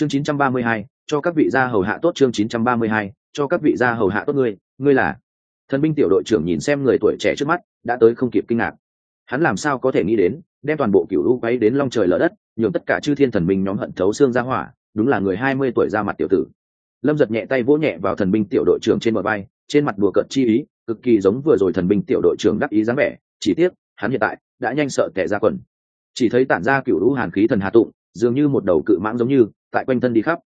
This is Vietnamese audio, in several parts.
chương 932, cho các vị gia hầu hạ tốt chương 932, cho các vị gia hầu hạ tốt ngươi ngươi là. Thần binh tiểu đội trưởng nhìn xem người tuổi trẻ trước mắt đã tới không kịp kinh ngạc. Hắn làm sao có thể nghĩ đến đem toàn bộ cửu lũ quấy đến long trời lở đất nhường tất cả chư thiên thần minh nhóm hận thấu xương ra hỏa đúng là người hai mươi tuổi ra mặt tiểu tử. Lâm giật nhẹ tay vỗ nhẹ vào thần binh tiểu đội trưởng trên bờ bay trên mặt đùa cợt chi ý cực kỳ giống vừa rồi thần binh tiểu đội trưởng đắc ý dáng vẻ chỉ tiếc hắn hiện tại đã nhanh sợ tè ra quần. Chỉ thấy tản ra cửu lũ hàn khí thần hà tụng dường như một đầu cự mãng giống như tại quanh thân đi khắp.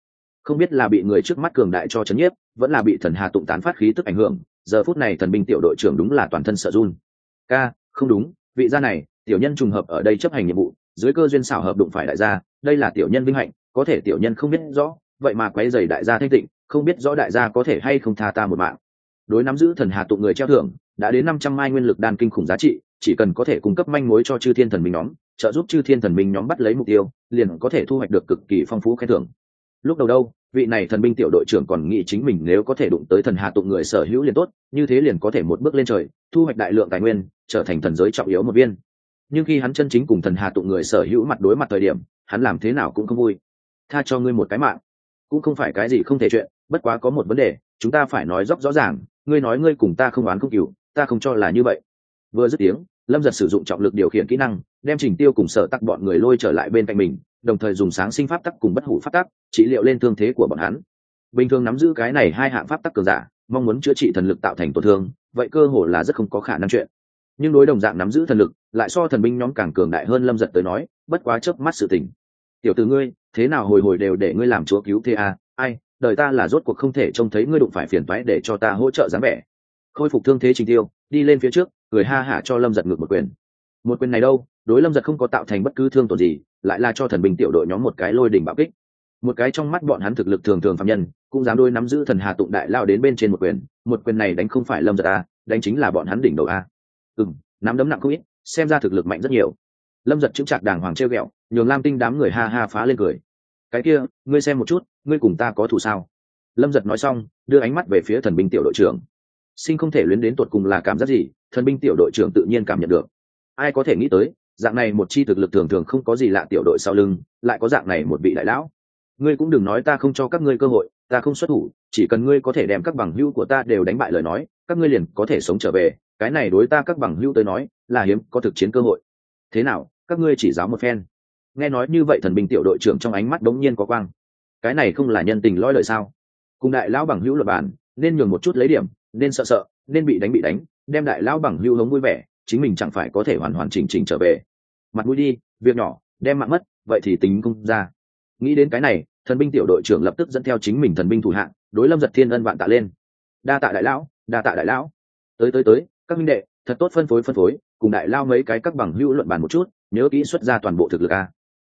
Không biết là bị người trước mắt cường đại cho chấn nhiếp, vẫn là bị thần hà tụng tán phát khí tức ảnh hưởng, giờ phút này thần binh tiểu đội trưởng đúng là toàn thân sợ run. Ca, không đúng, vị gia này, tiểu nhân trùng hợp ở đây chấp hành nhiệm vụ, dưới cơ duyên xảo hợp đụng phải đại gia, đây là tiểu nhân vinh hạnh, có thể tiểu nhân không biết rõ, vậy mà quấy dày đại gia thanh tịnh, không biết rõ đại gia có thể hay không tha ta một mạng. Đối nắm giữ thần hà tụng người treo thưởng, đã đến năm trăm mai nguyên lực đan kinh khủng giá trị chỉ cần có thể cung cấp manh mối cho chư thiên thần minh nhóm, trợ giúp chư thiên thần minh nhóm bắt lấy mục tiêu, liền có thể thu hoạch được cực kỳ phong phú khen thưởng. Lúc đầu đâu, vị này thần binh tiểu đội trưởng còn nghĩ chính mình nếu có thể đụng tới thần hạ tụng người sở hữu liền tốt, như thế liền có thể một bước lên trời, thu hoạch đại lượng tài nguyên, trở thành thần giới trọng yếu một viên. Nhưng khi hắn chân chính cùng thần hạ tụng người sở hữu mặt đối mặt thời điểm, hắn làm thế nào cũng không vui. Tha cho ngươi một cái mạng, cũng không phải cái gì không thể chuyện, bất quá có một vấn đề, chúng ta phải nói rõ rõ ràng, ngươi nói ngươi cùng ta không oán không cừu, ta không cho là như vậy. Vừa dứt tiếng lâm giật sử dụng trọng lực điều khiển kỹ năng đem trình tiêu cùng sở tắc bọn người lôi trở lại bên cạnh mình đồng thời dùng sáng sinh pháp tắc cùng bất hủ pháp tắc trị liệu lên thương thế của bọn hắn. Bình thường nắm giữ cái này hai hạng pháp tắc cường giả mong muốn chữa trị thần lực tạo thành tổn thương vậy cơ hồ là rất không có khả năng chuyện. Nhưng đối đồng dạng nắm giữ thần lực lại so thần binh nhóm càng cường đại hơn lâm giật tới nói bất quá chớp mắt sự tình. Tiểu từ ngươi thế nào hồi hồi đều để ngươi làm chúa cứu thế à, ai đời ta là rốt cuộc không thể trông thấy ngươi đụng phải phiền toái để cho ta hỗ trợ dáng vẻ. Khôi phục thương thế trình tiêu đi lên phía trước cười ha hả cho lâm giật ngược một quyền. Một quyền này đâu? Đối lâm giật không có tạo thành bất cứ thương tổn gì, lại là cho thần Bình tiểu đội nhóm một cái lôi đỉnh bạo kích. Một cái trong mắt bọn hắn thực lực thường thường phạm nhân, cũng dám đôi nắm giữ thần hà tụng đại lao đến bên trên một quyền. Một quyền này đánh không phải lâm giật a, đánh chính là bọn hắn đỉnh đầu a. Ừ m nắm đấm nặng không ít, xem ra thực lực mạnh rất nhiều. Lâm giật chững chạc đàng hoàng treo g ẹ o nhường lam tinh đám người ha ha phá lên cười. Cái kia, ngươi xem một chút, ngươi cùng ta có thù sao? Lâm giật nói xong, đưa ánh mắt về phía thần binh tiểu đội trưởng sinh không thể luyến đến tột cùng là cảm giác gì, thần binh tiểu đội trưởng tự nhiên cảm nhận được. Ai có thể nghĩ tới, dạng này một chi thực lực thường thường không có gì lạ tiểu đội sau lưng, lại có dạng này một vị đại lão. Ngươi cũng đừng nói ta không cho các ngươi cơ hội, ta không xuất thủ, chỉ cần ngươi có thể đem các bằng hữu của ta đều đánh bại lời nói, các ngươi liền có thể sống trở về, cái này đối ta các bằng hữu tới nói, là hiếm có thực chiến cơ hội. Thế nào, các ngươi chỉ giáo một phen. Nghe nói như vậy thần binh tiểu đội trưởng trong ánh mắt đống nhiên có quang. Cái này không là nhân tình lõi lời sao? Cùng đại lão bằng hữu luật bản nên nhường một chút lấy điểm nên sợ sợ, nên bị đánh bị đánh, đem đại lão bằng hưu hống vui vẻ, chính mình chẳng phải có thể hoàn hoàn chỉnh chỉnh trở về. Mặt mũi đi, việc nhỏ, đem mạng mất, vậy thì tính công ra. Nghĩ đến cái này, thần binh tiểu đội trưởng lập tức dẫn theo chính mình thần binh thủ hạng, đối lâm giật thiên ân vạn tạ lên. Đa tạ đại lão, đa tạ đại lão. Tới tới tới, các minh đệ, thật tốt phân phối phân phối, cùng đại lao mấy cái các bằng hữu luận bàn một chút, nhớ kỹ xuất ra toàn bộ thực lực a.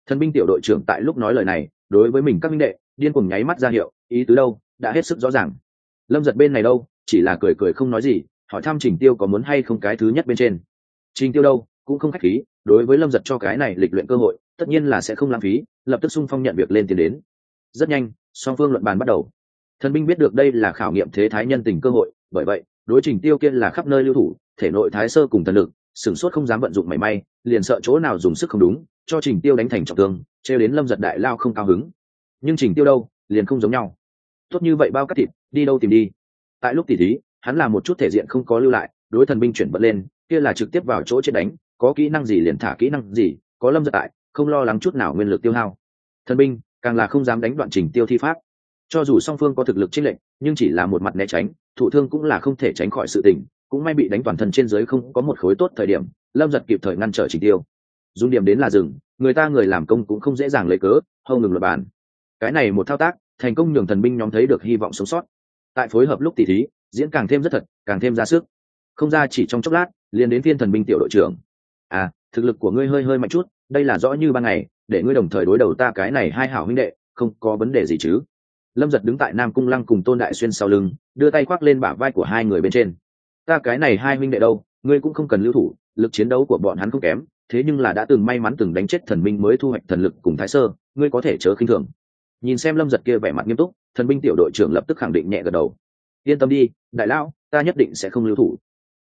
Thần binh tiểu đội trưởng tại lúc nói lời này, đối với mình các minh đệ, điên cùng nháy mắt ra hiệu, ý tứ đâu, đã hết sức rõ ràng. Lâm giật bên này đâu chỉ là cười cười không nói gì, hỏi thăm trình tiêu có muốn hay không cái thứ nhất bên trên. Trình tiêu đâu, cũng không khách khí, đối với lâm giật cho cái này lịch luyện cơ hội, tất nhiên là sẽ không lãng phí, lập tức sung phong nhận việc lên tiền đến. Rất nhanh, song phương luận bàn bắt đầu. Thần binh biết được đây là khảo nghiệm thế thái nhân tình cơ hội, bởi vậy, đối trình tiêu kiên là khắp nơi lưu thủ, thể nội thái sơ cùng thần lực, sửng sốt không dám vận dụng mảy may, liền sợ chỗ nào dùng sức không đúng, cho trình tiêu đánh thành trọng thương, trêu đến lâm giật đại lao không cao hứng. Nhưng trình tiêu đâu, liền không giống nhau. Tốt như vậy bao cắt thịt, đi đâu tìm đi tại lúc tỉ thí, hắn là một chút thể diện không có lưu lại, đối thần binh chuyển bật lên, kia là trực tiếp vào chỗ chết đánh, có kỹ năng gì liền thả kỹ năng gì, có lâm giật tại, không lo lắng chút nào nguyên lực tiêu hao. Thần binh, càng là không dám đánh đoạn trình tiêu thi pháp. Cho dù song phương có thực lực chênh lệnh nhưng chỉ là một mặt né tránh, thủ thương cũng là không thể tránh khỏi sự tình, cũng may bị đánh toàn thân trên dưới không có một khối tốt thời điểm, lâm giật kịp thời ngăn trở trình tiêu. Dùng điểm đến là rừng người ta người làm công cũng không dễ dàng lấy cớ, hâu ngừng luật bàn. Cái này một thao tác, thành công nhường thần binh nhóm thấy được hy vọng sống sót tại phối hợp lúc tỉ thí, diễn càng thêm rất thật, càng thêm ra sức. Không ra chỉ trong chốc lát, liền đến thiên thần binh tiểu đội trưởng. À thực lực của ngươi hơi hơi mạnh chút, đây là rõ như ban ngày, để ngươi đồng thời đối đầu ta cái này hai hảo huynh đệ, không có vấn đề gì chứ. Lâm giật đứng tại nam cung lăng cùng tôn đại xuyên sau lưng, đưa tay khoác lên bả vai của hai người bên trên. Ta cái này hai huynh đệ đâu, ngươi cũng không cần lưu thủ, lực chiến đấu của bọn hắn không kém, thế nhưng là đã từng may mắn từng đánh chết thần minh mới thu hoạch thần lực cùng thái sơ, ngươi có thể chớ khinh thường nhìn xem lâm giật kia vẻ mặt nghiêm túc, thần binh tiểu đội trưởng lập tức khẳng định nhẹ gật đầu. Yên tâm đi, đại lão, ta nhất định sẽ không lưu thủ.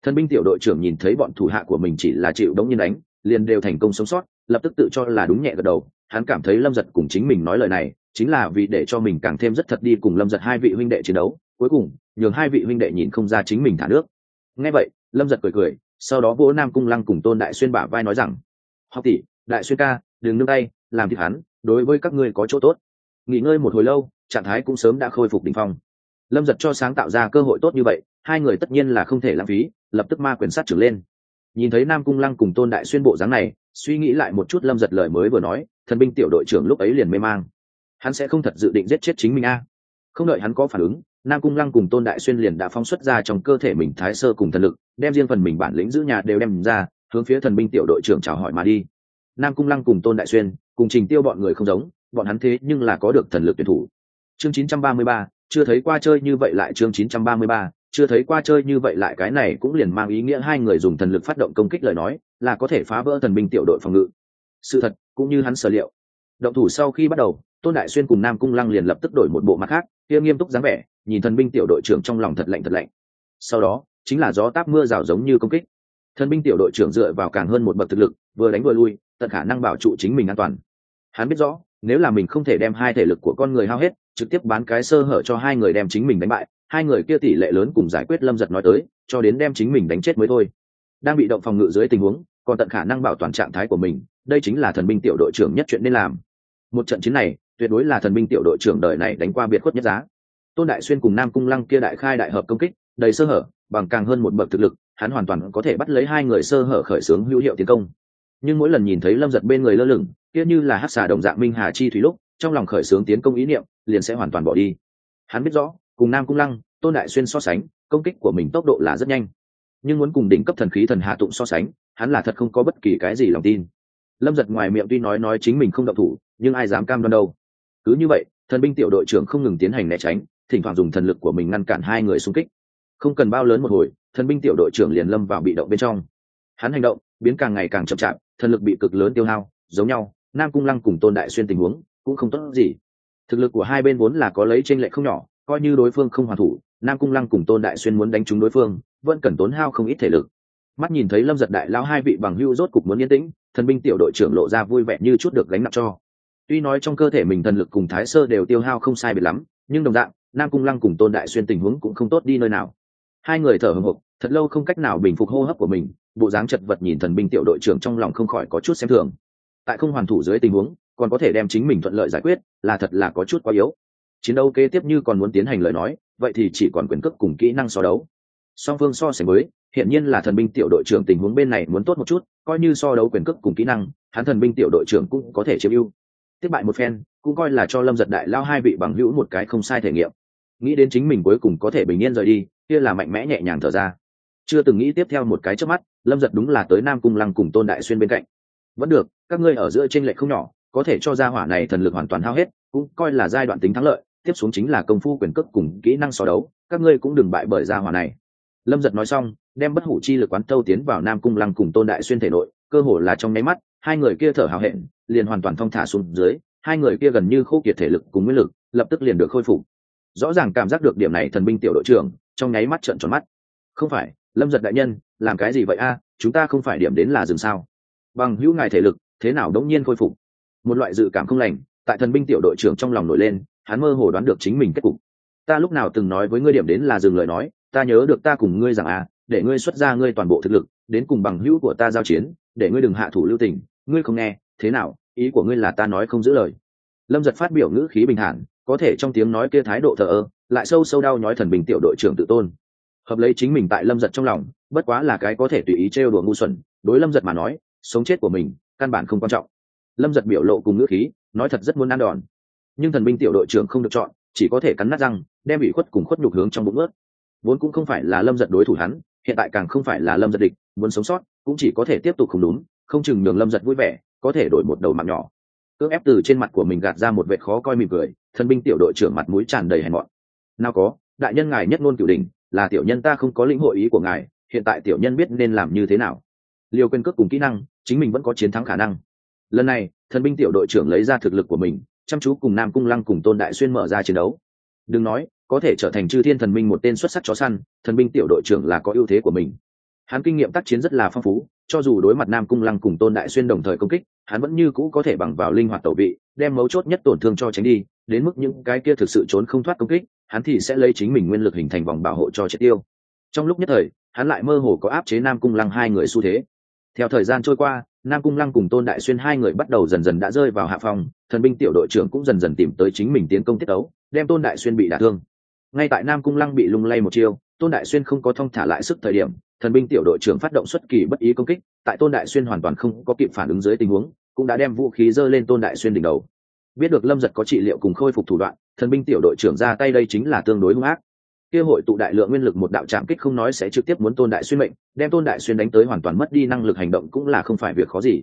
Thần binh tiểu đội trưởng nhìn thấy bọn thủ hạ của mình chỉ là chịu đống nhiên đánh, liền đều thành công sống sót, lập tức tự cho là đúng nhẹ gật đầu. Hắn cảm thấy lâm giật cùng chính mình nói lời này, chính là vì để cho mình càng thêm rất thật đi cùng lâm giật hai vị huynh đệ chiến đấu, cuối cùng, nhường hai vị huynh đệ nhìn không ra chính mình thả nước. Ngay vậy, lâm giật cười cười, sau đó vỗ nam cung lăng cùng tôn đại xuyên bả vai nói rằng, học tỷ, đại xuyên ca, đừng nương tay, làm thịt hắn, đối với các ngươi có chỗ tốt nghỉ ngơi một hồi lâu, trạng thái cũng sớm đã khôi phục đ ỉ n h phong. Lâm giật cho sáng tạo ra cơ hội tốt như vậy, hai người tất nhiên là không thể lãng phí, lập tức ma quyền sát trưởng lên. Nhìn thấy nam cung lăng cùng tôn đại xuyên bộ dáng này, suy nghĩ lại một chút lâm giật lời mới vừa nói, thần binh tiểu đội trưởng lúc ấy liền mê mang. Hắn sẽ không thật dự định giết chết chính mình a. Không đợi hắn có phản ứng, nam cung lăng cùng tôn đại xuyên liền đã phóng xuất ra trong cơ thể mình thái sơ cùng thần lực, đem riêng phần mình bản lĩnh giữ nhà đều đem ra, hướng phía thần binh tiểu đội trưởng chào hỏi mà đi. Nam cung lăng cùng tôn đại xuyên, cùng trình tiêu bọn người không giống bọn hắn thế nhưng là có được thần lực tuyển thủ. Chương 933, chưa thấy qua chơi như vậy lại chương 933, chưa thấy qua chơi như vậy lại cái này cũng liền mang ý nghĩa hai người dùng thần lực phát động công kích lời nói là có thể phá vỡ thần binh tiểu đội phòng ngự. Sự thật cũng như hắn sở liệu. Động thủ sau khi bắt đầu tôn đại xuyên cùng nam cung lăng liền lập tức đổi một bộ mặt khác kia nghiêm túc dáng vẻ nhìn thần binh tiểu đội trưởng trong lòng thật lạnh thật lạnh. Sau đó chính là gió táp mưa rào giống như công kích. Thần binh tiểu đội trưởng dựa vào càng hơn một bậc thực lực vừa đánh vừa lui tận khả năng bảo trụ chính mình an toàn. Hắn biết rõ nếu là mình không thể đem hai thể lực của con người hao hết, trực tiếp bán cái sơ hở cho hai người đem chính mình đánh bại, hai người kia tỷ lệ lớn cùng giải quyết lâm giật nói tới, cho đến đem chính mình đánh chết mới thôi. Đang bị động phòng ngự dưới tình huống, còn tận khả năng bảo toàn trạng thái của mình, đây chính là thần binh tiểu đội trưởng nhất chuyện nên làm. Một trận chiến này, tuyệt đối là thần binh tiểu đội trưởng đời này đánh qua biệt khuất nhất giá. Tôn đại xuyên cùng nam cung lăng kia đại khai đại hợp công kích, đầy sơ hở, bằng càng hơn một bậc thực lực, hắn hoàn toàn có thể bắt lấy hai người sơ hở khởi xướng hữu hiệu tiến công nhưng mỗi lần nhìn thấy lâm giật bên người lơ lửng, kia như là hát xà đồng dạng minh hà chi thủy lúc, trong lòng khởi xướng tiến công ý niệm, liền sẽ hoàn toàn bỏ đi. Hắn biết rõ, cùng nam cung lăng, tôn đại xuyên so sánh, công kích của mình tốc độ là rất nhanh. Nhưng muốn cùng đỉnh cấp thần khí thần hạ tụng so sánh, hắn là thật không có bất kỳ cái gì lòng tin. Lâm giật ngoài miệng tuy nói nói chính mình không động thủ, nhưng ai dám cam đoan đâu. Cứ như vậy, thần binh tiểu đội trưởng không ngừng tiến hành né tránh, thỉnh thoảng dùng thần lực của mình ngăn cản hai người xung kích. Không cần bao lớn một hồi, thần binh tiểu đội trưởng liền lâm vào bị động bên trong. Hắn hành động, biến càng ngày càng chậm chạp thần lực bị cực lớn tiêu hao, giống nhau, nam cung lăng cùng tôn đại xuyên tình huống cũng không tốt gì. Thực lực của hai bên vốn là có lấy tranh lệch không nhỏ, coi như đối phương không hoàn thủ, nam cung lăng cùng tôn đại xuyên muốn đánh trúng đối phương, vẫn cần tốn hao không ít thể lực. Mắt nhìn thấy lâm giật đại lao hai vị bằng hưu rốt cục muốn yên tĩnh, thần binh tiểu đội trưởng lộ ra vui vẻ như chút được gánh nặng cho. Tuy nói trong cơ thể mình thần lực cùng thái sơ đều tiêu hao không sai biệt lắm, nhưng đồng dạng, nam cung lăng cùng tôn đại xuyên tình huống cũng không tốt đi nơi nào. Hai người thở hồng hộc thật lâu không cách nào bình phục hô hấp của mình, bộ dáng chật vật nhìn thần binh tiểu đội trưởng trong lòng không khỏi có chút xem thường. Tại không hoàn thủ dưới tình huống, còn có thể đem chính mình thuận lợi giải quyết, là thật là có chút quá yếu. Chiến đấu kế tiếp như còn muốn tiến hành lời nói, vậy thì chỉ còn quyền cước cùng kỹ năng so đấu. Song phương so sánh mới hiện nhiên là thần binh tiểu đội trưởng tình huống bên này muốn tốt một chút, coi như so đấu quyền cước cùng kỹ năng, hắn thần binh tiểu đội trưởng cũng có thể chiếm ưu. Tiếp bại một phen, cũng coi là cho lâm giật đại lao hai vị bằng hữu một cái không sai thể nghiệm. Nghĩ đến chính mình cuối cùng có thể bình yên rời đi, kia là mạnh mẽ nhẹ nhàng thở ra chưa từng nghĩ tiếp theo một cái trước mắt, lâm giật đúng là tới nam cung lăng cùng tôn đại xuyên bên cạnh. Vẫn được, các ngươi ở giữa t r ê n lệch không nhỏ, có thể cho ra hỏa này thần lực hoàn toàn hao hết, cũng coi là giai đoạn tính thắng lợi, tiếp xuống chính là công phu quyền cước cùng kỹ năng so đấu, các ngươi cũng đừng bại bởi gia hỏa này. Lâm giật nói xong, đem bất hủ chi lực quán tâu tiến vào nam cung lăng cùng tôn đại xuyên thể nội, cơ hồ là trong nháy mắt, hai người kia thở hào hẹn, liền hoàn toàn thong thả xuống dưới, hai người kia gần như khô kiệt thể lực cùng nguyên lực, lập tức liền được khôi phục. Rõ ràng cảm giác được điểm này thần binh tiểu đội trưởng, trong nháy mắt trợn tròn mắt. Không phải lâm giật đại nhân, làm cái gì vậy a? Chúng ta không phải điểm đến là dừng sao? Bằng hữu ngài thể lực, thế nào đống nhiên khôi phục? Một loại dự cảm không lành, tại thần binh tiểu đội trưởng trong lòng nổi lên, hắn mơ hồ đoán được chính mình kết cục. Ta lúc nào từng nói với ngươi điểm đến là dừng lời nói, ta nhớ được ta cùng ngươi rằng à để ngươi xuất ra ngươi toàn bộ thực lực, đến cùng bằng hữu của ta giao chiến, để ngươi đừng hạ thủ lưu tình, ngươi không nghe, thế nào, ý của ngươi là ta nói không giữ lời. Lâm giật phát biểu ngữ khí bình thản, có thể trong tiếng nói kia thái độ thờ ơ, lại sâu sâu đau nhói thần bình tiểu đội trưởng tự tôn hợp lấy chính mình tại lâm giật trong lòng, bất quá là cái có thể tùy ý trêu đùa ngu xuẩn, đối lâm giật mà nói, sống chết của mình, căn bản không quan trọng. Lâm giật biểu lộ cùng ngữ khí, nói thật rất muốn ăn đòn. Nhưng thần binh tiểu đội trưởng không được chọn, chỉ có thể cắn nát răng, đem bị khuất cùng khuất nhục hướng trong bụng ướt. Vốn cũng không phải là lâm giật đối thủ hắn, hiện tại càng không phải là lâm giật địch, muốn sống sót, cũng chỉ có thể tiếp tục không đúng, không chừng nhường lâm giật vui vẻ, có thể đổi một đầu mạng nhỏ. Cưỡng ép từ trên mặt của mình gạt ra một vệ khó coi mỉm cười, thần binh tiểu đội trưởng mặt mũi tràn đầy hèn mọn. Nào có, đại nhân ngài nhất ngôn cửu đình là tiểu nhân ta không có lĩnh hội ý của ngài, hiện tại tiểu nhân biết nên làm như thế nào. Liều quên cước cùng kỹ năng, chính mình vẫn có chiến thắng khả năng. Lần này, thần binh tiểu đội trưởng lấy ra thực lực của mình, chăm chú cùng nam cung lăng cùng tôn đại xuyên mở ra chiến đấu. Đừng nói, có thể trở thành chư thiên thần minh một tên xuất sắc chó săn, thần binh tiểu đội trưởng là có ưu thế của mình. Hắn kinh nghiệm tác chiến rất là phong phú, cho dù đối mặt nam cung lăng cùng tôn đại xuyên đồng thời công kích, hắn vẫn như cũ có thể bằng vào linh hoạt tẩu vị, đem mấu chốt nhất tổn thương cho tránh đi, đến mức những cái kia thực sự trốn không thoát công kích hắn thì sẽ lấy chính mình nguyên lực hình thành vòng bảo hộ cho triệt tiêu. Trong lúc nhất thời, hắn lại mơ hồ có áp chế nam cung lăng hai người xu thế. Theo thời gian trôi qua, nam cung lăng cùng tôn đại xuyên hai người bắt đầu dần dần đã rơi vào hạ phòng thần binh tiểu đội trưởng cũng dần dần tìm tới chính mình tiến công tiết ấu đem tôn đại xuyên bị đả thương. Ngay tại nam cung lăng bị lung lay một chiêu, tôn đại xuyên không có thong thả lại sức thời điểm, thần binh tiểu đội trưởng phát động xuất kỳ bất ý công kích, tại tôn đại xuyên hoàn toàn không có kịp phản ứng dưới tình huống, cũng đã đem vũ khí dơ lên tôn đại xuyên đỉnh đầu. Biết được lâm giật có trị liệu cùng khôi phục thủ đoạn thần binh tiểu đội trưởng ra tay đây chính là tương đối hung ác. Kia hội tụ đại lượng nguyên lực một đạo trạm kích không nói sẽ trực tiếp muốn tôn đại xuyên mệnh, đem tôn đại xuyên đánh tới hoàn toàn mất đi năng lực hành động cũng là không phải việc khó gì.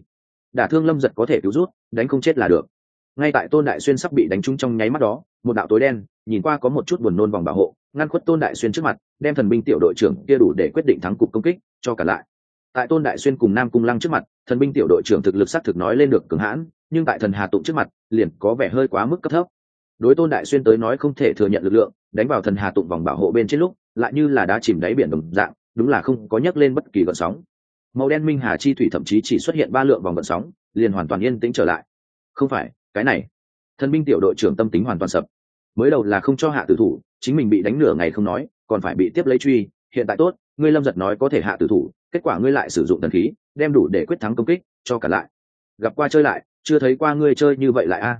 Đả thương lâm giật có thể cứu rút, đánh không chết là được. Ngay tại tôn đại xuyên sắp bị đánh trúng trong nháy mắt đó, một đạo tối đen, nhìn qua có một chút buồn nôn vòng bảo hộ, ngăn khuất tôn đại xuyên trước mặt, đem thần binh tiểu đội trưởng kia đủ để quyết định thắng cục công kích, cho cả lại. Tại tôn đại xuyên cùng nam cung lăng trước mặt, thần binh tiểu đội trưởng thực lực s á thực nói lên được cường hãn, nhưng tại thần hà tụng trước mặt, liền có vẻ hơi quá mức cấp thấp đối tôn đại xuyên tới nói không thể thừa nhận lực lượng đánh vào thần hà tụng vòng bảo hộ bên trên lúc lại như là đã chìm đáy biển đồng dạng đúng là không có nhấc lên bất kỳ gợn sóng. Màu đen minh hà chi thủy thậm chí chỉ xuất hiện ba lượng vòng gợn sóng liền hoàn toàn yên tĩnh trở lại. Không phải cái này. Thần binh tiểu đội trưởng tâm tính hoàn toàn sập. Mới đầu là không cho hạ tử thủ chính mình bị đánh nửa ngày không nói còn phải bị tiếp lấy truy hiện tại tốt ngươi lâm giật nói có thể hạ tử thủ kết quả ngươi lại sử dụng thần khí đem đủ để quyết thắng công kích cho cả lại. Gặp qua chơi lại chưa thấy qua ngươi chơi như vậy lại a.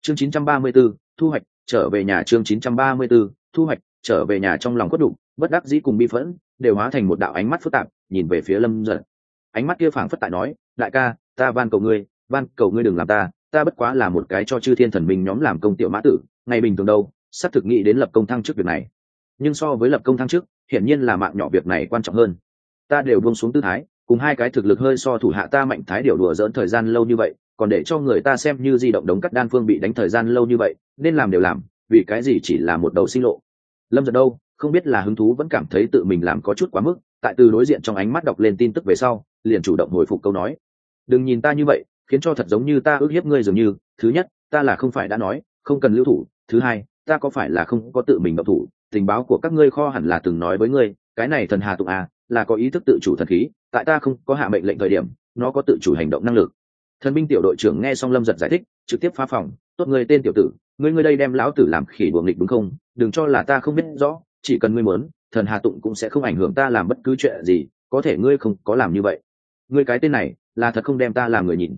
Chương 934, thu hoạch trở về nhà chương 934, thu hoạch trở về nhà trong lòng quất đục bất đắc dĩ cùng bi phẫn đều hóa thành một đạo ánh mắt phức tạp nhìn về phía lâm giật ánh mắt kia phảng phất tại nói đại ca ta van cầu ngươi van cầu ngươi đừng làm ta ta bất quá là một cái cho chư thiên thần minh nhóm làm công tiểu mã tử ngày bình thường đâu sắp thực nghĩ đến lập công thăng trước việc này. Nhưng so với lập công thăng trước hiển nhiên là mạng nhỏ việc này quan trọng hơn. Ta đều buông xuống tư thái cùng hai cái thực lực hơi so thủ hạ ta mạnh thái điều đùa dỡn thời gian lâu như vậy còn để cho người ta xem như di động đống cắt đan phương bị đánh thời gian lâu như vậy, nên làm đều làm, vì cái gì chỉ là một đầu sinh lộ? Lâm giật đâu, không biết là hứng thú vẫn cảm thấy tự mình làm có chút quá mức, tại từ đối diện trong ánh mắt đọc lên tin tức về sau, liền chủ động hồi phục câu nói. Đừng nhìn ta như vậy, khiến cho thật giống như ta ước hiếp ngươi dường như, thứ nhất, ta là không phải đã nói, không cần lưu thủ, thứ hai, ta có phải là không có tự mình độc thủ, tình báo của các ngươi kho hẳn là từng nói với ngươi, cái này thần hà tụng à là có ý thức tự chủ thần khí, tại ta không có hạ mệnh lệnh thời điểm, nó có tự chủ hành động năng lực thần binh tiểu đội trưởng nghe xong lâm giật giải thích, trực tiếp phá phòng. Tốt người tên tiểu tử ngươi ngươi đây đem lão tử làm khỉ buồng nghịch đúng không? Đừng cho là ta không biết rõ, chỉ cần ngươi muốn, thần hà tụng cũng sẽ không ảnh hưởng ta làm bất cứ chuyện gì, có thể ngươi không có làm như vậy. Ngươi cái tên này, là thật không đem ta làm người nhìn.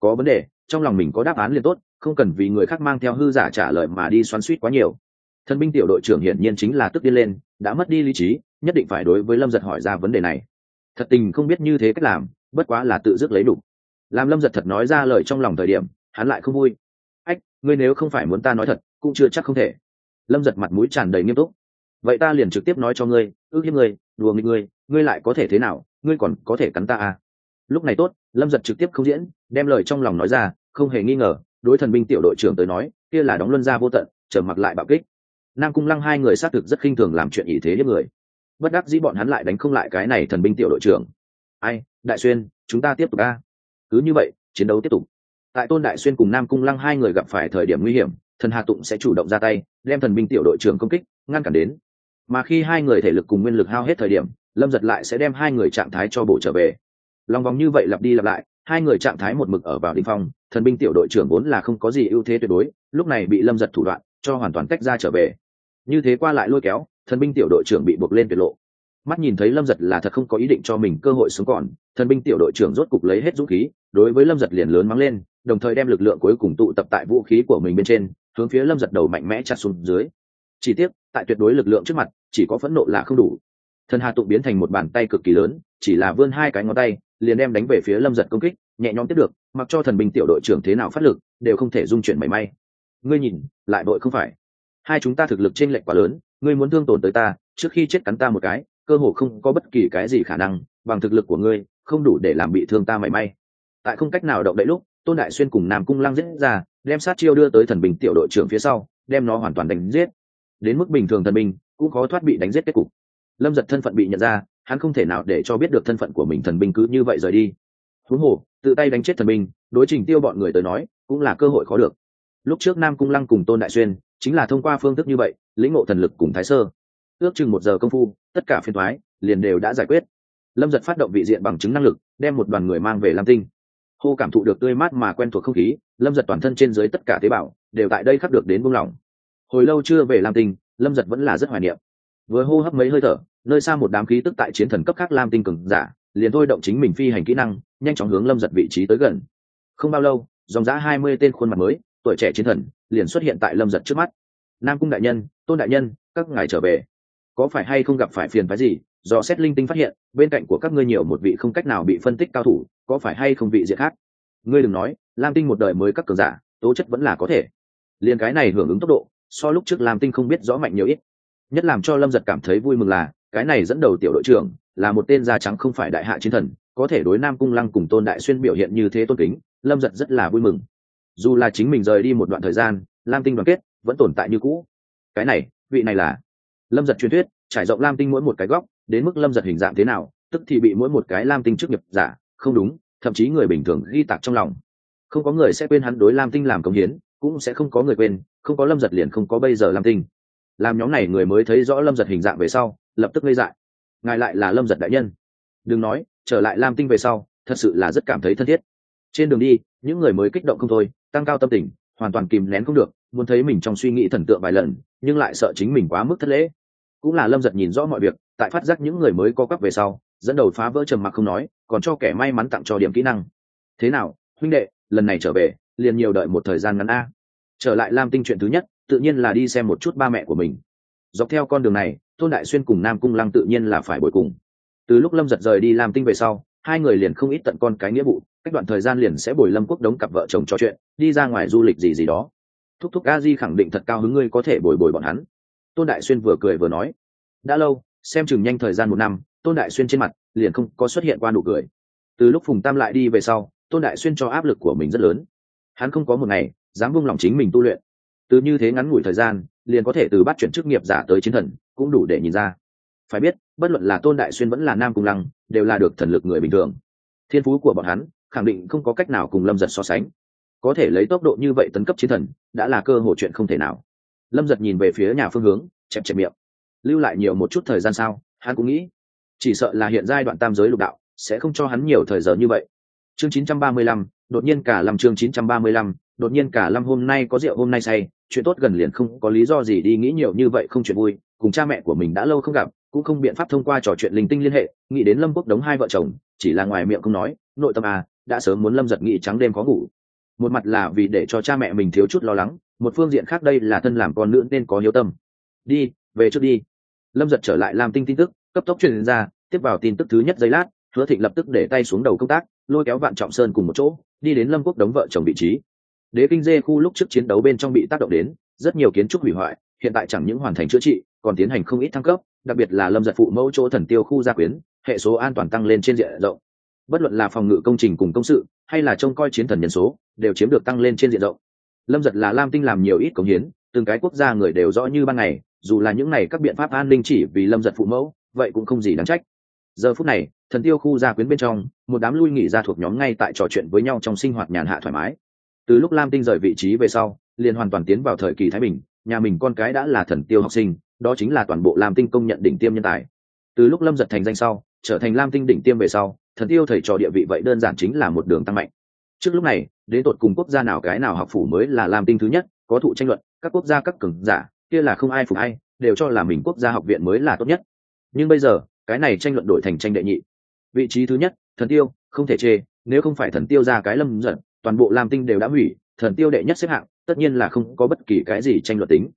Có vấn đề, trong lòng mình có đáp án liền tốt, không cần vì người khác mang theo hư giả trả lời mà đi xoắn suýt quá nhiều. Thần binh tiểu đội trưởng hiển nhiên chính là tức điên lên, đã mất đi lý trí, nhất định phải đối với lâm giật hỏi ra vấn đề này. Thật tình không biết như thế cách làm, bất quá là tự dứt lấy đủ làm lâm giật thật nói ra lời trong lòng thời điểm, hắn lại không vui. Ách, ngươi nếu không phải muốn ta nói thật, cũng chưa chắc không thể. Lâm giật mặt mũi tràn đầy nghiêm túc. Vậy ta liền trực tiếp nói cho ngươi, ước hiếp ngươi, đùa nghịch ngươi ngươi lại có thể thế nào, ngươi còn có thể cắn ta à? Lúc này tốt, lâm giật trực tiếp không diễn, đem lời trong lòng nói ra, không hề nghi ngờ, đối thần binh tiểu đội trưởng tới nói, kia là đóng luân ra vô tận, trở mặc lại bạo kích. Nam cung lăng hai người xác thực rất khinh thường làm chuyện ý thế hiếp người. Bất đắc dĩ bọn hắn lại đánh không lại cái này thần binh tiểu đội trưởng. Ai, đại xuyên, chúng ta tiếp tục a cứ như vậy, chiến đấu tiếp tục. Tại tôn đại xuyên cùng nam cung lăng hai người gặp phải thời điểm nguy hiểm, thần hà tụng sẽ chủ động ra tay, đem thần binh tiểu đội trưởng công kích, ngăn cản đến. Mà khi hai người thể lực cùng nguyên lực hao hết thời điểm, lâm giật lại sẽ đem hai người trạng thái cho bộ trở về. Lòng vòng như vậy lặp đi lặp lại, hai người trạng thái một mực ở vào đình phong, thần binh tiểu đội trưởng vốn là không có gì ưu thế tuyệt đối, lúc này bị lâm giật thủ đoạn, cho hoàn toàn tách ra trở về. Như thế qua lại lôi kéo, thần binh tiểu đội trưởng bị buộc lên tuyệt lộ mắt nhìn thấy lâm giật là thật không có ý định cho mình cơ hội sống còn, thần binh tiểu đội trưởng rốt cục lấy hết dũng khí, đối với lâm giật liền lớn mắng lên, đồng thời đem lực lượng cuối cùng tụ tập tại vũ khí của mình bên trên, hướng phía lâm giật đầu mạnh mẽ chặt xuống dưới. Chỉ tiếc, tại tuyệt đối lực lượng trước mặt, chỉ có phẫn nộ là không đủ. Thần hà tụng biến thành một bàn tay cực kỳ lớn, chỉ là vươn hai cái ngón tay, liền đem đánh về phía lâm giật công kích, nhẹ nhõm tiếp được, mặc cho thần binh tiểu đội trưởng thế nào phát lực, đều không thể dung chuyển mảy may. Ngươi nhìn, lại đội không phải. Hai chúng ta thực lực t r ê n lệch quá lớn, ngươi muốn thương tổn tới ta, trước khi chết cắn ta một cái cơ hồ không có bất kỳ cái gì khả năng, bằng thực lực của ngươi, không đủ để làm bị thương ta mảy may. Tại không cách nào động đậy lúc, tôn đại xuyên cùng nam cung lăng giết ra, đem sát chiêu đưa tới thần bình tiểu đội trưởng phía sau, đem nó hoàn toàn đánh giết. Đến mức bình thường thần bình, cũng khó thoát bị đánh giết kết cục. Lâm giật thân phận bị nhận ra, hắn không thể nào để cho biết được thân phận của mình thần binh cứ như vậy rời đi. Huống hồ, tự tay đánh chết thần binh đối trình tiêu bọn người tới nói, cũng là cơ hội khó được. Lúc trước nam cung lăng cùng tôn đại xuyên, chính là thông qua phương thức như vậy, lĩnh ngộ thần lực cùng thái sơ ước chừng một giờ công phu, tất cả phiên thoái liền đều đã giải quyết. Lâm giật phát động vị diện bằng chứng năng lực, đem một đoàn người mang về lam tinh. Hô cảm thụ được tươi mát mà quen thuộc không khí, lâm giật toàn thân trên dưới tất cả tế bào đều tại đây khắc được đến buông lỏng. Hồi lâu chưa về lam tinh, lâm giật vẫn là rất hoài niệm. Vừa hô hấp mấy hơi thở, nơi xa một đám khí tức tại chiến thần cấp khác lam tinh cường giả, liền thôi động chính mình phi hành kỹ năng, nhanh chóng hướng lâm giật vị trí tới gần. Không bao lâu, dòng giã hai mươi tên khuôn mặt mới, tuổi trẻ chiến thần, liền xuất hiện tại lâm giật trước mắt. Nam cung đại nhân, tôn đại nhân, các ngài trở về có phải hay không gặp phải phiền phái gì? Do xét linh tinh phát hiện, bên cạnh của các ngươi nhiều một vị không cách nào bị phân tích cao thủ, có phải hay không vị diện khác? Ngươi đừng nói, lam tinh một đời mới các cường giả, tố chất vẫn là có thể. Liền cái này hưởng ứng tốc độ, so lúc trước lam tinh không biết rõ mạnh nhiều ít. Nhất làm cho lâm giật cảm thấy vui mừng là, cái này dẫn đầu tiểu đội trưởng, là một tên da trắng không phải đại hạ chiến thần, có thể đối nam cung lăng cùng tôn đại xuyên biểu hiện như thế tôn kính, lâm giật rất là vui mừng. Dù là chính mình rời đi một đoạn thời gian, lam tinh đoàn kết vẫn tồn tại như cũ. Cái này, vị này là lâm giật truyền thuyết, trải rộng lam tinh mỗi một cái góc, đến mức lâm giật hình dạng thế nào, tức thì bị mỗi một cái lam tinh trước nghiệp giả, không đúng, thậm chí người bình thường ghi tạc trong lòng. Không có người sẽ quên hắn đối lam tinh làm công hiến, cũng sẽ không có người quên, không có lâm giật liền không có bây giờ lam tinh. Làm nhóm này người mới thấy rõ lâm giật hình dạng về sau, lập tức ngây dại. Ngài lại là lâm giật đại nhân. Đừng nói, trở lại lam tinh về sau, thật sự là rất cảm thấy thân thiết. Trên đường đi, những người mới kích động không thôi, tăng cao tâm tình, hoàn toàn kìm nén không được, muốn thấy mình trong suy nghĩ thần tượng vài lần, nhưng lại sợ chính mình quá mức thất lễ cũng là lâm giật nhìn rõ mọi việc, tại phát giác những người mới có cắp về sau, dẫn đầu phá vỡ trầm mặc không nói, còn cho kẻ may mắn tặng cho điểm kỹ năng. Thế nào, huynh đệ, lần này trở về, liền nhiều đợi một thời gian ngắn a. Trở lại lam tinh chuyện thứ nhất, tự nhiên là đi xem một chút ba mẹ của mình. Dọc theo con đường này, tôn đại xuyên cùng nam cung lăng tự nhiên là phải bồi cùng. Từ lúc lâm giật rời đi làm tinh về sau, hai người liền không ít tận con cái nghĩa vụ, cách đoạn thời gian liền sẽ bồi lâm quốc đống cặp vợ chồng trò chuyện, đi ra ngoài du lịch gì gì đó. Thúc thúc a di khẳng định thật cao hứng ngươi có thể bồi bồi bọn hắn tôn đại xuyên vừa cười vừa nói, đã lâu, xem chừng nhanh thời gian một năm, tôn đại xuyên trên mặt liền không có xuất hiện qua nụ cười. Từ lúc phùng tam lại đi về sau, tôn đại xuyên cho áp lực của mình rất lớn. Hắn không có một ngày dám buông lòng chính mình tu luyện. Từ như thế ngắn ngủi thời gian, liền có thể từ bắt chuyển chức nghiệp giả tới chiến thần, cũng đủ để nhìn ra. Phải biết, bất luận là tôn đại xuyên vẫn là nam cung lăng, đều là được thần lực người bình thường. Thiên phú của bọn hắn, khẳng định không có cách nào cùng lâm giật so sánh. Có thể lấy tốc độ như vậy tấn cấp chiến thần, đã là cơ hội chuyện không thể nào lâm giật nhìn về phía nhà phương hướng chẹp chẹp miệng. Lưu lại nhiều một chút thời gian sao? Hắn cũng nghĩ. Chỉ sợ là hiện giai đoạn tam giới lục đạo sẽ không cho hắn nhiều thời giờ như vậy. Chương 935, đột nhiên cả lâm chương 935, đột nhiên cả lâm hôm nay có rượu hôm nay say chuyện tốt gần liền không có lý do gì đi nghĩ nhiều như vậy không chuyện vui cùng cha mẹ của mình đã lâu không gặp cũng không biện pháp thông qua trò chuyện linh tinh liên hệ nghĩ đến lâm quốc đống hai vợ chồng chỉ là ngoài miệng không nói nội tâm à đã sớm muốn lâm giật nghĩ trắng đêm khó ngủ một mặt là vì để cho cha mẹ mình thiếu chút lo lắng, một phương diện khác đây là thân làm con nữ nên có hiếu tâm. Đi, về trước đi. Lâm giật trở lại làm tinh tin tức, cấp tốc truyền ra, tiếp vào tin tức thứ nhất giây lát, hứa thịnh lập tức để tay xuống đầu công tác, lôi kéo vạn trọng sơn cùng một chỗ, đi đến lâm quốc đống vợ chồng vị trí. Đế kinh dê khu lúc trước chiến đấu bên trong bị tác động đến, rất nhiều kiến trúc hủy hoại, hiện tại chẳng những hoàn thành chữa trị, còn tiến hành không ít thăng cấp, đặc biệt là lâm giật phụ mẫu chỗ thần tiêu khu gia quyến, hệ số an toàn tăng lên trên diện rộng. Bất luận là phòng ngự công trình cùng công sự, hay là trông coi chiến thần nhân số đều chiếm được tăng lên trên diện rộng. Lâm giật là lam tinh làm nhiều ít công hiến, từng cái quốc gia người đều rõ như ban ngày, dù là những này các biện pháp an ninh chỉ vì lâm giật phụ mẫu, vậy cũng không gì đáng trách. Giờ phút này, thần tiêu khu gia quyến bên trong, một đám lui nghỉ ra thuộc nhóm ngay tại trò chuyện với nhau trong sinh hoạt nhàn hạ thoải mái. Từ lúc lam tinh rời vị trí về sau, liền hoàn toàn tiến vào thời kỳ thái bình, nhà mình con cái đã là thần tiêu học sinh, đó chính là toàn bộ lam tinh công nhận đỉnh tiêm nhân tài. Từ lúc lâm giật thành danh sau, trở thành lam tinh đỉnh tiêm về sau, thần tiêu thầy trò địa vị vậy đơn giản chính là một đường tăng mạnh trước lúc này, đến tột cùng quốc gia nào cái nào học phủ mới là lam tinh thứ nhất, có thụ tranh luận, các quốc gia các cường giả, kia là không ai phục ai, đều cho là mình quốc gia học viện mới là tốt nhất. Nhưng bây giờ, cái này tranh luận đổi thành tranh đệ nhị. Vị trí thứ nhất, thần tiêu, không thể chê, nếu không phải thần tiêu ra cái lâm giận, toàn bộ lam tinh đều đã hủy, thần tiêu đệ nhất xếp hạng, tất nhiên là không có bất kỳ cái gì tranh luận tính.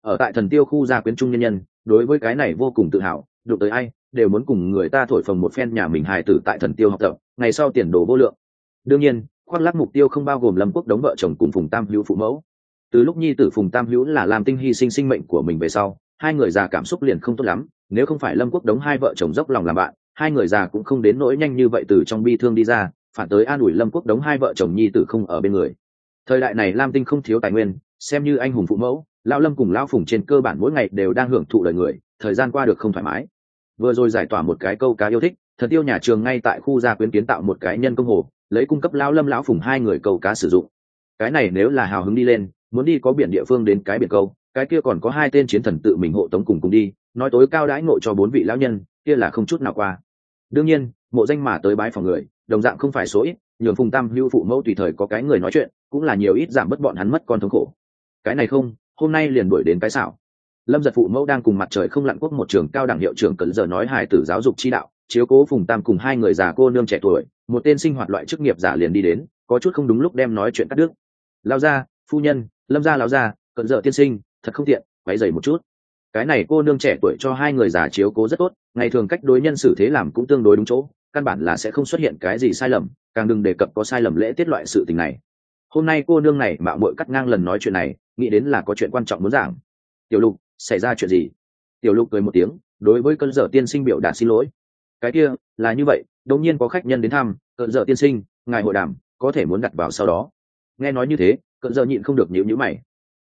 Ở tại thần tiêu khu gia quyến trung nhân nhân, đối với cái này vô cùng tự hào, đụng tới ai, đều muốn cùng người ta thổi phồng một phen nhà mình hài tử tại thần tiêu học tập, ngày sau tiền đồ vô lượng. Đương nhiên khoác lắc mục tiêu không bao gồm lâm quốc đống vợ chồng cùng phùng tam hữu phụ mẫu. Từ lúc nhi tử phùng tam hữu là làm tinh hy sinh sinh mệnh của mình về sau, hai người già cảm xúc liền không tốt lắm, nếu không phải lâm quốc đống hai vợ chồng dốc lòng làm bạn, hai người già cũng không đến nỗi nhanh như vậy từ trong bi thương đi ra, phản tới an ủi lâm quốc đống hai vợ chồng nhi tử không ở bên người. Thời đại này lam tinh không thiếu tài nguyên, xem như anh hùng phụ mẫu, lão lâm cùng lão phùng trên cơ bản mỗi ngày đều đang hưởng thụ đời người, thời gian qua được không thoải mái. Vừa rồi giải tỏa một cái câu cá yêu thích, thần tiêu nhà trường ngay tại khu gia quyến kiến tạo một cái nhân công hồ lấy cung cấp lão lâm lão phùng hai người câu cá sử dụng. Cái này nếu là hào hứng đi lên, muốn đi có biển địa phương đến cái biển câu, cái kia còn có hai tên chiến thần tự mình hộ tống cùng cùng đi, nói tối cao đãi ngộ cho bốn vị lão nhân, kia là không chút nào qua. Đương nhiên, mộ danh mà tới bái phòng người, đồng dạng không phải số ít, nhường phùng tam hưu phụ mẫu tùy thời có cái người nói chuyện, cũng là nhiều ít giảm bớt bọn hắn mất con thống khổ. Cái này không, hôm nay liền đuổi đến cái xảo. Lâm giật phụ mẫu đang cùng mặt trời không lặn quốc một trường cao đẳng hiệu trưởng cần giờ nói hài tử giáo dục chi đạo chiếu cố phùng tam cùng hai người già cô nương trẻ tuổi, một tên sinh hoạt loại chức nghiệp giả liền đi đến, có chút không đúng lúc đem nói chuyện cắt đứt. Lao ra phu nhân, lâm gia lao ra cận dợ tiên sinh, thật không tiện váy dày một chút. Cái này cô nương trẻ tuổi cho hai người già chiếu cố rất tốt, ngày thường cách đối nhân xử thế làm cũng tương đối đúng chỗ, căn bản là sẽ không xuất hiện cái gì sai lầm, càng đừng đề cập có sai lầm lễ tiết loại sự tình này. Hôm nay cô nương này mạo muội cắt ngang lần nói chuyện này, nghĩ đến là có chuyện quan trọng muốn giảng. Tiểu lục, xảy ra chuyện gì? Tiểu lục cười một tiếng, đối với cơn dở tiên sinh biểu đạt xin lỗi cái kia, là như vậy, đột nhiên có khách nhân đến thăm cận dợ tiên sinh, ngài hội đàm, có thể muốn đặt vào sau đó. Nghe nói như thế cận dợ nhịn không được nhíu nhíu mày.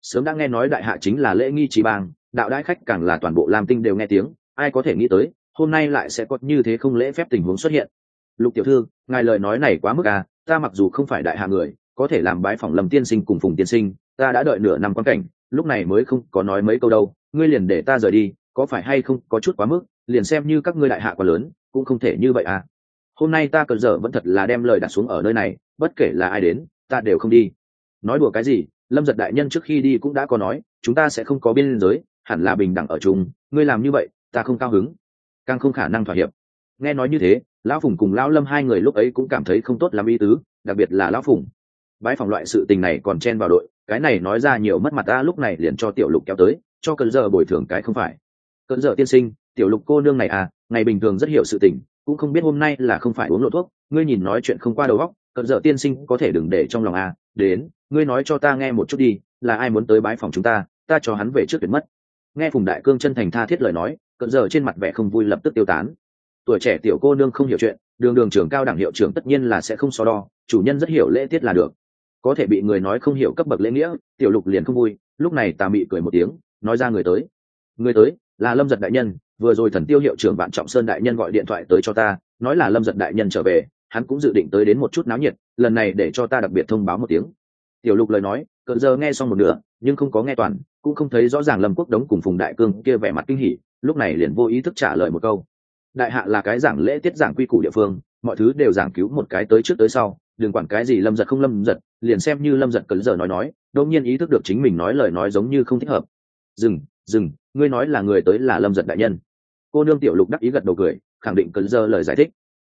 Sớm đã nghe nói đại hạ chính là lễ nghi trí bang, đạo đãi khách càng là toàn bộ lam tinh đều nghe tiếng, ai có thể nghĩ tới, hôm nay lại sẽ có như thế không lễ phép tình huống xuất hiện. Lục tiểu thư, ngài lời nói này quá mức à ta mặc dù không phải đại hạ người, có thể làm bái phỏng lầm tiên sinh cùng phùng tiên sinh, ta đã đợi nửa năm quan cảnh, lúc này mới không có nói mấy câu đâu, ngươi liền để ta rời đi, có phải hay không có chút quá mức, liền xem như các ngươi đại hạ quá lớn cũng không thể như vậy à. Hôm nay ta cần giờ vẫn thật là đem lời đặt xuống ở nơi này, bất kể là ai đến, ta đều không đi. Nói đùa cái gì, lâm giật đại nhân trước khi đi cũng đã có nói, chúng ta sẽ không có biên giới, hẳn là bình đẳng ở chung, ngươi làm như vậy, ta không cao hứng. Càng không khả năng thỏa hiệp. Nghe nói như thế, lão phùng cùng lão lâm hai người lúc ấy cũng cảm thấy không tốt làm ý tứ, đặc biệt là lão phùng. Bãi phòng loại sự tình này còn chen vào đội, cái này nói ra nhiều mất mặt ta lúc này liền cho tiểu lục kéo tới, cho cơn giờ bồi thường cái không phải. Cơn giờ tiên sinh, tiểu lục cô nương này à ngày bình thường rất hiểu sự tình, cũng không biết hôm nay là không phải uống lộ thuốc, ngươi nhìn nói chuyện không qua đầu óc cận giờ tiên sinh có thể đừng để trong lòng à đến, ngươi nói cho ta nghe một chút đi, là ai muốn tới bãi phòng chúng ta ta cho hắn về trước tuyệt mất. Nghe phùng đại cương chân thành tha thiết lời nói cận giờ trên mặt vẻ không vui lập tức tiêu tán. Tuổi trẻ tiểu cô nương không hiểu chuyện, đường đường trưởng cao đẳng hiệu trưởng tất nhiên là sẽ không so đo, chủ nhân rất hiểu lễ tiết là được. Có thể bị người nói không hiểu cấp bậc lễ nghĩa, tiểu lục liền không vui, lúc này tà mị cười một tiếng, nói ra người tới. Người tới, là lâm giật đại nhân vừa rồi thần tiêu hiệu trưởng vạn trọng sơn đại nhân gọi điện thoại tới cho ta, nói là lâm giật đại nhân trở về, hắn cũng dự định tới đến một chút náo nhiệt, lần này để cho ta đặc biệt thông báo một tiếng. Tiểu lục lời nói cận giờ nghe xong một nửa, nhưng không có nghe toàn, cũng không thấy rõ ràng lâm quốc đống cùng phùng đại cương kia vẻ mặt kinh hỉ, lúc này liền vô ý thức trả lời một câu. Đại hạ là cái giảng lễ tiết giảng quy củ địa phương, mọi thứ đều giảng cứu một cái tới trước tới sau, đừng quản cái gì lâm giật không lâm giật, liền xem như lâm giật cấn giờ nói nói, đột nhiên ý thức được chính mình nói lời nói giống như không thích hợp. Dừng dừng, ngươi nói là người tới là lâm giật đại nhân. Cô nương tiểu lục đắc ý gật đầu cười, khẳng định cần giờ lời giải thích.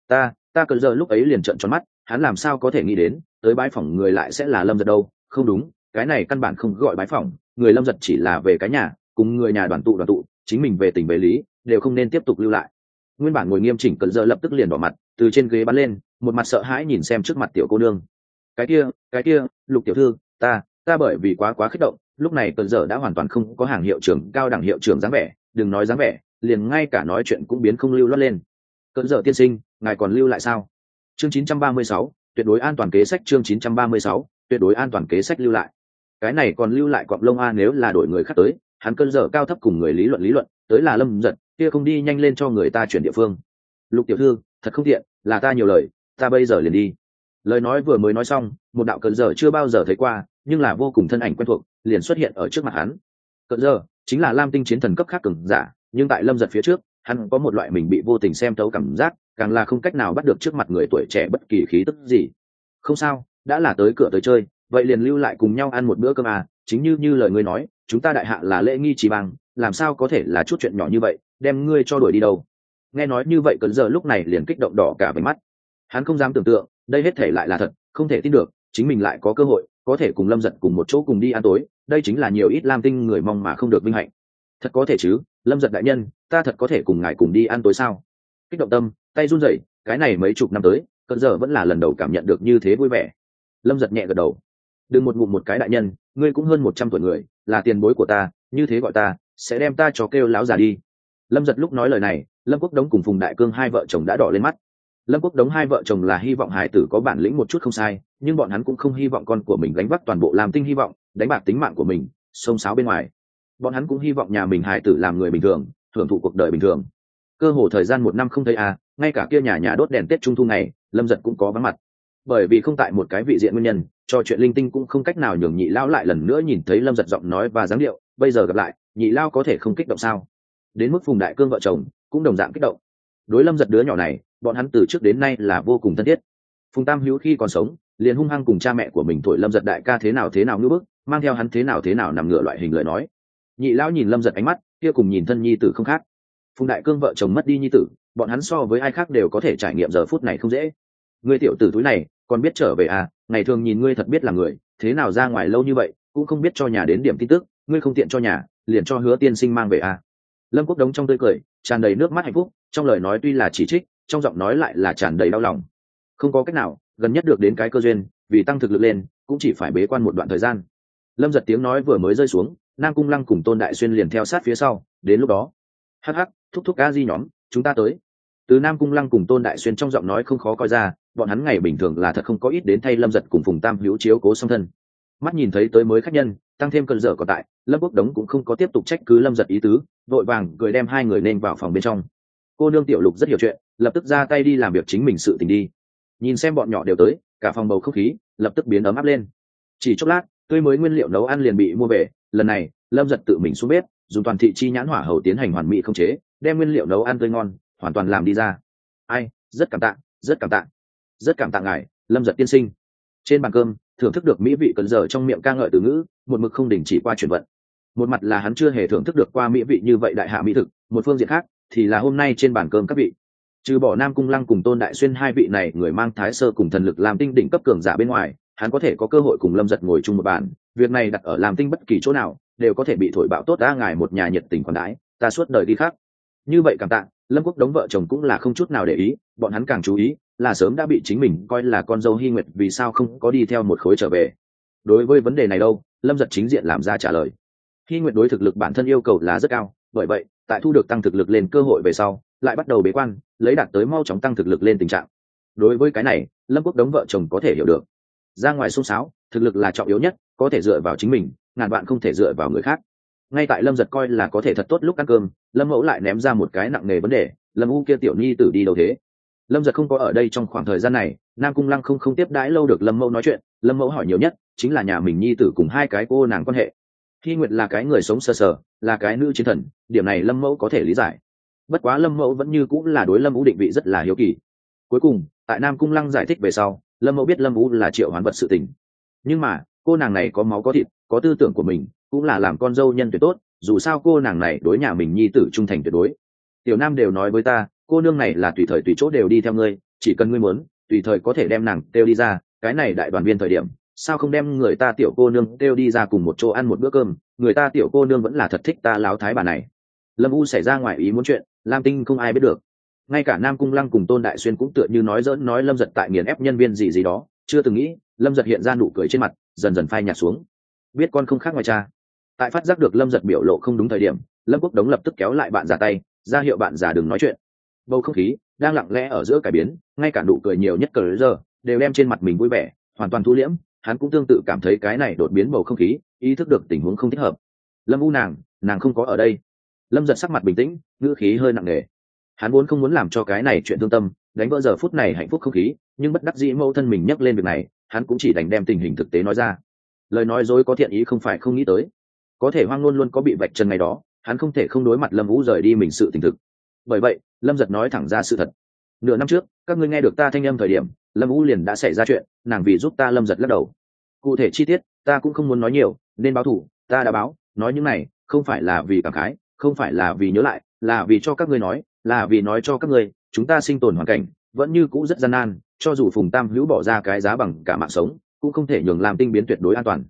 Ta ta cần giờ lúc ấy liền trợn tròn mắt, hắn làm sao có thể nghĩ đến, tới bãi phỏng người lại sẽ là lâm giật đâu? Không đúng, cái này căn bản không gọi bãi phỏng, người lâm giật chỉ là về cái nhà, cùng người nhà đoàn tụ đoàn tụ, chính mình về tình về lý, đều không nên tiếp tục lưu lại. Nguyên bản ngồi nghiêm chỉnh cần giờ lập tức liền đỏ mặt, từ trên ghế bắn lên, một mặt sợ hãi nhìn xem trước mặt tiểu cô nương. Cái kia cái kia, lục tiểu thư, ta ta bởi vì quá quá kích động lúc này cơn dở đã hoàn toàn không có hàng hiệu trưởng cao đẳng hiệu trưởng dáng vẻ đừng nói dáng vẻ liền ngay cả nói chuyện cũng biến không lưu lót lên. Cơn dở tiên sinh ngài còn lưu lại sao? Chương 936, tuyệt đối an toàn kế sách chương 936, tuyệt đối an toàn kế sách lưu lại. Cái này còn lưu lại cọp lông a nếu là đổi người khác tới hắn cơn dở cao thấp cùng người lý luận lý luận tới là lâm giật kia không đi nhanh lên cho người ta chuyển địa phương. Lục tiểu thư thật không tiện là ta nhiều lời ta bây giờ liền đi. Lời nói vừa mới nói xong một đạo cơn dở chưa bao giờ thấy qua nhưng là vô cùng thân ảnh quen thuộc liền xuất hiện ở trước mặt hắn. Cận giờ, chính là lam tinh chiến thần cấp khác cường giả, nhưng tại lâm giật phía trước, hắn có một loại mình bị vô tình xem thấu cảm giác, càng là không cách nào bắt được trước mặt người tuổi trẻ bất kỳ khí tức gì. Không sao, đã là tới cửa tới chơi, vậy liền lưu lại cùng nhau ăn một bữa cơm à chính như như lời ngươi nói, chúng ta đại hạ là lễ nghi trì bằng, làm sao có thể là chút chuyện nhỏ như vậy, đem ngươi cho đuổi đi đâu. Nghe nói như vậy cận giờ lúc này liền kích động đỏ cả váy mắt. Hắn không dám tưởng tượng, đây hết thể lại là thật, không thể tin được, chính mình lại có cơ hội có thể cùng lâm giật cùng một chỗ cùng đi ăn tối, đây chính là nhiều ít lam tinh người mong mà không được vinh hạnh. Thật có thể chứ, lâm giật đại nhân, ta thật có thể cùng ngài cùng đi ăn tối sao? Kích động tâm, tay run rẩy, cái này mấy chục năm tới cận giờ vẫn là lần đầu cảm nhận được như thế vui vẻ. Lâm giật nhẹ gật đầu. Đừng một ngụm một cái đại nhân, ngươi cũng hơn một trăm tuổi người, là tiền bối của ta, như thế gọi ta, sẽ đem ta cho kêu láo già đi. Lâm giật lúc nói lời này, lâm quốc đống cùng phùng đại cương hai vợ chồng đã đỏ lên mắt lâm quốc đống hai vợ chồng là hy vọng hải tử có bản lĩnh một chút không sai, nhưng bọn hắn cũng không hy vọng con của mình đánh bắt toàn bộ làm tinh hy vọng, đánh bạc tính mạng của mình, xông xáo bên ngoài. Bọn hắn cũng hy vọng nhà mình hải tử làm người bình thường hưởng thụ cuộc đời bình thường. Cơ hồ thời gian một năm không thấy à ngay cả kia nhà nhà đốt đèn tết trung thu này lâm giật cũng có vắng mặt. Bởi vì không tại một cái vị diện nguyên nhân, cho chuyện linh tinh cũng không cách nào nhường nhị lao lại lần nữa nhìn thấy lâm giật giọng nói và dáng điệu, bây giờ gặp lại, nhị lao có thể không kích động sao? Đến mức phùng đại cương vợ chồng cũng đồng dạng kích động. Đối lâm giật đứa nhỏ này bọn hắn từ trước đến nay là vô cùng thân thiết. Phùng tam hữu khi còn sống, liền hung hăng cùng cha mẹ của mình thổi lâm giật đại ca thế nào thế nào ngưỡng bức, mang theo hắn thế nào thế nào nằm ngửa loại hình lời nói. Nhị lão nhìn lâm giật ánh mắt, kia cùng nhìn thân nhi tử không khác. Phùng đại cương vợ chồng mất đi nhi tử, bọn hắn so với ai khác đều có thể trải nghiệm giờ phút này không dễ. Ngươi tiểu tử túi này, còn biết trở về à? Ngày thường nhìn ngươi thật biết là người, thế nào ra ngoài lâu như vậy, cũng không biết cho nhà đến điểm tin tức, ngươi không tiện cho nhà, liền cho hứa tiên sinh mang về à? Lâm quốc đống trong tươi cười, tràn đầy nước mắt hạnh phúc, trong lời nói tuy là chỉ trích trong giọng nói lại là tràn đầy đau lòng. Không có cách nào, gần nhất được đến cái cơ duyên, vì tăng thực lực lên, cũng chỉ phải bế quan một đoạn thời gian. Lâm giật tiếng nói vừa mới rơi xuống, nam cung lăng cùng tôn đại xuyên liền theo sát phía sau, đến lúc đó. Hắc hắc, thúc thúc ca di nhóm, chúng ta tới. Từ nam cung lăng cùng tôn đại xuyên trong giọng nói không khó coi ra, bọn hắn ngày bình thường là thật không có ít đến thay lâm giật cùng phùng tam hữu chiếu cố song thân. Mắt nhìn thấy tới mới khách nhân, tăng thêm cơn dở còn tại, lâm quốc đống cũng không có tiếp tục trách cứ lâm giật ý tứ, vội vàng cười đem hai người lên vào phòng bên trong cô nương tiểu lục rất hiểu chuyện, lập tức ra tay đi làm việc chính mình sự tình đi. Nhìn xem bọn nhỏ đều tới, cả phòng bầu không khí lập tức biến ấm áp lên. Chỉ chốc lát, tươi mới nguyên liệu nấu ăn liền bị mua về, lần này, lâm giật tự mình xuống bếp, dùng toàn thị chi nhãn hỏa hầu tiến hành hoàn mỹ không chế, đem nguyên liệu nấu ăn tươi ngon, hoàn toàn làm đi ra. Ai, rất cảm tạ, rất cảm tạ, rất cảm tạ ngài, lâm giật tiên sinh. Trên bàn cơm, thưởng thức được mỹ vị cần giờ trong miệng ca ngợi từ ngữ, một mực không đình chỉ qua chuyển vận. Một mặt là hắn chưa hề thưởng thức được qua mỹ vị như vậy đại hạ mỹ thực, một phương diện khác thì là hôm nay trên bàn cơm các vị. Trừ bỏ nam cung lăng cùng tôn đại xuyên hai vị này người mang thái sơ cùng thần lực làm tinh đỉnh cấp cường giả bên ngoài, hắn có thể có cơ hội cùng lâm giật ngồi chung một bàn, việc này đặt ở làm tinh bất kỳ chỗ nào, đều có thể bị thổi bạo tốt ta ngài một nhà nhiệt tình còn đái ta suốt đời đi khác. Như vậy cảm tạ, lâm quốc đống vợ chồng cũng là không chút nào để ý, bọn hắn càng chú ý là sớm đã bị chính mình coi là con dâu hy nguyệt vì sao không có đi theo một khối trở về. Đối với vấn đề này đâu, lâm giật chính diện làm ra trả lời. Hy nguyệt đối thực lực bản thân yêu cầu là rất cao, bởi vậy tại thu được tăng thực lực lên cơ hội về sau, lại bắt đầu bế quan, lấy đạt tới mau chóng tăng thực lực lên tình trạng. Đối với cái này, lâm quốc đống vợ chồng có thể hiểu được. Ra ngoài xung sáo, thực lực là trọng yếu nhất, có thể dựa vào chính mình, ngàn bạn không thể dựa vào người khác. Ngay tại lâm giật coi là có thể thật tốt lúc ăn cơm, lâm mẫu lại ném ra một cái nặng nề vấn đề, lâm u kia tiểu nhi tử đi đâu thế? Lâm giật không có ở đây trong khoảng thời gian này, nam cung lăng không không tiếp đãi lâu được lâm mẫu nói chuyện, lâm mẫu hỏi nhiều nhất, chính là nhà mình nhi tử cùng hai cái cô nàng quan hệ hy nguyệt là cái người sống sơ sờ, sờ là cái nữ chiến thần điểm này lâm mẫu có thể lý giải. Bất quá lâm mẫu vẫn như cũng là đối lâm Vũ định vị rất là hiếu kỳ. Cuối cùng tại nam cung lăng giải thích về sau lâm mẫu biết lâm Vũ là triệu hoán vật sự tình. Nhưng mà cô nàng này có máu có thịt có tư tưởng của mình cũng là làm con dâu nhân tuyệt tốt dù sao cô nàng này đối nhà mình nhi tử trung thành tuyệt đối. Tiểu nam đều nói với ta cô nương này là tùy thời tùy chỗ đều đi theo ngươi chỉ cần ngươi muốn tùy thời có thể đem nàng kêu đi ra cái này đại đoàn viên thời điểm sao không đem người ta tiểu cô nương kêu đi ra cùng một chỗ ăn một bữa cơm, người ta tiểu cô nương vẫn là thật thích ta láo thái bà này. Lâm u xảy ra ngoài ý muốn chuyện, lam tinh không ai biết được. Ngay cả nam cung lăng cùng tôn đại xuyên cũng tựa như nói dỡn nói lâm giật tại nghiền ép nhân viên gì gì đó, chưa từng nghĩ, lâm giật hiện ra nụ cười trên mặt, dần dần phai nhạt xuống. Biết con không khác ngoài cha. Tại phát giác được lâm giật biểu lộ không đúng thời điểm, lâm quốc đống lập tức kéo lại bạn già tay, ra hiệu bạn già đừng nói chuyện. Bầu không khí đang lặng lẽ ở giữa cải biến, ngay cả nụ cười nhiều nhất cờ giờ, đều đem trên mặt mình vui vẻ, hoàn toàn thu liễm hắn cũng tương tự cảm thấy cái này đột biến bầu không khí, ý thức được tình huống không thích hợp. Lâm u nàng nàng không có ở đây. Lâm giật sắc mặt bình tĩnh, ngữ khí hơi nặng nề. Hắn vốn không muốn làm cho cái này chuyện thương tâm, đánh vỡ giờ phút này hạnh phúc không khí, nhưng bất đắc dĩ mâu thân mình nhắc lên việc này, hắn cũng chỉ đành đem tình hình thực tế nói ra. Lời nói dối có thiện ý không phải không nghĩ tới. Có thể hoang luôn luôn có bị vạch chân ngày đó, hắn không thể không đối mặt lâm vũ rời đi mình sự tình thực. Bởi vậy, lâm giật nói thẳng ra sự thật nửa năm trước, các ngươi nghe được ta thanh âm thời điểm, lâm vũ liền đã xảy ra chuyện, nàng vì giúp ta lâm giật lắc đầu. Cụ thể chi tiết, ta cũng không muốn nói nhiều, nên báo thủ, ta đã báo, nói những này, không phải là vì cảm khái, không phải là vì nhớ lại, là vì cho các ngươi nói, là vì nói cho các ngươi, chúng ta sinh tồn hoàn cảnh, vẫn như cũ rất gian nan, cho dù phùng tam hữu bỏ ra cái giá bằng cả mạng sống, cũng không thể nhường làm tinh biến tuyệt đối an toàn.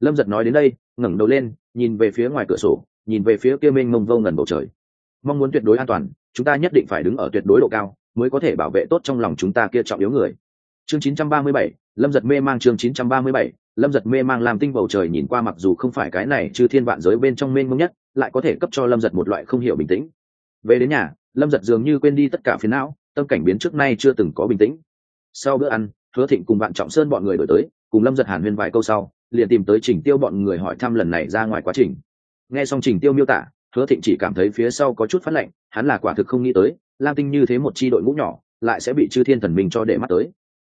Lâm giật nói đến đây, ngẩng đầu lên, nhìn về phía ngoài cửa sổ, nhìn về phía kia mênh mông vô ngần bầu trời. Mong muốn tuyệt đối an toàn, chúng ta nhất định phải đứng ở tuyệt đối độ cao mới có thể bảo vệ tốt trong lòng chúng ta kia trọng yếu người. Chương 937, lâm giật mê mang chương 937, lâm giật mê mang làm tinh bầu trời nhìn qua mặc dù không phải cái này chứ thiên vạn giới bên trong mênh mông nhất lại có thể cấp cho lâm giật một loại không hiểu bình tĩnh. Về đến nhà lâm giật dường như quên đi tất cả phiến não tâm cảnh biến trước nay chưa từng có bình tĩnh. Sau bữa ăn hứa thịnh cùng bạn trọng sơn bọn người đổi tới cùng lâm giật hàn huyên vài câu sau liền tìm tới trình tiêu bọn người hỏi thăm lần này ra ngoài quá trình. Nghe xong trình tiêu miêu tả hứa thịnh chỉ cảm thấy phía sau có chút phát lạnh hắn là quả thực không nghĩ tới lam tinh như thế một c h i đội ngũ nhỏ, lại sẽ bị chư thiên thần minh cho để mắt tới.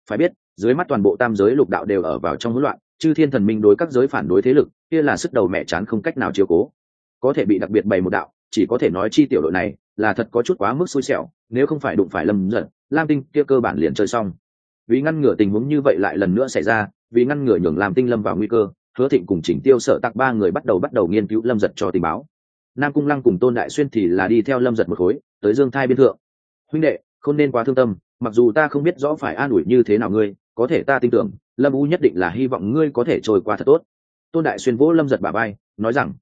Phải biết, dưới mắt toàn bộ tam giới lục đạo đều ở vào trong hỗn loạn, chư thiên thần minh đối các giới phản đối thế lực, kia là sức đầu mẹ chán không cách nào chiếu cố. Có thể bị đặc biệt bày một đạo, chỉ có thể nói chi tiểu đội này là thật có chút quá mức xui xẻo, nếu không phải đụng phải lâm giận lam tinh kia cơ bản liền chơi xong. Vì ngăn ngừa tình huống như vậy lại lần nữa xảy ra, vì ngăn ngừa nhường lam tinh lâm vào nguy cơ, hứa thịnh cùng chỉnh tiêu sở tặc ba người bắt đầu bắt đầu nghiên cứu lâm giật cho tình báo nam cung lăng cùng tôn đại xuyên thì là đi theo lâm giật một khối, tới dương thai biên thượng. Huynh đệ, không nên quá thương tâm, mặc dù ta không biết rõ phải an ủi như thế nào ngươi, có thể ta tin tưởng, lâm u nhất định là hy vọng ngươi có thể trôi qua thật tốt. Tôn đại xuyên vỗ lâm giật bà bay nói rằng,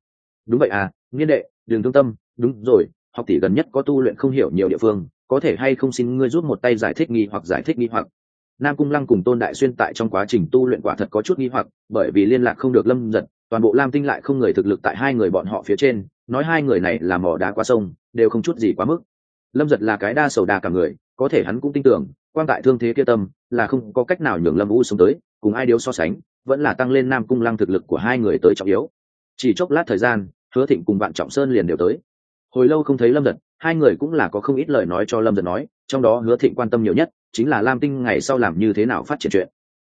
đúng vậy à nghiên đệ, đừng thương tâm, đúng rồi, học tỷ gần nhất có tu luyện không hiểu nhiều địa phương, có thể hay không xin ngươi rút một tay giải thích nghi hoặc, giải thích nghi hoặc. Nam cung lăng cùng tôn đại xuyên tại trong quá trình tu luyện quả thật có chút nghi hoặc, bởi vì liên lạc không được lâm giật, toàn bộ lam tinh lại không người thực lực tại hai người bọn họ phía trên nói hai người này là mỏ đá qua sông, đều không chút gì quá mức. Lâm giật là cái đa sầu đa cả người, có thể hắn cũng tin tưởng, quan tại thương thế kia tâm, là không có cách nào nhường lâm u sống tới, cùng ai điếu so sánh, vẫn là tăng lên nam cung lăng thực lực của hai người tới trọng yếu. Chỉ chốc lát thời gian, hứa thịnh cùng bạn trọng sơn liền đều tới. Hồi lâu không thấy lâm giật, hai người cũng là có không ít lời nói cho lâm giật nói, trong đó hứa thịnh quan tâm nhiều nhất, chính là lam tinh ngày sau làm như thế nào phát triển chuyện.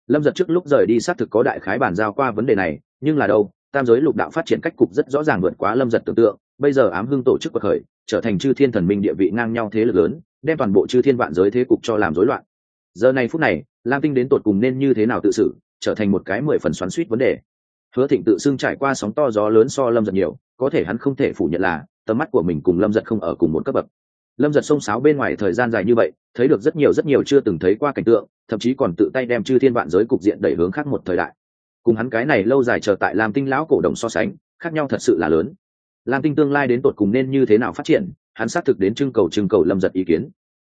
Lâm giật trước lúc rời đi xác thực có đại khái bàn giao qua vấn đề này, nhưng là đâu tam giới lục đạo phát triển cách cục rất rõ ràng vượt quá lâm giật tưởng tượng, bây giờ ám hưng tổ chức bậc khởi, trở thành chư thiên thần minh địa vị ngang nhau thế lực lớn, đem toàn bộ chư thiên vạn giới thế cục cho làm rối loạn. Giờ này phút này, lam tinh đến tột cùng nên như thế nào tự xử, trở thành một cái mười phần xoắn suýt vấn đề. Hứa thịnh tự xưng trải qua sóng to gió lớn so lâm giật nhiều, có thể hắn không thể phủ nhận là, tầm mắt của mình cùng lâm giật không ở cùng một cấp bậc. Lâm giật xông sáo bên ngoài thời gian dài như vậy, thấy được rất nhiều rất nhiều chưa từng thấy qua cảnh tượng, thậm chí còn tự tay đem chư thiên vạn giới cục diện đẩy hướng khác một thời đại cùng hắn cái này lâu dài chờ tại lam tinh lão cổ đồng so sánh, khác nhau thật sự là lớn. Lam tinh tương lai đến tột cùng nên như thế nào phát triển, hắn xác thực đến trưng cầu trưng cầu lâm giật ý kiến.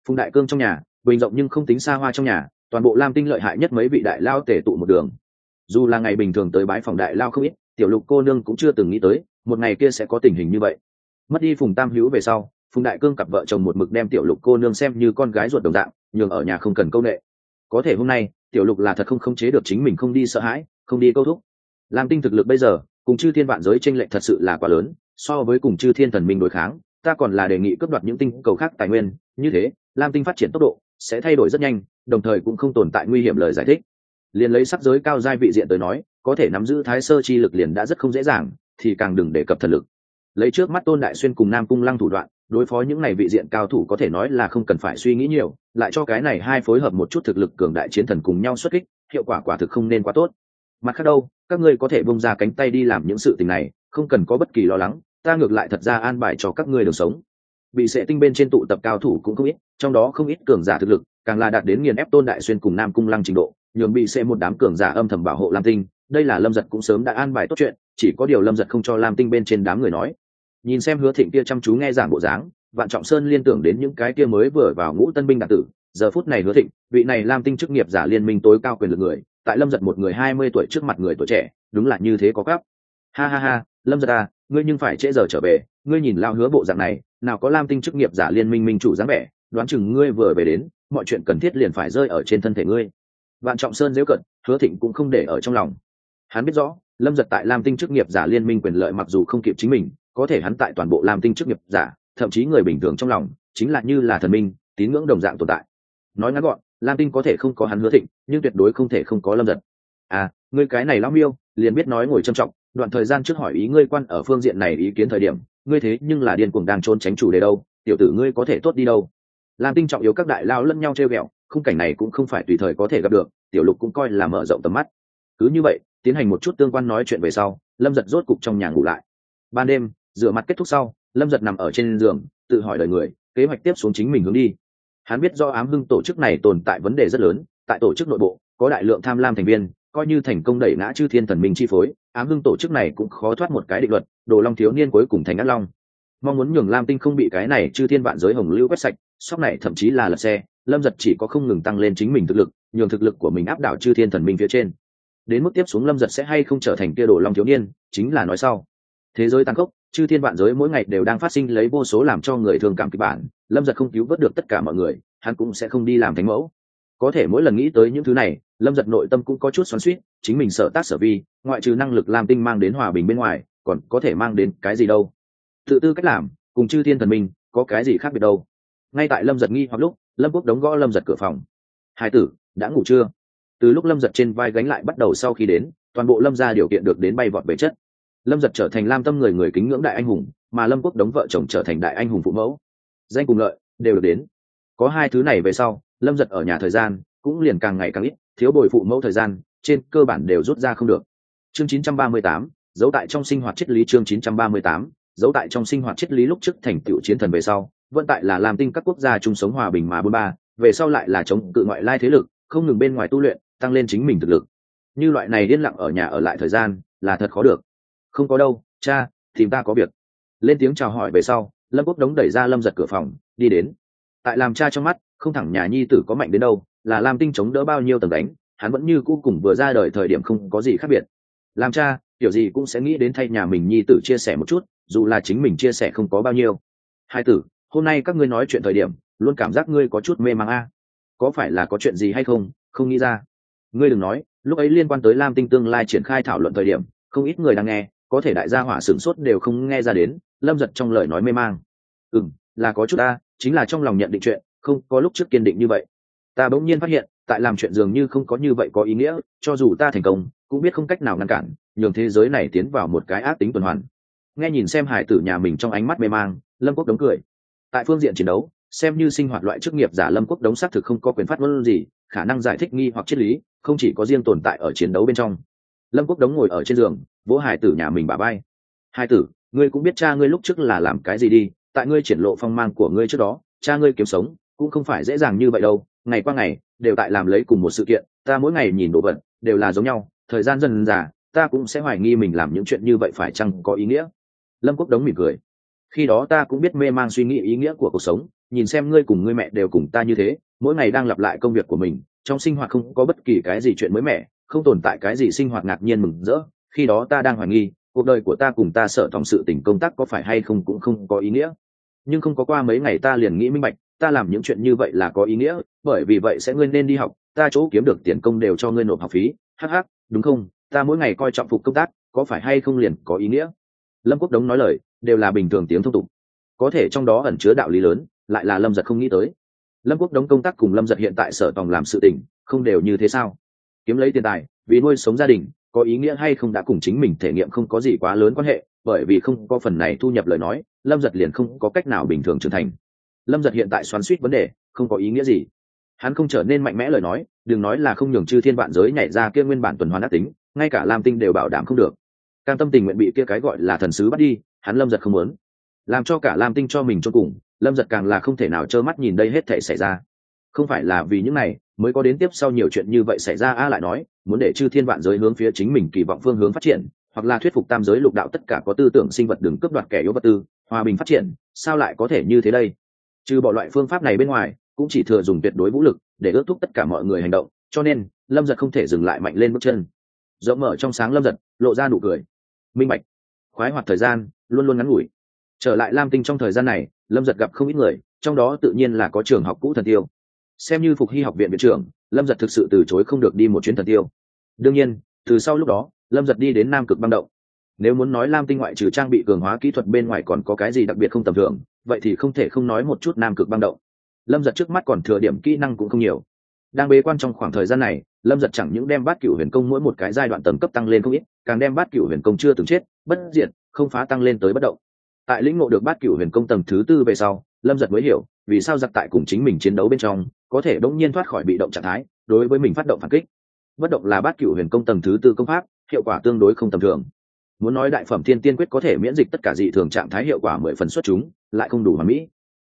Phùng đại cương trong nhà, bình rộng nhưng không tính xa hoa trong nhà, toàn bộ lam tinh lợi hại nhất mấy vị đại lao tể tụ một đường. Dù là ngày bình thường tới bái phòng đại lao không ít, tiểu lục cô nương cũng chưa từng nghĩ tới, một ngày kia sẽ có tình hình như vậy. Mất đi phùng tam hữu về sau, phùng đại cương cặp vợ chồng một mực đem tiểu lục cô nương xem như con gái ruột đồng dạng, nhường ở nhà không cần câu nệ. Có thể hôm nay, tiểu lục là thật không khống chế được chính mình không đi sợ hãi không đi câu thúc. Làm tinh thực lực bây giờ, cùng chư thiên vạn giới tranh lệch thật sự là quá lớn, so với cùng chư thiên thần minh đối kháng, ta còn là đề nghị cướp đoạt những tinh cầu khác tài nguyên, như thế, lam tinh phát triển tốc độ sẽ thay đổi rất nhanh, đồng thời cũng không tồn tại nguy hiểm lời giải thích. Liền lấy sắc giới cao giai vị diện tới nói, có thể nắm giữ thái sơ chi lực liền đã rất không dễ dàng, thì càng đừng đề cập thần lực. Lấy trước mắt tôn đại xuyên cùng nam cung lăng thủ đoạn, đối phó những này vị diện cao thủ có thể nói là không cần phải suy nghĩ nhiều, lại cho cái này hai phối hợp một chút thực lực cường đại chiến thần cùng nhau xuất kích, hiệu quả quả thực không nên quá tốt mặt khác đâu, các ngươi có thể bông ra cánh tay đi làm những sự tình này, không cần có bất kỳ lo lắng, ta ngược lại thật ra an bài cho các ngươi đường sống. Bị sệ tinh bên trên tụ tập cao thủ cũng không ít, trong đó không ít cường giả thực lực, càng là đạt đến nghiền ép tôn đại xuyên cùng nam cung lăng trình độ, nhường bị sệ một đám cường giả âm thầm bảo hộ lam tinh. Đây là lâm giật cũng sớm đã an bài tốt chuyện, chỉ có điều lâm giật không cho lam tinh bên trên đám người nói. Nhìn xem hứa thịnh kia chăm chú nghe giảng bộ dáng, vạn trọng sơn liên tưởng đến những cái kia mới vừa vào ngũ tân binh đạt tử, giờ phút này hứa thịnh, vị này lam tinh chức nghiệp giả liên minh tối cao quyền lực người tại lâm giật một người hai mươi tuổi trước mặt người tuổi trẻ, đúng là như thế có gấp ha ha ha, lâm giật à ngươi nhưng phải trễ giờ trở về, ngươi nhìn lao hứa bộ dạng này, nào có lam tinh chức nghiệp giả liên minh minh chủ dáng vẻ, đoán chừng ngươi vừa về đến, mọi chuyện cần thiết liền phải rơi ở trên thân thể ngươi. Vạn trọng sơn dễu cận, hứa thịnh cũng không để ở trong lòng. Hắn biết rõ, lâm giật tại lam tinh chức nghiệp giả liên minh quyền lợi mặc dù không kịp chính mình, có thể hắn tại toàn bộ lam tinh chức nghiệp giả, thậm chí người bình thường trong lòng, chính là như là thần minh, tín ngưỡng đồng dạng tồn tại. Nói ngắn gọn lam tinh có thể không có hắn hứa thịnh, nhưng tuyệt đối không thể không có lâm giật. À ngươi cái này lão miêu, liền biết nói ngồi trầm trọng, đoạn thời gian trước hỏi ý ngươi quan ở phương diện này ý kiến thời điểm, ngươi thế nhưng là điên cuồng đang trốn tránh chủ đề đâu, tiểu tử ngươi có thể tốt đi đâu? Lam tinh trọng yếu các đại lao lẫn nhau treo ghẹo, khung cảnh này cũng không phải tùy thời có thể gặp được, tiểu lục cũng coi là mở rộng tầm mắt. Cứ như vậy, tiến hành một chút tương quan nói chuyện về sau, lâm giật rốt cục trong nhà ngủ lại. Ban đêm, rửa mặt kết thúc sau, lâm giật nằm ở trên giường, tự hỏi đời người, kế hoạch tiếp xuống chính mình hướng đi hắn biết do ám hưng tổ chức này tồn tại vấn đề rất lớn, tại tổ chức nội bộ, có đại lượng tham lam thành viên, coi như thành công đẩy ngã chư thiên thần minh chi phối, ám hưng tổ chức này cũng khó thoát một cái định luật, đồ long thiếu niên cuối cùng thành ác long. Mong muốn nhường lam tinh không bị cái này chư thiên vạn giới hồng lưu quét sạch, sóc này thậm chí là lật xe, lâm giật chỉ có không ngừng tăng lên chính mình thực lực, nhường thực lực của mình áp đảo chư thiên thần minh phía trên. Đến mức tiếp xuống lâm giật sẽ hay không trở thành kia đồ long thiếu niên, chính là nói sau. Thế giới tăng cốc chư thiên vạn giới mỗi ngày đều đang phát sinh lấy vô số làm cho người thường cảm kịch bản, lâm giật không cứu vớt được tất cả mọi người, hắn cũng sẽ không đi làm thánh mẫu. Có thể mỗi lần nghĩ tới những thứ này, lâm giật nội tâm cũng có chút xoắn suýt chính mình sợ tác sở vi, ngoại trừ năng lực làm tinh mang đến hòa bình bên ngoài, còn có thể mang đến cái gì đâu. Tự tư cách làm, cùng chư thiên thần minh, có cái gì khác biệt đâu. Ngay tại lâm giật nghi hoặc lúc, lâm quốc đóng gõ lâm giật cửa phòng. Hai tử, đã ngủ chưa? Từ lúc lâm giật trên vai gánh lại bắt đầu sau khi đến, toàn bộ lâm ra điều kiện được đến bay vọt về chất lâm giật trở thành lam tâm người người kính ngưỡng đại anh hùng mà lâm quốc đống vợ chồng trở thành đại anh hùng phụ mẫu. Danh cùng lợi đều được đến. Có hai thứ này về sau lâm giật ở nhà thời gian cũng liền càng ngày càng ít thiếu bồi phụ mẫu thời gian trên cơ bản đều rút ra không được. Chương 938, dấu tại trong sinh hoạt triết lý chương 938, dấu tại trong sinh hoạt triết lý lúc trước thành tựu chiến thần về sau vận tại là làm tinh các quốc gia chung sống hòa bình mà bôn ba về sau lại là chống cự ngoại lai thế lực không ngừng bên ngoài tu luyện tăng lên chính mình thực lực. Như loại này điên lặng ở nhà ở lại thời gian là thật khó được không có đâu, cha, tìm ta có việc. Lên tiếng chào hỏi về sau, lâm quốc đống đẩy ra lâm giật cửa phòng, đi đến. Tại làm cha trong mắt, không thẳng nhà nhi tử có mạnh đến đâu, là làm tinh chống đỡ bao nhiêu tầng đánh, hắn vẫn như cũ cùng vừa ra đời thời điểm không có gì khác biệt. Làm cha, kiểu gì cũng sẽ nghĩ đến thay nhà mình nhi tử chia sẻ một chút, dù là chính mình chia sẻ không có bao nhiêu. Hai tử, hôm nay các ngươi nói chuyện thời điểm, luôn cảm giác ngươi có chút mê mang a. Có phải là có chuyện gì hay không không nghĩ ra. Ngươi đừng nói, lúc ấy liên quan tới lam tinh tương lai triển khai thảo luận thời điểm, không ít người đang nghe có thể đại gia hỏa sửng sốt đều không nghe ra đến, lâm giật trong lời nói mê mang. Ừ m là có chút ta, chính là trong lòng nhận định chuyện, không có lúc trước kiên định như vậy. Ta bỗng nhiên phát hiện, tại làm chuyện dường như không có như vậy có ý nghĩa, cho dù ta thành công, cũng biết không cách nào ngăn cản, nhường thế giới này tiến vào một cái ác tính tuần hoàn. Nghe nhìn xem hải tử nhà mình trong ánh mắt mê mang, lâm quốc đống cười. Tại phương diện chiến đấu, xem như sinh hoạt loại chức nghiệp giả lâm quốc đống xác thực không có quyền phát ngôn gì, khả năng giải thích nghi hoặc triết lý, không chỉ có riêng tồn tại ở chiến đấu bên trong. Lâm quốc đống ngồi ở trên giường vỗ hải tử nhà mình bà bay hai tử, ngươi cũng biết cha ngươi lúc trước là làm cái gì đi, tại ngươi triển lộ phong mang của ngươi trước đó, cha ngươi kiếm sống cũng không phải dễ dàng như vậy đâu. Ngày qua ngày, đều tại làm lấy cùng một sự kiện, ta mỗi ngày nhìn đồ vật, đều là giống nhau. Thời gian dần dà, ta cũng sẽ hoài nghi mình làm những chuyện như vậy phải chăng có ý nghĩa? Lâm quốc đống mỉm cười. Khi đó ta cũng biết mê mang suy nghĩ ý nghĩa của cuộc sống, nhìn xem ngươi cùng ngươi mẹ đều cùng ta như thế, mỗi ngày đang lặp lại công việc của mình, trong sinh hoạt không có bất kỳ cái gì chuyện mới mẻ, không tồn tại cái gì sinh hoạt ngạc nhiên mừng rỡ khi đó ta đang hoài nghi, cuộc đời của ta cùng ta sợ tòng sự tình công tác có phải hay không cũng không có ý nghĩa. Nhưng không có qua mấy ngày ta liền nghĩ minh bạch, ta làm những chuyện như vậy là có ý nghĩa, bởi vì vậy sẽ ngươi nên đi học, ta chỗ kiếm được tiền công đều cho ngươi nộp học phí. Hh đúng không? Ta mỗi ngày coi trọng phục công tác, có phải hay không liền có ý nghĩa? Lâm quốc đống nói lời, đều là bình thường tiếng thông tục. Có thể trong đó ẩn chứa đạo lý lớn, lại là lâm giật không nghĩ tới. Lâm quốc đống công tác cùng lâm giật hiện tại sở tòng làm sự tình, không đều như thế sao? Kiếm lấy tiền tài, vì nuôi sống gia đình có ý nghĩa hay không đã cùng chính mình thể nghiệm không có gì quá lớn quan hệ, bởi vì không có phần này thu nhập lời nói, lâm giật liền không có cách nào bình thường trưởng thành. Lâm giật hiện tại xoắn suýt vấn đề, không có ý nghĩa gì. Hắn không trở nên mạnh mẽ lời nói, đừng nói là không nhường chư thiên vạn giới nhảy ra kia nguyên bản tuần hoàn ác tính, ngay cả lam tinh đều bảo đảm không được. Cam tâm tình nguyện bị kia cái gọi là thần sứ bắt đi, hắn lâm giật không muốn. Làm cho cả lam tinh cho mình cho cùng, lâm giật càng là không thể nào trơ mắt nhìn đây hết thể xảy ra. Không phải là vì những này mới có đến tiếp sau nhiều chuyện như vậy xảy ra, a lại nói, muốn để chư thiên vạn giới hướng phía chính mình kỳ vọng phương hướng phát triển, hoặc là thuyết phục tam giới lục đạo tất cả có tư tưởng sinh vật đừng cướp đoạt kẻ yếu vật tư, hòa bình phát triển, sao lại có thể như thế đây? Trừ bỏ loại phương pháp này bên ngoài, cũng chỉ thừa dùng tuyệt đối vũ lực để ước thúc tất cả mọi người hành động, cho nên, lâm giật không thể dừng lại mạnh lên bước chân. Rộng mở trong sáng lâm giật, lộ ra nụ cười. Minh bạch. Khoái hoạt thời gian, luôn luôn ngắn ngủi. Trở lại lam tinh trong thời gian này, lâm giật gặp không ít người, trong đó tự nhiên là có trường học cũ thần tiêu xem như phục hy học viện viện trưởng, lâm giật thực sự từ chối không được đi một chuyến thần tiêu. Đương nhiên, từ sau lúc đó, lâm giật đi đến nam cực băng động. Nếu muốn nói lam tinh ngoại trừ trang bị cường hóa kỹ thuật bên ngoài còn có cái gì đặc biệt không tầm thường, vậy thì không thể không nói một chút nam cực băng động. Lâm giật trước mắt còn thừa điểm kỹ năng cũng không nhiều. Đang bế quan trong khoảng thời gian này, lâm giật chẳng những đem bát cựu huyền công mỗi một cái giai đoạn tầm cấp tăng lên không ít, càng đem bát cựu huyền công chưa từng chết, bất diệt, không phá tăng lên tới bất động. Tại lĩnh ngộ được bát cựu huyền công tầng thứ tư về sau, lâm giật mới hiểu vì sao giặc tại cùng chính mình chiến đấu bên trong, có thể đống nhiên thoát khỏi bị động trạng thái, đối với mình phát động phản kích. Bất động là bát cựu huyền công tầng thứ tư công pháp, hiệu quả tương đối không tầm thường. Muốn nói đại phẩm thiên tiên quyết có thể miễn dịch tất cả dị thường trạng thái hiệu quả mười phần xuất chúng, lại không đủ mà mỹ.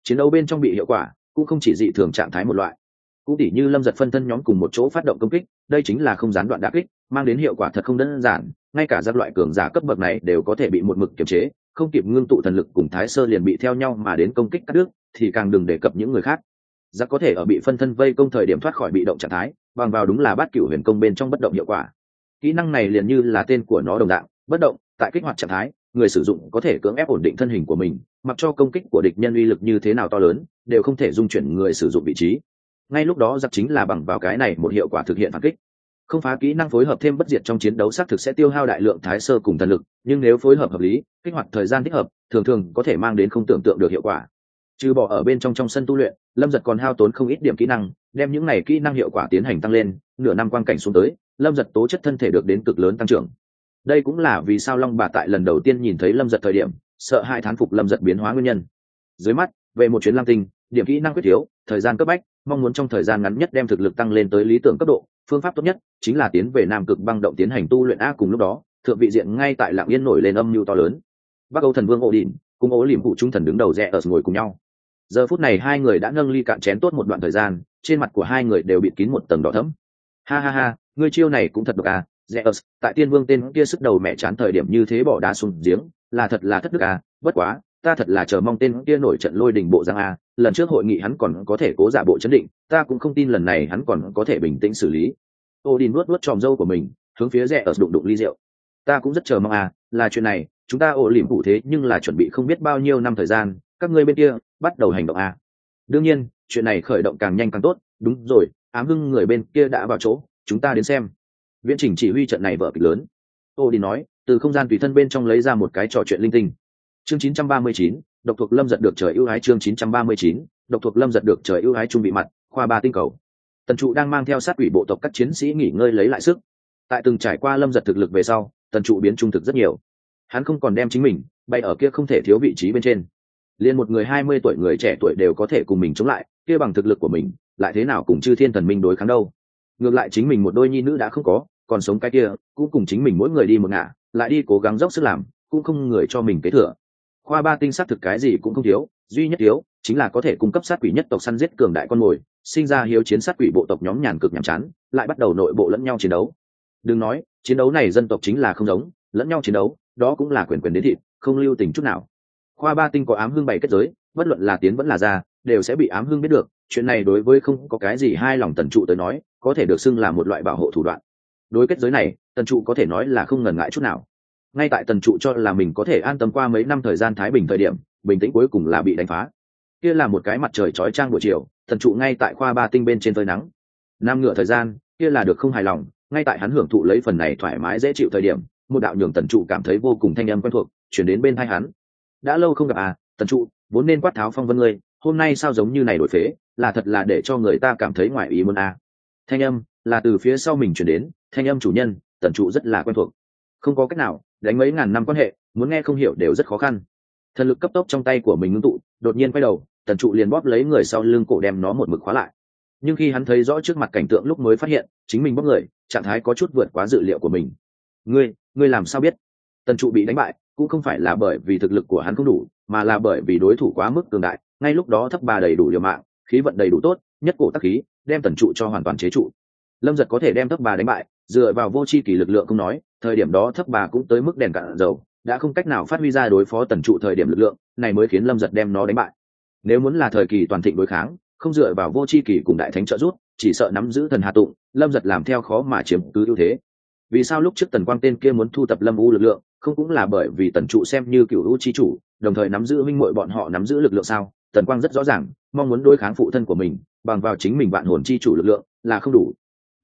Chiến đấu bên trong bị hiệu quả, cũng không chỉ dị thường trạng thái một loại. Cũng tỉ như lâm giật phân thân nhóm cùng một chỗ phát động công kích, đây chính là không gián đoạn đà kích, mang đến hiệu quả thật không đơn giản, ngay cả các loại cường giả cấp bậc này đều có thể bị một mực kiềm chế, không kịp ngưng tụ thần lực cùng thái sơ liền bị theo nhau mà đến công kích các nước thì càng đừng đề cập những người khác. Giặc có thể ở bị phân thân vây công thời điểm thoát khỏi bị động trạng thái, bằng vào đúng là bát cửu huyền công bên trong bất động hiệu quả. Kỹ năng này liền như là tên của nó đồng đạo bất động, tại kích hoạt trạng thái, người sử dụng có thể cưỡng ép ổn định thân hình của mình, mặc cho công kích của địch nhân uy lực như thế nào to lớn, đều không thể dung chuyển người sử dụng vị trí. Ngay lúc đó giặc chính là bằng vào cái này một hiệu quả thực hiện phản kích. Không phá kỹ năng phối hợp thêm bất diệt trong chiến đấu xác thực sẽ tiêu hao đại lượng thái sơ cùng thần lực, nhưng nếu phối hợp hợp lý, kích hoạt thời gian thích hợp, thường thường có thể mang đến không tưởng tượng được hiệu quả trừ bỏ ở bên trong trong sân tu luyện, lâm giật còn hao tốn không ít điểm kỹ năng, đem những này kỹ năng hiệu quả tiến hành tăng lên, nửa năm quan cảnh xuống tới, lâm giật tố chất thân thể được đến cực lớn tăng trưởng. Đây cũng là vì sao long bà tại lần đầu tiên nhìn thấy lâm giật thời điểm, sợ hai thán phục lâm giật biến hóa nguyên nhân. Dưới mắt, về một chuyến lam tinh, điểm kỹ năng quyết thiếu thời gian cấp bách, mong muốn trong thời gian ngắn nhất đem thực lực tăng lên tới lý tưởng cấp độ, phương pháp tốt nhất chính là tiến về nam cực băng động tiến hành tu luyện a cùng lúc đó, thượng vị diện ngay tại lạng yên nổi lên âm mưu to lớn. Bắc âu thần vương ổ đình cùng ố liềm phụ trung thần đứng đầu rẽ ở ngồi cùng nhau giờ phút này hai người đã nâng ly cạn chén tốt một đoạn thời gian, trên mặt của hai người đều bị kín một tầng đỏ thẫm. Ha ha ha ngươi chiêu này cũng thật độc à zeus, tại tiên vương tên kia sức đầu mẹ chán thời điểm như thế bỏ đá xuống giếng, là thật là thất đức à bất quá, ta thật là chờ mong tên kia nổi trận lôi đình bộ giang a à, lần trước hội nghị hắn còn có thể cố giả bộ chấn định, ta cũng không tin lần này hắn còn có thể bình tĩnh xử lý. Ô đi nuốt nuốt tròm dâu của mình, hướng phía rẽ ở đụng đụng ly rượu. Ta cũng rất chờ mong à là chuyện này, chúng ta ổ lỉm cụ thế nhưng là chuẩn bị không biết bao nhiêu năm thời gian, các ngươi bên kia bắt đầu hành động à đương nhiên chuyện này khởi động càng nhanh càng tốt. Đúng rồi ám hưng người bên kia đã vào chỗ chúng ta đến xem. Viễn trình chỉ huy trận này vở kịch lớn. Ô đi nói từ không gian tùy thân bên trong lấy ra một cái trò chuyện linh tinh. Chương 939, độc thuộc lâm giật được trời ưu ái chương 939, độc thuộc lâm giật được trời ưu ái trung bị mặt khoa ba tinh cầu. Tần trụ đang mang theo sát quỷ bộ tộc các chiến sĩ nghỉ ngơi lấy lại sức. Tại từng trải qua lâm giật thực lực về sau tần trụ biến trung thực rất nhiều. Hắn không còn đem chính mình bay ở kia không thể thiếu vị trí bên trên liền một người hai mươi tuổi người trẻ tuổi đều có thể cùng mình chống lại, kia bằng thực lực của mình, lại thế nào cùng chư thiên thần minh đối kháng đâu? Ngược lại chính mình một đôi nhi nữ đã không có, còn sống cái kia, cũng cùng chính mình mỗi người đi một ngả, lại đi cố gắng dốc sức làm, cũng không người cho mình kế thừa. Khoa ba tinh xác thực cái gì cũng không thiếu, duy nhất thiếu, chính là có thể cung cấp sát quỷ nhất tộc săn giết cường đại con mồi, sinh ra hiếu chiến sát quỷ bộ tộc nhóm nhàn cực nhàm chán, lại bắt đầu nội bộ lẫn nhau chiến đấu. Đừng nói, chiến đấu này dân tộc chính là không giống, lẫn nhau chiến đấu, đó cũng là quyền quyền đến thịt, không lưu tình chút nào khoa ba tinh có ám hương bảy kết giới, bất luận là tiến vẫn là ra, đều sẽ bị ám hương biết được. Chuyện này đối với không có cái gì hai lòng tần trụ tới nói, có thể được xưng là một loại bảo hộ thủ đoạn. Đối kết giới này, tần trụ có thể nói là không ngần ngại chút nào. Ngay tại tần trụ cho là mình có thể an tâm qua mấy năm thời gian thái bình thời điểm, bình tĩnh cuối cùng là bị đánh phá. Kia là một cái mặt trời chói trang buổi chiều, tần trụ ngay tại khoa ba tinh bên trên phơi nắng. Năm ngựa thời gian, kia là được không hài lòng, ngay tại hắn hưởng thụ lấy phần này thoải mái dễ chịu thời điểm, một đạo nhường tần trụ cảm thấy vô cùng thanh âm quen thuộc, chuyển đến bên hai hắn đã lâu không gặp à tần trụ, vốn nên quát tháo phong vân ngươi, hôm nay sao giống như này đổi phế, là thật là để cho người ta cảm thấy ngoài ý muốn à. thanh âm, là từ phía sau mình chuyển đến, thanh âm chủ nhân, tần trụ rất là quen thuộc. Không có cách nào, đánh mấy ngàn năm quan hệ, muốn nghe không hiểu đều rất khó khăn. Thần lực cấp tốc trong tay của mình ngưng tụ, đột nhiên quay đầu, tần trụ liền bóp lấy người sau lưng cổ đem nó một mực khóa lại. Nhưng khi hắn thấy rõ trước mặt cảnh tượng lúc mới phát hiện, chính mình bóp người, trạng thái có chút vượt quá dự liệu của mình. Ngươi ngươi làm sao biết? Tần trụ bị đánh bại cũng không phải là bởi vì thực lực của hắn không đủ, mà là bởi vì đối thủ quá mức cường đại, ngay lúc đó thấp bà đầy đủ liều mạng, khí vận đầy đủ tốt, nhất cổ tắc khí, đem tần trụ cho hoàn toàn chế trụ. Lâm giật có thể đem thấp bà đánh bại, dựa vào vô c h i kỳ lực lượng không nói, thời điểm đó thấp bà cũng tới mức đèn cạn dầu, đã không cách nào phát huy ra đối phó tần trụ thời điểm lực lượng, này mới khiến lâm giật đem nó đánh bại. Nếu muốn là thời kỳ toàn thịnh đối kháng, không dựa vào vô c h i kỳ cùng đại thánh trợ rút chỉ sợ nắm giữ thần hạ tụng, lâm giật làm theo khó mà chiếm cứ ưu thế vì sao lúc trước tần quang tên kia muốn thu tập lâm u lực lượng, không cũng là bởi vì tần trụ xem như cựu u chi chủ, đồng thời nắm giữ minh mội bọn họ nắm giữ lực lượng sao? Tần quang rất rõ ràng, mong muốn đối kháng phụ thân của mình, bằng vào chính mình bạn hồn chi chủ lực lượng là không đủ.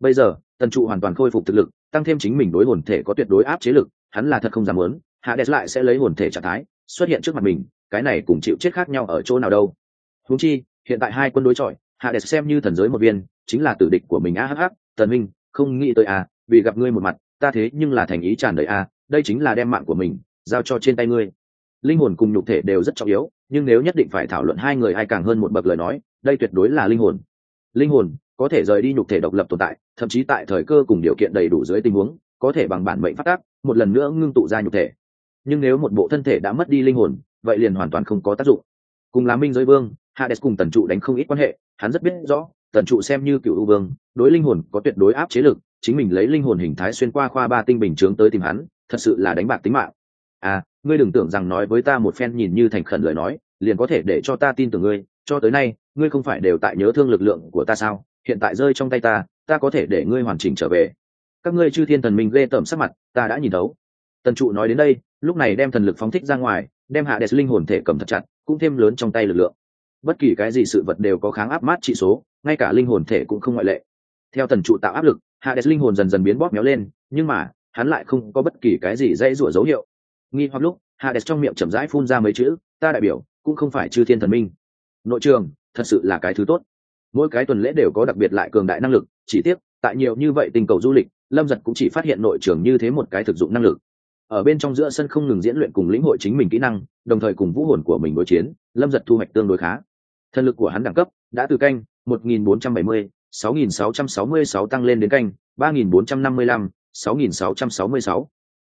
Bây giờ, tần trụ hoàn toàn khôi phục thực lực, tăng thêm chính mình đối hồn thể có tuyệt đối áp chế lực, hắn là thật không dám muốn, hạ đẹp lại sẽ lấy hồn thể trạng thái, xuất hiện trước mặt mình, cái này cùng chịu chết khác nhau ở chỗ nào đâu. Húng chi, hiện tại hai quân đối chọi, hạ đẹp xem như thần giới một viên, chính là tử địch của mình a hh tần minh, không nghĩ tới a vì gặp ngươi một mặt, ta thế nhưng là thành ý tràn đầy a, đây chính là đem mạng của mình giao cho trên tay ngươi. Linh hồn cùng nhục thể đều rất trọng yếu, nhưng nếu nhất định phải thảo luận hai người ai càng hơn một bậc lời nói, đây tuyệt đối là linh hồn. Linh hồn có thể rời đi nhục thể độc lập tồn tại, thậm chí tại thời cơ cùng điều kiện đầy đủ dưới tình huống, có thể bằng bản mệnh phát tác, một lần nữa ngưng tụ ra nhục thể. Nhưng nếu một bộ thân thể đã mất đi linh hồn, vậy liền hoàn toàn không có tác dụng. Cùng là minh giới vương, hades cùng tần trụ đánh không ít quan hệ, hắn rất biết rõ, tần trụ xem như cựu ưu vương, đối linh hồn có tuyệt đối áp chế lực chính mình lấy linh hồn hình thái xuyên qua khoa ba tinh bình chướng tới tìm hắn, thật sự là đánh bạc tính mạng. À ngươi đừng tưởng rằng nói với ta một phen nhìn như thành khẩn lời nói, liền có thể để cho ta tin tưởng ngươi, cho tới nay, ngươi không phải đều tại nhớ thương lực lượng của ta sao? Hiện tại rơi trong tay ta ta có thể để ngươi hoàn chỉnh trở về. Các ngươi chư thiên thần minh ghê tởm sắc mặt, ta đã nhìn thấu. Tần trụ nói đến đây, lúc này đem thần lực phóng thích ra ngoài, đem hạ đẹp linh hồn thể cầm thật chặt, cũng thêm lớn trong tay lực lượng. Bất kỳ cái gì sự vật đều có kháng áp mát trị số, ngay cả linh hồn thể cũng không ngoại lệ. Theo tần trụ tạo áp lực Hades linh hồn dần dần biến bóp méo lên nhưng mà hắn lại không có bất kỳ cái gì dãy rủa dấu hiệu. Nghi hoặc lúc Hades trong miệng chậm rãi phun ra mấy chữ ta đại biểu cũng không phải chư thiên thần minh. Nội trường thật sự là cái thứ tốt. Mỗi cái tuần lễ đều có đặc biệt lại cường đại năng lực chỉ tiếc tại nhiều như vậy tình cầu du lịch lâm giật cũng chỉ phát hiện nội trường như thế một cái thực dụng năng lực. Ở bên trong giữa sân không ngừng diễn luyện cùng lĩnh hội chính mình kỹ năng đồng thời cùng vũ hồn của mình đối chiến lâm giật thu hoạch tương đối khá. Thân lực của hắn đẳng cấp đã từ canh 1470, 6666 tăng lên đến canh 3455, 6666.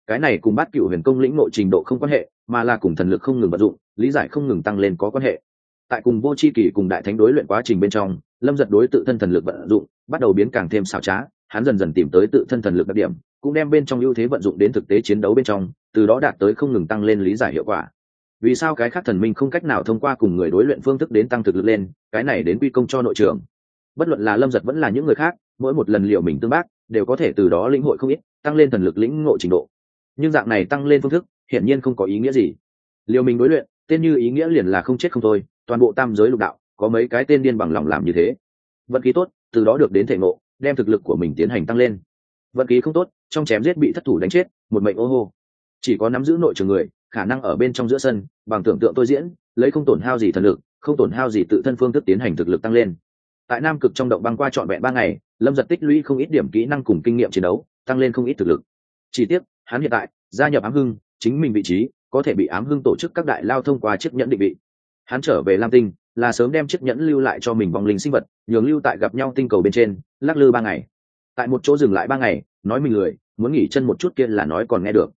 cái này cùng bát cựu huyền công lĩnh nội trình độ không quan hệ mà là cùng thần lực không ngừng vận dụng lý giải không ngừng tăng lên có quan hệ. Tại cùng vô c h i kỳ cùng đại thánh đối luyện quá trình bên trong lâm giật đối tự thân thần lực vận dụng bắt đầu biến càng thêm xảo trá hắn dần dần tìm tới tự thân thần lực đặc điểm cũng đem bên trong ưu thế vận dụng đến thực tế chiến đấu bên trong từ đó đạt tới không ngừng tăng lên lý giải hiệu quả. Vì sao cái khác thần minh không cách nào thông qua cùng người đối luyện phương thức đến tăng thực lực lên cái này đến quy công cho nội trường bất luận là lâm giật vẫn là những người khác, mỗi một lần liệu mình tương bác, đều có thể từ đó lĩnh hội không ít, tăng lên thần lực lĩnh ngộ trình độ. Nhưng dạng này tăng lên phương thức, hiển nhiên không có ý nghĩa gì. Liều mình đối luyện, tên như ý nghĩa liền là không chết không thôi, toàn bộ tam giới lục đạo, có mấy cái tên điên bằng lòng làm như thế. Vận khí tốt, từ đó được đến thể ngộ, đem thực lực của mình tiến hành tăng lên. Vận khí không tốt, trong chém giết bị thất thủ đánh chết, một mệnh ô hô. Chỉ có nắm giữ nội trường người, khả năng ở bên trong giữa sân, bằng tưởng tượng tôi diễn, lấy không tổn hao gì thần lực, không tổn hao gì tự thân phương thức tiến hành thực lực tăng lên tại nam cực trong động băng qua trọn vẹn ba ngày, lâm giật tích lũy không ít điểm kỹ năng cùng kinh nghiệm chiến đấu, tăng lên không ít thực lực. Chỉ tiếc, hắn hiện tại, gia nhập ám hưng, chính mình vị trí, có thể bị ám hưng tổ chức các đại lao thông qua chiếc nhẫn định vị. Hắn trở về lam tinh, là sớm đem chiếc nhẫn lưu lại cho mình vòng linh sinh vật, nhường lưu tại gặp nhau tinh cầu bên trên, lắc lư ba ngày. Tại một chỗ dừng lại ba ngày, nói mình lười, muốn nghỉ chân một chút kia là nói còn nghe được.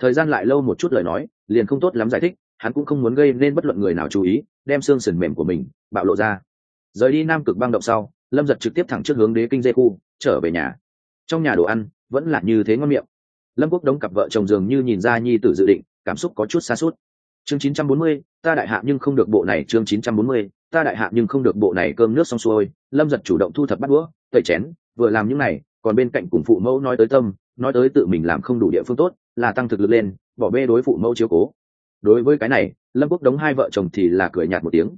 Thời gian lại lâu một chút lời nói, liền không tốt lắm giải thích, hắn cũng không muốn gây nên bất luận người nào chú ý, đem xương sườn mềm của mình, bạo lộ ra rời đi nam cực băng động sau lâm giật trực tiếp thẳng trước hướng đế kinh dê khu trở về nhà. Trong nhà đồ ăn vẫn là như thế ngon miệng. Lâm quốc đống cặp vợ chồng dường như nhìn ra nhi tử dự định cảm xúc có chút xa suốt. Chương 940, ta đại hạ nhưng không được bộ này chương 940, ta đại hạ nhưng không được bộ này cơm nước xong xuôi lâm giật chủ động thu thập bắt đũa tẩy chén vừa làm những này còn bên cạnh cùng phụ mẫu nói tới tâm nói tới tự mình làm không đủ địa phương tốt là tăng thực lực lên bỏ bê đối phụ mẫu chiếu cố. Đối với cái này lâm quốc đống hai vợ chồng thì là cười nhạt một tiếng.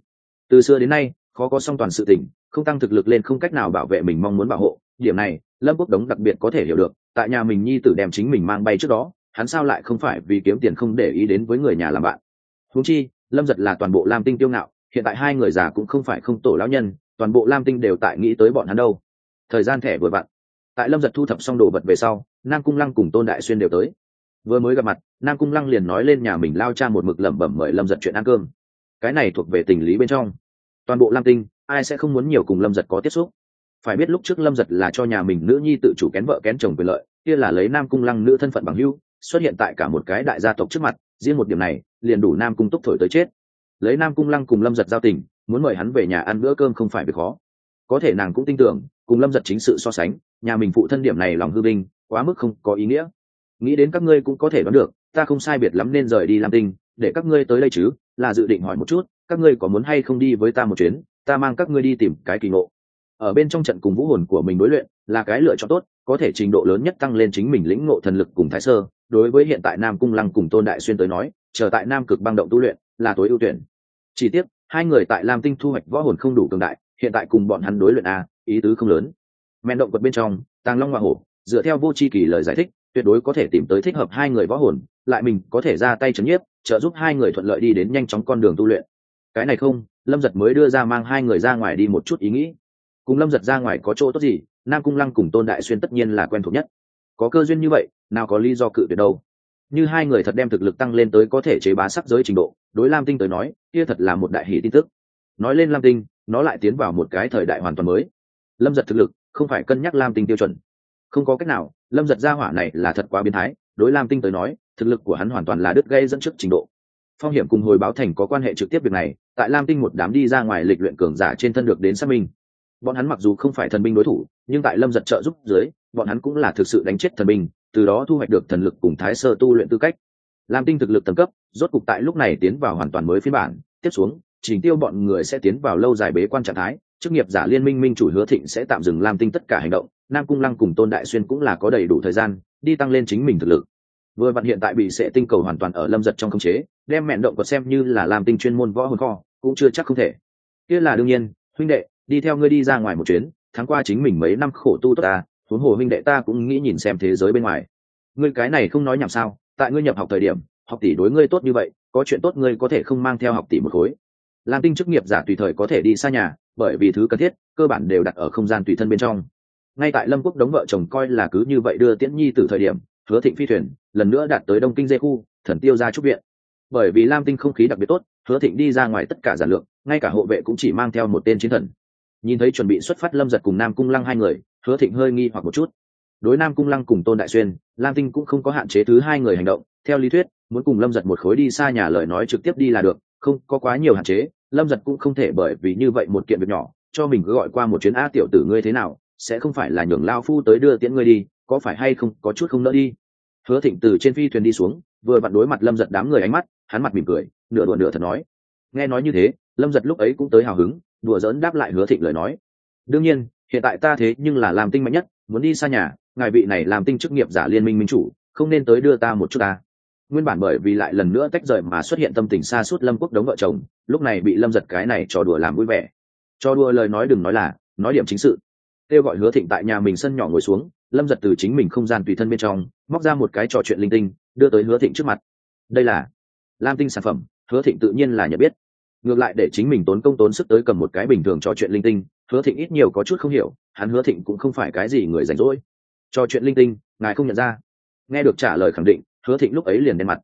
Từ xưa đến nay khó có song toàn sự tình, không tăng thực lực lên không cách nào bảo vệ mình mong muốn bảo hộ. Điểm này, lâm quốc đống đặc biệt có thể hiểu được, tại nhà mình nhi tử đem chính mình mang bay trước đó, hắn sao lại không phải vì kiếm tiền không để ý đến với người nhà làm bạn? Húng chi, lâm giật là toàn bộ lam tinh tiêu ngạo, hiện tại hai người già cũng không phải không tổ lão nhân, toàn bộ lam tinh đều tại nghĩ tới bọn hắn đâu. Thời gian thẻ vừa vặn. Tại lâm giật thu thập xong đồ vật về sau, nam cung lăng cùng tôn đại xuyên đều tới. Vừa mới gặp mặt, nam cung lăng liền nói lên nhà mình lao cha một mực lẩm bẩm mời lâm giật chuyện ăn cơm. Cái này thuộc về tình lý bên trong toàn bộ lam tinh, ai sẽ không muốn nhiều cùng lâm giật có tiếp xúc? Phải biết lúc trước lâm giật là cho nhà mình nữ nhi tự chủ kén vợ kén chồng quyền lợi, kia là lấy nam cung lăng nữ thân phận bằng hưu xuất hiện tại cả một cái đại gia tộc trước mặt, riêng một điểm này, liền đủ nam cung túc thổi tới chết. Lấy nam cung lăng cùng lâm giật giao tình, muốn mời hắn về nhà ăn bữa cơm không phải việc khó. Có thể nàng cũng tin tưởng, cùng lâm giật chính sự so sánh, nhà mình phụ thân điểm này lòng hư binh quá mức không có ý nghĩa. Nghĩ đến các ngươi cũng có thể đoán được, ta không sai biệt lắm nên rời đi lam tinh để các ngươi tới đây chứ, là dự định hỏi một chút, các ngươi có muốn hay không đi với ta một chuyến, ta mang các ngươi đi tìm cái kỳ ngộ. Ở bên trong trận cùng vũ hồn của mình đối luyện, là cái lựa chọn tốt, có thể trình độ lớn nhất tăng lên chính mình lĩnh ngộ thần lực cùng thái sơ. Đối với hiện tại nam cung lăng cùng tôn đại xuyên tới nói, chờ tại nam cực băng động tu luyện, là tối ưu tuyển. Chỉ tiếc, hai người tại lam tinh thu hoạch võ hồn không đủ cường đại, hiện tại cùng bọn hắn đối luyện a, ý tứ không lớn. Men động vật bên trong, tàng long hoa hổ, dựa theo vô c h i kỳ lời giải thích, tuyệt đối có thể tìm tới thích hợp hai người võ hồn lại mình có thể ra tay trấn nhiếp, trợ giúp hai người thuận lợi đi đến nhanh chóng con đường tu luyện. Cái này không, lâm giật mới đưa ra mang hai người ra ngoài đi một chút ý nghĩ. Cùng lâm giật ra ngoài có chỗ tốt gì, nam cung lăng cùng tôn đại xuyên tất nhiên là quen thuộc nhất. Có cơ duyên như vậy, nào có lý do cự tuyệt đâu. Như hai người thật đem thực lực tăng lên tới có thể chế bá sắc giới trình độ, đối lam tinh tới nói, kia thật là một đại hỷ tin tức. Nói lên lam tinh, nó lại tiến vào một cái thời đại hoàn toàn mới. Lâm giật thực lực, không phải cân nhắc lam tinh tiêu chuẩn. Không có cách nào, lâm giật gia hỏa này là thật quá biến thái đối lam tinh tới nói, thực lực của hắn hoàn toàn là đứt gây dẫn trước trình độ. Phong hiểm cùng hồi báo thành có quan hệ trực tiếp việc này, tại lam tinh một đám đi ra ngoài lịch luyện cường giả trên thân được đến xác minh. Bọn hắn mặc dù không phải thần binh đối thủ, nhưng tại lâm giật trợ giúp dưới, bọn hắn cũng là thực sự đánh chết thần binh, từ đó thu hoạch được thần lực cùng thái sơ tu luyện tư cách. Lam tinh thực lực tầng cấp, rốt cục tại lúc này tiến vào hoàn toàn mới phiên bản. Tiếp xuống, trình tiêu bọn người sẽ tiến vào lâu dài bế quan trạng thái chức nghiệp giả liên minh minh chủ hứa thịnh sẽ tạm dừng lam tinh tất cả hành động, nam cung lăng cùng tôn đại xuyên cũng là có đầy đủ thời gian, đi tăng lên chính mình thực lực. Vừa vặn hiện tại bị sệ tinh cầu hoàn toàn ở lâm giật trong khống chế, đem mẹn động còn xem như là làm tinh chuyên môn võ hồn kho, cũng chưa chắc không thể. Kia là đương nhiên, huynh đệ, đi theo ngươi đi ra ngoài một chuyến tháng qua chính mình mấy năm khổ tu tốt ta, huống hồ huynh đệ ta cũng nghĩ nhìn xem thế giới bên ngoài. Ngươi cái này không nói nhảm sao, tại ngươi nhập học thời điểm, học tỷ đối ngươi tốt như vậy, có chuyện tốt ngươi có thể không mang theo học tỷ một khối. Làm tinh chức nghiệp giả tùy thời có thể đi xa nhà bởi vì thứ cần thiết, cơ bản đều đặt ở không gian tùy thân bên trong. Ngay tại lâm quốc đống vợ chồng coi là cứ như vậy đưa tiễn nhi từ thời điểm, hứa thịnh phi thuyền, lần nữa đạt tới đông kinh dê khu, thần tiêu ra trúc viện. Bởi vì lam tinh không khí đặc biệt tốt, hứa thịnh đi ra ngoài tất cả giản lượng ngay cả hộ vệ cũng chỉ mang theo một tên chiến thần. Nhìn thấy chuẩn bị xuất phát lâm giật cùng nam cung lăng hai người, hứa thịnh hơi nghi hoặc một chút. Đối nam cung lăng cùng tôn đại xuyên, lam tinh cũng không có hạn chế thứ hai người hành động. Theo lý thuyết, muốn cùng lâm giật một khối đi xa nhà lời nói trực tiếp đi là được, không có quá nhiều hạn chế lâm giật cũng không thể bởi vì như vậy một kiện việc nhỏ, cho mình cứ gọi qua một chuyến, a, tiểu tử ngươi thế nào? Sẽ không phải là nhường lao phu tới đưa tiễn ngươi đi, có phải hay không có chút không nỡ đi? Hứa thịnh từ trên phi thuyền đi xuống, vừa vặn đối mặt lâm giật đám người ánh mắt, hắn mặt mỉm cười, nửa đùa nửa thật nói. Nghe nói như thế, lâm giật lúc ấy cũng tới hào hứng, đùa dỡn đáp lại hứa thịnh lời nói. Đương nhiên, hiện tại ta thế nhưng là làm tinh mạnh nhất, muốn đi xa nhà, ngài vị này làm tinh chức nghiệp giả liên minh minh chủ, không nên tới đưa ta một chút ta nguyên bản bởi vì lại lần nữa tách rời mà xuất hiện tâm tình xa suốt lâm quốc đống vợ chồng, lúc này bị lâm giật cái này trò đùa làm vui vẻ. Cho đùa lời nói đừng nói là, nói điểm chính sự. Kêu gọi hứa thịnh tại nhà mình sân nhỏ ngồi xuống, lâm giật từ chính mình không gian tùy thân bên trong, móc ra một cái trò chuyện linh tinh, đưa tới hứa thịnh trước mặt. Đây là lam tinh sản phẩm, hứa thịnh tự nhiên là nhận biết. Ngược lại để chính mình tốn công tốn sức tới cầm một cái bình thường trò chuyện linh tinh, hứa thịnh ít nhiều có chút không hiểu, hắn hứa thịnh cũng không phải cái gì người rảnh rỗi. Trò chuyện linh tinh, ngài không nhận ra. Nghe được trả lời khẳng định hứa thịnh lúc ấy liền đen mặt.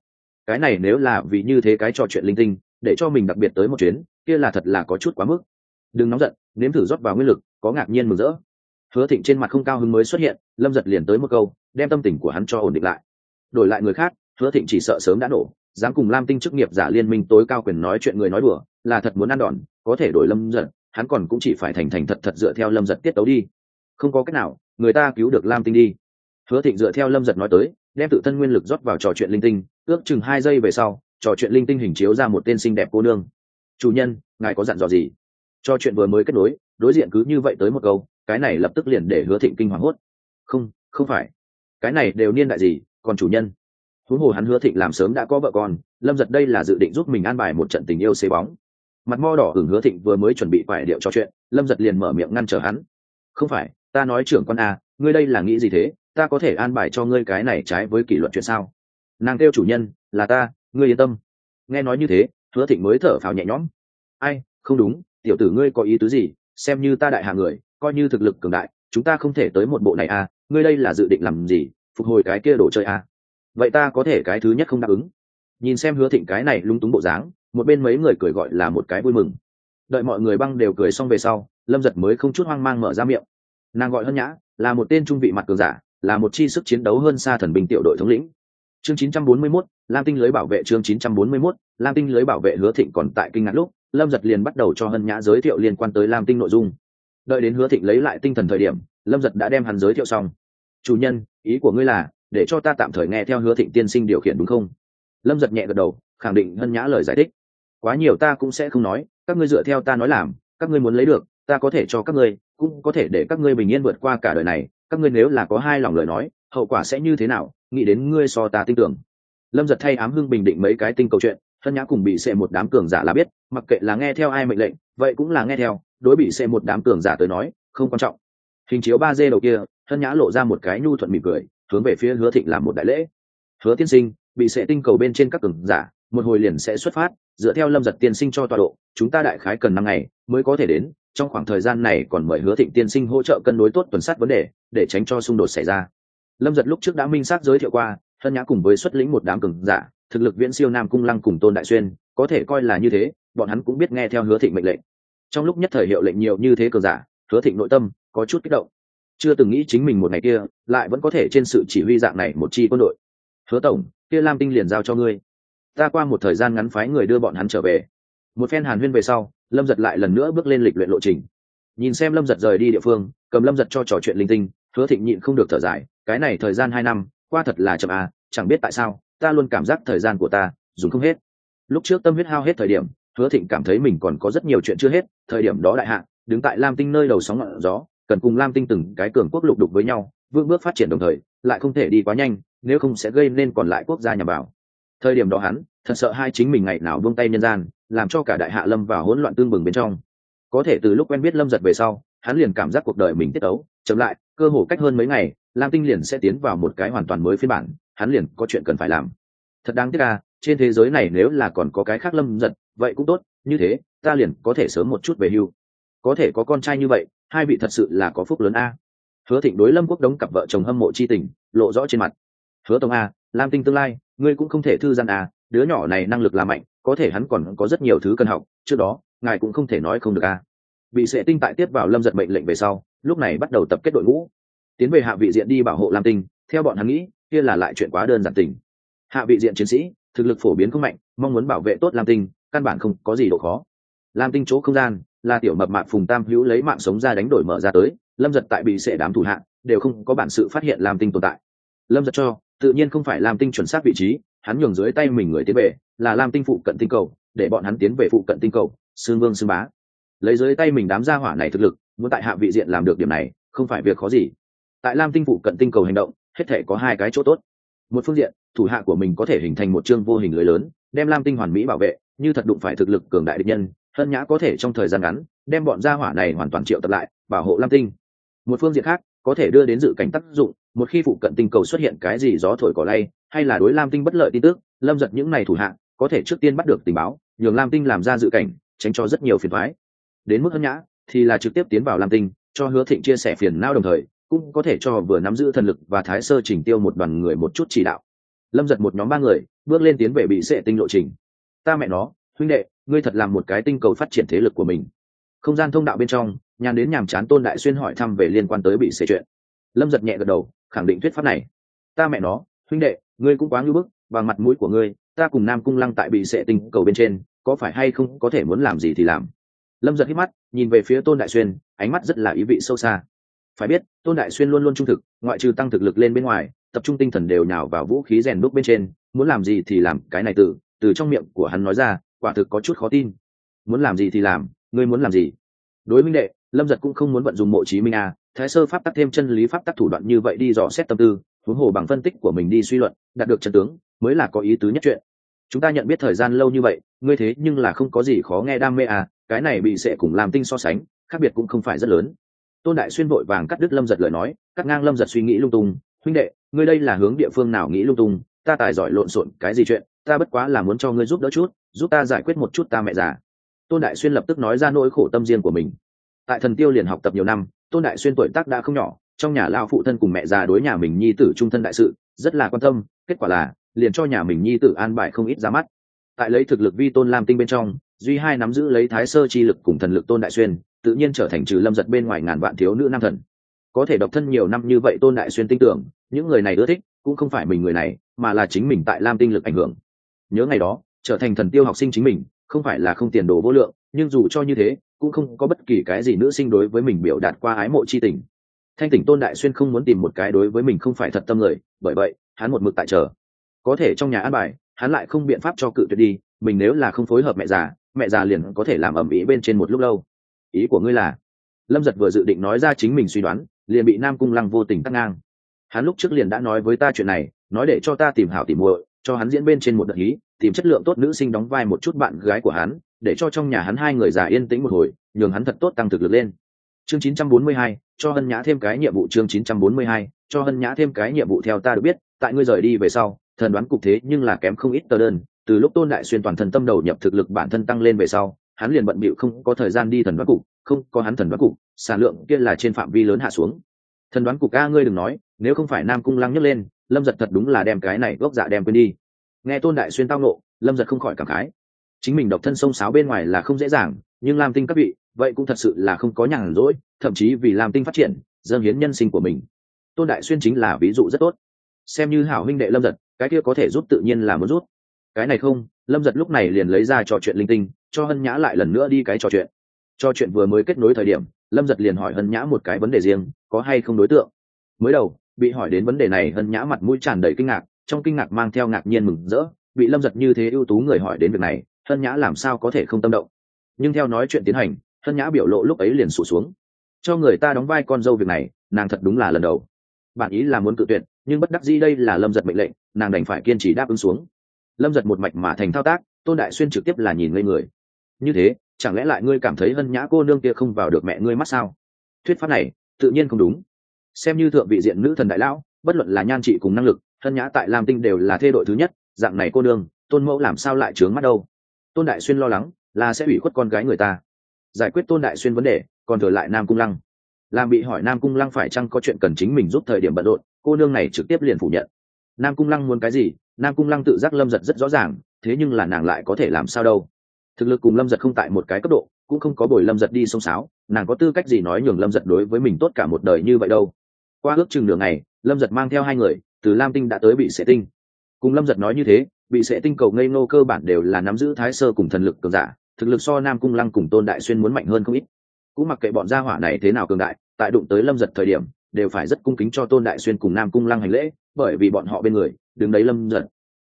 Cái này nếu là vì như thế cái trò chuyện linh tinh, để cho mình đặc biệt tới một chuyến, kia là thật là có chút quá mức. Đừng nóng giận, nếm thử rót vào nguyên lực, có ngạc nhiên mừng rỡ. Hứa thịnh trên mặt không cao hứng mới xuất hiện, lâm giật liền tới một câu, đem tâm tình của hắn cho ổn định lại. Đổi lại người khác, hứa thịnh chỉ sợ sớm đã nổ, dám cùng lam tinh chức nghiệp giả liên minh tối cao quyền nói chuyện người nói đùa, là thật muốn ăn đòn, có thể đổi lâm giật, hắn còn cũng chỉ phải thành thành thật thật dựa theo lâm giật tiết tấu đi. Không có cách nào, người ta cứu được lam tinh đi. Hứa thịnh dựa theo lâm giật nói tới đem tự thân nguyên lực rót vào trò chuyện linh tinh, ước chừng hai giây về sau, trò chuyện linh tinh hình chiếu ra một tên xinh đẹp cô nương. Chủ nhân, ngài có dặn dò gì? Trò chuyện vừa mới kết nối, đối diện cứ như vậy tới một câu, cái này lập tức liền để hứa thịnh kinh hoàng hốt. Không không phải. Cái này đều niên đại gì, còn chủ nhân? Huống hồ hắn hứa thịnh làm sớm đã có vợ con, lâm giật đây là dự định giúp mình an bài một trận tình yêu xế bóng. Mặt mo đỏ hưởng hứa thịnh vừa mới chuẩn bị phải điệu trò chuyện, lâm giật liền mở miệng ngăn trở hắn. Không phải, ta nói trưởng con a à, ngươi đây là nghĩ gì thế? Ta có thể an bài cho ngươi cái này trái với kỷ luật chuyện sao? Nàng kêu chủ nhân, là ta, ngươi yên tâm. Nghe nói như thế, hứa thịnh mới thở phào nhẹ nhõm. Ai, không đúng, tiểu tử ngươi có ý tứ gì? Xem như ta đại hạ người, coi như thực lực cường đại, chúng ta không thể tới một bộ này à? Ngươi đây là dự định làm gì? Phục hồi cái kia đồ chơi à? Vậy ta có thể cái thứ nhất không đáp ứng. Nhìn xem hứa thịnh cái này lung túng bộ dáng, một bên mấy người cười gọi là một cái vui mừng. Đợi mọi người băng đều cười xong về sau, lâm giật mới không chút hoang mang mở ra miệng. Nàng gọi hân nhã, là một tên trung vị mặt cường giả là một chi sức chiến đấu hơn xa thần binh tiểu đội thống lĩnh. Chương 941, lam tinh lưới bảo vệ chương 941, lam tinh lưới bảo vệ hứa thịnh còn tại kinh ngạc lúc lâm giật liền bắt đầu cho hân nhã giới thiệu liên quan tới lam tinh nội dung. Đợi đến hứa thịnh lấy lại tinh thần thời điểm lâm giật đã đem hắn giới thiệu xong. Chủ nhân ý của ngươi là để cho ta tạm thời nghe theo hứa thịnh tiên sinh điều khiển đúng không? Lâm giật nhẹ gật đầu khẳng định hân nhã lời giải thích. Quá nhiều ta cũng sẽ không nói các ngươi dựa theo ta nói làm các ngươi muốn lấy được ta có thể cho các ngươi cũng có thể để các ngươi bình yên vượt qua cả đời này các ngươi nếu là có hai lòng lời nói, hậu quả sẽ như thế nào? Nghĩ đến ngươi so ta tin tưởng. Lâm giật thay ám hưng bình định mấy cái tinh cầu chuyện thân nhã cùng bị xệ một đám cường giả là biết, mặc kệ là nghe theo ai mệnh lệnh, vậy cũng là nghe theo, đối bị xệ một đám cường giả tới nói, không quan trọng. Hình chiếu ba d đầu kia thân nhã lộ ra một cái nhu thuận mỉm cười, hướng về phía hứa thịnh làm một đại lễ. Hứa tiên sinh, bị xệ tinh cầu bên trên các cường giả, một hồi liền sẽ xuất phát, dựa theo lâm giật tiên sinh cho tọa độ, chúng ta đại khái cần năm ngày mới có thể đến trong khoảng thời gian này còn mời hứa thịnh tiên sinh hỗ trợ cân đối tốt tuần sát vấn đề, để tránh cho xung đột xảy ra. Lâm giật lúc trước đã minh xác giới thiệu qua, hân nhã cùng với xuất lĩnh một đám cường giả, thực lực viễn siêu nam cung lăng cùng tôn đại xuyên, có thể coi là như thế, bọn hắn cũng biết nghe theo hứa thịnh mệnh lệnh. Trong lúc nhất thời hiệu lệnh nhiều như thế cường giả, hứa thịnh nội tâm có chút kích động. Chưa từng nghĩ chính mình một ngày kia, lại vẫn có thể trên sự chỉ huy dạng này một chi quân đội. Hứa tổng, kia lam tinh liền giao cho ngươi. Ta qua một thời gian ngắn phái người đưa bọn hắn trở về. Một phen hàn huyên về sau lâm giật lại lần nữa bước lên lịch luyện lộ trình. Nhìn xem lâm giật rời đi địa phương, cầm lâm giật cho trò chuyện linh tinh, hứa thịnh nhịn không được thở dài, cái này thời gian hai năm, qua thật là chậm à chẳng biết tại sao, ta luôn cảm giác thời gian của ta dùng không hết. Lúc trước tâm huyết hao hết thời điểm, hứa thịnh cảm thấy mình còn có rất nhiều chuyện chưa hết, thời điểm đó đại hạ, đứng tại lam tinh nơi đầu sóng ngọn gió, cần cùng lam tinh từng cái cường quốc lục đục với nhau vương bước phát triển đồng thời, lại không thể đi quá nhanh, nếu không sẽ gây nên còn lại quốc gia nhà bảo thời điểm đó hắn, thật sợ hai chính mình ngày nào buông tay nhân gian làm cho cả đại hạ lâm vào hỗn loạn tương bừng bên trong. Có thể từ lúc quen biết lâm giật về sau, hắn liền cảm giác cuộc đời mình tiết tấu, chậm lại, cơ hồ cách hơn mấy ngày, lam tinh liền sẽ tiến vào một cái hoàn toàn mới phiên bản, hắn liền có chuyện cần phải làm. Thật đáng tiếc à trên thế giới này nếu là còn có cái khác lâm giật, vậy cũng tốt, như thế, ta liền có thể sớm một chút về hưu. Có thể có con trai như vậy, hai vị thật sự là có phúc lớn a. Hứa thịnh đối lâm quốc đống cặp vợ chồng hâm mộ c h i tình, lộ rõ trên mặt. Hứa tổng a, lam tinh tương lai, ngươi cũng không thể thư gian a à, đứa nhỏ này năng lực là mạnh có thể hắn còn có rất nhiều thứ cần học, trước đó, ngài cũng không thể nói không được a bị sệ tinh tại tiếp vào lâm giật mệnh lệnh về sau, lúc này bắt đầu tập kết đội ngũ. Tiến về hạ vị diện đi bảo hộ lam tinh, theo bọn hắn nghĩ, kia là lại chuyện quá đơn giản tình. Hạ vị diện chiến sĩ, thực lực phổ biến không mạnh, mong muốn bảo vệ tốt lam tinh, căn bản không có gì độ khó. Lam tinh chỗ không gian, là tiểu mập mạp phùng tam hữu lấy mạng sống ra đánh đổi mở ra tới, lâm giật tại bị sệ đám thủ hạng đều không có bản sự phát hiện lam tinh tồn tại. Lâm giật cho, tự nhiên không phải lam tinh chuẩn xác vị trí hắn nhường dưới tay mình người tiến về, là lam tinh phụ cận tinh cầu, để bọn hắn tiến về phụ cận tinh cầu xương vương xương bá. Lấy dưới tay mình đám gia hỏa này thực lực, muốn tại hạ vị diện làm được điểm này, không phải việc khó gì. Tại lam tinh phụ cận tinh cầu hành động, hết thể có hai cái chỗ tốt. Một phương diện, thủ hạ của mình có thể hình thành một chương vô hình lưới lớn, đem lam tinh hoàn mỹ bảo vệ, như thật đụng phải thực lực cường đại địch nhân, hân nhã có thể trong thời gian ngắn, đem bọn gia hỏa này hoàn toàn triệu tập lại, bảo hộ lam tinh. Một phương diện khác, có thể đưa đến dự cảnh tác dụng một khi phụ cận tinh cầu xuất hiện cái gì gió thổi cỏ lay, hay là đối lam tinh bất lợi tin tức, lâm giật những n à y thủ hạng có thể trước tiên bắt được tình báo, nhường lam tinh làm ra dự cảnh, tránh cho rất nhiều phiền thoái đến mức hân nhã, thì là trực tiếp tiến vào lam tinh, cho hứa thịnh chia sẻ phiền nao đồng thời, cũng có thể cho vừa nắm giữ thần lực và thái sơ trình tiêu một đoàn người một chút chỉ đạo. Lâm giật một nhóm ba người, bước lên tiến về bị sệ tinh lộ trình. Ta mẹ nó, huynh đệ, ngươi thật làm một cái tinh cầu phát triển thế lực của mình. Không gian thông đạo bên trong, nhàn đến nhàm chán tôn đại xuyên hỏi thăm về liên quan tới bị sệ chuyện lâm giật nhẹ gật đầu, khẳng định thuyết pháp này. Ta mẹ nó, huynh đệ, ngươi cũng quá ngưỡng bức, bằng mặt mũi của ngươi, ta cùng nam cung lăng tại bị sệ tinh cầu bên trên, có phải hay không có thể muốn làm gì thì làm? Lâm giật hít mắt, nhìn về phía tôn đại xuyên, ánh mắt rất là ý vị sâu xa. Phải biết, tôn đại xuyên luôn luôn trung thực, ngoại trừ tăng thực lực lên bên ngoài, tập trung tinh thần đều nhào vào vũ khí rèn đúc bên trên, muốn làm gì thì làm, cái này từ từ trong miệng của hắn nói ra, quả thực có chút khó tin. Muốn làm gì thì làm, ngươi muốn làm gì? Đối minh đệ, lâm giật cũng không muốn vận dụng mộ chí minh a thái sơ pháp tắc thêm chân lý pháp tắc thủ đoạn như vậy đi dò xét tâm tư, huống hồ bằng phân tích của mình đi suy luận, đạt được chân tướng, mới là có ý tứ nhất chuyện. Chúng ta nhận biết thời gian lâu như vậy, ngươi thế nhưng là không có gì khó nghe đam mê à cái này bị sẽ cùng làm tinh so sánh, khác biệt cũng không phải rất lớn. Tôn đại xuyên vội vàng cắt đứt lâm giật lời nói, cắt ngang lâm giật suy nghĩ lung tung, huynh đệ, ngươi đây là hướng địa phương nào nghĩ lung tung, ta tài giỏi lộn xộn cái gì chuyện, ta bất quá là muốn cho ngươi giúp đỡ chút, giúp ta giải quyết một chút ta mẹ già. Tôn đại xuyên lập tức nói ra nỗi khổ tâm riêng của mình. Tại thần tiêu liền học tập nhiều năm tôn đại xuyên tuổi tác đã không nhỏ, trong nhà lao phụ thân cùng mẹ già đối nhà mình nhi tử trung thân đại sự, rất là quan tâm, kết quả là, liền cho nhà mình nhi tử an bài không ít ra mắt. Tại lấy thực lực vi tôn lam tinh bên trong, duy hai nắm giữ lấy thái sơ chi lực cùng thần lực tôn đại xuyên, tự nhiên trở thành trừ lâm giật bên ngoài ngàn vạn thiếu nữ nam thần. Có thể độc thân nhiều năm như vậy tôn đại xuyên tin tưởng, những người này ưa thích, cũng không phải mình người này, mà là chính mình tại lam tinh lực ảnh hưởng. Nhớ ngày đó, trở thành thần tiêu học sinh chính mình, không phải là không tiền đồ vô lượng, nhưng dù cho như thế cũng không có bất kỳ cái gì nữ sinh đối với mình biểu đạt qua ái mộ c h i tình. Thanh tỉnh tôn đại xuyên không muốn tìm một cái đối với mình không phải thật tâm người, bởi vậy, hắn một mực tại chờ. Có thể trong nhà an bài, hắn lại không biện pháp cho cự tuyệt đi, mình nếu là không phối hợp mẹ già mẹ già liền có thể làm ầm ĩ bên trên một lúc lâu. Ý của ngươi là? Lâm giật vừa dự định nói ra chính mình suy đoán, liền bị nam cung lăng vô tình cắt ngang. Hắn lúc trước liền đã nói với ta chuyện này, nói để cho ta tìm hảo tìm muội, cho hắn diễn bên trên một đợt ý tìm chất lượng tốt nữ sinh đóng vai một chút bạn gái của hắn để cho trong nhà hắn hai người già yên tĩnh một hồi nhường hắn thật tốt tăng thực lực lên. Chương 942, cho hân nhã thêm cái nhiệm vụ chương 942, cho hân nhã thêm cái nhiệm vụ theo ta được biết tại ngươi rời đi về sau thần đoán cục thế nhưng là kém không ít tờ đơn. Từ lúc tôn đại xuyên toàn thân tâm đầu nhập thực lực bản thân tăng lên về sau hắn liền bận bịu không có thời gian đi thần đoán cục không có hắn thần đoán cục sản lượng kia là trên phạm vi lớn hạ xuống. Thần đoán cục a ngươi đừng nói nếu không phải nam cung lăng nhấc lên lâm giật thật đúng là đem cái này gốc dạ đem quên đi. Nghe tôn đại xuyên tao nộ lâm giật không khỏi cảm khái chính mình độc thân sông sáo bên ngoài là không dễ dàng, nhưng lam tinh các vị, vậy cũng thật sự là không có nhàn rỗi, thậm chí vì lam tinh phát triển, dâng hiến nhân sinh của mình. Tôn đại xuyên chính là ví dụ rất tốt. Xem như hảo huynh đệ lâm giật, cái kia có thể rút tự nhiên là muốn rút cái này không, lâm giật lúc này liền lấy ra trò chuyện linh tinh, cho hân nhã lại lần nữa đi cái trò chuyện. Trò chuyện vừa mới kết nối thời điểm, lâm giật liền hỏi hân nhã một cái vấn đề riêng, có hay không đối tượng? Mới đầu, bị hỏi đến vấn đề này, hân nhã mặt mũi tràn đầy kinh ngạc, trong kinh ngạc mang theo ngạc nhiên mừng rỡ, bị lâm giật như thế ưu tú người hỏi đến việc này hân nhã làm sao có thể không tâm động? Nhưng theo nói chuyện tiến hành, hân nhã biểu lộ lúc ấy liền sụt xuống. Cho người ta đóng vai con dâu việc này, nàng thật đúng là lần đầu. Bạn ý là muốn cự tuyệt, nhưng bất đắc dĩ đây là lâm giật mệnh lệnh, nàng đành phải kiên trì đáp ứng xuống. Lâm giật một mạch mà thành thao tác, tôn đại xuyên trực tiếp là nhìn ngây người. Như thế, chẳng lẽ lại ngươi cảm thấy hân nhã cô nương kia không vào được mẹ ngươi mắt sao? Thuyết pháp này, tự nhiên không đúng. Xem như thượng vị diện nữ thần đại lão, bất luận là nhan trị cùng năng lực, hân nhã tại lam tinh đều là thê đội thứ nhất, dạng này cô nương, tôn mẫu làm sao lại trướng mắt đâu? Tôn đại xuyên lo lắng, là sẽ ủy khuất con gái người ta. Giải quyết tôn đại xuyên vấn đề, còn thừa lại nam cung lăng. Làm bị hỏi nam cung lăng phải chăng có chuyện cần chính mình giúp thời điểm bận rộn, cô nương này trực tiếp liền phủ nhận. Nam cung lăng muốn cái gì? Nam cung lăng tự giác lâm giật rất rõ ràng, thế nhưng là nàng lại có thể làm sao đâu? Thực lực cùng lâm giật không tại một cái cấp độ, cũng không có bồi lâm giật đi sông sáo, nàng có tư cách gì nói nhường lâm giật đối với mình tốt cả một đời như vậy đâu? Qua ước chừng đường này lâm giật mang theo hai người, từ lam tinh đã tới bị sệ tinh. Cùng lâm giật nói như thế bị sệ tinh cầu ngây nô cơ bản đều là nắm giữ thái sơ cùng thần lực cường giả, thực lực so nam cung lăng cùng tôn đại xuyên muốn mạnh hơn không ít. Cũng mặc kệ bọn gia hỏa này thế nào cường đại, tại đụng tới lâm giật thời điểm, đều phải rất cung kính cho tôn đại xuyên cùng nam cung lăng hành lễ, bởi vì bọn họ bên người, đứng đấy lâm giật.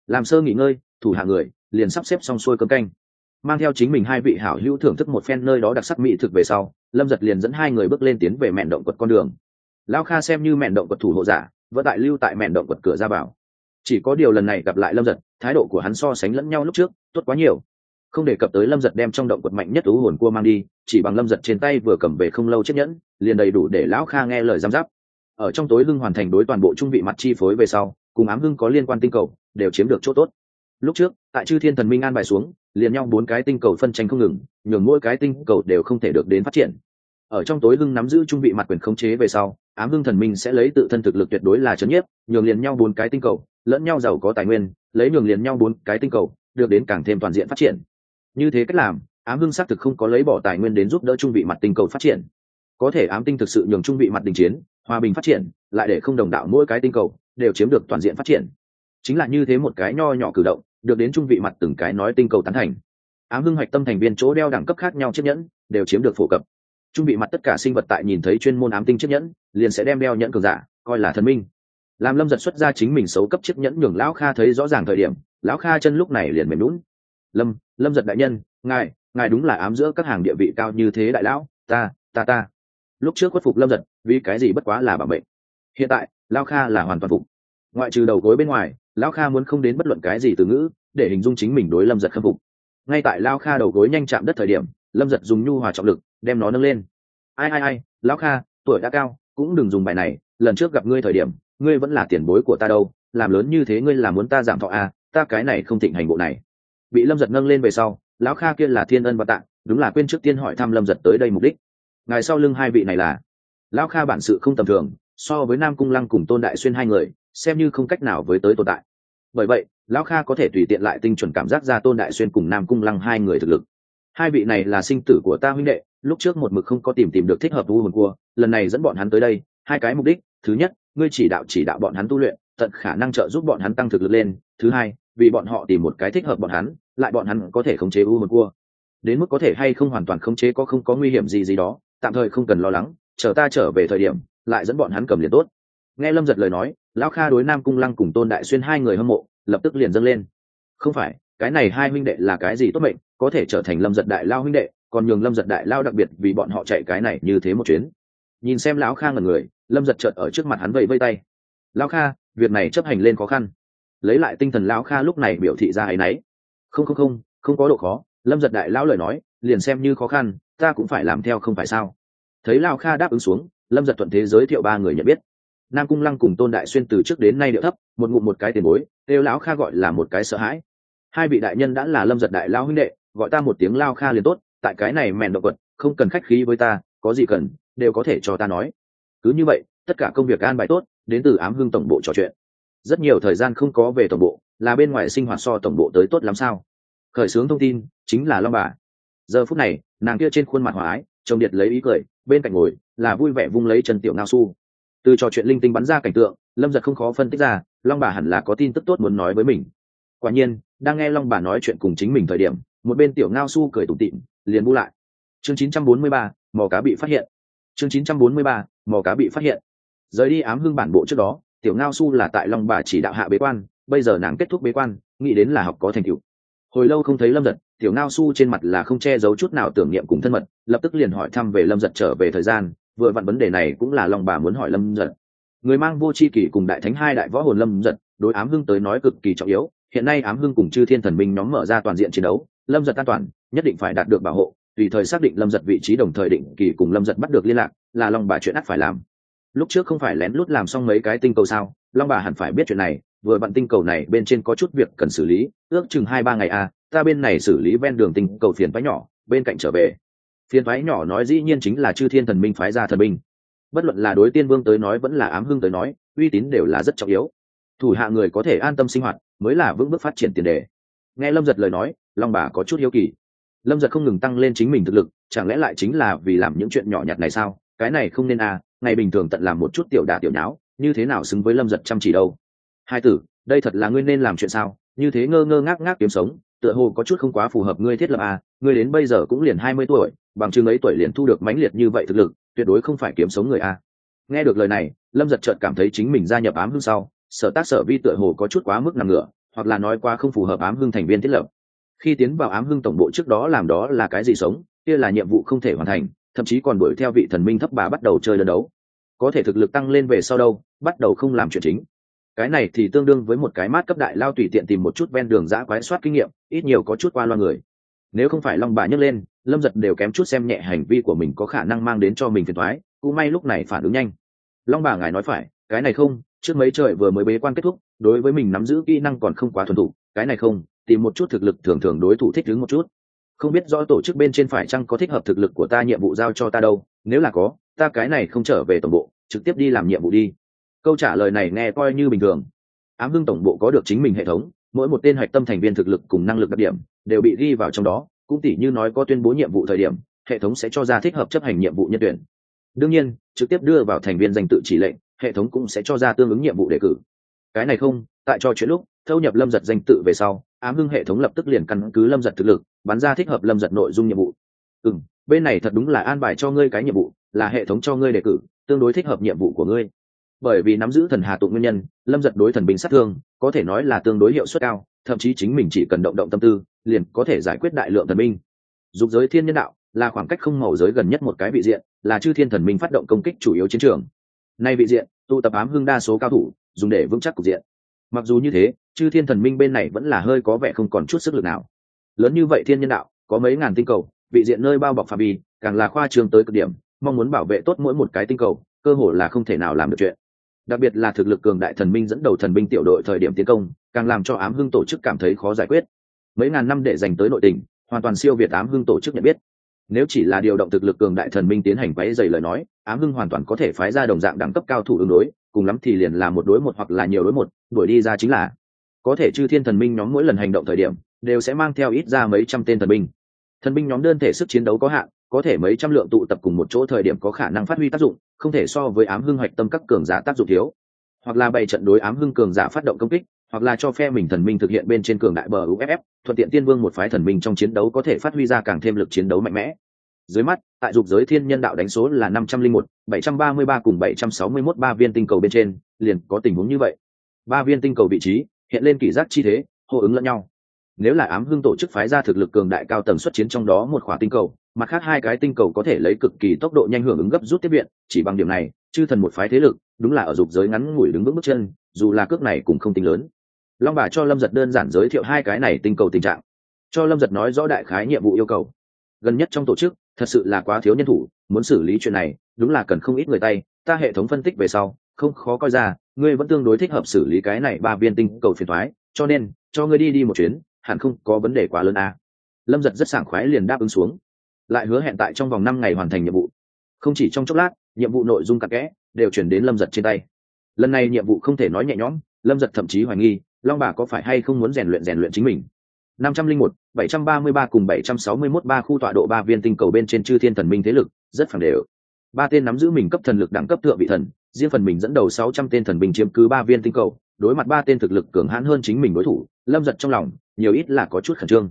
Làm sơ nghỉ ngơi, thủ hạ người, liền sắp xếp xong xuôi cơm canh. Mang theo chính mình hai vị hảo hữu thưởng thức một phen nơi đó đặc sắc mỹ thực về sau, lâm giật liền dẫn hai người bước lên tiến về mẹn động quật con đường. Lao kha xem như mẹn động quật thủ hộ giả vỡ tại lưu tại mẹn động quật cửa ra vào. Chỉ có điều lần này gặp lại lâm giật thái độ của hắn so sánh lẫn nhau lúc trước, tốt quá nhiều. Không đề cập tới lâm giật đem trong động quật mạnh nhất ú hồn cua mang đi, chỉ bằng lâm giật trên tay vừa cầm về không lâu chiếc nhẫn, liền đầy đủ để lão kha nghe lời giam giáp. Ở trong tối hưng hoàn thành đối toàn bộ trung vị mặt chi phối về sau, cùng ám hưng có liên quan tinh cầu, đều chiếm được chỗ tốt. Lúc trước, tại chư thiên thần minh an bài xuống, liền nhau bốn cái tinh cầu phân tranh không ngừng, nhường mỗi cái tinh cầu đều không thể được đến phát triển. Ở trong tối hưng nắm giữ trung vị mặt quyền khống chế về sau, ám hưng thần minh sẽ lấy tự thân thực lực tuyệt đối là chấn nhiếp, nhường liền nhau bốn cái tinh cầu lẫn nhau giàu có tài nguyên, lấy nhường liền nhau bốn cái tinh cầu, được đến càng thêm toàn diện phát triển. Như thế cách làm, ám hưng xác thực không có lấy bỏ tài nguyên đến giúp đỡ trung vị mặt tinh cầu phát triển. Có thể ám tinh thực sự nhường trung vị mặt đình chiến, hòa bình phát triển, lại để không đồng đạo mỗi cái tinh cầu đều chiếm được toàn diện phát triển. Chính là như thế một cái nho nhỏ cử động, được đến trung vị mặt từng cái nói tinh cầu tán thành. Ám hưng hoạch tâm thành viên chỗ đeo đẳng cấp khác nhau chiếc nhẫn, đều chiếm được phổ cập. Trung vị mặt tất cả sinh vật tại nhìn thấy chuyên môn ám tinh chiếc nhẫn, liền sẽ đem đeo nhẫn cường giả, coi là thần minh làm lâm giật xuất ra chính mình xấu cấp chiếc nhẫn nhường lão kha thấy rõ ràng thời điểm, lão kha chân lúc này liền mềm lún lâm lâm giật đại nhân, ngài ngài đúng là ám giữa các hàng địa vị cao như thế đại lão, ta ta ta. Lúc trước khuất phục lâm giật, vì cái gì bất quá là bảo mệnh. Hiện tại, lão kha là hoàn toàn phục. Ngoại trừ đầu gối bên ngoài, lão kha muốn không đến bất luận cái gì từ ngữ, để hình dung chính mình đối lâm giật khâm phục. Ngay tại lão kha đầu gối nhanh chạm đất thời điểm, lâm giật dùng nhu hòa trọng lực, đem nó nâng lên. Ai ai ai, lão kha, tuổi đã cao, cũng đừng dùng bài này, lần trước gặp ngươi thời điểm ngươi vẫn là tiền bối của ta đâu làm lớn như thế ngươi là muốn ta giảm thọ à, ta cái này không thịnh hành bộ này. Bị lâm giật nâng lên về sau lão kha kia là thiên ân và tạ, đúng là quên trước tiên hỏi thăm lâm giật tới đây mục đích. Ngài sau lưng hai vị này là? Lão kha bản sự không tầm thường so với nam cung lăng cùng tôn đại xuyên hai người xem như không cách nào với tới tồn tại. Bởi vậy lão kha có thể tùy tiện lại tinh chuẩn cảm giác ra tôn đại xuyên cùng nam cung lăng hai người thực lực. Hai vị này là sinh tử của ta huynh đệ lúc trước một mực không có tìm tìm được thích hợp u hồn cua lần này dẫn bọn hắn tới đây hai cái mục đích thứ nhất ngươi chỉ đạo chỉ đạo bọn hắn tu luyện, tận khả năng trợ giúp bọn hắn tăng thực lực lên. Thứ hai, vì bọn họ tìm một cái thích hợp bọn hắn, lại bọn hắn có thể khống chế u một cua. Đến mức có thể hay không hoàn toàn khống chế có không có nguy hiểm gì gì đó, tạm thời không cần lo lắng, chờ ta trở về thời điểm, lại dẫn bọn hắn cầm liền tốt. Nghe lâm giật lời nói, lão kha đối nam cung lăng cùng tôn đại xuyên hai người hâm mộ, lập tức liền dâng lên. Không phải, cái này hai huynh đệ là cái gì tốt mệnh, có thể trở thành lâm giật đại lao huynh đệ, còn nhường lâm giật đại lao đặc biệt vì bọn họ chạy cái này như thế một chuyến. Nhìn xem lão kha ngần người lâm giật trợt ở trước mặt hắn vẫy vây tay. Lão kha, việc này chấp hành lên khó khăn. Lấy lại tinh thần lão kha lúc này biểu thị ra ấ y n ấ y không không không không có độ khó. Lâm giật đại lão lời nói, liền xem như khó khăn, ta cũng phải làm theo không phải sao? Thấy Lão kha đáp ứng xuống, lâm giật thuận thế giới thiệu ba người nhận biết. Nam cung lăng cùng tôn đại xuyên từ trước đến nay điệu thấp, một ngụm một cái tiền bối, kêu lão kha gọi là một cái sợ hãi. Hai vị đại nhân đã là lâm giật đại lao huynh đệ, gọi ta một tiếng lao kha liền tốt, tại cái này mẹn động vật không cần khách khí với ta, có gì cần, đều có thể cho ta nói cứ như vậy tất cả công việc an bài tốt đến từ ám hưng tổng bộ trò chuyện. Rất nhiều thời gian không có về tổng bộ là bên ngoài sinh hoạt so tổng bộ tới tốt lắm sao? Khởi xướng thông tin chính là long bà. Giờ phút này nàng kia trên khuôn mặt hòa ái chồng điệt lấy ý cười bên cạnh ngồi là vui vẻ vung lấy chân tiểu ngao su. Từ trò chuyện linh tinh bắn ra cảnh tượng lâm giật không khó phân tích ra long bà hẳn là có tin tức tốt muốn nói với mình. Quả nhiên đang nghe long bà nói chuyện cùng chính mình thời điểm một bên tiểu ngao su cười tủm tịm liền bu lại. Chương 943, mò cá bị phát hiện. Chương 943, mò cá bị phát hiện. Rời đi ám hưng bản bộ trước đó, tiểu ngao su là tại long bà chỉ đạo hạ bế quan, bây giờ nàng kết thúc bế quan, nghĩ đến là học có thành tựu. Hồi lâu không thấy lâm giật, tiểu ngao su trên mặt là không che giấu chút nào tưởng niệm cùng thân mật, lập tức liền hỏi thăm về lâm giật trở về thời gian, vừa vặn vấn đề này cũng là lòng bà muốn hỏi lâm giật. Người mang vô c h i kỷ cùng đại thánh hai đại võ hồn lâm giật, đối ám hưng tới nói cực kỳ trọng yếu, hiện nay ám hưng cùng chư thiên thần minh nhóm mở ra toàn diện chiến đấu, lâm giật an toàn, nhất định phải đạt được bảo hộ tùy thời xác định lâm giật vị trí đồng thời định kỳ cùng lâm giật bắt được liên lạc, là long bà chuyện ắt phải làm. Lúc trước không phải lén lút làm xong mấy cái tinh cầu sao, long bà hẳn phải biết chuyện này, vừa bận tinh cầu này bên trên có chút việc cần xử lý, ước chừng hai ba ngày à ta bên này xử lý ven đường tinh cầu phiền phái nhỏ, bên cạnh trở về. Phiền phái nhỏ nói dĩ nhiên chính là chư thiên thần minh phái ra thần minh. Bất luận là đối tiên vương tới nói vẫn là ám hưng tới nói, uy tín đều là rất trọng yếu. Thủ hạ người có thể an tâm sinh hoạt, mới là vững bước phát triển tiền đề. Nghe lâm giật lời nói, long bà có chút hiếu kỳ lâm giật không ngừng tăng lên chính mình thực lực, chẳng lẽ lại chính là vì làm những chuyện nhỏ nhặt này sao? Cái này không nên à ngày bình thường tận làm một chút tiểu đà tiểu nháo, như thế nào xứng với lâm giật chăm chỉ đâu? Hai tử, đây thật là ngươi nên làm chuyện sao? Như thế ngơ ngơ ngác ngác kiếm sống, tựa hồ có chút không quá phù hợp ngươi thiết lập à ngươi đến bây giờ cũng liền hai mươi tuổi, bằng chừng ấy tuổi liền thu được mãnh liệt như vậy thực lực, tuyệt đối không phải kiếm sống người à. Nghe được lời này, lâm giật chợt cảm thấy chính mình gia nhập ám hưng sau, sở tác sở vi tựa hồ có chút quá mức nằm ngựa hoặc là nói quá không phù hợp ám hưng thành viên thiết lập khi tiến vào ám hưng tổng bộ trước đó làm đó là cái gì sống, kia là nhiệm vụ không thể hoàn thành, thậm chí còn đuổi theo vị thần minh thấp bà bắt đầu chơi đơn đấu. Có thể thực lực tăng lên về sau đâu, bắt đầu không làm chuyện chính. Cái này thì tương đương với một cái mát cấp đại lao tùy tiện tìm một chút ven đường giã quái soát kinh nghiệm, ít nhiều có chút qua loa người. Nếu không phải long bà nhấc lên, lâm giật đều kém chút xem nhẹ hành vi của mình có khả năng mang đến cho mình phiền thoái cũng may lúc này phản ứng nhanh. Long bà ngài nói phải, cái này không, trước mấy trời vừa mới bế quan kết thúc, đối với mình nắm giữ kỹ năng còn không quá thuần thủ, cái này không tìm một chút thực lực thường thường đối thủ thích ứng một chút. Không biết rõ tổ chức bên trên phải chăng có thích hợp thực lực của ta nhiệm vụ giao cho ta đâu, nếu là có, ta cái này không trở về tổng bộ, trực tiếp đi làm nhiệm vụ đi. Câu trả lời này nghe coi như bình thường. Ám hưng tổng bộ có được chính mình hệ thống, mỗi một tên hạch tâm thành viên thực lực cùng năng lực đặc điểm đều bị ghi vào trong đó, cũng tỉ như nói có tuyên bố nhiệm vụ thời điểm, hệ thống sẽ cho ra thích hợp chấp hành nhiệm vụ nhân tuyển. Đương nhiên, trực tiếp đưa vào thành viên danh tự chỉ lệnh, hệ thống cũng sẽ cho ra tương ứng nhiệm vụ đề cử. Cái này không, tại cho chuyện lúc, thâu nhập lâm giật danh tự về sau ám hưng hệ thống lập tức liền căn cứ lâm giật thực lực, bắn ra thích hợp lâm giật nội dung nhiệm vụ. Ừ m bên này thật đúng là an bài cho ngươi cái nhiệm vụ, là hệ thống cho ngươi đề cử, tương đối thích hợp nhiệm vụ của ngươi. Bởi vì nắm giữ thần hà tụng nguyên nhân, lâm giật đối thần binh sát thương, có thể nói là tương đối hiệu suất cao, thậm chí chính mình chỉ cần động động tâm tư, liền có thể giải quyết đại lượng thần binh. Dục giới thiên nhân đạo, là khoảng cách không màu giới gần nhất một cái vị diện, là chư thiên thần minh phát động công kích chủ yếu chiến trường. Nay vị diện, tụ tập ám hưng đa số cao thủ, dùng để vững chắc cục diện mặc dù như thế, chư thiên thần minh bên này vẫn là hơi có vẻ không còn chút sức lực nào. Lớn như vậy thiên nhân đạo, có mấy ngàn tinh cầu, vị diện nơi bao bọc phạm vi, càng là khoa trường tới cực điểm, mong muốn bảo vệ tốt mỗi một cái tinh cầu, cơ hội là không thể nào làm được chuyện. Đặc biệt là thực lực cường đại thần minh dẫn đầu thần binh tiểu đội thời điểm tiến công, càng làm cho ám hưng tổ chức cảm thấy khó giải quyết. Mấy ngàn năm để dành tới nội tình, hoàn toàn siêu việt ám hưng tổ chức nhận biết. Nếu chỉ là điều động thực lực cường đại thần minh tiến hành quấy dày lời nói, ám hưng hoàn toàn có thể phái ra đồng dạng đẳng cấp cao thủ ứng đối cùng lắm thì liền là một đối một hoặc là nhiều đối một, đuổi đi ra chính là. Có thể chư thiên thần minh nhóm mỗi lần hành động thời điểm, đều sẽ mang theo ít ra mấy trăm tên thần binh. Thần binh nhóm đơn thể sức chiến đấu có hạn, có thể mấy trăm lượng tụ tập cùng một chỗ thời điểm có khả năng phát huy tác dụng, không thể so với ám hưng hoạch tâm các cường giả tác dụng thiếu. Hoặc là bày trận đối ám hưng cường giả phát động công kích, hoặc là cho phe mình thần minh thực hiện bên trên cường đại bờ uff thuận tiện tiên vương một phái thần minh trong chiến đấu có thể phát huy ra càng thêm lực chiến đấu mạnh mẽ dưới mắt, tại dục giới thiên nhân đạo đánh số là năm trăm linh một, bảy trăm ba mươi ba cùng bảy trăm sáu mươi mốt ba viên tinh cầu bên trên, liền có tình huống như vậy. Ba viên tinh cầu vị trí, hiện lên kỷ giác chi thế, hô ứng lẫn nhau. Nếu là ám hưng tổ chức phái ra thực lực cường đại cao tầng xuất chiến trong đó một khỏa tinh cầu, mặt khác hai cái tinh cầu có thể lấy cực kỳ tốc độ nhanh hưởng ứng gấp rút tiếp viện, chỉ bằng điểm này, chư thần một phái thế lực, đúng là ở dục giới ngắn ngủi đứng vững bước chân, dù là cước này cũng không tính lớn. Long bà cho lâm giật đơn giản giới thiệu hai cái này tinh cầu tình trạng. Cho lâm giật nói rõ đại khái nhiệm vụ yêu cầu. Gần nhất trong tổ chức thật sự là quá thiếu nhân thủ, muốn xử lý chuyện này, đúng là cần không ít người tay, ta hệ thống phân tích về sau, không khó coi ra, ngươi vẫn tương đối thích hợp xử lý cái này ba viên tinh cầu phiền thoái, cho nên, cho ngươi đi đi một chuyến, hẳn không có vấn đề quá lớn à. lâm giật rất sảng khoái liền đáp ứng xuống. Lại hứa hẹn tại trong vòng năm ngày hoàn thành nhiệm vụ. Không chỉ trong chốc lát, nhiệm vụ nội dung cặp kẽ đều chuyển đến lâm giật trên tay. Lần này nhiệm vụ không thể nói nhẹ nhõm, lâm giật thậm chí hoài nghi, long bà có phải hay không muốn rèn luyện rèn luyện chính mình năm trăm linh một, bảy trăm ba mươi ba cùng bảy trăm sáu mươi mốt ba khu tọa độ ba viên tinh cầu bên trên chư thiên thần minh thế lực, rất phản đều. Ba tên nắm giữ mình cấp thần lực đẳng cấp thượng vị thần, riêng phần mình dẫn đầu sáu trăm tên thần binh chiếm cứ ba viên tinh cầu, đối mặt ba tên thực lực cường hãn hơn chính mình đối thủ, lâm giật trong lòng, nhiều ít là có chút khẩn trương.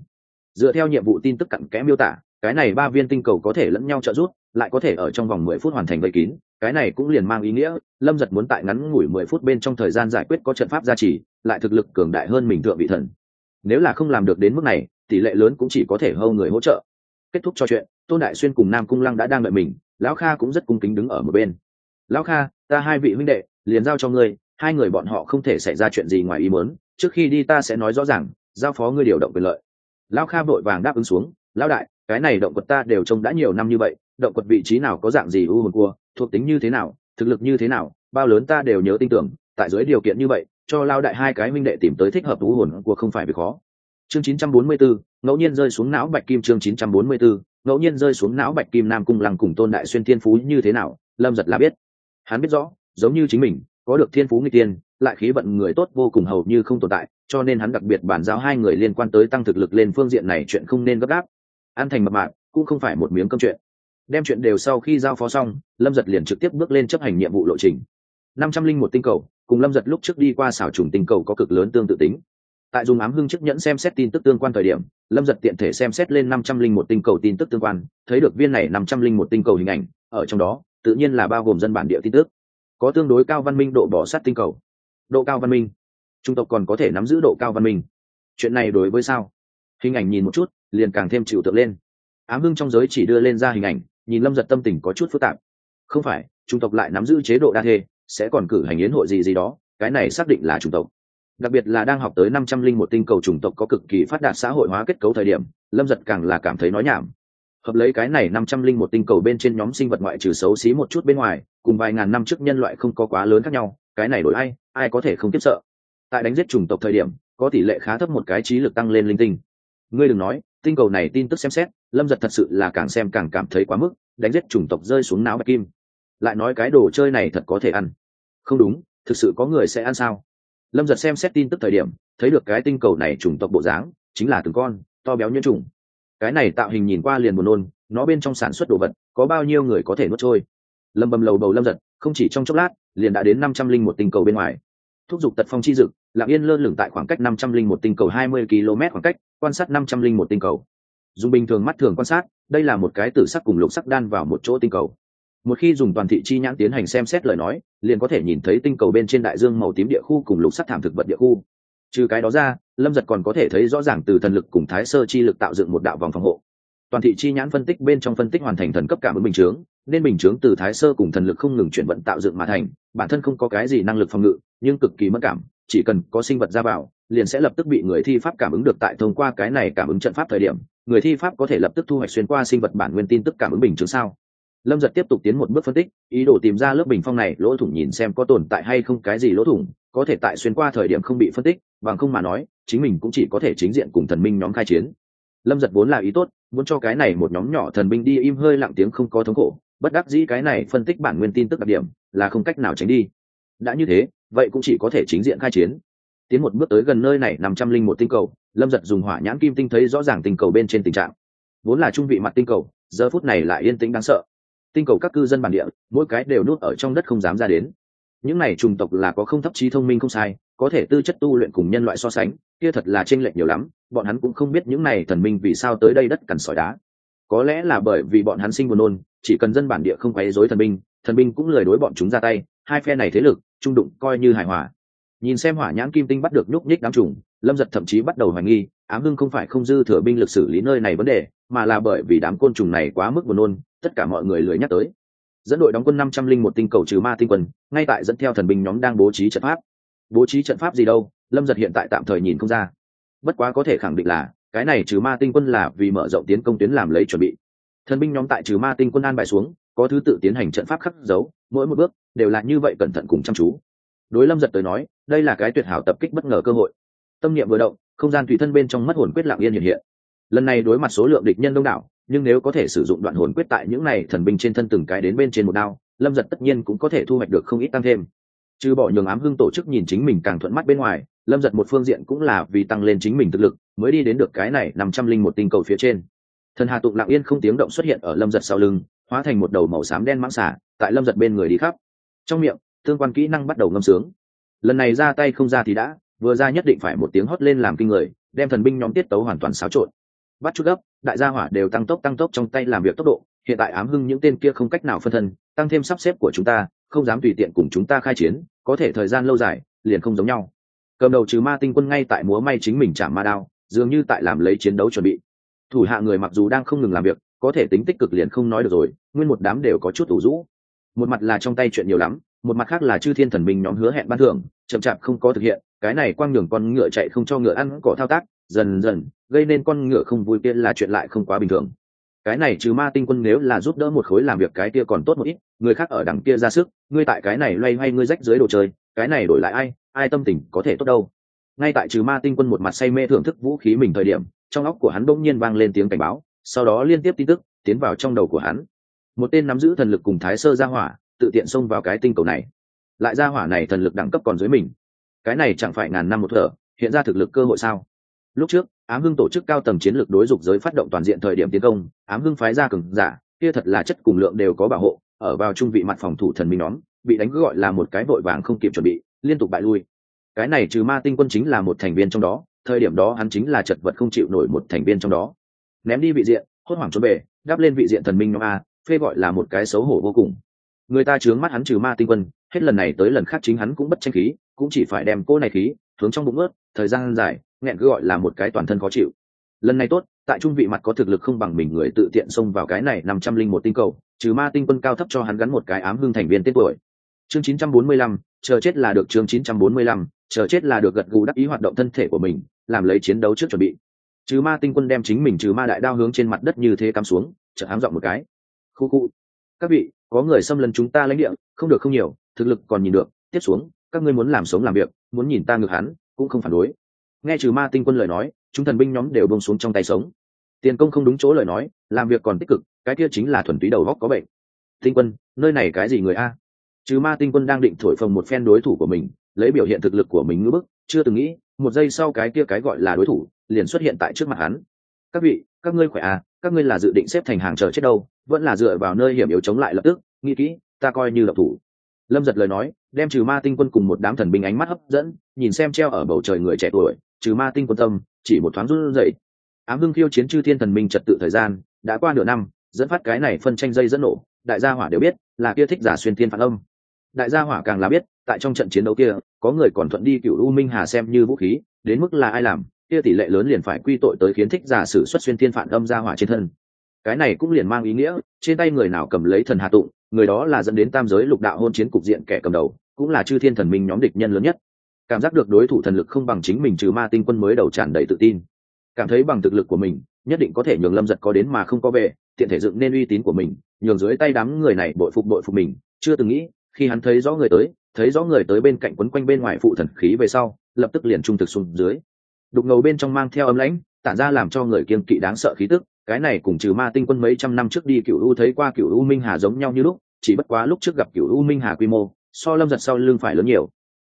Dựa theo nhiệm vụ tin tức cặn kẽ miêu tả, cái này ba viên tinh cầu có thể lẫn nhau trợ giúp, lại có thể ở trong vòng mười phút hoàn thành vây kín, cái này cũng liền mang ý nghĩa, lâm giật muốn tại ngắn ngủi mười phút bên trong thời gian giải quyết có trận pháp gia trì, lại thực lực cường đại hơn mình thượng vị thần nếu là không làm được đến mức này, tỷ lệ lớn cũng chỉ có thể hâu người hỗ trợ. Kết thúc trò chuyện, tôn đại xuyên cùng nam cung lăng đã đang đợi mình, lão kha cũng rất cung kính đứng ở một bên. Lão kha, ta hai vị huynh đệ, liền giao cho ngươi, hai người bọn họ không thể xảy ra chuyện gì ngoài ý muốn, trước khi đi ta sẽ nói rõ ràng, giao phó ngươi điều động quyền lợi. Lão kha vội vàng đáp ứng xuống, lão đại, cái này động quật ta đều trông đã nhiều năm như vậy, động quật vị trí nào có dạng gì u hồn cua, thuộc tính như thế nào, thực lực như thế nào, bao lớn ta đều nhớ tin tưởng, tại dưới điều kiện như vậy cho lao đại hai cái minh đệ tìm tới thích hợp thú hồn của không phải việc khó. Chương 944, ngẫu nhiên rơi xuống não bạch kim chương 944, ngẫu nhiên rơi xuống não bạch kim nam cung lăng cùng tôn đại xuyên thiên phú như thế nào lâm giật là biết. Hắn biết rõ giống như chính mình có được thiên phú nguy tiên lại khí vận người tốt vô cùng hầu như không tồn tại cho nên hắn đặc biệt bản giao hai người liên quan tới tăng thực lực lên phương diện này chuyện không nên gấp gáp. An thành mập mạc cũng không phải một miếng cơm chuyện. Đem chuyện đều sau khi giao phó xong lâm giật liền trực tiếp bước lên chấp hành nhiệm vụ lộ trình. năm trăm linh một tinh cầu cùng lâm giật lúc trước đi qua xảo trùng tinh cầu có cực lớn tương tự tính. Tại dùng ám hưng chức nhẫn xem xét tin tức tương quan thời điểm, lâm giật tiện thể xem xét lên năm trăm linh một tinh cầu tin tức tương quan, thấy được viên này năm trăm linh một tinh cầu hình ảnh, ở trong đó, tự nhiên là bao gồm dân bản địa tin tức. Có tương đối cao văn minh độ bỏ sát tinh cầu. Độ cao văn minh. Trung tộc còn có thể nắm giữ độ cao văn minh. Chuyện này đối với sao? Hình ảnh nhìn một chút, liền càng thêm chịu tượng lên. Ám hưng trong giới chỉ đưa lên ra hình ảnh, nhìn lâm giật tâm tình có chút phức tạp. Không phải, trung tộc lại nắm giữ chế độ đa thê sẽ còn cử hành yến hội gì gì đó, cái này xác định là chủng tộc. Đặc biệt là đang học tới năm trăm linh một tinh cầu chủng tộc có cực kỳ phát đạt xã hội hóa kết cấu thời điểm, lâm giật càng là cảm thấy nói nhảm. Hợp lấy cái này năm trăm linh một tinh cầu bên trên nhóm sinh vật ngoại trừ xấu xí một chút bên ngoài, cùng vài ngàn năm trước nhân loại không có quá lớn khác nhau, cái này đổi ai ai có thể không tiếp sợ. Tại đánh giết chủng tộc thời điểm, có tỷ lệ khá thấp một cái trí lực tăng lên linh tinh. Ngươi đừng nói, tinh cầu này tin tức xem xét, lâm giật thật sự là càng xem càng cảm thấy quá mức, đánh giết chủng tộc rơi xuống não bạch kim lại nói cái đồ chơi này thật có thể ăn. Không đúng, thực sự có người sẽ ăn sao? Lâm giật xem xét tin tức thời điểm, thấy được cái tinh cầu này chủng tộc bộ dáng, chính là từng con, to béo nhiễm trùng cái này tạo hình nhìn qua liền buồn nôn, nó bên trong sản xuất đồ vật, có bao nhiêu người có thể nuốt trôi? Lâm bầm lầu bầu lâm giật, không chỉ trong chốc lát, liền đã đến năm trăm linh một tinh cầu bên ngoài. Thúc giục tật phong chi dực lạng yên lơ lửng tại khoảng cách năm trăm linh một tinh cầu hai mươi km khoảng cách, quan sát năm trăm linh một tinh cầu. Dùng bình thường mắt thường quan sát, đây là một cái tử sắc cùng lục sắc đan vào một chỗ tinh cầu một khi dùng toàn thị chi nhãn tiến hành xem xét lời nói, liền có thể nhìn thấy tinh cầu bên trên đại dương màu tím địa khu cùng lục sắt thảm thực vật địa khu. Trừ cái đó ra, lâm giật còn có thể thấy rõ ràng từ thần lực cùng thái sơ chi lực tạo dựng một đạo vòng phòng hộ. Toàn thị chi nhãn phân tích bên trong phân tích hoàn thành thần cấp cảm ứng bình chướng, nên bình chướng từ thái sơ cùng thần lực không ngừng chuyển vận tạo dựng mà thành, bản thân không có cái gì năng lực phòng ngự, nhưng cực kỳ mất cảm, chỉ cần có sinh vật ra vào, liền sẽ lập tức bị người thi pháp cảm ứng được tại thông qua cái này cảm ứng trận pháp thời điểm, người thi pháp có thể lập tức thu hoạch xuyên qua sinh vật bản nguyên tin tức cảm ứng bình chướng sao? Lâm giật tiếp tục tiến một bước phân tích, ý đồ tìm ra lớp bình phong này, lỗ thủng nhìn xem có tồn tại hay không cái gì lỗ thủng, có thể tại xuyên qua thời điểm không bị phân tích, bằng không mà nói, chính mình cũng chỉ có thể chính diện cùng thần minh nhóm khai chiến. Lâm giật vốn là ý tốt, muốn cho cái này một nhóm nhỏ thần binh đi im hơi lặng tiếng không có thống khổ, bất đắc dĩ cái này phân tích bản nguyên tin tức đặc điểm, là không cách nào tránh đi. Đã như thế, vậy cũng chỉ có thể chính diện khai chiến. Tiến một bước tới gần nơi này nằm trăm linh một tinh cầu, lâm giật dùng hỏa nhãn kim tinh thấy rõ ràng tinh cầu bên trên tình trạng. Vốn là trung vị mặt tinh cầu, giờ phút này lại yên tĩnh đáng sợ tinh cầu các cư dân bản địa, mỗi cái đều nuốt ở trong đất không dám ra đến. Những này trùng tộc là có không thấp trí thông minh không sai, có thể tư chất tu luyện cùng nhân loại so sánh, kia thật là chênh lệch nhiều lắm, bọn hắn cũng không biết những này thần minh vì sao tới đây đất cằn sỏi đá. Có lẽ là bởi vì bọn hắn sinh buồn nôn, chỉ cần dân bản địa không quấy rối thần binh thần binh cũng lười đối bọn chúng ra tay, hai phe này thế lực, trung đụng coi như hài hòa. Nhìn xem hỏa nhãn kim tinh bắt được nhúc nhích đám trùng lâm giật thậm chí bắt đầu hoài nghi, ám hưng không phải không dư thừa binh lực xử lý nơi này vấn đề, mà là bởi vì đám côn trùng này quá mức buồn nôn tất cả mọi người lười nhắc tới. Dẫn đội đóng quân năm trăm linh một tinh cầu trừ ma tinh quân, ngay tại dẫn theo thần binh nhóm đang bố trí trận pháp. Bố trí trận pháp gì đâu? Lâm giật hiện tại tạm thời nhìn không ra. Bất quá có thể khẳng định là, cái này trừ ma tinh quân là vì mở rộng tiến công tuyến làm lấy chuẩn bị. Thần binh nhóm tại trừ ma tinh quân an bài xuống, có thứ tự tiến hành trận pháp khắc dấu, mỗi một bước đều là như vậy cẩn thận cùng chăm chú. Đối lâm giật tới nói, đây là cái tuyệt hảo tập kích bất ngờ cơ hội. Tâm niệm vừa động, không gian tùy thân bên trong mất hồn quyết lặng yên hiện hiện. Lần này đối mặt số lượng địch nhân đông đảo nhưng nếu có thể sử dụng đoạn hồn quyết tại những này thần binh trên thân từng cái đến bên trên một đao, lâm giật tất nhiên cũng có thể thu hoạch được không ít tăng thêm. Trừ bỏ nhường ám hưng tổ chức nhìn chính mình càng thuận mắt bên ngoài, lâm giật một phương diện cũng là vì tăng lên chính mình thực lực, mới đi đến được cái này nằm trăm linh một tinh cầu phía trên. Thần hà tụng lặng yên không tiếng động xuất hiện ở lâm giật sau lưng, hóa thành một đầu màu xám đen mãng xả, tại lâm giật bên người đi khắp. Trong miệng, tương quan kỹ năng bắt đầu ngâm sướng. Lần này ra tay không ra thì đã, vừa ra nhất định phải một tiếng hót lên làm kinh người, đem thần binh nhóm tiết tấu hoàn toàn xáo trộn. Bắt chút gấp đại gia hỏa đều tăng tốc tăng tốc trong tay làm việc tốc độ, hiện tại ám hưng những tên kia không cách nào phân thân, tăng thêm sắp xếp của chúng ta, không dám tùy tiện cùng chúng ta khai chiến, có thể thời gian lâu dài, liền không giống nhau. Cầm đầu trừ ma tinh quân ngay tại múa may chính mình trả ma đao, dường như tại làm lấy chiến đấu chuẩn bị. Thủ hạ người mặc dù đang không ngừng làm việc, có thể tính tích cực liền không nói được rồi, nguyên một đám đều có chút ủ rũ. Một mặt là trong tay chuyện nhiều lắm, một mặt khác là chư thiên thần Minh nhóm hứa hẹn ban thưởng, chậm chạp không có thực hiện, cái này quang nhường con ngựa chạy không cho ngựa ăn cỏ thao tác dần dần, gây nên con ngựa không vui kia là chuyện lại không quá bình thường. Cái này trừ ma tinh quân nếu là giúp đỡ một khối làm việc cái kia còn tốt một ít, người khác ở đằng kia ra sức, ngươi tại cái này loay hoay ngươi rách dưới đồ chơi, cái này đổi lại ai ai tâm tình có thể tốt đâu. Ngay tại trừ ma tinh quân một mặt say mê thưởng thức vũ khí mình thời điểm, trong óc của hắn bỗng nhiên vang lên tiếng cảnh báo, sau đó liên tiếp tin tức tiến vào trong đầu của hắn. Một tên nắm giữ thần lực cùng thái sơ ra hỏa, tự tiện xông vào cái tinh cầu này. Lại ra hỏa này thần lực đẳng cấp còn dưới mình. Cái này chẳng phải ngàn năm một thở, hiện ra thực lực cơ hội sao? Lúc trước, ám hưng tổ chức cao tầng chiến lược đối dục giới phát động toàn diện thời điểm tiến công, ám hưng phái ra cường giả, kia thật là chất cùng lượng đều có bảo hộ, ở vào trung vị mặt phòng thủ thần minh nhóm, bị đánh gọi là một cái vội vàng không kịp chuẩn bị, liên tục bại lui. Cái này trừ ma tinh quân chính là một thành viên trong đó, thời điểm đó hắn chính là chật vật không chịu nổi một thành viên trong đó. Ném đi vị diện, hốt hoảng trốn bề đáp lên vị diện thần minh nhóm a, phê gọi là một cái xấu hổ vô cùng. Người ta chướng mắt hắn trừ ma tinh quân, hết lần này tới lần khác chính hắn cũng bất tranh khí, cũng chỉ phải đem cô này khí, hướng trong bụng ướt, thời gian dài nghẹn cứ gọi là một cái toàn thân khó chịu. Lần này tốt, tại trung vị mặt có thực lực không bằng mình người tự tiện xông vào cái này năm trăm linh một tinh cầu, trừ ma tinh quân cao thấp cho hắn gắn một cái ám hương thành viên tên tuổi. Chương chín trăm bốn mươi lăm, chờ chết là được chương chín trăm bốn mươi lăm, chờ chết là được gật gù đắc ý hoạt động thân thể của mình, làm lấy chiến đấu trước chuẩn bị. Trừ ma tinh quân đem chính mình trừ ma đại đao hướng trên mặt đất như thế cắm xuống, chợt hám giọng một cái. Khu khu. Các vị, có người xâm lấn chúng ta lãnh địa, không được không nhiều, thực lực còn nhìn được, tiếp xuống, các ngươi muốn làm sống làm việc, muốn nhìn ta ngược hắn, cũng không phản đối nghe trừ ma tinh quân lời nói, chúng thần binh nhóm đều bông xuống trong tay sống. Tiền công không đúng chỗ lời nói, làm việc còn tích cực, cái kia chính là thuần túy đầu góc có bệnh. Tinh quân, nơi này cái gì người a? Trừ ma tinh quân đang định thổi phồng một phen đối thủ của mình, lấy biểu hiện thực lực của mình ngữ bức, chưa từng nghĩ, một giây sau cái kia cái gọi là đối thủ, liền xuất hiện tại trước mặt hắn. Các vị, các ngươi khỏe à? Các ngươi là dự định xếp thành hàng chờ chết đâu? Vẫn là dựa vào nơi hiểm yếu chống lại lập tức, nghĩ kỹ, ta coi như lập thủ. Lâm giật lời nói đem trừ ma tinh quân cùng một đám thần binh ánh mắt hấp dẫn, nhìn xem treo ở bầu trời người trẻ tuổi, trừ ma tinh quân tâm, chỉ một thoáng run dậy ám hưng khiêu chiến chư thiên thần minh trật tự thời gian, đã qua nửa năm, dẫn phát cái này phân tranh dây dẫn nổ, đại gia hỏa đều biết, là kia thích giả xuyên thiên phản âm. Đại gia hỏa càng là biết, tại trong trận chiến đấu kia, có người còn thuận đi cựu u minh hà xem như vũ khí, đến mức là ai làm, kia tỷ lệ lớn liền phải quy tội tới khiến thích giả sử xuất xuyên thiên phản âm gia hỏa trên thân. Cái này cũng liền mang ý nghĩa, trên tay người nào cầm lấy thần hà tụng, người đó là dẫn đến tam giới lục đạo hôn chiến cục diện kẻ cầm đầu cũng là chư thiên thần minh nhóm địch nhân lớn nhất. Cảm giác được đối thủ thần lực không bằng chính mình trừ ma tinh quân mới đầu tràn đầy tự tin. Cảm thấy bằng thực lực của mình, nhất định có thể nhường lâm giật có đến mà không có về tiện thể dựng nên uy tín của mình, nhường dưới tay đám người này bội phục bội phục mình. Chưa từng nghĩ, khi hắn thấy rõ người tới, thấy rõ người tới bên cạnh quấn quanh bên ngoài phụ thần khí về sau, lập tức liền trung thực xuống dưới. Đục ngầu bên trong mang theo ấm lãnh, tản ra làm cho người kiên kỵ đáng sợ khí tức, cái này cùng trừ ma tinh quân mấy trăm năm trước đi cựu u thấy qua cựu u minh hà giống nhau như lúc, chỉ bất quá lúc trước gặp cựu u minh hà quy mô so lâm giật sau lưng phải lớn nhiều.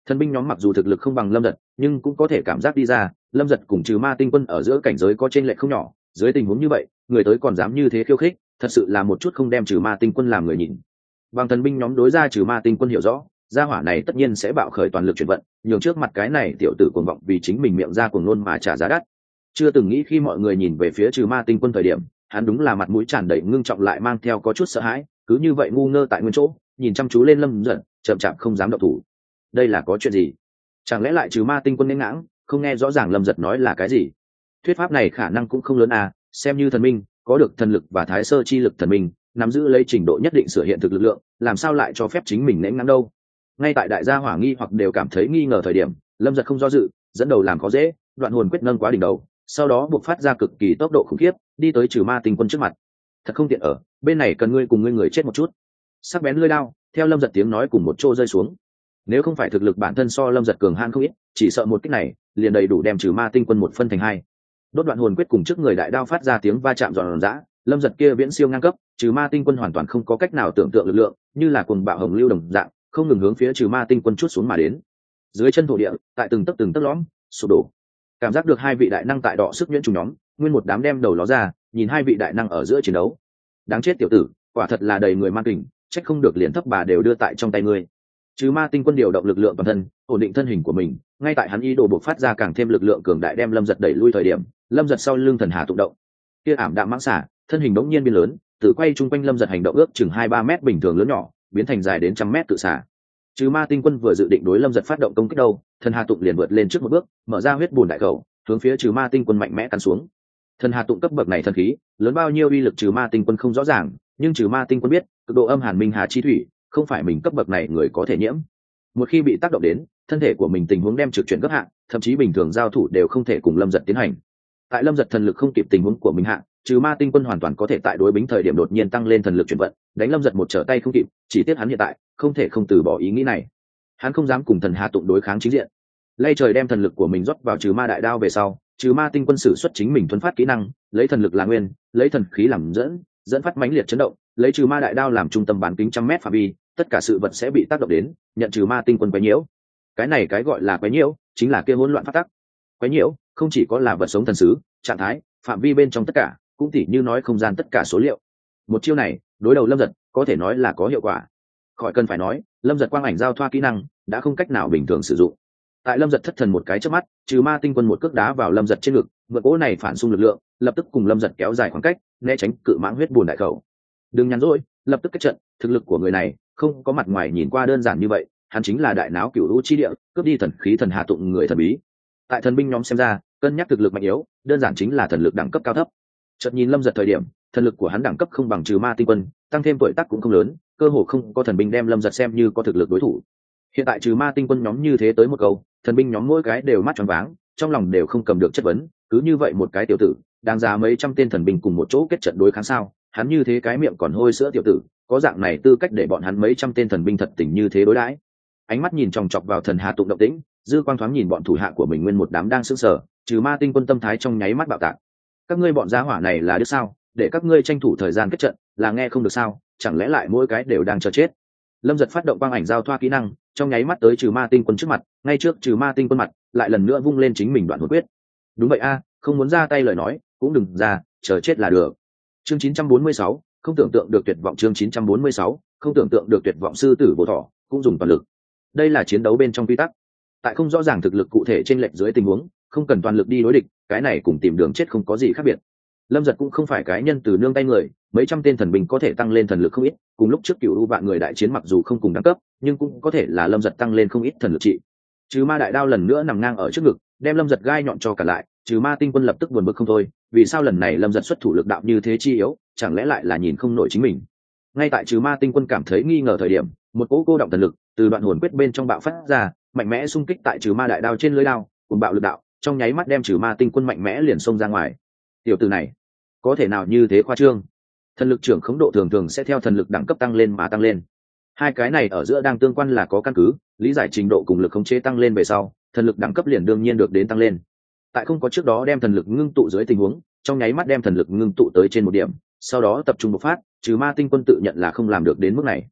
Thần binh nhóm mặc dù thực lực không bằng lâm giật, nhưng cũng có thể cảm giác đi ra, lâm giật cùng trừ ma tinh quân ở giữa cảnh giới có t r ê n lệch không nhỏ, dưới tình huống như vậy, người tới còn dám như thế khiêu khích, thật sự là một chút không đem trừ ma tinh quân làm người nhìn. Bằng thần binh nhóm đối ra trừ ma tinh quân hiểu rõ, gia hỏa này tất nhiên sẽ bạo khởi toàn lực chuyển vận, nhường trước mặt cái này tiểu tử cuồng vọng vì chính mình miệng ra cuồng nôn mà trả giá đắt. Chưa từng nghĩ khi mọi người nhìn về phía trừ ma tinh quân thời điểm, hắn đúng là mặt mũi tràn đầy ngưng trọng lại mang theo có chút sợ hãi, cứ như vậy ngu ngơ tại nguyên chỗ, nhìn chăm chú lên lâm giật chậm chạp không dám động thủ. Đây là có chuyện gì? Chẳng lẽ lại trừ ma tinh quân nên ngãng, không nghe rõ ràng lâm giật nói là cái gì? Thuyết pháp này khả năng cũng không lớn à xem như thần minh, có được thần lực và thái sơ chi lực thần minh, nắm giữ lấy trình độ nhất định sửa hiện thực lực lượng, làm sao lại cho phép chính mình nén ngắn đâu? Ngay tại đại gia hỏa nghi hoặc đều cảm thấy nghi ngờ thời điểm, lâm giật không do dự, dẫn đầu làm khó dễ, đoạn hồn quyết nâng quá đỉnh đầu, sau đó buộc phát ra cực kỳ tốc độ khủng khiếp, đi tới trừ ma tinh quân trước mặt. Thật không tiện ở, bên này cần ngươi cùng ngươi người chết một chút. Sắc bén lưỡi lao theo lâm giật tiếng nói cùng một chỗ rơi xuống. Nếu không phải thực lực bản thân so lâm giật cường han không ít, chỉ sợ một cách này liền đầy đủ đem trừ ma tinh quân một phân thành hai. Đốt đoạn hồn quyết cùng trước người đại đao phát ra tiếng va chạm giòn giã, lâm giật kia viễn siêu ngang cấp, trừ ma tinh quân hoàn toàn không có cách nào tưởng tượng lực lượng, như là cuồng bạo hồng lưu đồng dạng, không ngừng hướng phía trừ ma tinh quân chút xuống mà đến. Dưới chân thổ địa, tại từng tấc từng tấc lõm, sụp đổ. Cảm giác được hai vị đại năng tại đọ sức nhuyễn trùng nhóm, nguyên một đám đem đầu ló ra, nhìn hai vị đại năng ở giữa chiến đấu. Đáng chết tiểu tử, quả thật là đầy người mang kình trách không được liền thấp bà đều đưa tại trong tay ngươi. Chứ ma tinh quân điều động lực lượng toàn thân, ổn định thân hình của mình, ngay tại hắn ý đồ buộc phát ra càng thêm lực lượng cường đại đem lâm giật đẩy lui thời điểm, lâm giật sau lưng thần hà tụng động. Kia ảm đạm mãng xả, thân hình đống nhiên biến lớn tự quay chung quanh lâm giật hành động ước chừng hai ba mét bình thường lớn nhỏ, biến thành dài đến trăm mét tự xả. Chứ ma tinh quân vừa dự định đối lâm giật phát động công kích đâu, thần hà tụng liền vượt lên trước một bước, mở ra huyết bùn đại khẩu hướng phía trừ ma tinh quân mạnh mẽ cắn xuống. Thần hà tụng cấp bậc này thần khí, lớn bao nhiêu uy lực trừ ma tinh quân không rõ ràng, nhưng trừ ma tinh quân biết cực độ âm hàn minh hà chi thủy, không phải mình cấp bậc này người có thể nhiễm. Một khi bị tác động đến, thân thể của mình tình huống đem trực chuyển gấp hạng thậm chí bình thường giao thủ đều không thể cùng lâm giật tiến hành. Tại lâm giật thần lực không kịp tình huống của mình hạng trừ ma tinh quân hoàn toàn có thể tại đối bính thời điểm đột nhiên tăng lên thần lực chuyển vận, đánh lâm giật một trở tay không kịp, chỉ tiếc hắn hiện tại không thể không từ bỏ ý nghĩ này. Hắn không dám cùng thần hà tụng đối kháng chính diện. Lay trời đem thần lực của mình rót vào trừ ma đại đao về sau, trừ ma tinh quân sử xuất chính mình thuấn phát kỹ năng, lấy thần lực là nguyên, lấy thần khí làm dẫn dẫn phát mãnh liệt chấn động lấy trừ ma đại đao làm trung tâm bán kính trăm mét phạm vi, tất cả sự vật sẽ bị tác động đến, nhận trừ ma tinh quân quấy nhiễu. Cái này cái gọi là quấy nhiễu, chính là kia hỗn loạn phát tắc. Quấy nhiễu, không chỉ có là vật sống thần sứ trạng thái, phạm vi bên trong tất cả, cũng tỉ như nói không gian tất cả số liệu. Một chiêu này, đối đầu lâm giật, có thể nói là có hiệu quả. Khỏi cần phải nói, lâm giật quang ảnh giao thoa kỹ năng, đã không cách nào bình thường sử dụng. Tại lâm giật thất thần một cái trước mắt, trừ ma tinh quân một cước đá vào lâm giật trên ngực vượt cỗ này phản xung lực lượng, lập tức cùng lâm giật kéo dài khoảng cách, né tránh cự mãng huyết bùn đại khẩu đừng nhắn rỗi, lập tức kết trận, thực lực của người này không có mặt ngoài nhìn qua đơn giản như vậy, hắn chính là đại náo cựu lũ chi địa, cướp đi thần khí thần hạ tụng người thần bí. Tại thần binh nhóm xem ra, cân nhắc thực lực mạnh yếu, đơn giản chính là thần lực đẳng cấp cao thấp. Chợt nhìn lâm giật thời điểm, thần lực của hắn đẳng cấp không bằng trừ ma tinh quân, tăng thêm tuổi tác cũng không lớn, cơ hồ không có thần binh đem lâm giật xem như có thực lực đối thủ. Hiện tại trừ ma tinh quân nhóm như thế tới một câu, thần binh nhóm mỗi cái đều mắt tròn váng, trong lòng đều không cầm được chất vấn, cứ như vậy một cái tiểu tử đáng giá mấy trăm tên thần binh cùng một chỗ kết trận đối kháng sao? Hắn như thế cái miệng còn hôi sữa tiểu tử, có dạng này tư cách để bọn hắn mấy trăm tên thần binh thật tình như thế đối đãi. Ánh mắt nhìn chòng chọc vào thần hà tụng động tĩnh, dư quang thoáng nhìn bọn thủ hạ của mình nguyên một đám đang sững sờ, trừ ma tinh quân tâm thái trong nháy mắt bạo tạc. Các ngươi bọn gia hỏa này là đứa sao? Để các ngươi tranh thủ thời gian kết trận, là nghe không được sao? Chẳng lẽ lại mỗi cái đều đang chờ chết? Lâm giật phát động quang ảnh giao thoa kỹ năng, trong nháy mắt tới trừ ma tinh quân trước mặt, ngay trước trừ ma tinh quân mặt, lại lần nữa vung lên chính mình đoạn hồn quyết. Đúng vậy a, không muốn ra tay lời nói, cũng đừng ra, chờ chết là được chương 946, không tưởng tượng được tuyệt vọng chương 946, không tưởng tượng được tuyệt vọng sư tử bồ thọ cũng dùng toàn lực. Đây là chiến đấu bên trong quy tắc. Tại không rõ ràng thực lực cụ thể trên lệnh dưới tình huống không cần toàn lực đi đối địch cái này cùng tìm đường chết không có gì khác biệt. Lâm giật cũng không phải cái nhân từ nương tay người mấy trăm tên thần binh có thể tăng lên thần lực không ít cùng lúc trước cựu u vạn người đại chiến mặc dù không cùng đẳng cấp nhưng cũng có thể là lâm giật tăng lên không ít thần lực trị. Trừ ma đại đao lần nữa nằm ngang ở trước ngực đem lâm giật gai nhọn cho cả lại trừ ma tinh quân lập tức buồn bực không thôi, vì sao lần này lâm giật xuất thủ lực đạo như thế chi yếu, chẳng lẽ lại là nhìn không nổi chính mình? Ngay tại trừ ma tinh quân cảm thấy nghi ngờ thời điểm, một cỗ cô động thần lực từ đoạn hồn quyết bên trong bạo phát ra, mạnh mẽ xung kích tại trừ ma đại đao trên lưới đao, cùng bạo lực đạo, trong nháy mắt đem trừ ma tinh quân mạnh mẽ liền xông ra ngoài. Tiểu từ này, có thể nào như thế khoa trương? Thần lực trưởng khống độ thường thường sẽ theo thần lực đẳng cấp tăng lên mà tăng lên. Hai cái này ở giữa đang tương quan là có căn cứ, lý giải trình độ cùng lực khống chế tăng lên về sau, thần lực đẳng cấp liền đương nhiên được đến tăng lên tại không có trước đó đem thần lực ngưng tụ dưới tình huống, trong nháy mắt đem thần lực ngưng tụ tới trên một điểm, sau đó tập trung một phát, trừ ma tinh quân tự nhận là không làm được đến mức này.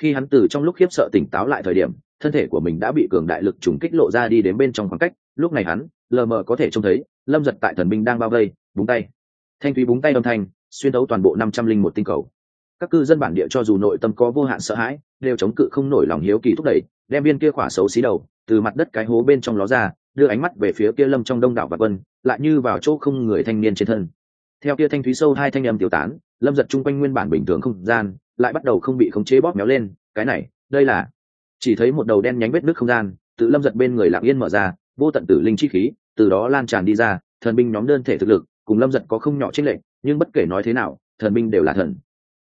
Khi hắn từ trong lúc khiếp sợ tỉnh táo lại thời điểm, thân thể của mình đã bị cường đại lực trùng kích lộ ra đi đến bên trong khoảng cách, lúc này hắn, lờ mờ có thể trông thấy, lâm giật tại thần binh đang bao vây, búng tay. Thanh thúy búng tay âm thanh, xuyên tấu toàn bộ năm trăm linh một tinh cầu. Các cư dân bản địa cho dù nội tâm có vô hạn sợ hãi, đều chống cự không nổi lòng hiếu kỳ thúc đẩy, đem viên kia khỏa xấu xí đầu, từ mặt đất cái hố bên trong ló ra đưa ánh mắt về phía kia lâm trong đông đảo và vân lại như vào chỗ không người thanh niên trên thân. Theo kia thanh thúy sâu hai thanh âm tiêu tán, lâm giật chung quanh nguyên bản bình thường không gian, lại bắt đầu không bị khống chế bóp méo lên, cái này, đây là, chỉ thấy một đầu đen nhánh vết nước không gian, tự lâm giật bên người lặng yên mở ra, vô tận tử linh chi khí, từ đó lan tràn đi ra, thần binh nhóm đơn thể thực lực, cùng lâm giật có không nhỏ trích lệ nhưng bất kể nói thế nào, thần binh đều là thần.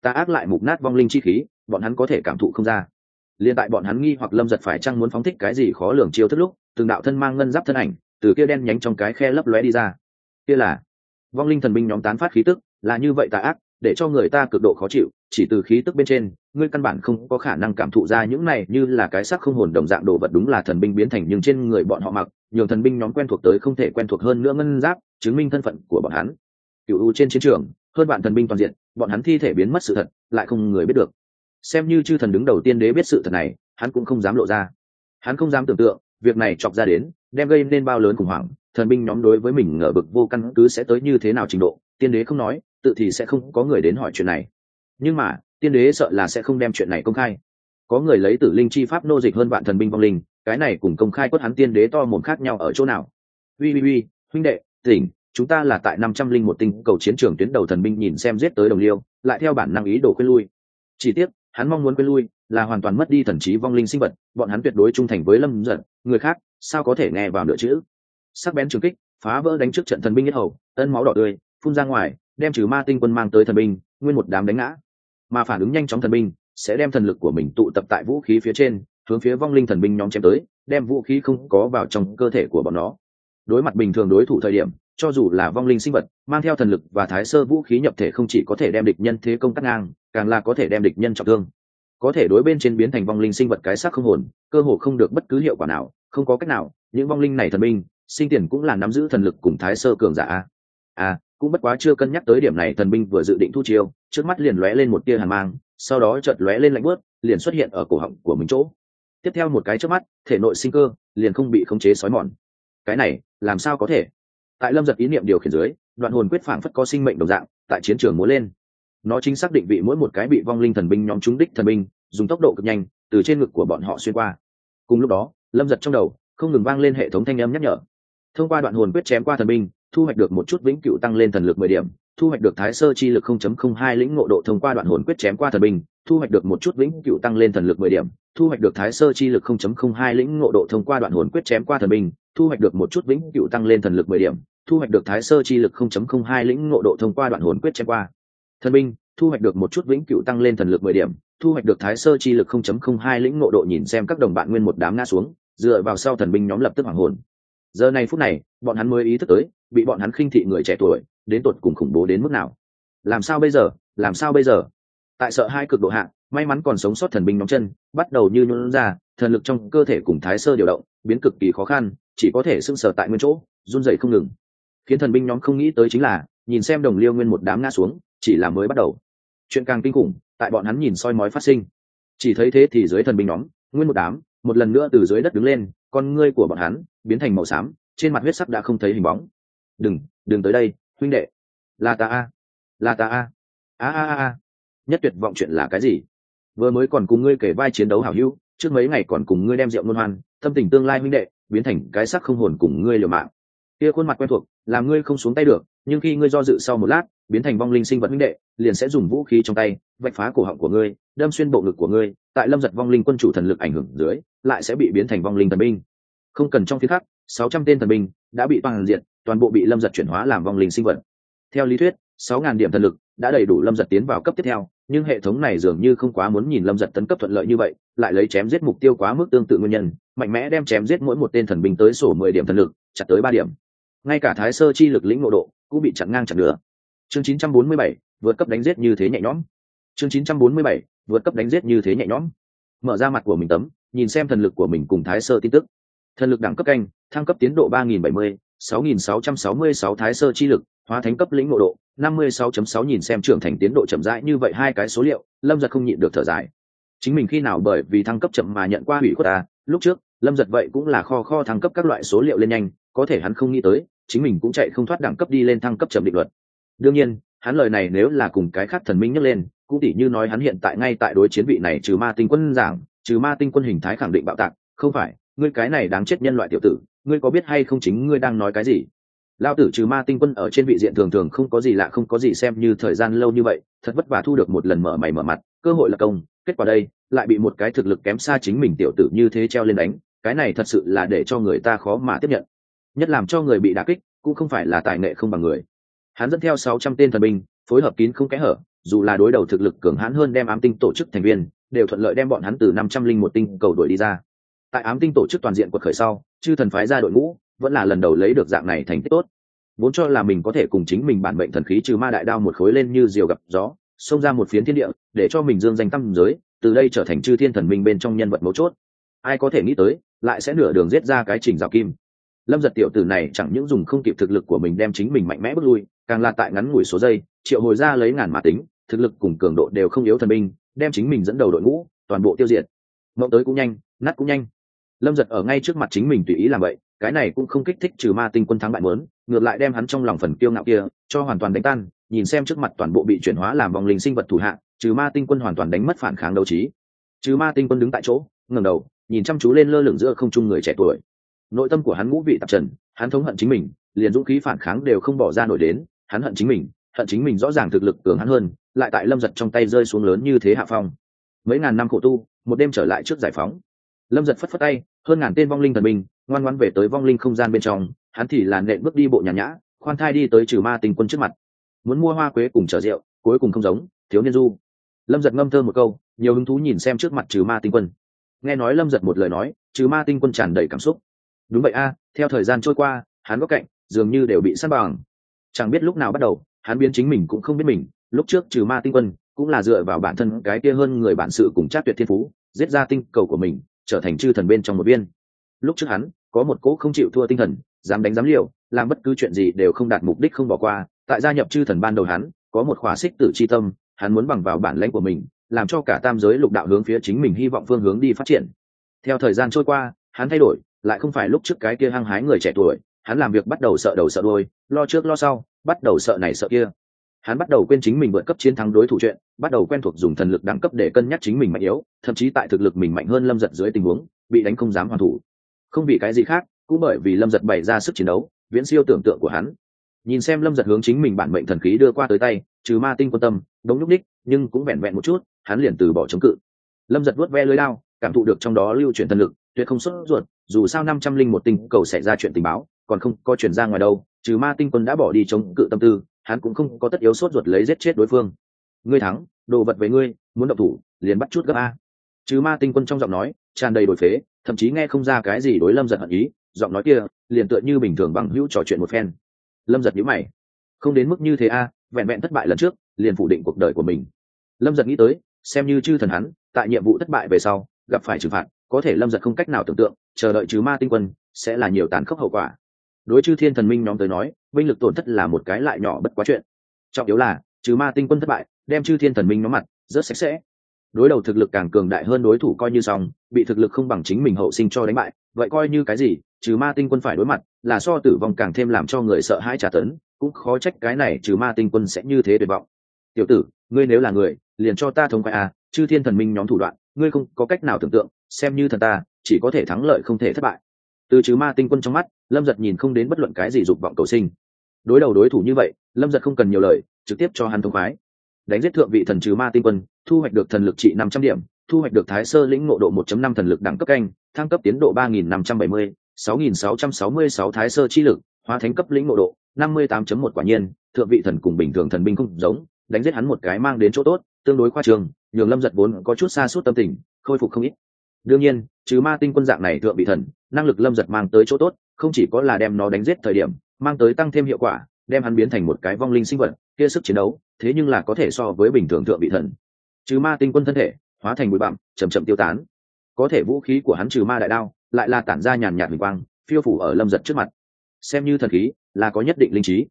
Ta ác lại mục nát vong linh chi khí, bọn hắn có thể cảm thụ không ra liền tại bọn hắn nghi hoặc lâm giật phải chăng muốn phóng thích cái gì khó lường chiêu thức lúc, từng đạo thân mang ngân giáp thân ảnh, từ kia đen nhánh trong cái khe lấp lóe đi ra. Kia là vong linh thần binh nhóm tán phát khí tức, là như vậy tà ác, để cho người ta cực độ khó chịu, chỉ từ khí tức bên trên, ngươi căn bản không có khả năng cảm thụ ra những này như là cái sắc không hồn đồng dạng đồ vật đúng là thần binh biến thành, nhưng trên người bọn họ mặc nhiều thần binh nhóm quen thuộc tới không thể quen thuộc hơn nữa ngân giáp, chứng minh thân phận của bọn hắn. Cựu u trên chiến trường, hơn bạn thần binh toàn diện, bọn hắn thi thể biến mất sự thật, lại không người biết được xem như chư thần đứng đầu tiên đế biết sự thật này, hắn cũng không dám lộ ra. Hắn không dám tưởng tượng, việc này chọc ra đến, đem gây nên bao lớn khủng hoảng, thần binh nhóm đối với mình ngờ vực vô căn cứ sẽ tới như thế nào trình độ, tiên đế không nói, tự thì sẽ không có người đến hỏi chuyện này. Nhưng mà, tiên đế sợ là sẽ không đem chuyện này công khai. Có người lấy tử linh chi pháp nô dịch hơn vạn thần binh vong linh, cái này cùng công khai quất hắn tiên đế to mồm khác nhau ở chỗ nào? Ui ui ui huynh đệ, tỉnh, chúng ta là tại năm trăm linh một tinh cầu chiến trường tuyến đầu thần binh nhìn xem giết tới đồng liêu, lại theo bản năng ý đồ khuyên lui. Chỉ tiếc hắn mong muốn quên lui, là hoàn toàn mất đi thần trí vong linh sinh vật, bọn hắn tuyệt đối trung thành với lâm giận người khác, sao có thể nghe vào nửa chữ? Sắc bén trường kích, phá vỡ đánh trước trận thần binh nhất hầu, ân máu đỏ tươi, phun ra ngoài, đem trừ ma tinh quân mang tới thần binh, nguyên một đám đánh ngã. Mà phản ứng nhanh chóng thần binh, sẽ đem thần lực của mình tụ tập tại vũ khí phía trên, hướng phía vong linh thần binh nhóm chém tới, đem vũ khí không có vào trong cơ thể của bọn nó. Đối mặt bình thường đối thủ thời điểm cho dù là vong linh sinh vật, mang theo thần lực và thái sơ vũ khí nhập thể không chỉ có thể đem địch nhân thế công cắt ngang, càng là có thể đem địch nhân trọng thương. Có thể đối bên trên biến thành vong linh sinh vật cái xác không hồn, cơ hồ không được bất cứ hiệu quả nào, không có cách nào, những vong linh này thần binh, sinh tiền cũng là nắm giữ thần lực cùng thái sơ cường giả à cũng bất quá chưa cân nhắc tới điểm này, thần binh vừa dự định thu chiêu, trước mắt liền lóe lên một tia hàn mang, sau đó chợt lóe lên lạnh bớt liền xuất hiện ở cổ họng của mình chỗ. Tiếp theo một cái trước mắt, thể nội sinh cơ liền không bị khống chế sói mòn. Cái này, làm sao có thể? Tại lâm giật ý niệm điều khiển dưới, đoạn hồn quyết phảng phất có sinh mệnh đồng dạng, tại chiến trường múa lên. Nó chính xác định vị mỗi một cái bị vong linh thần binh nhóm trúng đích thần binh, dùng tốc độ cực nhanh, từ trên ngực của bọn họ xuyên qua. Cùng lúc đó, lâm giật trong đầu, không ngừng vang lên hệ thống thanh âm nhắc nhở. Thông qua đoạn hồn quyết chém qua thần binh, thu hoạch được một chút vĩnh cựu tăng lên thần lực mười điểm, thu hoạch được thái sơ chi lực 0.02 lĩnh ngộ độ thông qua đoạn hồn quyết chém qua thần binh, thu hoạch được một chút vĩnh cựu tăng lên thần lực mười điểm, thu hoạch được thái sơ chi lực 0.02 lĩnh ngộ độ thông qua đoạn hồn quyết chém qua thần binh, thu hoạch được một chút vĩnh cựu tăng lên thần lực mười điểm thu hoạch được thái sơ chi lực 0.02 lĩnh ngộ độ thông qua đoạn hồn quyết chém qua. Thần binh, thu hoạch được một chút vĩnh cựu tăng lên thần lực mười điểm, thu hoạch được thái sơ chi lực 0.02 lĩnh ngộ độ nhìn xem các đồng bạn nguyên một đám ngã xuống, dựa vào sau thần binh nhóm lập tức hoàng hồn. Giờ này phút này, bọn hắn mới ý thức tới, bị bọn hắn khinh thị người trẻ tuổi, đến tột cùng khủng bố đến mức nào. Làm sao bây giờ? Làm sao bây giờ? Tại sợ hai cực độ hạn may mắn còn sống sót thần binh nhóm chân, bắt đầu như nhuận ra, thần lực trong cơ thể cùng thái sơ điều động, biến cực kỳ khó khăn, chỉ có thể sưng sờ tại nguyên chỗ, run rẩy không ngừng khiến thần binh nhóm không nghĩ tới chính là, nhìn xem đồng liêu nguyên một đám ngã xuống, chỉ là mới bắt đầu. Chuyện càng kinh khủng, tại bọn hắn nhìn soi mói phát sinh. Chỉ thấy thế thì dưới thần binh nhóm, nguyên một đám, một lần nữa từ dưới đất đứng lên, con ngươi của bọn hắn biến thành màu xám, trên mặt huyết sắc đã không thấy hình bóng. Đừng đừng tới đây, huynh đệ. Là ta a là ta a a a a nhất tuyệt vọng chuyện là cái gì? Vừa mới còn cùng ngươi kể vai chiến đấu hảo hữu, trước mấy ngày còn cùng ngươi đem rượu ngôn hoan tâm tình tương lai huynh đệ, biến thành cái sắc không hồn cùng ngươi liều mạng. Kia khuôn mặt quen thuộc làm ngươi không xuống tay được, nhưng khi ngươi do dự sau một lát, biến thành vong linh sinh vật minh đệ, liền sẽ dùng vũ khí trong tay, vạch phá cổ họng của ngươi, đâm xuyên bộ ngực của ngươi, tại lâm giật vong linh quân chủ thần lực ảnh hưởng dưới, lại sẽ bị biến thành vong linh thần binh. Không cần trong phía khác sáu trăm tên thần binh đã bị toàn diện, toàn bộ bị lâm giật chuyển hóa làm vong linh sinh vật. Theo lý thuyết, sáu ngàn điểm thần lực đã đầy đủ lâm giật tiến vào cấp tiếp theo, nhưng hệ thống này dường như không quá muốn nhìn lâm giật tấn cấp thuận lợi như vậy, lại lấy chém giết mục tiêu quá mức tương tự nguyên nhân, mạnh mẽ đem chém giết mỗi một tên thần binh tới sổ mười điểm thần lực, chặt tới ba điểm ngay cả thái sơ chi lực lĩnh ngộ độ cũng bị chặn ngang chặn nữa chương chín trăm bốn mươi bảy, vượt cấp đánh giết như thế nhẹ nhõm. Chương chín trăm bốn mươi bảy, vượt cấp đánh giết như thế nhẹ nhõm. Mở ra mặt của mình tấm, nhìn xem thần lực của mình cùng thái sơ tin tức. Thần lực đẳng cấp canh, thăng cấp tiến độ ba nghìn bảy mươi, sáu nghìn sáu trăm sáu mươi sáu thái sơ chi lực, hóa thánh cấp lĩnh ngộ độ, năm mươi sáu chấm sáu nhìn xem trưởng thành tiến độ chậm rãi như vậy hai cái số liệu, lâm giật không nhịn được thở dài. Chính mình khi nào bởi vì thăng cấp chậm mà nhận qua hủy khuất ta, lúc trước lâm giật vậy cũng là kho kho thăng cấp các loại số liệu lên nhanh, có thể hắn không nghĩ tới, chính mình cũng chạy không thoát đẳng cấp đi lên thăng cấp trầm định luật. Đương nhiên, hắn lời này nếu là cùng cái khác thần minh nhắc lên, cũng tỉ như nói hắn hiện tại ngay tại đối chiến vị này trừ ma tinh quân giảng, trừ ma tinh quân hình thái khẳng định bạo tạc, không phải, ngươi cái này đáng chết nhân loại tiểu tử, ngươi có biết hay không chính ngươi đang nói cái gì? Lao tử trừ ma tinh quân ở trên vị diện thường thường không có gì lạ, không có gì xem như thời gian lâu như vậy, thật vất vả thu được một lần mở mày mở mặt, cơ hội là công, kết quả đây, lại bị một cái thực lực kém xa chính mình tiểu tử như thế treo lên đánh cái này thật sự là để cho người ta khó mà tiếp nhận. Nhất làm cho người bị đả kích, cũng không phải là tài nghệ không bằng người. Hắn dẫn theo sáu trăm tên thần binh, phối hợp kín không kẽ hở, dù là đối đầu thực lực cường hãn hơn đem ám tinh tổ chức thành viên, đều thuận lợi đem bọn hắn từ năm trăm linh một tinh cầu đuổi đi ra. Tại ám tinh tổ chức toàn diện quật khởi sau, chư thần phái ra đội ngũ vẫn là lần đầu lấy được dạng này thành tích tốt. Vốn cho là mình có thể cùng chính mình bản mệnh thần khí trừ ma đại đao một khối lên như diều gặp gió, xông ra một phiến thiên địa, để cho mình dương danh tâm giới, từ đây trở thành chư thiên thần minh bên trong nhân vật mấu chốt. Ai có thể nghĩ tới lại sẽ nửa đường giết ra cái trình rào kim. Lâm giật tiểu tử này chẳng những dùng không kịp thực lực của mình đem chính mình mạnh mẽ bước lui, càng là tại ngắn ngủi số giây, triệu hồi ra lấy ngàn mã tính, thực lực cùng cường độ đều không yếu thần binh, đem chính mình dẫn đầu đội ngũ, toàn bộ tiêu diệt. Mộng tới cũng nhanh, nát cũng nhanh. Lâm giật ở ngay trước mặt chính mình tùy ý làm vậy, cái này cũng không kích thích trừ ma tinh quân thắng bại mớn ngược lại đem hắn trong lòng phần kiêu ngạo kia cho hoàn toàn đánh tan, nhìn xem trước mặt toàn bộ bị chuyển hóa làm vòng linh sinh vật thủ hạ, trừ ma tinh quân hoàn toàn đánh mất phản kháng đấu trí. Trừ ma tinh quân đứng tại chỗ ngầm đầu nhìn chăm chú lên lơ lửng giữa không trung người trẻ tuổi. Nội tâm của hắn ngũ vị tạp trần, hắn thống hận chính mình, liền dũng khí phản kháng đều không bỏ ra nổi đến, hắn hận chính mình, hận chính mình rõ ràng thực lực cường hắn hơn, lại tại lâm giật trong tay rơi xuống lớn như thế hạ phong. Mấy ngàn năm khổ tu, một đêm trở lại trước giải phóng. Lâm giật phất phất tay, hơn ngàn tên vong linh thần binh, ngoan ngoan về tới vong linh không gian bên trong, hắn thì làn nện bước đi bộ nhàn nhã, khoan thai đi tới trừ ma tình quân trước mặt. Muốn mua hoa quế cùng chở rượu, cuối cùng không giống, thiếu niên du. Lâm giật ngâm thơ một câu, nhiều hứng thú nhìn xem trước mặt trừ ma tinh quân nghe nói lâm giật một lời nói chứ ma tinh quân tràn đầy cảm xúc. Đúng vậy a, theo thời gian trôi qua, hắn góc cạnh, dường như đều bị săn bằng. Chẳng biết lúc nào bắt đầu, hắn biến chính mình cũng không biết mình. Lúc trước trừ ma tinh quân, cũng là dựa vào bản thân cái kia hơn người bản sự cùng chắc tuyệt thiên phú, giết ra tinh cầu của mình, trở thành chư thần bên trong một viên. Lúc trước hắn, có một cỗ không chịu thua tinh thần, dám đánh dám liều, làm bất cứ chuyện gì đều không đạt mục đích không bỏ qua. Tại gia nhập chư thần ban đầu hắn, có một khỏa xích tử c h i tâm, hắn muốn bằng vào bản lãnh của mình làm cho cả tam giới lục đạo hướng phía chính mình hy vọng phương hướng đi phát triển. Theo thời gian trôi qua, hắn thay đổi, lại không phải lúc trước cái kia hăng hái người trẻ tuổi, hắn làm việc bắt đầu sợ đầu sợ đôi lo trước lo sau, bắt đầu sợ này sợ kia. Hắn bắt đầu quên chính mình vượt cấp chiến thắng đối thủ chuyện, bắt đầu quen thuộc dùng thần lực đẳng cấp để cân nhắc chính mình mạnh yếu, thậm chí tại thực lực mình mạnh hơn lâm giật dưới tình huống, bị đánh không dám hoàn thủ. Không vì cái gì khác, cũng bởi vì lâm giật bày ra sức chiến đấu, viễn siêu tưởng tượng của hắn nhìn xem lâm giật hướng chính mình bản mệnh thần khí đưa qua tới tay, trừ ma tinh quan tâm, đống nhúc ních nhưng cũng vẹn vẹn một chút, hắn liền từ bỏ chống cự. Lâm giật vuốt ve lưới lao, cảm thụ được trong đó lưu chuyển thần lực, tuyệt không xuất ruột, dù sao năm trăm linh một tinh cầu xảy ra chuyện tình báo, còn không có chuyển ra ngoài đâu, trừ ma tinh quân đã bỏ đi chống cự tâm tư, hắn cũng không có tất yếu sốt ruột lấy giết chết đối phương. Ngươi thắng, đồ vật với ngươi, muốn động thủ, liền bắt chút gấp a. Trừ ma tinh quân trong giọng nói, tràn đầy đổi phế, thậm chí nghe không ra cái gì đối lâm giật hận ý, giọng nói kia, liền tựa như bình thường bằng hữu trò chuyện một phen lâm giật nhữ mày. Không đến mức như thế a, vẹn vẹn thất bại lần trước, liền phủ định cuộc đời của mình. Lâm giật nghĩ tới, xem như chư thần hắn, tại nhiệm vụ thất bại về sau, gặp phải trừng phạt, có thể lâm giật không cách nào tưởng tượng, chờ đợi chứ ma tinh quân, sẽ là nhiều tàn khốc hậu quả. Đối chư thiên thần minh nhóm tới nói, binh lực tổn thất là một cái lại nhỏ bất quá chuyện. Trọng yếu là chứ ma tinh quân thất bại, đem chư thiên thần minh nhóm mặt rất sạch sẽ. Đối đầu thực lực càng cường đại hơn đối thủ coi như xong, bị thực lực không bằng chính mình hậu sinh cho đánh bại, vậy coi như cái gì, trừ ma tinh quân phải đối mặt là so tử vong càng thêm làm cho người sợ hãi trả tấn, cũng khó trách cái này trừ ma tinh quân sẽ như thế tuyệt vọng. Tiểu tử, ngươi nếu là người, liền cho ta thông khoái à chư thiên thần minh nhóm thủ đoạn, ngươi không có cách nào tưởng tượng, xem như thần ta, chỉ có thể thắng lợi không thể thất bại. Từ trừ ma tinh quân trong mắt, lâm giật nhìn không đến bất luận cái gì dục vọng cầu sinh. Đối đầu đối thủ như vậy, lâm giật không cần nhiều lời, trực tiếp cho hắn thông khoái. Đánh giết thượng vị thần trừ ma tinh quân, thu hoạch được thần lực trị năm trăm điểm, thu hoạch được thái sơ lĩnh ngộ độ 1 năm thần lực đẳng cấp canh, thăng cấp tiến độ ba nghìn năm trăm bảy mươi sáu nghìn sáu trăm sáu mươi sáu thái sơ chi lực, hóa thánh cấp lĩnh ngộ độ, năm mươi tám một quả nhiên, thượng vị thần cùng bình thường thần binh không giống, đánh giết hắn một cái mang đến chỗ tốt, tương đối khoa trường, nhường lâm giật vốn có chút xa suốt tâm tình, khôi phục không ít. Đương nhiên, trừ ma tinh quân dạng này thượng vị thần, năng lực lâm giật mang tới chỗ tốt, không chỉ có là đem nó đánh giết thời điểm, mang tới tăng thêm hiệu quả, đem hắn biến thành một cái vong linh sinh vật, kia sức chiến đấu, thế nhưng là có thể so với bình thường thượng vị thần. Trừ ma tinh quân thân thể, hóa thành bụi bặm, chậm chậm tiêu tán. Có thể vũ khí của hắn trừ ma đại đao lại là tản ra nhàn nhạt huỳnh quang, phiêu phủ ở lâm giật trước mặt. Xem như thần khí, là có nhất định linh trí.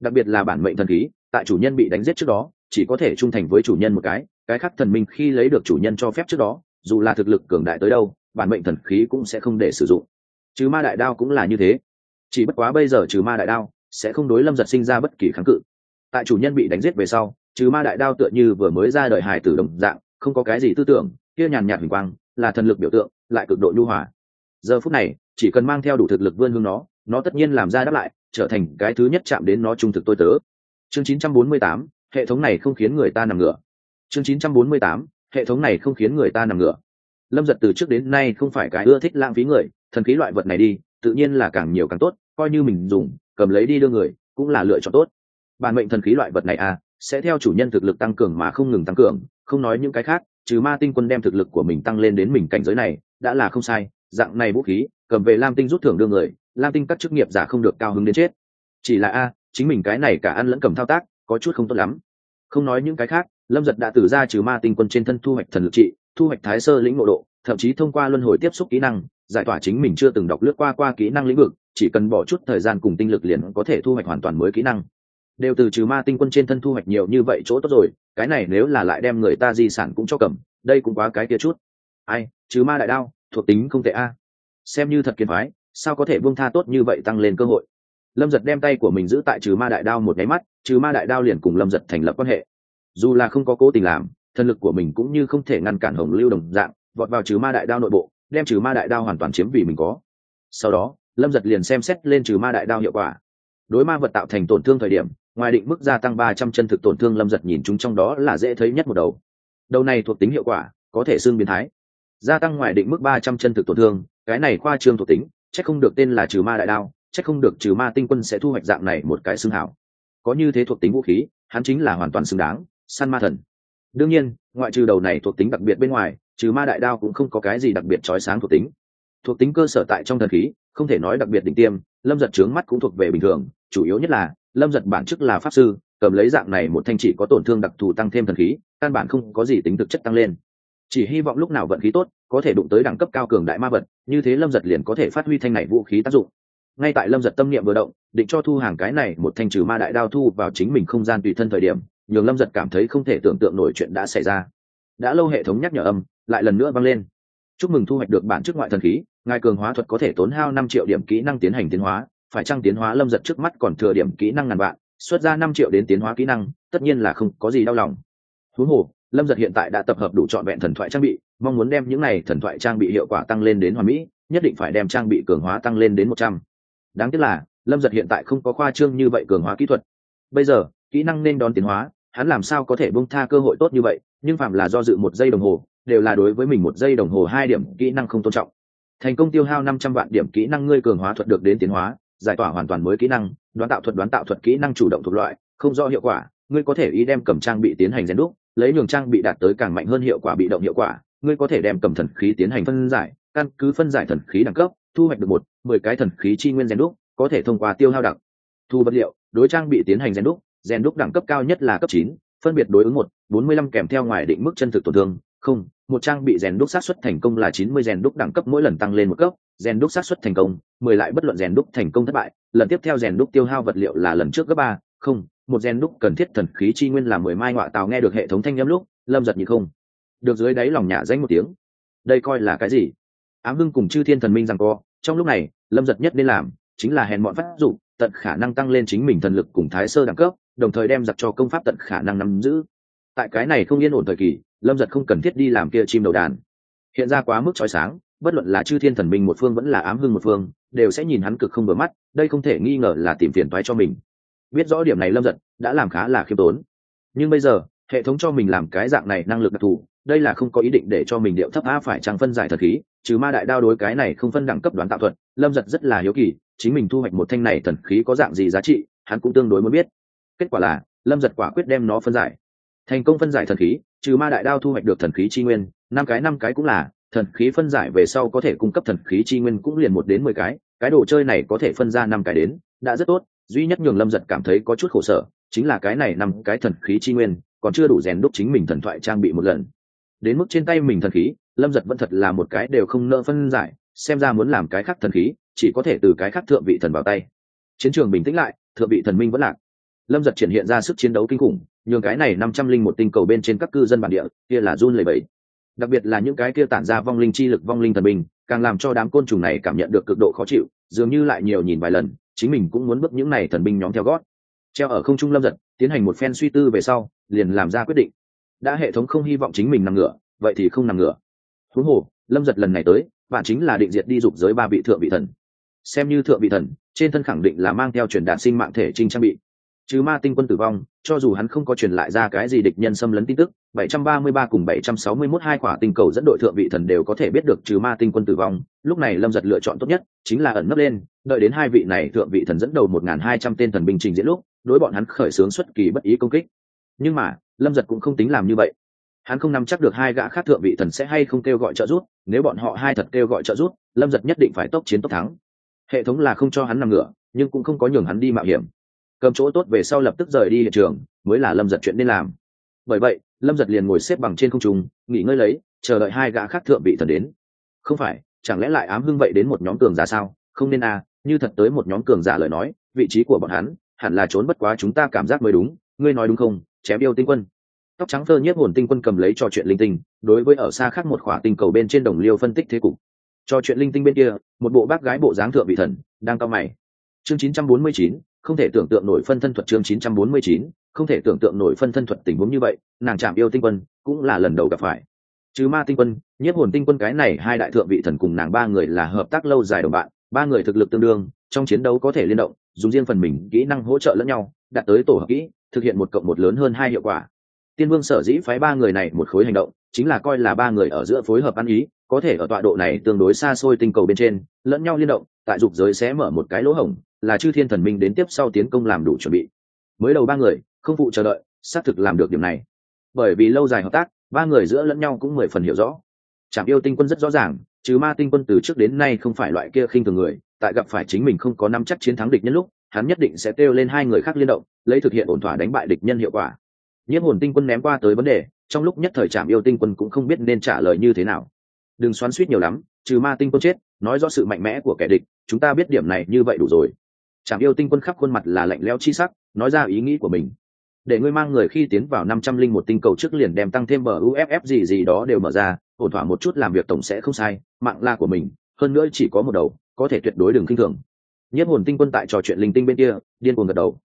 Đặc biệt là bản mệnh thần khí, tại chủ nhân bị đánh giết trước đó, chỉ có thể trung thành với chủ nhân một cái cái khác thần minh khi lấy được chủ nhân cho phép trước đó, dù là thực lực cường đại tới đâu, bản mệnh thần khí cũng sẽ không để sử dụng. Trừ ma đại đao cũng là như thế. Chỉ bất quá bây giờ trừ ma đại đao sẽ không đối lâm giật sinh ra bất kỳ kháng cự. Tại chủ nhân bị đánh giết về sau, trừ ma đại đao tựa như vừa mới ra đời hải tử đồng dạng, không có cái gì tư tưởng, kia nhàn nhạt huỳnh quang là thần lực biểu tượng, lại cực độ nhu hòa giờ phút này chỉ cần mang theo đủ thực lực vươn hương nó nó tất nhiên làm ra đáp lại trở thành cái thứ nhất chạm đến nó trung thực tôi tớ. Chương 948, hệ thống này không khiến người ta nằm ngửa. Chương 948, hệ thống này không khiến người ta nằm ngửa. Lâm giật từ trước đến nay không phải cái ưa thích lãng phí người thần khí loại vật này đi tự nhiên là càng nhiều càng tốt coi như mình dùng cầm lấy đi đưa người cũng là lựa chọn tốt. Bản mệnh thần khí loại vật này à sẽ theo chủ nhân thực lực tăng cường mà không ngừng tăng cường không nói những cái khác trừ ma tinh quân đem thực lực của mình tăng lên đến mình cảnh giới này đã là không sai dạng này vũ khí, cầm về lam tinh rút thưởng đưa người, lam tinh các chức nghiệp giả không được cao hứng đến chết. Chỉ là a, chính mình cái này cả ăn lẫn cầm thao tác, có chút không tốt lắm. Không nói những cái khác, lâm giật đã từ ra trừ ma tinh quân trên thân thu hoạch thần lực trị, thu hoạch thái sơ lĩnh ngộ độ, thậm chí thông qua luân hồi tiếp xúc kỹ năng, giải tỏa chính mình chưa từng đọc lướt qua qua kỹ năng lĩnh vực, chỉ cần bỏ chút thời gian cùng tinh lực liền có thể thu hoạch hoàn toàn mới kỹ năng. Đều từ trừ ma tinh quân trên thân thu hoạch nhiều như vậy chỗ tốt rồi, cái này nếu là lại đem người ta di sản cũng cho cầm, đây cũng quá cái kia chút. Ai, trừ ma đại đao thuộc tính không tệ a. Xem như thật kiên phái, sao có thể buông tha tốt như vậy tăng lên cơ hội? Lâm giật đem tay của mình giữ tại trừ ma đại đao một nháy mắt, trừ ma đại đao liền cùng lâm giật thành lập quan hệ. Dù là không có cố tình làm thần lực của mình cũng như không thể ngăn cản hồng lưu đồng dạng, vọt vào trừ ma đại đao nội bộ, đem trừ ma đại đao hoàn toàn chiếm vì mình có. Sau đó, lâm giật liền xem xét lên trừ ma đại đao hiệu quả. Đối ma vật tạo thành tổn thương thời điểm, ngoài định mức gia tăng ba trăm chân thực tổn thương lâm giật nhìn chúng trong đó là dễ thấy nhất một đầu. Đầu này thuộc tính hiệu quả, có thể xương biến thái gia tăng ngoài định mức ba trăm chân thực tổn thương, cái này khoa trương thuộc tính, chắc không được tên là trừ ma đại đao, chắc không được trừ ma tinh quân sẽ thu hoạch dạng này một cái xương hảo. Có như thế thuộc tính vũ khí, hắn chính là hoàn toàn xứng đáng, săn ma thần. Đương nhiên, ngoại trừ đầu này thuộc tính đặc biệt bên ngoài, trừ ma đại đao cũng không có cái gì đặc biệt trói sáng thuộc tính. Thuộc tính cơ sở tại trong thần khí, không thể nói đặc biệt đỉnh tiêm, lâm giật trướng mắt cũng thuộc về bình thường, chủ yếu nhất là, lâm giật bản chức là pháp sư, cầm lấy dạng này một thanh chỉ có tổn thương đặc thù tăng thêm thần khí, căn bản không có gì tính thực chất tăng lên chỉ hy vọng lúc nào vận khí tốt, có thể đụng tới đẳng cấp cao cường đại ma vật, như thế lâm giật liền có thể phát huy thanh này vũ khí tác dụng. Ngay tại lâm giật tâm niệm vừa động, định cho thu hàng cái này một thanh trừ ma đại đao thu vào chính mình không gian tùy thân thời điểm, nhường lâm giật cảm thấy không thể tưởng tượng nổi chuyện đã xảy ra. Đã lâu hệ thống nhắc nhở âm, lại lần nữa vang lên. Chúc mừng thu hoạch được bản chức ngoại thần khí, ngài cường hóa thuật có thể tốn hao năm triệu điểm kỹ năng tiến hành tiến hóa, phải chăng tiến hóa lâm giật trước mắt còn thừa điểm kỹ năng ngàn vạn, xuất ra năm triệu đến tiến hóa kỹ năng, tất nhiên là không có gì đau lòng. Thú hồ lâm giật hiện tại đã tập hợp đủ trọn vẹn thần thoại trang bị, mong muốn đem những này thần thoại trang bị hiệu quả tăng lên đến hoàn mỹ, nhất định phải đem trang bị cường hóa tăng lên đến một trăm. Đáng tiếc là, lâm giật hiện tại không có khoa trương như vậy cường hóa kỹ thuật. Bây giờ, kỹ năng nên đón tiến hóa, hắn làm sao có thể bông tha cơ hội tốt như vậy, nhưng phạm là do dự một giây đồng hồ, đều là đối với mình một giây đồng hồ hai điểm kỹ năng không tôn trọng. Thành công tiêu hao năm trăm vạn điểm kỹ năng ngươi cường hóa thuật được đến tiến hóa, giải tỏa hoàn toàn mới kỹ năng, đoán tạo thuật đoán tạo thuật kỹ năng chủ động thuộc loại, không do hiệu quả ngươi có thể ý đem cầm trang bị tiến hành rèn đúc, lấy nhường trang bị đạt tới càng mạnh hơn hiệu quả bị động hiệu quả, ngươi có thể đem cầm thần khí tiến hành phân giải, căn cứ phân giải thần khí đẳng cấp, thu hoạch được một, mười cái thần khí chi nguyên rèn đúc, có thể thông qua tiêu hao đặc thu vật liệu, đối trang bị tiến hành rèn đúc rèn đúc đẳng cấp cao nhất là cấp chín, phân biệt đối ứng một, bốn mươi lăm kèm theo ngoài định mức chân thực tổn thương, không, một trang bị rèn đúc sát xuất thành công là chín mươi rèn đúc đẳng cấp mỗi lần tăng lên một cấp, rèn đúc sát xuất thành công, mười lại bất luận rèn đúc thành công thất bại, lần tiếp theo rèn đúc tiêu hao vật liệu là lần trước gấp ba, không một gen đúc cần thiết thần khí chi nguyên là mười mai ngọa tào nghe được hệ thống thanh â lúc, lâm giật như không. Được dưới đáy lòng nhả danh một tiếng. Đây coi là cái gì? Ám hưng cùng chư thiên thần minh rằng co, trong lúc này, lâm giật nhất nên làm, chính là hèn bọn phát dụng tận khả năng tăng lên chính mình thần lực cùng thái sơ đẳng cấp, đồng thời đem giặc cho công pháp tận khả năng nắm giữ. Tại cái này không yên ổn thời kỳ, lâm giật không cần thiết đi làm kia chim đầu đàn. Hiện ra quá mức trói sáng, bất luận là chư thiên thần minh một phương vẫn là ám hưng một phương, đều sẽ nhìn hắn cực không vừa mắt, đây không thể nghi ngờ là tìm phiền toái cho mình biết rõ điểm này lâm giật đã làm khá là khiêm tốn. Nhưng bây giờ, hệ thống cho mình làm cái dạng này năng lực đặc thù, đây là không có ý định để cho mình điệu thấp a phải trang phân giải thật khí, trừ ma đại đao đối cái này không phân đẳng cấp đoán tạo thuật, lâm giật rất là hiếu kỳ, chính mình thu hoạch một thanh này thần khí có dạng gì giá trị, hắn cũng tương đối muốn biết. Kết quả là, lâm giật quả quyết đem nó phân giải. Thành công phân giải thần khí, trừ ma đại đao thu hoạch được thần khí chi nguyên, năm cái năm cái cũng là, thần khí phân giải về sau có thể cung cấp thần khí chi nguyên cũng liền một đến mười cái cái đồ chơi này có thể phân ra năm cái đến, đã rất tốt duy nhất nhường lâm giật cảm thấy có chút khổ sở, chính là cái này năm cái thần khí chi nguyên, còn chưa đủ rèn đúc chính mình thần thoại trang bị một lần. Đến mức trên tay mình thần khí, lâm giật vẫn thật là một cái đều không nỡ phân giải, xem ra muốn làm cái khác thần khí, chỉ có thể từ cái khác thượng vị thần vào tay. Chiến trường bình tĩnh lại, thượng vị thần minh vẫn lạc. Lâm giật triển hiện ra sức chiến đấu kinh khủng, nhường cái này năm trăm linh một tinh cầu bên trên các cư dân bản địa, kia là run lầy bẫy đặc biệt là những cái kia tản ra vong linh chi lực, vong linh thần minh, càng làm cho đám côn trùng này cảm nhận được cực độ khó chịu, dường như lại nhiều nhìn vài lần chính mình cũng muốn bước những này thần binh nhóm theo gót. Treo ở không trung lâm giật, tiến hành một phen suy tư về sau, liền làm ra quyết định. Đã hệ thống không hy vọng chính mình nằm ngửa, vậy thì không nằm ngửa. Huống hồ, lâm giật lần này tới, bạn chính là định diệt đi dục giới ba vị thượng vị thần. Xem như thượng vị thần, trên thân khẳng định là mang theo truyền đạt sinh mạng thể trinh trang bị. Chứ ma tinh quân tử vong, cho dù hắn không có truyền lại ra cái gì địch nhân xâm lấn tin tức 733 cùng 761 hai quả tinh cầu dẫn đội thượng vị thần đều có thể biết được trừ ma tinh quân tử vong. Lúc này lâm giật lựa chọn tốt nhất chính là ẩn nấp lên đợi đến hai vị này thượng vị thần dẫn đầu 1.200 tên thần binh trình diễn lúc, đối bọn hắn khởi xướng xuất kỳ bất ý công kích. Nhưng mà, lâm giật cũng không tính làm như vậy. Hắn không nắm chắc được hai gã khác thượng vị thần sẽ hay không kêu gọi trợ giúp, nếu bọn họ hai thật kêu gọi trợ giúp, lâm giật nhất định phải tốc chiến tốc thắng. Hệ thống là không cho hắn nằm ngửa, nhưng cũng không có nhường hắn đi mạo hiểm. Cầm chỗ tốt về sau lập tức rời đi hiện trường, mới là lâm giật chuyện nên làm. Bởi vậy, lâm giật liền ngồi xếp bằng trên không trung, nghỉ ngơi lấy, chờ đợi hai gã khác thượng vị thần đến. Không phải, chẳng lẽ lại ám hưng vậy đến một nhóm tường giả sao? Không nên à như thật tới một nhóm cường giả lời nói vị trí của bọn hắn hẳn là trốn bất quá chúng ta cảm giác mới đúng. Ngươi nói đúng không? Chém yêu tinh quân. Tóc trắng thơ nhất hồn tinh quân cầm lấy trò chuyện linh tinh đối với ở xa khác một khỏa tinh cầu bên trên đồng liêu phân tích thế cục. Trò chuyện linh tinh bên kia một bộ bác gái bộ dáng thượng vị thần đang cao mày. Chương 949, không thể tưởng tượng nổi phân thân thuật chương 949, không thể tưởng tượng nổi phân thân thuật tình huống như vậy nàng chạm yêu tinh quân cũng là lần đầu gặp phải. Chứ ma tinh quân nhất hồn tinh quân cái này hai đại thượng vị thần cùng nàng ba người là hợp tác lâu dài đồng bạn ba người thực lực tương đương, trong chiến đấu có thể liên động, dùng riêng phần mình kỹ năng hỗ trợ lẫn nhau, đạt tới tổ hợp kỹ, thực hiện một cộng một lớn hơn hai hiệu quả. Tiên vương sở dĩ phái ba người này một khối hành động, chính là coi là ba người ở giữa phối hợp ăn ý, có thể ở tọa độ này tương đối xa xôi tinh cầu bên trên, lẫn nhau liên động, tại dục giới sẽ mở một cái lỗ hổng, là chư thiên thần minh đến tiếp sau tiến công làm đủ chuẩn bị. Mới đầu ba người, không phụ chờ đợi, xác thực làm được điểm này. Bởi vì lâu dài hợp tác, ba người giữa lẫn nhau cũng mười phần hiểu rõ. Trạm yêu tinh quân rất rõ ràng chứ ma tinh quân từ trước đến nay không phải loại kia khinh thường người, tại gặp phải chính mình không có nắm chắc chiến thắng địch nhân lúc, hắn nhất định sẽ kêu lên hai người khác liên động, lấy thực hiện ổn thỏa đánh bại địch nhân hiệu quả. Nhiễm hồn tinh quân ném qua tới vấn đề, trong lúc nhất thời trạm yêu tinh quân cũng không biết nên trả lời như thế nào. Đừng xoắn suýt nhiều lắm, trừ ma tinh quân chết, nói rõ sự mạnh mẽ của kẻ địch, chúng ta biết điểm này như vậy đủ rồi. Trạm yêu tinh quân khắp khuôn mặt là lạnh lẽo chi sắc, nói ra ý nghĩ của mình để ngươi mang người khi tiến vào năm trăm linh một tinh cầu trước liền đem tăng thêm bờ uff gì gì đó đều mở ra, ổn thỏa một chút làm việc tổng sẽ không sai, mạng la của mình, hơn nữa chỉ có một đầu, có thể tuyệt đối đừng kinh thường. Nhất hồn tinh quân tại trò chuyện linh tinh bên kia, điên cuồng gật đầu.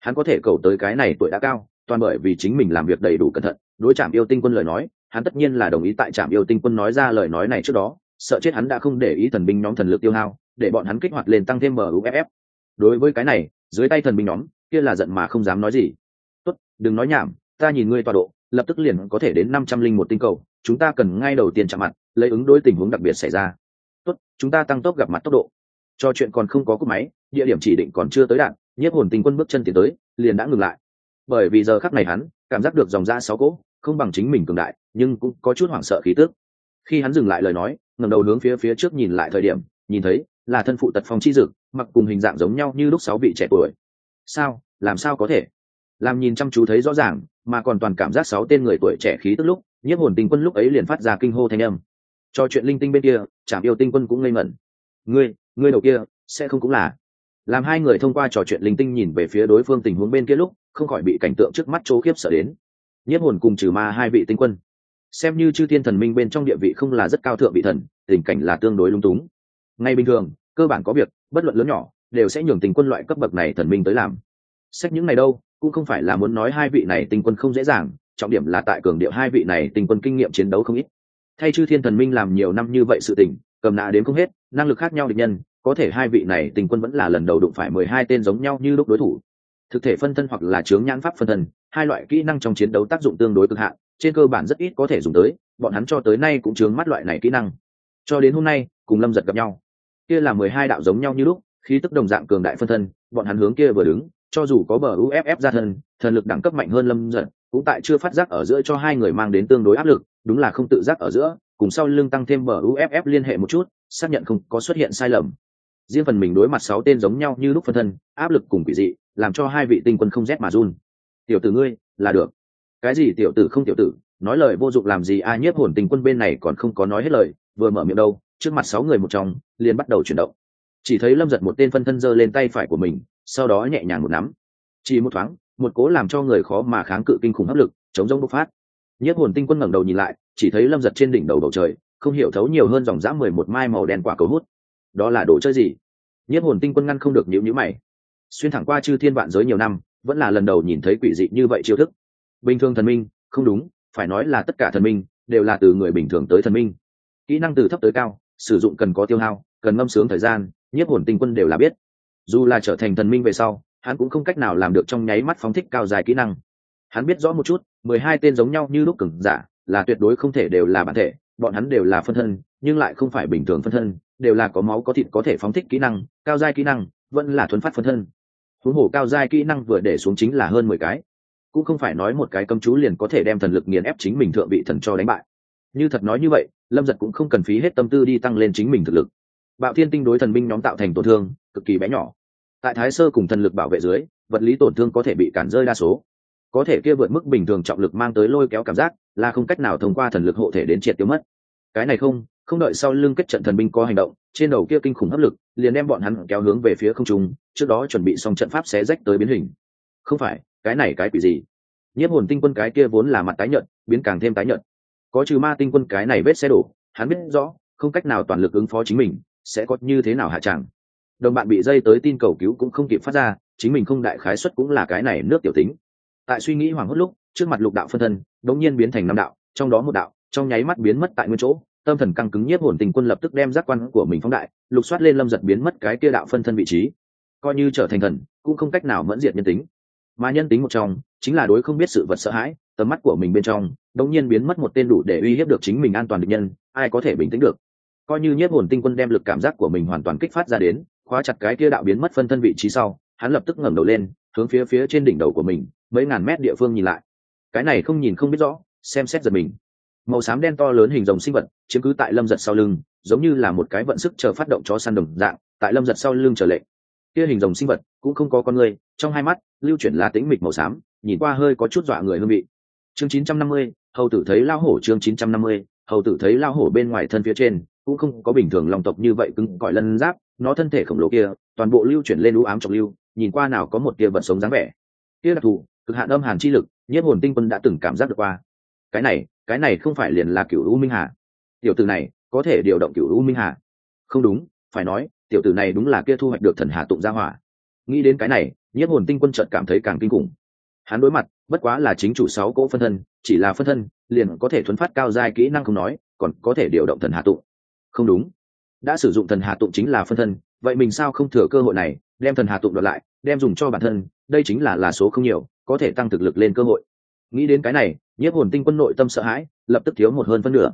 Hắn có thể cầu tới cái này tuổi đã cao, toàn bởi vì chính mình làm việc đầy đủ cẩn thận, đối chạm yêu tinh quân lời nói, hắn tất nhiên là đồng ý tại trạm yêu tinh quân nói ra lời nói này trước đó, sợ chết hắn đã không để ý thần binh nhóm thần lực tiêu hao, để bọn hắn kích hoạt lên tăng thêm muff đối với cái này, dưới tay thần binh nhóm, kia là giận mà không dám nói gì tốt, đừng nói nhảm, ta nhìn ngươi tọa độ, lập tức liền có thể đến năm trăm linh một tinh cầu, chúng ta cần ngay đầu tiên chạm mặt, lấy ứng đối tình huống đặc biệt xảy ra. Tốt, chúng ta tăng tốc gặp mặt tốc độ. Cho chuyện còn không có cúp máy, địa điểm chỉ định còn chưa tới đạn, nhiếp hồn tinh quân bước chân tiến tới, liền đã ngừng lại. Bởi vì giờ khắc này hắn, cảm giác được dòng da sáu cỗ, không bằng chính mình cường đại, nhưng cũng có chút hoảng sợ khí tước khi hắn dừng lại lời nói, ngẩng đầu hướng phía phía trước nhìn lại thời điểm, nhìn thấy là thân phụ tật phong chi dực, mặc cùng hình dạng giống nhau như lúc sáu vị trẻ tuổi. Sao? Làm sao có thể? Làm nhìn chăm chú thấy rõ ràng, mà còn toàn cảm giác sáu tên người tuổi trẻ khí tức lúc, nhiếp hồn tinh quân lúc ấy liền phát ra kinh hô thanh âm. Cho chuyện linh tinh bên kia chạm yêu tinh quân cũng ngây mẩn ngươi ngươi đầu kia, sẽ không cũng là. Làm hai người thông qua trò chuyện linh tinh nhìn về phía đối phương tình huống bên kia lúc, không khỏi bị cảnh tượng trước mắt chỗ khiếp sợ đến. Nhiếp hồn cùng trừ ma hai vị tinh quân. Xem như chư thiên thần minh bên trong địa vị không là rất cao thượng vị thần, tình cảnh là tương đối lung túng. Ngay bình thường, cơ bản có việc, bất luận lớn nhỏ, đều sẽ nhường tình quân loại cấp bậc này thần minh tới làm. Xét những này đâu cũng không phải là muốn nói hai vị này tinh quân không dễ dàng, trọng điểm là tại cường điệu hai vị này tinh quân kinh nghiệm chiến đấu không ít. Thay chư thiên thần minh làm nhiều năm như vậy sự tình, cầm nạ đến không hết, năng lực khác nhau địch nhân, có thể hai vị này tinh quân vẫn là lần đầu đụng phải mười hai tên giống nhau như lúc đối thủ. Thực thể phân thân hoặc là chướng nhãn pháp phân thân, hai loại kỹ năng trong chiến đấu tác dụng tương đối cực hạn, trên cơ bản rất ít có thể dùng tới, bọn hắn cho tới nay cũng chướng mắt loại này kỹ năng. Cho đến hôm nay, cùng lâm giật gặp nhau. Kia là mười hai đạo giống nhau như lúc khi tức đồng dạng cường đại phân thân, bọn hắn hướng kia vừa đứng cho dù có bờ uff ra thân, thần lực đẳng cấp mạnh hơn lâm giật cũng tại chưa phát giác ở giữa cho hai người mang đến tương đối áp lực, đúng là không tự giác ở giữa, cùng sau lưng tăng thêm bờ uff liên hệ một chút, xác nhận không có xuất hiện sai lầm. Riêng phần mình đối mặt sáu tên giống nhau như lúc phân thân, áp lực cùng quỷ dị, làm cho hai vị tinh quân không rét mà run. Tiểu tử ngươi, là được. Cái gì tiểu tử không tiểu tử? Nói lời vô dụng làm gì ai nhiếp hồn tình quân bên này còn không có nói hết lời, vừa mở miệng đâu, trước mặt sáu người một trong, liền bắt đầu chuyển động. Chỉ thấy lâm giật một tên phân thân giơ lên tay phải của mình sau đó nhẹ nhàng một nắm. Chỉ một thoáng, một cố làm cho người khó mà kháng cự kinh khủng hấp lực, chống rông bộc phát. Nhất hồn tinh quân ngẩng đầu nhìn lại, chỉ thấy lâm giật trên đỉnh đầu bầu trời, không hiểu thấu nhiều hơn dòng dã mười một mai màu đen quả cầu hút. Đó là đồ chơi gì? Nhất hồn tinh quân ngăn không được nhịu nhữ mày. Xuyên thẳng qua chư thiên vạn giới nhiều năm, vẫn là lần đầu nhìn thấy quỷ dị như vậy chiêu thức. Bình thường thần minh, không đúng, phải nói là tất cả thần minh, đều là từ người bình thường tới thần minh. Kỹ năng từ thấp tới cao, sử dụng cần có tiêu hao, cần ngâm sướng thời gian, nhiếp hồn tinh quân đều là biết dù là trở thành thần minh về sau, hắn cũng không cách nào làm được trong nháy mắt phóng thích cao dài kỹ năng. Hắn biết rõ một chút, mười hai tên giống nhau như lúc cứng giả, là tuyệt đối không thể đều là bản thể, bọn hắn đều là phân thân, nhưng lại không phải bình thường phân thân, đều là có máu có thịt có thể phóng thích kỹ năng, cao giai kỹ năng, vẫn là thuấn phát phân thân. Huống hồ cao giai kỹ năng vừa để xuống chính là hơn mười cái. Cũng không phải nói một cái công chú liền có thể đem thần lực nghiền ép chính mình thượng vị thần cho đánh bại. Như thật nói như vậy, lâm giật cũng không cần phí hết tâm tư đi tăng lên chính mình thực lực bạo thiên tinh đối thần binh nhóm tạo thành tổn thương, cực kỳ bé nhỏ. Tại thái sơ cùng thần lực bảo vệ dưới, vật lý tổn thương có thể bị cản rơi đa số. Có thể kia vượt mức bình thường trọng lực mang tới lôi kéo cảm giác, là không cách nào thông qua thần lực hộ thể đến triệt tiêu mất. Cái này không không đợi sau lưng kết trận thần binh có hành động, trên đầu kia kinh khủng hấp lực, liền đem bọn hắn kéo hướng về phía không trung, trước đó chuẩn bị xong trận pháp xé rách tới biến hình. Không phải, cái này cái quỷ gì? Nhiếp hồn tinh quân cái kia vốn là mặt tái nhợt, biến càng thêm tái nhợt. Có trừ ma tinh quân cái này vết xe đổ, hắn biết rõ, không cách nào toàn lực ứng phó chính mình sẽ có như thế nào hạ chẳng? Đồng bạn bị dây tới tin cầu cứu cũng không kịp phát ra, chính mình không đại khái suất cũng là cái này nước tiểu tính. Tại suy nghĩ hoảng hốt lúc, trước mặt lục đạo phân thân, đống nhiên biến thành năm đạo, trong đó một đạo, trong nháy mắt biến mất tại nguyên chỗ, tâm thần căng cứng nhiếp hồn tình quân lập tức đem giác quan của mình phóng đại, lục soát lên lâm giật biến mất cái kia đạo phân thân vị trí. Coi như trở thành thần, cũng không cách nào mẫn diệt nhân tính. Mà nhân tính một trong, chính là đối không biết sự vật sợ hãi, tầm mắt của mình bên trong, đống nhiên biến mất một tên đủ để uy hiếp được chính mình an toàn địch nhân, ai có thể bình tĩnh được? Coi như nhiếp hồn tinh quân đem lực cảm giác của mình hoàn toàn kích phát ra đến khóa chặt cái kia đạo biến mất phân thân vị trí sau hắn lập tức ngẩng đầu lên hướng phía phía trên đỉnh đầu của mình mấy ngàn mét địa phương nhìn lại. Cái này không nhìn không biết rõ xem xét giật mình. Màu xám đen to lớn hình rồng sinh vật chiếm cứ tại lâm giật sau lưng giống như là một cái vận sức chờ phát động cho săn đồng dạng tại lâm giật sau lưng trở lệ. Kia hình rồng sinh vật cũng không có con người trong hai mắt lưu chuyển là tĩnh mịch màu xám nhìn qua hơi có chút dọa người hương vị. Chương 950, hầu tử thấy lao hổ chương 950, hầu tử thấy lao hổ bên ngoài thân phía trên cũng không có bình thường lòng tộc như vậy cứng cỏi lân giáp, nó thân thể khổng lồ kia, toàn bộ lưu chuyển lên lũ ám trọng lưu, nhìn qua nào có một tia vật sống dáng vẻ. Kia đặc thù, cực hạn âm hàn chi lực, nhiếp hồn tinh quân đã từng cảm giác được qua. Cái này cái này không phải liền là cựu u minh hà. Tiểu tử này, có thể điều động cựu u minh hà. Không đúng, phải nói, tiểu tử này đúng là kia thu hoạch được thần hà tụng gia hỏa. Nghĩ đến cái này, nhiếp hồn tinh quân chợt cảm thấy càng kinh khủng. Hắn đối mặt, bất quá là chính chủ sáu cỗ phân thân, chỉ là phân thân, liền có thể thuấn phát cao giai kỹ năng không nói, còn có thể điều động thần hà tụng không đúng. Đã sử dụng thần hà tụng chính là phân thân, vậy mình sao không thừa cơ hội này, đem thần hà tụng đoạt lại, đem dùng cho bản thân, đây chính là là số không nhiều, có thể tăng thực lực lên cơ hội. Nghĩ đến cái này, nhiếp hồn tinh quân nội tâm sợ hãi, lập tức thiếu một hơn phân nửa.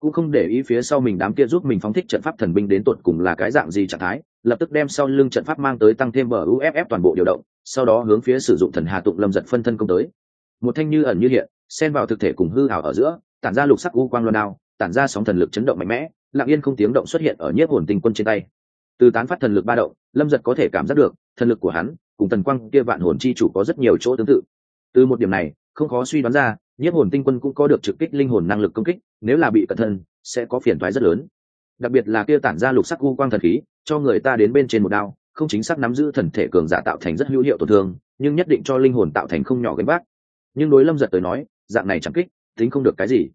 Cũng không để ý phía sau mình đám kia giúp mình phóng thích trận pháp thần binh đến tột cùng là cái dạng gì trạng thái, lập tức đem sau lưng trận pháp mang tới tăng thêm bờ uff toàn bộ điều động, sau đó hướng phía sử dụng thần hà tụng lâm giật phân thân công tới. Một thanh như ẩn như hiện, xen vào thực thể cùng hư ảo ở giữa, tản ra lục sắc u quang loan đao tản ra sóng thần lực chấn động mạnh mẽ, lặng yên không tiếng động xuất hiện ở nhiếp hồn tinh quân trên tay. Từ tán phát thần lực ba động, lâm giật có thể cảm giác được, thần lực của hắn cùng thần quang kia vạn hồn chi chủ có rất nhiều chỗ tương tự. Từ một điểm này, không khó suy đoán ra, nhiếp hồn tinh quân cũng có được trực kích linh hồn năng lực công kích, nếu là bị cẩn thân sẽ có phiền thoái rất lớn. Đặc biệt là kia tản ra lục sắc u quang thần khí, cho người ta đến bên trên một đao, không chính xác nắm giữ thần thể cường giả tạo thành rất hữu hiệu tổn thương, nhưng nhất định cho linh hồn tạo thành không nhỏ gánh vác. Nhưng đối lâm giật tới nói, dạng này chẳng kích, tính không được cái gì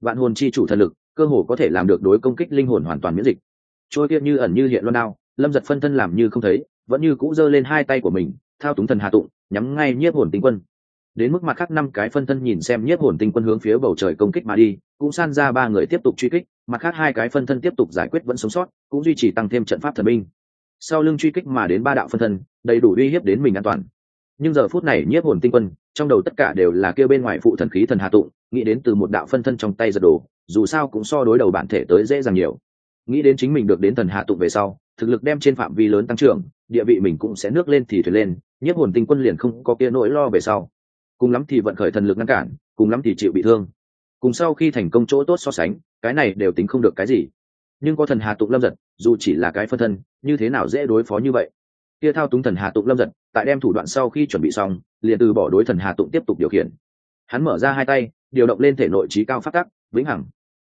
vạn hồn chi chủ thần lực, cơ hồ có thể làm được đối công kích linh hồn hoàn toàn miễn dịch. Trôi kia như ẩn như hiện loan đao lâm giật phân thân làm như không thấy, vẫn như cũ giơ lên hai tay của mình, thao túng thần hà tụng, nhắm ngay nhiếp hồn tinh quân. Đến mức mặt khác năm cái phân thân nhìn xem nhiếp hồn tinh quân hướng phía bầu trời công kích mà đi, cũng san ra ba người tiếp tục truy kích, mặt khác hai cái phân thân tiếp tục giải quyết vẫn sống sót, cũng duy trì tăng thêm trận pháp thần binh sau lưng truy kích mà đến ba đạo phân thân, đầy đủ uy hiếp đến mình an toàn. Nhưng giờ phút này nhiếp hồn tinh quân, trong đầu tất cả đều là kêu bên ngoài phụ thần khí thần hà tụng nghĩ đến từ một đạo phân thân trong tay giật đồ, dù sao cũng so đối đầu bản thể tới dễ dàng nhiều. Nghĩ đến chính mình được đến thần hạ tụng về sau, thực lực đem trên phạm vi lớn tăng trưởng, địa vị mình cũng sẽ nước lên thì thuyền lên, nhiếp hồn tinh quân liền không có kia nỗi lo về sau. Cùng lắm thì vận khởi thần lực ngăn cản, cùng lắm thì chịu bị thương. Cùng sau khi thành công chỗ tốt so sánh, cái này đều tính không được cái gì. Nhưng có thần hà tụng lâm giật, dù chỉ là cái phân thân, như thế nào dễ đối phó như vậy? Kia thao túng thần hà tụng lâm giật, tại đem thủ đoạn sau khi chuẩn bị xong, liền từ bỏ đối thần hà tụng tiếp tục điều khiển. Hắn mở ra hai tay điều động lên thể nội trí cao phát tắc, vĩnh hằng.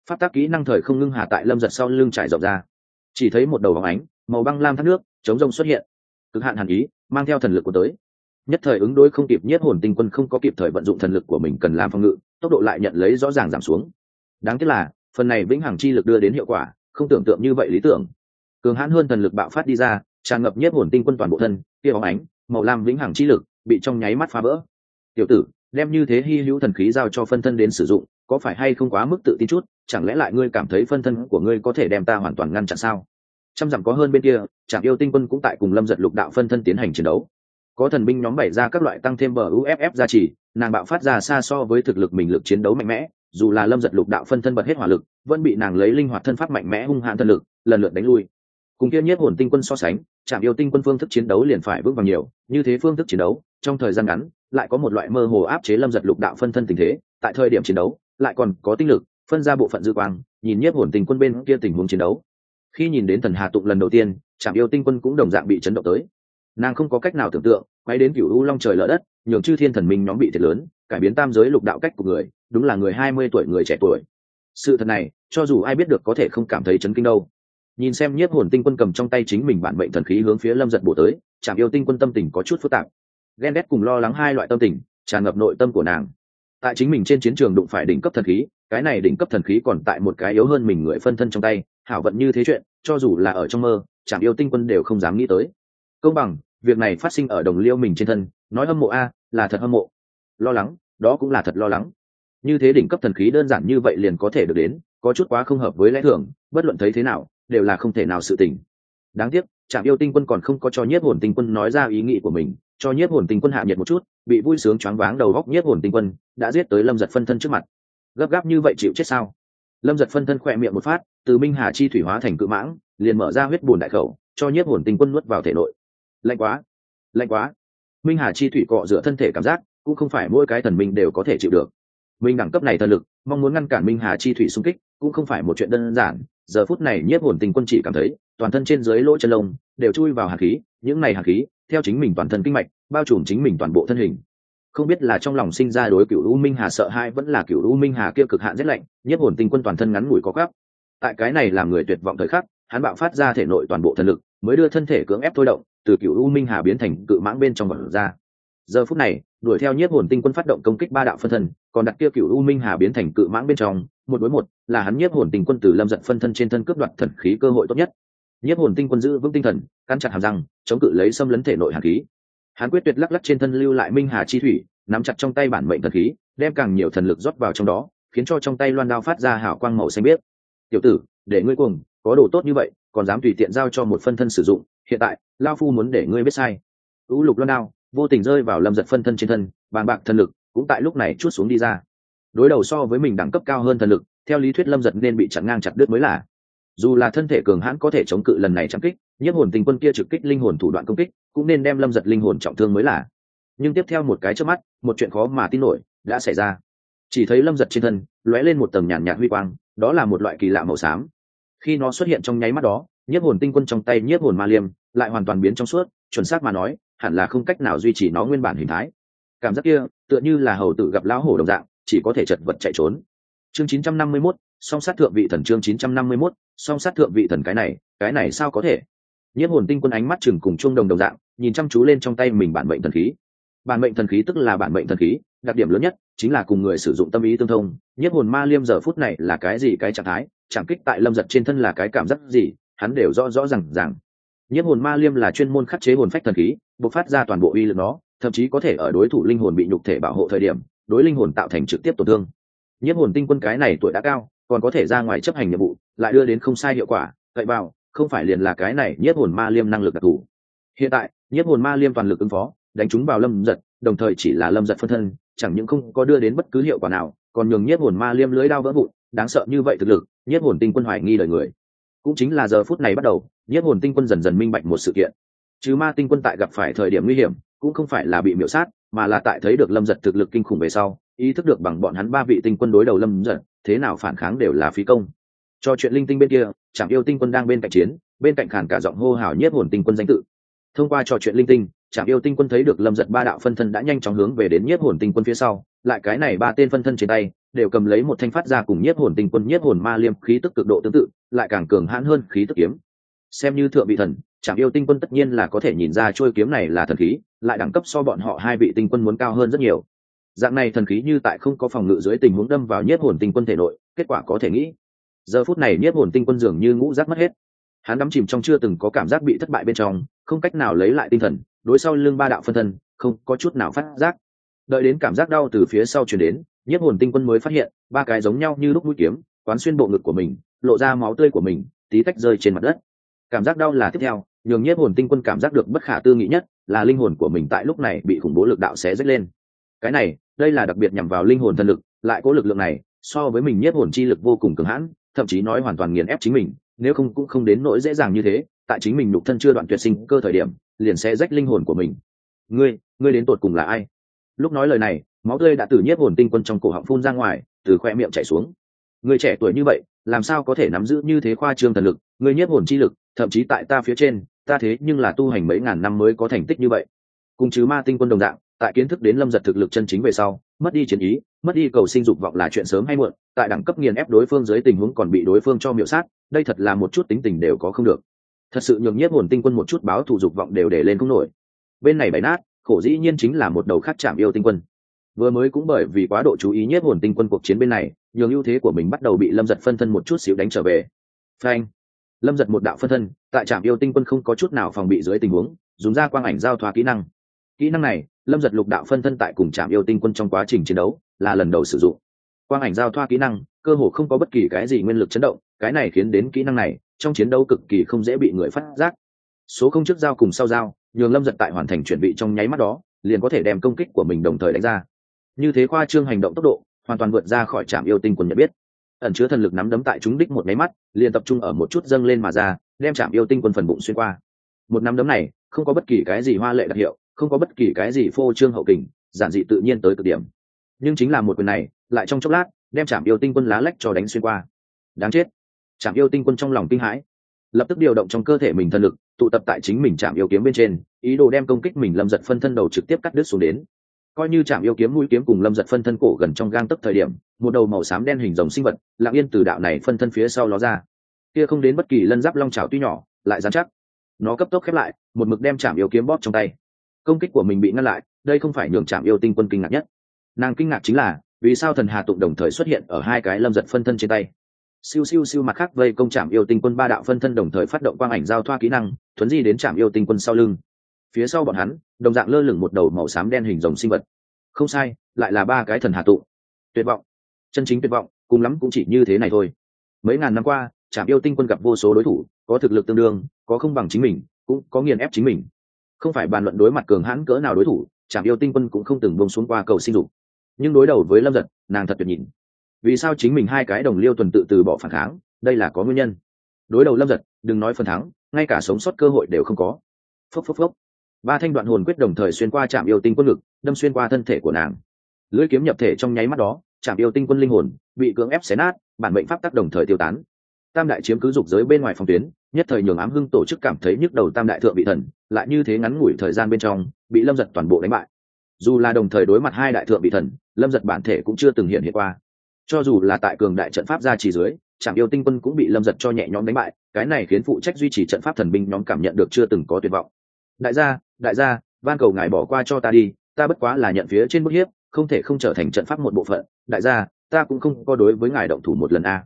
Phát tác kỹ năng thời không ngưng hà tại lâm giật sau lưng trải rộng ra. Chỉ thấy một đầu bóng ánh, màu băng lam thác nước, chống rông xuất hiện. Cực hạn hàn ý, mang theo thần lực của tới. Nhất thời ứng đối không kịp, nhất hồn tinh quân không có kịp thời vận dụng thần lực của mình cần làm phòng ngự, tốc độ lại nhận lấy rõ ràng giảm xuống. Đáng tiếc là, phần này vĩnh hằng chi lực đưa đến hiệu quả, không tưởng tượng như vậy lý tưởng. Cường hãn hơn thần lực bạo phát đi ra, tràn ngập nhất hồn tinh quân toàn bộ thân, kia bóng ánh, màu lam vĩnh hằng chi lực, bị trong nháy mắt phá vỡ. Tiểu tử đem như thế hy hữu thần khí giao cho phân thân đến sử dụng, có phải hay không quá mức tự tin chút? Chẳng lẽ lại ngươi cảm thấy phân thân của ngươi có thể đem ta hoàn toàn ngăn chặn sao? Trăm dặm có hơn bên kia trạm yêu tinh quân cũng tại cùng lâm giật lục đạo phân thân tiến hành chiến đấu. Có thần binh nhóm bày ra các loại tăng thêm bờ uff gia trì, nàng bạo phát ra xa so với thực lực mình lực chiến đấu mạnh mẽ, dù là lâm giật lục đạo phân thân bật hết hỏa lực, vẫn bị nàng lấy linh hoạt thân pháp mạnh mẽ hung hãn thân lực, lần lượt đánh lui. Cùng kia nhất hồn tinh quân so sánh trạm yêu tinh quân phương thức chiến đấu liền phải bước vào nhiều, như thế phương thức chiến đấu, trong thời gian ngắn lại có một loại mơ hồ áp chế lâm giật lục đạo phân thân tình thế, tại thời điểm chiến đấu, lại còn có tinh lực, phân ra bộ phận dư quang, nhìn nhiếp hồn tình quân bên kia tình huống chiến đấu. Khi nhìn đến thần hà tụng lần đầu tiên trạm yêu tinh quân cũng đồng dạng bị chấn động tới. Nàng không có cách nào tưởng tượng, quay đến cựu u long trời lỡ đất, nhường chư thiên thần minh nhóm bị thiệt lớn, cải biến tam giới lục đạo cách của người, đúng là người hai mươi tuổi, người trẻ tuổi. Sự thật này, cho dù ai biết được có thể không cảm thấy chấn kinh đâu. Nhìn xem nhiếp hồn tinh quân cầm trong tay chính mình bản mệnh thần khí hướng phía lâm giật bổ tới trạm yêu tinh quân tâm tình có chút phức tạp ghen ghét cùng lo lắng hai loại tâm tình, tràn ngập nội tâm của nàng. Tại chính mình trên chiến trường đụng phải đỉnh cấp thần khí, cái này đỉnh cấp thần khí còn tại một cái yếu hơn mình người phân thân trong tay, hảo vận như thế chuyện, cho dù là ở trong mơ chạm yêu tinh quân đều không dám nghĩ tới. Công bằng, việc này phát sinh ở đồng liêu mình trên thân, nói hâm mộ a, là thật hâm mộ. Lo lắng, đó cũng là thật lo lắng. Như thế đỉnh cấp thần khí đơn giản như vậy liền có thể được đến, có chút quá không hợp với lẽ thường, bất luận thấy thế nào, đều là không thể nào sự tình. Đáng tiếc, trạm yêu tinh quân còn không có cho nhiếp hồn tinh quân nói ra ý nghĩ của mình cho nhiếp hồn tinh quân hạ nhiệt một chút, bị vui sướng choáng váng đầu góc nhiếp hồn tinh quân đã giết tới lâm giật phân thân trước mặt. Gấp gáp như vậy chịu chết sao? Lâm giật phân thân khỏe miệng một phát, từ minh hà chi thủy hóa thành cự mãng, liền mở ra huyết bùn đại khẩu, cho nhiếp hồn tinh quân nuốt vào thể nội. Lạnh quá lạnh quá. Minh hà chi thủy cọ rửa thân thể cảm giác, cũng không phải mỗi cái thần minh đều có thể chịu được. Minh đẳng cấp này thần lực, mong muốn ngăn cản minh hà chi thủy xung kích, cũng không phải một chuyện đơn giản, giờ phút này nhiếp hồn tinh quân chỉ cảm thấy toàn thân trên dưới lỗ chân lông đều chui vào hạt khí, những này hạt khí, theo chính mình toàn thân kinh mạch, bao trùm chính mình toàn bộ thân hình. Không biết là trong lòng sinh ra đối cựu u minh hà sợ hai vẫn là cựu u minh hà kia cực hạn rét lạnh nhất hồn tinh quân toàn thân ngắn ngủi có gắp. tại cái này làm người tuyệt vọng thời khắc, hắn bạo phát ra thể nội toàn bộ thần lực, mới đưa thân thể cưỡng ép thôi động, từ cựu u minh hà biến thành cự mãng bên trong vật ra. Giờ phút này, đuổi theo nhiếp hồn tinh quân phát động công kích ba đạo phân thân, còn đặt kia cựu u minh hà biến thành cự mãng bên trong, một đối một, là hắn nhiếp hồn tinh quân từ lâm giật phân thân trên thân cướp đoạt thần khí cơ hội tốt nhất nhiếp hồn tinh quân giữ vững tinh thần căn chặt hàm răng, chống cự lấy xâm lấn thể nội hàn khí. Hắn quyết tuyệt lắc lắc trên thân lưu lại minh hà chi thủy, nắm chặt trong tay bản mệnh thần khí, đem càng nhiều thần lực rót vào trong đó, khiến cho trong tay loan đao phát ra hảo quang màu xanh biếc. Tiểu tử, để ngươi cùng có đồ tốt như vậy, còn dám tùy tiện giao cho một phân thân sử dụng, hiện tại, lao phu muốn để ngươi biết sai. U lục loan đao, vô tình rơi vào lâm giật phân thân trên thân bàn bạc thần lực cũng tại lúc này chút xuống đi ra. Đối đầu so với mình đẳng cấp cao hơn thần lực, theo lý thuyết lâm giật nên bị chặn ngang chặt đứt mới là dù là thân thể cường hãn có thể chống cự lần này chạm kích nhiếp hồn tình quân kia trực kích linh hồn thủ đoạn công kích cũng nên đem lâm giật linh hồn trọng thương mới là. Nhưng tiếp theo một cái trước mắt một chuyện khó mà tin nổi đã xảy ra. Chỉ thấy lâm giật trên thân lóe lên một tầng nhàn nhạt huy quang đó là một loại kỳ lạ màu xám. Khi nó xuất hiện trong nháy mắt đó nhiếp hồn tinh quân trong tay nhiếp hồn ma liêm lại hoàn toàn biến trong suốt chuẩn xác mà nói hẳn là không cách nào duy trì nó nguyên bản hình thái. Cảm giác kia tựa như là hầu tử gặp lão hổ đồng dạng chỉ có thể chật vật chạy trốn. Chương 951, song sát thượng vị thần chương 951, song sát thượng vị thần cái này cái này sao có thể? Nhiễm hồn tinh quân ánh mắt chừng cùng chung đồng đồng dạng, nhìn chăm chú lên trong tay mình bản mệnh thần khí. Bản mệnh thần khí tức là bản mệnh thần khí, đặc điểm lớn nhất chính là cùng người sử dụng tâm ý tương thông. Nhiếp hồn ma liêm giờ phút này là cái gì cái trạng thái chẳng kích tại lâm giật trên thân là cái cảm giác gì, hắn đều rõ rõ r à n g rằng nhiếp hồn ma liêm là chuyên môn khắc chế hồn phách thần khí buộc phát ra toàn bộ uy lực nó, thậm chí có thể ở đối thủ linh hồn bị nhục thể bảo hộ thời điểm, đối linh hồn tạo thành trực tiếp tổn thương. Nhiếp hồn tinh quân cái này tuổi đã cao còn có thể ra ngoài chấp hành nhiệm vụ, lại đưa đến không sai hiệu quả cậy vào, không phải liền là cái này nhất hồn ma liêm năng lực đặc thù. Hiện tại nhất hồn ma liêm toàn lực ứng phó, đánh chúng vào lâm giật, đồng thời chỉ là lâm giật phân thân, chẳng những không có đưa đến bất cứ hiệu quả nào, còn nhường nhất hồn ma liêm lưới đao vỡ vụn, đáng sợ như vậy thực lực Nhất hồn tinh quân hoài nghi đời người. Cũng chính là giờ phút này bắt đầu nhất hồn tinh quân dần dần minh bạch một sự kiện. Chứ ma tinh quân tại gặp phải thời điểm nguy hiểm, cũng không phải là bị miễu sát, mà là tại thấy được lâm giật thực lực kinh khủng về sau ý thức được bằng bọn hắn ba vị tinh quân đối đầu lâm giật thế nào phản kháng đều là phí công. Cho chuyện linh tinh bên kia chẳng yêu tinh quân đang bên cạnh chiến, bên cạnh khản cả giọng hô hào nhiếp hồn tinh quân danh tự. Thông qua trò chuyện linh tinh trạm yêu tinh quân thấy được lâm giật ba đạo phân thân đã nhanh chóng hướng về đến nhiếp hồn tinh quân phía sau, lại cái này ba tên phân thân trên tay, đều cầm lấy một thanh phát ra cùng nhiếp hồn tinh quân nhiếp hồn ma liêm khí tức cực độ tương tự, lại càng cường hãn hơn khí tức kiếm. Xem như thượng vị thần trạm yêu tinh quân tất nhiên là có thể nhìn ra trôi kiếm này là thần khí, lại đẳng cấp so bọn họ hai vị tinh quân muốn cao hơn rất nhiều dạng này thần khí như tại không có phòng ngự dưới tình huống đâm vào nhiếp hồn tinh quân thể nội, kết quả có thể nghĩ, giờ phút này nhiếp hồn tinh quân dường như ngũ rác mất hết. Hắn đắm chìm trong chưa từng có cảm giác bị thất bại bên trong, không cách nào lấy lại tinh thần, đối sau lưng ba đạo phân thân, không có chút nào phát giác. Đợi đến cảm giác đau từ phía sau chuyển đến, nhiếp hồn tinh quân mới phát hiện, ba cái giống nhau như lúc mũi kiếm, quán xuyên bộ ngực của mình, lộ ra máu tươi của mình, tí tách rơi trên mặt đất. Cảm giác đau là tiếp theo, nhường nhiếp hồn tinh quân cảm giác được bất khả tư nghị nhất, là linh hồn của mình tại lúc này bị khủng bố lực đạo xé rách lên cái này, đây là đặc biệt nhằm vào linh hồn thần lực, lại có lực lượng này, so với mình nhất hồn chi lực vô cùng cường hãn, thậm chí nói hoàn toàn nghiền ép chính mình, nếu không cũng không đến nỗi dễ dàng như thế, tại chính mình nhục thân chưa đoạn tuyệt sinh cơ thời điểm, liền sẽ rách linh hồn của mình. Ngươi ngươi đến tột cùng là ai? Lúc nói lời này, máu tươi đã từ nhiếp hồn tinh quân trong cổ họng phun ra ngoài, từ khoe miệng chảy xuống. Người trẻ tuổi như vậy, làm sao có thể nắm giữ như thế khoa trương thần lực? Người nhiếp hồn chi lực, thậm chí tại ta phía trên, ta thế nhưng là tu hành mấy ngàn năm mới có thành tích như vậy. Cùng chứ ma tinh quân đồng dạng tại kiến thức đến lâm giật thực lực chân chính về sau, mất đi chiến ý, mất đi cầu sinh dục vọng là chuyện sớm hay muộn, tại đẳng cấp nghiền ép đối phương dưới tình huống còn bị đối phương cho miểu sát, đây thật là một chút tính tình đều có không được. Thật sự nhường nhiếp hồn tinh quân một chút báo thủ dục vọng đều để lên không nổi. Bên này bày nát, khổ dĩ nhiên chính là một đầu khác chạm yêu tinh quân. Vừa mới cũng bởi vì quá độ chú ý nhiếp hồn tinh quân cuộc chiến bên này, nhường ưu thế của mình bắt đầu bị lâm giật phân thân một chút xíu đánh trở về. Frank lâm giật một đạo phân thân, tại trạm yêu tinh quân không có chút nào phòng bị dưới tình huống, dùng ra quang ảnh giao thoa kỹ năng. Kỹ năng này lâm giật lục đạo phân thân tại cùng trạm yêu tinh quân trong quá trình chiến đấu, là lần đầu sử dụng. Quang ảnh giao thoa kỹ năng, cơ hồ không có bất kỳ cái gì nguyên lực chấn động, cái này khiến đến kỹ năng này, trong chiến đấu cực kỳ không dễ bị người phát giác. Số không trước giao cùng sau giao, nhường lâm giật tại hoàn thành chuẩn bị trong nháy mắt đó, liền có thể đem công kích của mình đồng thời đánh ra. Như thế khoa trương hành động tốc độ, hoàn toàn vượt ra khỏi trạm yêu tinh quân nhận biết. Ẩn chứa thần lực nắm đấm tại chúng đích một nháy mắt, liền tập trung ở một chút dâng lên mà ra, đem trạm yêu tinh quân phần bụng xuyên qua. Một nắm đấm này, không có bất kỳ cái gì hoa lệ đặc hiệu không có bất kỳ cái gì phô trương hậu kình, giản dị tự nhiên tới cực điểm. Nhưng chính là một quyền này, lại trong chốc lát, đem trạm yêu tinh quân lá lách cho đánh xuyên qua. Đáng chết. Trạm yêu tinh quân trong lòng kinh hãi. Lập tức điều động trong cơ thể mình thân lực, tụ tập tại chính mình chạm yêu kiếm bên trên, ý đồ đem công kích mình lâm giật phân thân đầu trực tiếp cắt đứt xuống đến. Coi như chạm yêu kiếm mũi kiếm cùng lâm giật phân thân cổ gần trong gang tấc thời điểm, một đầu màu xám đen hình dòng sinh vật, lặng yên từ đạo này phân thân phía sau ló ra. Kia không đến bất kỳ lân giáp long trào tuy nhỏ, lại dán chắc. Nó cấp tốc khép lại, một mực đem chạm yêu kiếm bóp trong tay công kích của mình bị ngăn lại, đây không phải nhường trạm yêu tinh quân kinh ngạc nhất. Nàng kinh ngạc chính là, vì sao thần hà tụng đồng thời xuất hiện ở hai cái lâm giật phân thân trên tay? Siêu siêu siêu mặt khác vây công trạm yêu tinh quân ba đạo phân thân đồng thời phát động quang ảnh giao thoa kỹ năng, thuấn di đến trạm yêu tinh quân sau lưng. Phía sau bọn hắn, đồng dạng lơ lửng một đầu màu xám đen hình rồng sinh vật. Không sai, lại là ba cái thần hà tụ tuyệt vọng. Chân chính tuyệt vọng, cùng lắm cũng chỉ như thế này thôi. Mấy ngàn năm qua trạm yêu tinh quân gặp vô số đối thủ, có thực lực tương đương, có không bằng chính mình, cũng có nghiền ép chính mình không phải bàn luận đối mặt cường hãn cỡ nào đối thủ trạm yêu tinh quân cũng không từng bông xuống qua cầu sinh dục. Nhưng đối đầu với lâm giật nàng thật tuyệt nhìn. Vì sao chính mình hai cái đồng liêu tuần tự từ bỏ phản kháng, đây là có nguyên nhân. Đối đầu lâm giật đừng nói phần thắng, ngay cả sống sót cơ hội đều không có. Phốc phốc phốc. Ba thanh đoạn hồn quyết đồng thời xuyên qua trạm yêu tinh quân ngực, đâm xuyên qua thân thể của nàng. Lưỡi kiếm nhập thể trong nháy mắt đó trạm yêu tinh quân linh hồn bị cưỡng ép xé nát, bản mệnh pháp tắc đồng thời tiêu tán. Tam đại chiếm cứ dục giới bên ngoài phòng tuyến, nhất thời nhường ám hưng tổ chức cảm thấy nhức đầu tam đại thượng bị thần lại như thế ngắn ngủi thời gian bên trong, bị lâm giật toàn bộ đánh bại. Dù là đồng thời đối mặt hai đại thượng bị thần, lâm giật bản thể cũng chưa từng hiện hiện qua. Cho dù là tại cường đại trận pháp ra chỉ dưới trạm yêu tinh quân cũng bị lâm giật cho nhẹ nhõm đánh bại, cái này khiến phụ trách duy trì trận pháp thần binh nhóm cảm nhận được chưa từng có tuyệt vọng. Đại gia đại gia, van cầu ngài bỏ qua cho ta đi, ta bất quá là nhận phía trên bức hiếp, không thể không trở thành trận pháp một bộ phận. Đại gia, ta cũng không có đối với ngài động thủ một lần a.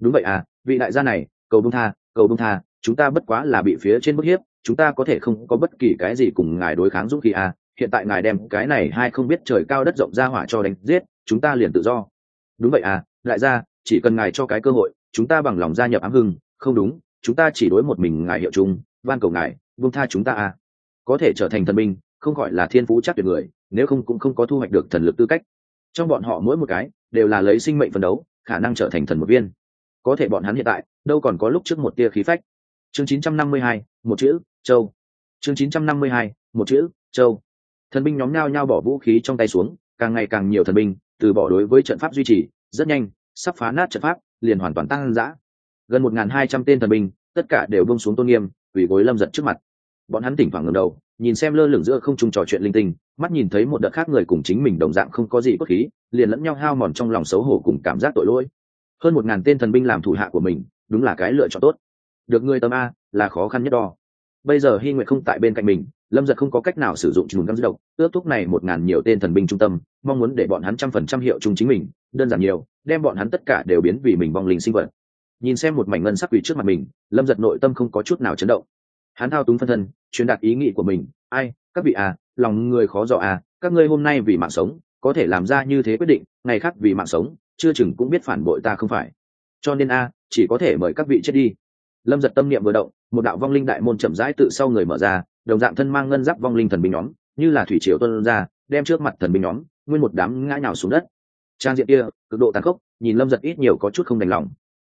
Đúng vậy à vị đại gia này, cầu bông tha, cầu bông tha, chúng ta bất quá là bị phía trên bức hiếp chúng ta có thể không có bất kỳ cái gì cùng ngài đối kháng dũng khí à hiện tại ngài đem cái này hai không biết trời cao đất rộng ra hỏa cho đánh giết, chúng ta liền tự do. Đúng vậy à lại ra chỉ cần ngài cho cái cơ hội, chúng ta bằng lòng gia nhập ám hưng, không đúng, chúng ta chỉ đối một mình ngài hiệu chung, van cầu ngài, buông tha chúng ta à có thể trở thành thần minh không gọi là thiên phú chắc tuyệt người, nếu không cũng không có thu hoạch được thần lực tư cách. Trong bọn họ mỗi một cái, đều là lấy sinh mệnh phấn đấu, khả năng trở thành thần một viên. Có thể bọn hắn hiện tại, đâu còn có lúc trước một tia khí phách chương 952, một chữ châu. Chương 952, một chữ châu. Thần binh nhóm nhao nhao bỏ vũ khí trong tay xuống càng ngày càng nhiều thần binh từ bỏ đối với trận pháp duy trì rất nhanh sắp phá nát trận pháp liền hoàn toàn tăng dã gần một nghìn hai trăm tên thần binh tất cả đều bông xuống tôn nghiêm ủy gối lâm giật trước mặt. Bọn hắn tỉnh thoảng ngầm đầu nhìn xem lơ lửng giữa không trung trò chuyện linh tinh mắt nhìn thấy một đợt khác người cùng chính mình đồng dạng không có gì bất khí liền lẫn nhau hao mòn trong lòng xấu hổ cùng cảm giác tội lỗi. Hơn một ngàn tên thần binh làm thủ hạ của mình đúng là cái lựa chọn tốt được người tâm a, là khó khăn nhất đo. Bây giờ hy nguyện không tại bên cạnh mình, lâm giật không có cách nào sử dụng chùm găng độc, ước thúc này một ngàn nhiều tên thần binh trung tâm, mong muốn để bọn hắn trăm phần trăm hiệu chung chính mình, đơn giản nhiều, đem bọn hắn tất cả đều biến vì mình vong linh sinh vật. Nhìn xem một mảnh ngân sắc quỷ trước mặt mình, lâm giật nội tâm không có chút nào chấn động. Hắn thao túng phân thân, truyền đạt ý nghĩ của mình, ai, các vị à lòng người khó dò à các ngươi hôm nay vì mạng sống, có thể làm ra như thế quyết định, ngày khác vì mạng sống, chưa chừng cũng biết phản bội ta không phải. Cho nên a, chỉ có thể mời các vị chết đi lâm giật tâm niệm vừa động, một đạo vong linh đại môn chậm rãi tự sau người mở ra, đồng dạng thân mang ngân giáp vong linh thần binh nhóm, như là thủy triều tuân ra, đem trước mặt thần binh nhóm, nguyên một đám ngã nhào xuống đất. Trang diện kia, cực độ tàn khốc, nhìn lâm giật ít nhiều có chút không đành lòng.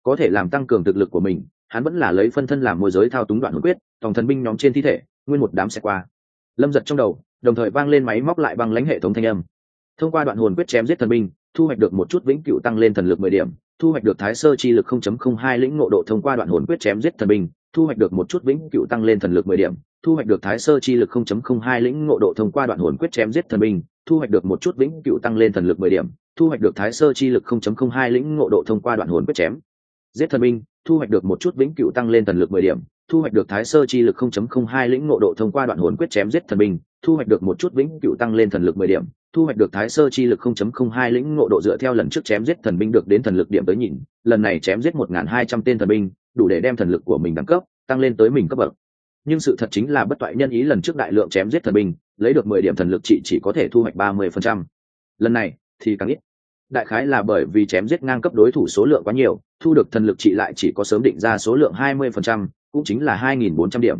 Có thể làm tăng cường thực lực của mình, hắn vẫn là lấy phân thân làm môi giới thao túng đoạn hồn quyết tổng thần binh nhóm trên thi thể, nguyên một đám xe qua. Lâm giật trong đầu, đồng thời vang lên máy móc lại bằng lãnh hệ thống thanh âm. Thông qua đoạn hồn quyết chém giết thần binh, thu hoạch được một chút vĩnh cựu tăng lên thần lực mười điểm thu hoạch được thái sơ chi lực 0.02 lĩnh ngộ độ thông qua đoạn hồn quyết chém giết thần binh, thu hoạch được một chút vĩnh cựu tăng lên thần lực mười điểm, thu hoạch được thái sơ chi lực 0.02 lĩnh ngộ độ thông qua đoạn hồn quyết chém giết thần binh, thu hoạch được một chút vĩnh cựu tăng lên thần lực mười điểm, thu hoạch được thái sơ chi lực 0.02 lĩnh ngộ độ thông qua đoạn hồn quyết chém giết thần binh, thu hoạch được một chút vĩnh cựu tăng lên thần lực mười điểm, thu hoạch được thái sơ chi lực 0.02 lĩnh ngộ độ thông qua đoạn hồn quyết chém giết thần binh, thu hoạch được một chút vĩnh cựu tăng lên thần lực mười điểm thu hoạch được thái sơ chi lực 0.02 lĩnh ngộ độ dựa theo lần trước chém giết thần binh được đến thần lực điểm tới nhìn, lần này chém giết 1.200 tên thần binh, đủ để đem thần lực của mình đẳng cấp, tăng lên tới mình cấp bậc. Nhưng sự thật chính là bất toại nhân ý lần trước đại lượng chém giết thần binh, lấy được mười điểm thần lực trị chỉ có thể thu hoạch ba mươi phần trăm. Lần này, thì càng ít. Đại khái là bởi vì chém giết ngang cấp đối thủ số lượng quá nhiều, thu được thần lực trị lại chỉ có sớm định ra số lượng hai mươi phần trăm, cũng chính là hai nghìn bốn trăm điểm.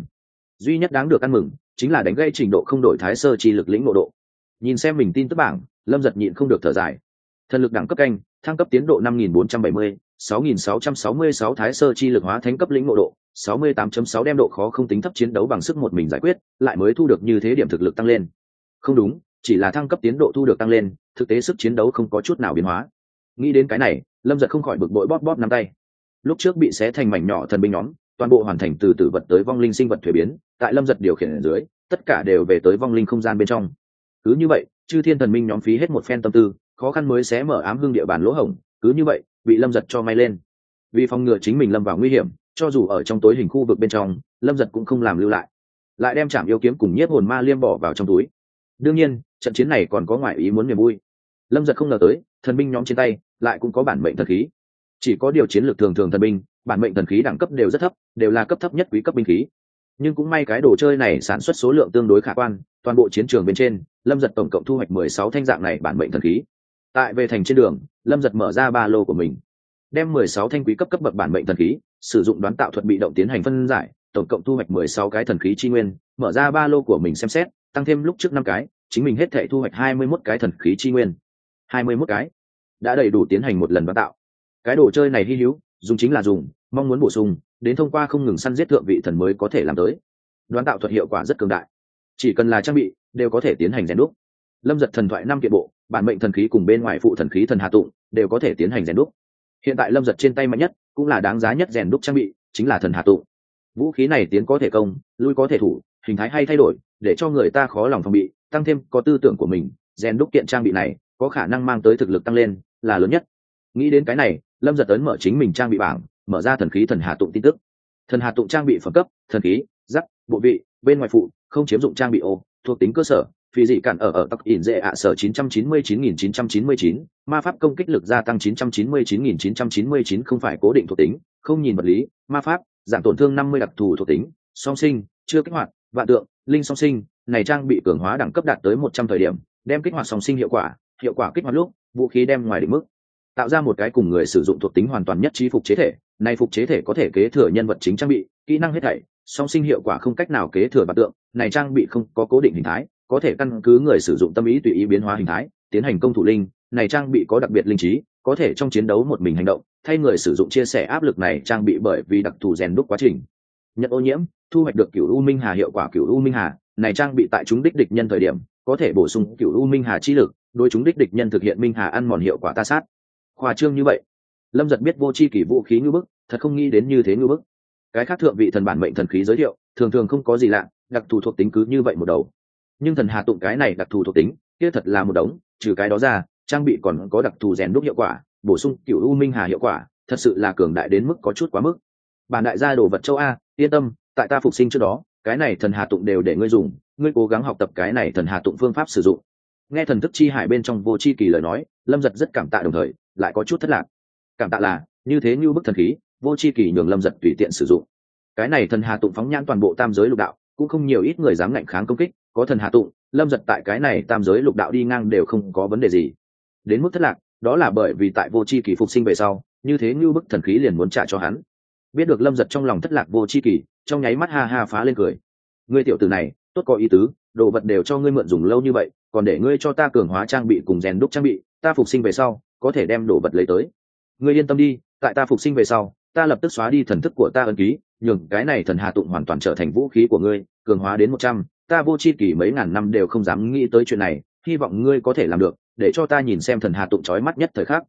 Duy nhất đáng được ăn mừng, chính là đánh gây trình độ không đổi thái sơ chi lực lĩnh ngộ độ nhìn xem mình tin tức bảng lâm giật nhịn không được thở dài thần lực đẳng cấp canh thăng cấp tiến độ năm nghìn bốn trăm bảy mươi sáu nghìn sáu trăm sáu mươi sáu thái sơ chi lực hóa thánh cấp lĩnh ngộ độ 68.6 đem độ khó không tính thấp chiến đấu bằng sức một mình giải quyết, lại mới thu được như thế điểm thực lực tăng lên. Không đúng, chỉ là thăng cấp tiến độ thu được tăng lên, thực tế sức chiến đấu không có chút nào biến hóa. Nghĩ đến cái này, Lâm giật không khỏi bực bội bóp bóp nắm tay. Lúc trước bị xé thành mảnh nhỏ thần binh nhóm, toàn bộ hoàn thành từ tử vật tới vong linh sinh vật thuế biến, tại Lâm giật điều khiển ở dưới, tất cả đều về tới vong linh không gian bên trong. Cứ như vậy, chư thiên thần minh nhóm phí hết một phen tâm tư, khó khăn mới xé mở ám hương địa bàn lỗ hổng, cứ như vậy, bị Lâm giật cho may lên. Vì phòng ngừa chính mình lâm vào nguy hiểm, cho dù ở trong tối hình khu vực bên trong lâm giật cũng không làm lưu lại. Lại đem chạm yêu kiếm cùng nhiếp hồn ma liêm bỏ vào trong túi. Đương nhiên trận chiến này còn có ngoại ý muốn niềm vui. Lâm giật không ngờ tới thần binh nhóm trên tay lại cũng có bản mệnh thần khí. Chỉ có điều chiến lược thường thường thần binh bản mệnh thần khí đẳng cấp đều rất thấp đều là cấp thấp nhất quý cấp binh khí nhưng cũng may cái đồ chơi này sản xuất số lượng tương đối khả quan, toàn bộ chiến trường bên trên, lâm giật tổng cộng thu hoạch mười sáu thanh dạng này bản mệnh thần khí. Tại về thành trên đường, lâm giật mở ra ba lô của mình, đem mười sáu thanh quý cấp cấp bậc bản mệnh thần khí, sử dụng đoán tạo thuật bị động tiến hành phân giải, tổng cộng thu hoạch mười sáu cái thần khí chi nguyên, mở ra ba lô của mình xem xét, tăng thêm lúc trước năm cái, chính mình hết thể thu hoạch hai mươi mốt cái thần khí chi nguyên. Hai mươi mốt cái? Đã đầy đủ tiến hành một lần đoán tạo. Cái đồ chơi này hy hữu, dùng chính là dùng, mong muốn bổ sung đến thông qua không ngừng săn giết thượng vị thần mới có thể làm tới. Đoán tạo thuật hiệu quả rất cường đại. Chỉ cần là trang bị, đều có thể tiến hành rèn đúc. Lâm giật thần thoại năm kiện bộ, bản mệnh thần khí cùng bên ngoài phụ thần khí thần hạ tụng, đều có thể tiến hành rèn đúc. Hiện tại lâm giật trên tay mạnh nhất, cũng là đáng giá nhất rèn đúc trang bị, chính là thần hạ tụng. Vũ khí này tiến có thể công, lui có thể thủ, hình thái hay thay đổi, để cho người ta khó lòng phòng bị, tăng thêm có tư tưởng của mình, rèn đúc kiện trang bị này, có khả năng mang tới thực lực tăng lên, là lớn nhất. Nghĩ đến cái này, lâm giật ấn mở chính mình trang bị bảng mở ra thần khí thần hạ tụng tin tức thần hạ tụng trang bị phẩm cấp thần khí giắc bộ vị bên ngoài phụ không chiếm dụng trang bị ô thuộc tính cơ sở phi dị cản ở ở tắc ỉn dễ ạ sở 999.999, ma pháp công kích lực gia tăng 999.999 không phải cố định thuộc tính không nhìn vật lý ma pháp giảm tổn thương 50 đặc thù thuộc tính song sinh chưa kích hoạt vạn tượng linh song sinh này trang bị cường hóa đẳng cấp đạt tới 100 thời điểm đem kích hoạt song sinh hiệu quả hiệu quả kích hoạt lúc vũ khí đem ngoài định mức tạo ra một cái cùng người sử dụng thuộc tính hoàn toàn nhất trí phục chế thể. Này phục chế thể có thể kế thừa nhân vật chính trang bị, kỹ năng hết thảy, song sinh hiệu quả không cách nào kế thừa bản tượng. Này trang bị không có cố định hình thái, có thể căn cứ người sử dụng tâm ý tùy ý biến hóa hình thái, tiến hành công thủ linh. Này trang bị có đặc biệt linh trí, có thể trong chiến đấu một mình hành động, thay người sử dụng chia sẻ áp lực này trang bị bởi vì đặc thù rèn đúc quá trình. Nhận ô nhiễm, thu hoạch được cựu u minh hà hiệu quả cựu u minh hà. Này trang bị tại chúng đích địch nhân thời điểm, có thể bổ sung cựu u minh hà chi lực, đối chúng đích địch nhân thực hiện minh hà ăn mòn hiệu quả ta sát khoa trương như vậy. Lâm giật biết vô c h i kỷ vũ khí ngư bức, thật không nghĩ đến như thế ngư bức. Cái khác thượng vị thần bản mệnh thần khí giới thiệu, thường thường không có gì lạ, đặc thù thuộc tính cứ như vậy một đầu. Nhưng thần hà tụng cái này đặc thù thuộc tính, kia thật là một đống, trừ cái đó ra, trang bị còn có đặc thù rèn đúc hiệu quả, bổ sung cựu u minh hà hiệu quả, thật sự là cường đại đến mức có chút quá mức. Bản đại gia đồ vật châu a, yên tâm, tại ta phục sinh trước đó, cái này thần hà tụng đều để ngươi dùng, ngươi cố gắng học tập cái này thần hà tụng phương pháp sử dụng. Nghe thần thức chi hải bên trong vô chi kỳ lời nói, lâm giật rất cảm tạ đồng thời lại có chút thất lạc. Cảm tạ là, như thế như bức thần khí, vô chi kỳ nhường lâm giật tùy tiện sử dụng. Cái này thần hà tụng phóng nhãn toàn bộ tam giới lục đạo, cũng không nhiều ít người dám ngạnh kháng công kích, có thần hà tụng, lâm giật tại cái này tam giới lục đạo đi ngang đều không có vấn đề gì. Đến mức thất lạc, đó là bởi vì tại vô c h i kỳ phục sinh về sau, như thế như bức thần khí liền muốn trả cho hắn. Biết được lâm giật trong lòng thất lạc vô c h i kỳ, trong nháy mắt ha ha phá lên cười. Ngươi tiểu tử này, tốt có ý tứ, đồ vật đều cho ngươi mượn dùng lâu như vậy, còn để ngươi cho ta cường hóa trang bị cùng rèn đúc trang bị, ta phục sinh về sau có thể đem đồ vật lấy tới. Ngươi yên tâm đi tại ta phục sinh về sau ta lập tức xóa đi thần thức của ta ân ký nhường cái này thần hà tụng hoàn toàn trở thành vũ khí của ngươi cường hóa đến một trăm ta vô chi kỷ mấy ngàn năm đều không dám nghĩ tới chuyện này hy vọng ngươi có thể làm được để cho ta nhìn xem thần hà tụng trói mắt nhất thời khắc.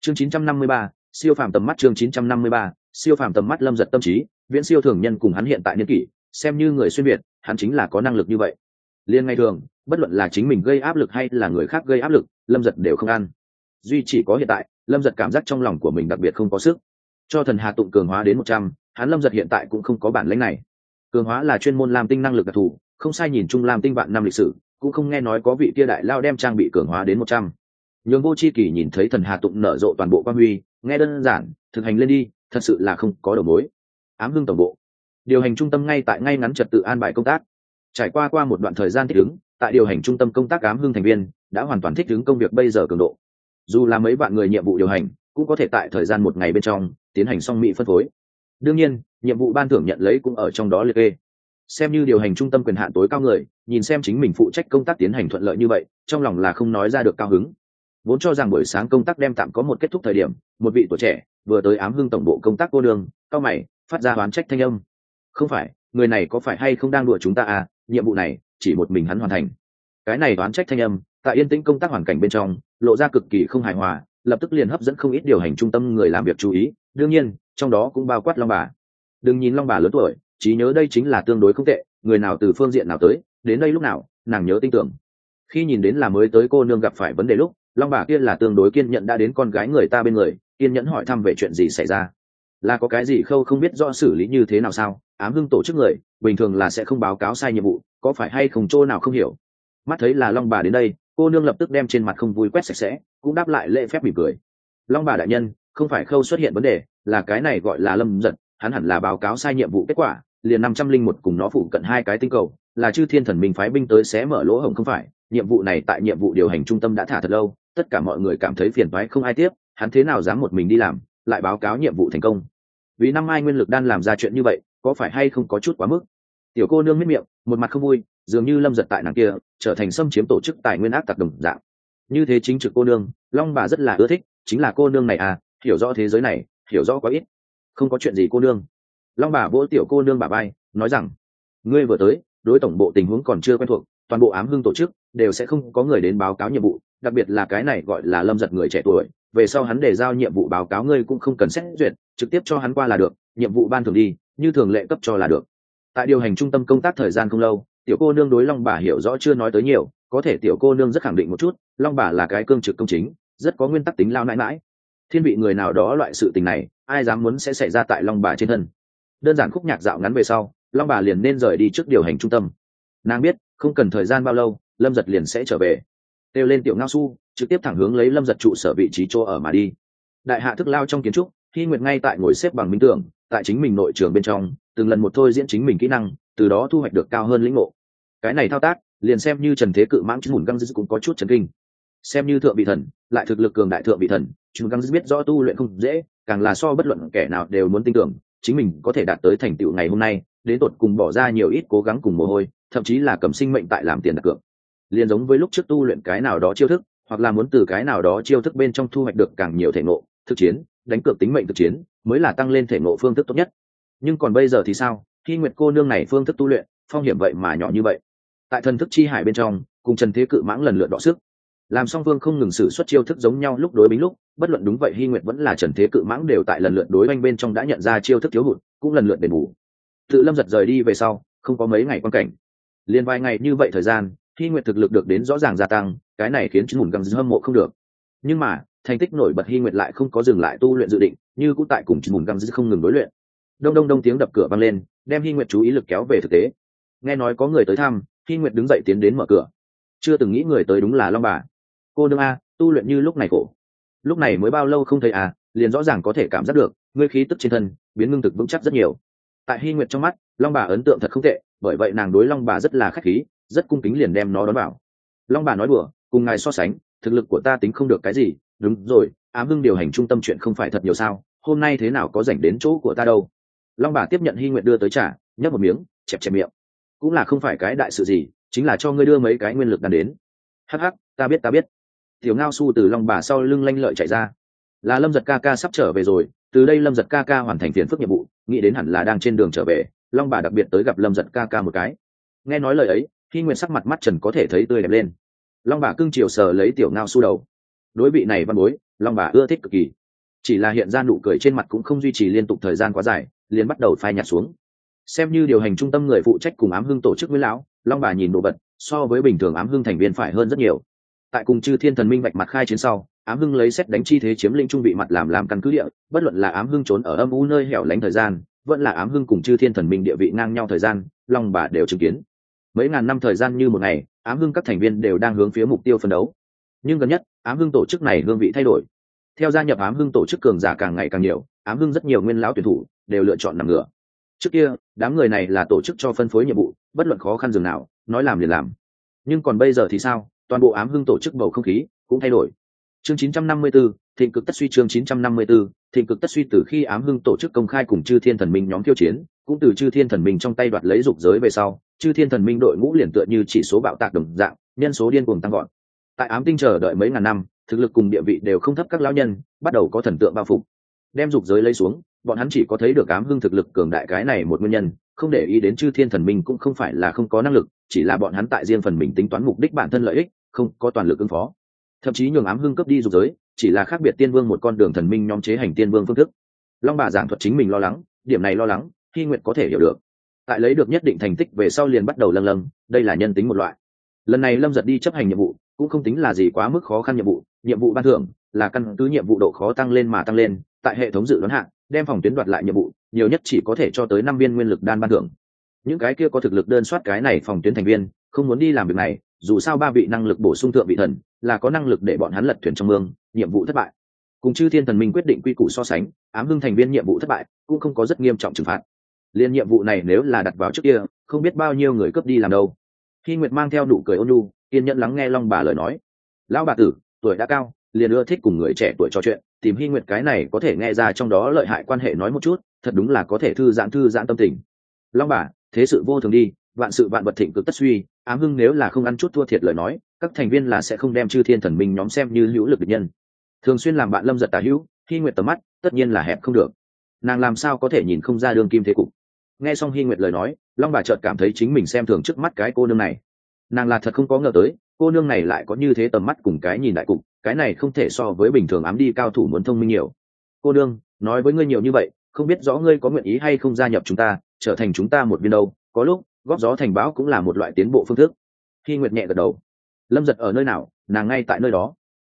Chương 953, siêu phàm tầm mắt chương 953, siêu phàm tầm mắt lâm giật tâm trí viễn siêu thường nhân cùng hắn hiện tại niên kỷ xem như người xuyên việt hắn chính là có năng lực như vậy. Liên ngay thường bất luận là chính mình gây áp lực hay là người khác gây áp lực lâm giật đều không ăn duy chỉ có hiện tại, lâm giật cảm giác trong lòng của mình đặc biệt không có sức. Cho thần hà tụng cường hóa đến một trăm, hắn lâm giật hiện tại cũng không có bản lãnh này. Cường hóa là chuyên môn làm tinh năng lực đặc thù, không sai nhìn chung lam tinh vạn năm lịch sử, cũng không nghe nói có vị kia đại lao đem trang bị cường hóa đến một trăm. Nhường vô c h i kỳ nhìn thấy thần hà tụng nở rộ toàn bộ quan huy, nghe đơn giản, thực hành lên đi, thật sự là không có đầu mối. Ám hưng tổng bộ. Điều hành trung tâm ngay tại ngay ngắn trật tự an bài công tác. Trải qua qua một đoạn thời gian thích ứng, tại điều hành trung tâm công tác ám hưng thành viên, đã hoàn toàn thích ứng công việc bây giờ cường độ dù là mấy bạn người nhiệm vụ điều hành, cũng có thể tại thời gian một ngày bên trong tiến hành xong mỹ phân phối. Đương nhiên, nhiệm vụ ban thưởng nhận lấy cũng ở trong đó liệt kê. Xem như điều hành trung tâm quyền hạn tối cao người, nhìn xem chính mình phụ trách công tác tiến hành thuận lợi như vậy, trong lòng là không nói ra được cao hứng. Vốn cho rằng buổi sáng công tác đem tạm có một kết thúc thời điểm, một vị tuổi trẻ, vừa tới ám hưng tổng bộ công tác cô đường cao mày, phát ra oán trách thanh âm. Không phải, người này có phải hay không đang đùa chúng ta à nhiệm vụ này, chỉ một mình hắn hoàn thành. Cái này oán trách thanh âm, tại yên tĩnh công tác hoàn cảnh bên trong lộ ra cực kỳ không hài hòa, lập tức liền hấp dẫn không ít điều hành trung tâm người làm việc chú ý. Đương nhiên, trong đó cũng bao quát long bà. Đừng nhìn long bà lớn tuổi, trí nhớ đây chính là tương đối không tệ, người nào từ phương diện nào tới, đến đây lúc nào, nàng nhớ tin tưởng. Khi nhìn đến là mới tới cô nương gặp phải vấn đề lúc, long bà kia là tương đối kiên nhẫn đã đến con gái người ta bên người, kiên nhẫn hỏi thăm về chuyện gì xảy ra. Là có cái gì khâu không biết rõ xử lý như thế nào sao, ám hưng tổ chức người, bình thường là sẽ không báo cáo sai nhiệm vụ, có phải hay không chỗ nào không hiểu. Mắt thấy là long bà đến đây cô nương lập tức đem trên mặt không vui quét sạch sẽ, cũng đáp lại lễ phép mỉm cười. Long bà đại nhân, không phải khâu xuất hiện vấn đề, là cái này gọi là lâm giật, hắn hẳn là báo cáo sai nhiệm vụ kết quả, liền năm trăm linh một cùng nó phụ cận hai cái tinh cầu, là chư thiên thần minh phái binh tới sẽ mở lỗ hổng không phải, nhiệm vụ này tại nhiệm vụ điều hành trung tâm đã thả thật lâu, tất cả mọi người cảm thấy phiền toái không ai tiếp, hắn thế nào dám một mình đi làm, lại báo cáo nhiệm vụ thành công. Vì năm ai nguyên lực đan làm ra chuyện như vậy, có phải hay không có chút quá mức? Tiểu cô nương miết miệng, một mặt không vui dường như lâm giật tại nàng kia, trở thành xâm chiếm tổ chức tài nguyên ác tặc đồng dạng. Như thế chính trực cô nương, long bà rất là ưa thích, chính là cô nương này à hiểu rõ thế giới này, hiểu rõ quá ít. Không có chuyện gì cô nương. Long bà vỗ tiểu cô nương bà bay nói rằng, ngươi vừa tới, đối tổng bộ tình huống còn chưa quen thuộc, toàn bộ ám hưng tổ chức đều sẽ không có người đến báo cáo nhiệm vụ, đặc biệt là cái này gọi là lâm giật người trẻ tuổi, về sau hắn để giao nhiệm vụ báo cáo ngươi cũng không cần xét duyệt, trực tiếp cho hắn qua là được, nhiệm vụ ban thường đi, như thường lệ cấp cho là được. Tại điều hành trung tâm công tác thời gian không lâu tiểu cô nương đối long bà hiểu rõ chưa nói tới nhiều, có thể tiểu cô nương rất khẳng định một chút, long bà là cái cương trực công chính, rất có nguyên tắc tính lao nãi mãi thiên vị người nào đó loại sự tình này, ai dám muốn sẽ xảy ra tại long bà trên thân. Đơn giản khúc nhạc dạo ngắn về sau, long bà liền nên rời đi trước điều hành trung tâm. Nàng biết, không cần thời gian bao lâu, lâm giật liền sẽ trở về. Kêu lên tiểu ngao su, trực tiếp thẳng hướng lấy lâm giật trụ sở vị trí chỗ ở mà đi. Đại hạ thức lao trong kiến trúc khi nguyệt ngay tại ngồi xếp bằng minh tưởng, tại chính mình nội trường bên trong, từng lần một thôi diễn chính mình kỹ năng từ đó thu hoạch được cao hơn lĩnh ngộ. Cái này thao tác, liền xem như trần thế cự mãng chứng mùn găng dư cũng có chút trần kinh. Xem như thượng vị thần, lại thực lực cường đại thượng vị thần chứng găng dư biết rõ tu luyện không dễ, càng là so bất luận kẻ nào đều muốn tin tưởng, chính mình có thể đạt tới thành tựu ngày hôm nay, đến tột cùng bỏ ra nhiều ít cố gắng cùng mồ hôi, thậm chí là cầm sinh mệnh tại làm tiền đặt cược. Liền giống với lúc trước tu luyện cái nào đó chiêu thức, hoặc là muốn từ cái nào đó chiêu thức bên trong thu hoạch được càng nhiều thể ngộ, thực chiến, đánh cược tính mệnh thực chiến, mới là tăng lên thể ngộ phương thức tốt nhất. Nhưng còn bây giờ thì sao? Khi nguyệt cô nương này phương thức tu luyện, phong hiểm vậy mà nhỏ như vậy. Tại thần thức chi hải bên trong, cùng trần thế cự mãng lần lượt đọ sức. Làm song phương không ngừng xử suất chiêu thức giống nhau lúc đối bính lúc, bất luận đúng vậy hy nguyệt vẫn là trần thế cự mãng đều tại lần lượt đối oanh bên trong đã nhận ra chiêu thức thiếu hụt, cũng lần lượt đền bù. Tự lâm giật rời đi về sau, không có mấy ngày quan cảnh. Liền vài ngày như vậy thời gian hy nguyệt thực lực được đến rõ ràng gia tăng, cái này khiến chứng mùn găng hâm mộ không được. Nhưng mà, thành tích nổi bật hy nguyệt lại không có dừng lại tu luyện dự định, như cũng tại cùng chứng mùn găng không ngừng đối luyện. Đông đông đông tiếng đập cửa vang lên đem hy nguyệt chú ý lực kéo về thực tế. Nghe nói có người tới thăm hy nguyệt đứng dậy tiến đến mở cửa. Chưa từng nghĩ người tới đúng là long bà. Cô nương a, tu luyện như lúc này khổ. Lúc này mới bao lâu không thấy à liền rõ ràng có thể cảm giác được, ngươi khí tức trên thân, biến ngưng thực vững chắc rất nhiều. Tại hy nguyệt trong mắt, long bà ấn tượng thật không tệ, bởi vậy nàng đối long bà rất là khách khí, rất cung kính liền đem nó đón vào. Long bà nói đùa, cùng ngài so sánh, thực lực của ta tính không được cái gì. Đúng rồi, ám hưng điều hành trung tâm chuyện không phải thật nhiều sao, hôm nay thế nào có dành đến chỗ của ta đâu? Long bà tiếp nhận hy nguyện đưa tới trả nhấp một miếng, chẹp chẹp miệng. Cũng là không phải cái đại sự gì, chính là cho ngươi đưa mấy cái nguyên lực đàn đến. Hắc hắc, ta biết ta biết. Tiểu ngao su từ long bà sau lưng lanh lợi chạy ra. Là lâm giật ca ca sắp trở về rồi, từ đây lâm giật ca ca hoàn thành phiền phức nhiệm vụ, nghĩ đến hẳn là đang trên đường trở về, long bà đặc biệt tới gặp lâm giật ca ca một cái. Nghe nói lời ấy khi nguyện sắc mặt mắt trần có thể thấy tươi đẹp lên. Long bà cưng chiều sờ lấy tiểu ngao su đầu. Đối vị này văn bối, long bà ưa thích cực kỳ. Chỉ là hiện ra nụ cười trên mặt cũng không duy trì liên tục thời gian quá dài liền bắt đầu phai nhạt xuống. Xem như điều hành trung tâm người phụ trách cùng ám hưng tổ chức với lão, long bà nhìn đồ vật, so với bình thường ám hưng thành viên phải hơn rất nhiều. Tại cùng chư thiên thần minh bạch mặt khai chiến sau, ám hưng lấy xét đánh chi thế chiếm lĩnh trung vị mặt làm làm căn cứ địa, bất luận là ám hưng trốn ở âm u nơi hẻo lánh thời gian, vẫn là ám hưng cùng chư thiên thần minh địa vị ngang nhau thời gian, long bà đều chứng kiến. Mấy ngàn năm thời gian như một ngày, ám hưng các thành viên đều đang hướng phía mục tiêu phân đấu. Nhưng gần nhất, ám hưng tổ chức này hương vị thay đổi. Theo gia nhập ám hưng tổ chức cường giả càng ngày càng nhiều ám hưng rất nhiều nguyên lão tuyển thủ đều lựa chọn nằm ngửa. Trước kia đám người này là tổ chức cho phân phối nhiệm vụ bất luận khó khăn dường nào nói làm liền làm. Nhưng còn bây giờ thì sao? Toàn bộ ám hưng tổ chức bầu không khí cũng thay đổi. Chương 954, thịnh cực tất suy chương 954, thịnh cực tất suy từ khi ám hưng tổ chức công khai cùng chư thiên thần minh nhóm tiêu chiến cũng từ chư thiên thần minh trong tay đoạt lấy dục giới về sau chư thiên thần minh đội ngũ liền tựa như chỉ số bạo tạc đồng dạng nhân số điên cuồng tăng gọn tại ám tinh chờ đợi mấy ngàn năm thực lực cùng địa vị đều không thấp các lão nhân bắt đầu có thần tượng bao phục đem dục giới lấy xuống, bọn hắn chỉ có thấy được ám hưng thực lực cường đại cái này một nguyên nhân, không để ý đến chư thiên thần minh cũng không phải là không có năng lực, chỉ là bọn hắn tại riêng phần mình tính toán mục đích bản thân lợi ích, không có toàn lực ứng phó. Thậm chí nhường ám hưng cấp đi dục giới, chỉ là khác biệt tiên vương một con đường thần minh nhóm chế hành tiên vương phương thức. Long bà giảng thuật chính mình lo lắng, điểm này lo lắng khi nguyện có thể hiểu được. Tại lấy được nhất định thành tích về sau liền bắt đầu lâng lâng, đây là nhân tính một loại. Lần này lâm giật đi chấp hành nhiệm vụ cũng không tính là gì quá mức khó khăn nhiệm vụ nhiệm vụ ban thưởng là căn cứ nhiệm vụ độ khó tăng lên mà tăng lên, tại hệ thống dự đoán hạng, đem phòng tuyến đoạt lại nhiệm vụ, nhiều nhất chỉ có thể cho tới năm viên nguyên lực đan ban thưởng. Những cái kia có thực lực đơn soát cái này phòng tuyến thành viên, không muốn đi làm việc này, dù sao ba vị năng lực bổ sung thượng vị thần, là có năng lực để bọn hắn lật thuyền trong mương, nhiệm vụ thất bại. Cùng chư thiên thần minh quyết định quy củ so sánh, ám hưng thành viên nhiệm vụ thất bại cũng không có rất nghiêm trọng trừng phạt. Liên nhiệm vụ này nếu là đặt vào trước kia, không biết bao nhiêu người cướp đi làm đâu. Khi nguyệt mang theo đủ cười ôn nhu kiên nhẫn lắng nghe long bà lời nói. Lão bà tử, tuổi đã cao, liền ưa thích cùng người trẻ tuổi trò chuyện, tìm hy nguyệt cái này có thể nghe ra trong đó lợi hại quan hệ nói một chút, thật đúng là có thể thư giãn thư giãn tâm tình. Long bà, thế sự vô thường đi, vạn sự vạn vật thịnh cực tất suy, ám hưng nếu là không ăn chút thua thiệt lời nói, các thành viên là sẽ không đem chư thiên thần minh nhóm xem như hữu lực địch nhân. Thường xuyên làm bạn lâm giật tà hữu, hy nguyệt tầm mắt, tất nhiên là hẹp không được. Nàng làm sao có thể nhìn không ra đường kim thế cục? Nghe xong hy nguyệt lời nói, long bà chợt cảm thấy chính mình xem thường trước mắt cái cô nương này nàng là thật không có ngờ tới, cô nương này lại có như thế tầm mắt cùng cái nhìn đại cục, cái này không thể so với bình thường ám đi cao thủ muốn thông minh nhiều. Cô nương, nói với ngươi nhiều như vậy, không biết rõ ngươi có nguyện ý hay không gia nhập chúng ta, trở thành chúng ta một viên đâu, có lúc, góp gió thành báo cũng là một loại tiến bộ phương thức. Khi nguyệt nhẹ gật đầu. Lâm giật ở nơi nào, nàng ngay tại nơi đó.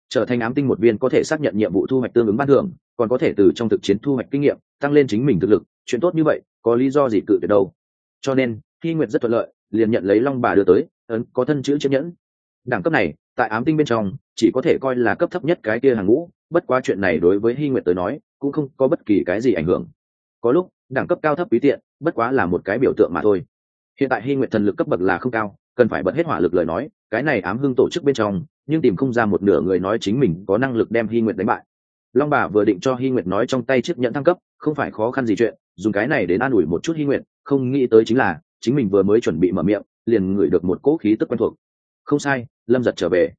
Trở thành ám tinh một viên có thể xác nhận nhiệm vụ thu hoạch tương ứng ban thưởng, còn có thể từ trong thực chiến thu hoạch kinh nghiệm, tăng lên chính mình thực lực, chuyện tốt như vậy, có lý do gì cự tuyệt đâu. Cho nên, khi nguyệt rất thuận lợi, liền nhận lấy long bà đưa tới ấn có thân chữ chiếc nhẫn. Đẳng cấp này, tại ám tinh bên trong, chỉ có thể coi là cấp thấp nhất cái kia hàng ngũ, bất quá chuyện này đối với hy nguyệt tới nói, cũng không có bất kỳ cái gì ảnh hưởng. Có lúc, đẳng cấp cao thấp quý tiện, bất quá là một cái biểu tượng mà thôi. Hiện tại hy nguyệt thần lực cấp bậc là không cao, cần phải bật hết hỏa lực lời nói, cái này ám hưng tổ chức bên trong, nhưng tìm không ra một nửa người nói chính mình có năng lực đem hy nguyệt đánh bại. Long bà vừa định cho hy nguyệt nói trong tay chiếc nhẫn thăng cấp, không phải khó khăn gì chuyện, dùng cái này đến an ủi một chút hy nguyệt, không nghĩ tới chính là, chính mình vừa mới chuẩn bị mở miệng liền ngửi được một cỗ khí tức quen thuộc. Không sai, lâm giật trở về.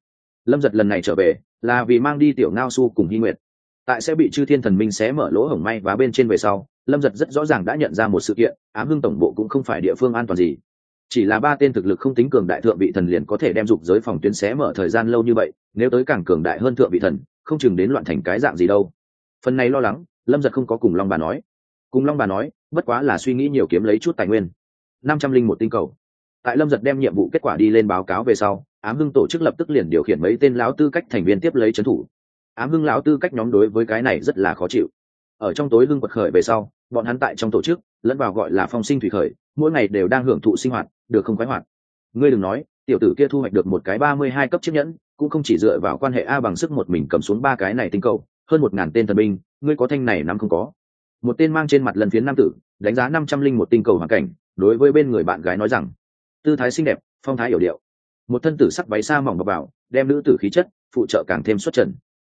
Lâm giật lần này trở về là vì mang đi tiểu ngao su cùng hy nguyệt. Tại sẽ bị chư thiên thần minh xé mở lỗ hổng may vá bên trên về sau, lâm giật rất rõ ràng đã nhận ra một sự kiện, ám hưng tổng bộ cũng không phải địa phương an toàn gì. Chỉ là ba tên thực lực không tính cường đại thượng vị thần liền có thể đem dục giới phòng tuyến xé mở thời gian lâu như vậy, nếu tới càng cường đại hơn thượng vị thần, không chừng đến loạn thành cái dạng gì đâu. Phần này lo lắng, lâm giật không có cùng long bà nói. Cùng long bà nói, bất quá là suy nghĩ nhiều kiếm lấy chút tài nguyên. Năm trăm linh một tinh cầu tại lâm giật đem nhiệm vụ kết quả đi lên báo cáo về sau, ám hưng tổ chức lập tức liền điều khiển mấy tên lão tư cách thành viên tiếp lấy trấn thủ. Ám hưng lão tư cách nhóm đối với cái này rất là khó chịu. Ở trong tối hưng quật khởi về sau, bọn hắn tại trong tổ chức, lẫn vào gọi là phong sinh thủy khởi, mỗi ngày đều đang hưởng thụ sinh hoạt, được không khoái hoạt. Ngươi đừng nói, tiểu tử kia thu hoạch được một cái ba mươi hai cấp chiếc nhẫn, cũng không chỉ dựa vào quan hệ a bằng sức một mình cầm xuống ba cái này tinh cầu, hơn một ngàn tên thần binh, ngươi có thanh này nắm không có. Một tên mang trên mặt lần phiến nam tử, đánh giá năm trăm linh một tinh cầu hoàn cảnh, đối với bên người bạn gái nói rằng tư thái xinh đẹp, phong thái yểu điệu. Một thân tử sắc váy xa mỏng bọc vào, đem nữ tử khí chất, phụ trợ càng thêm xuất trần.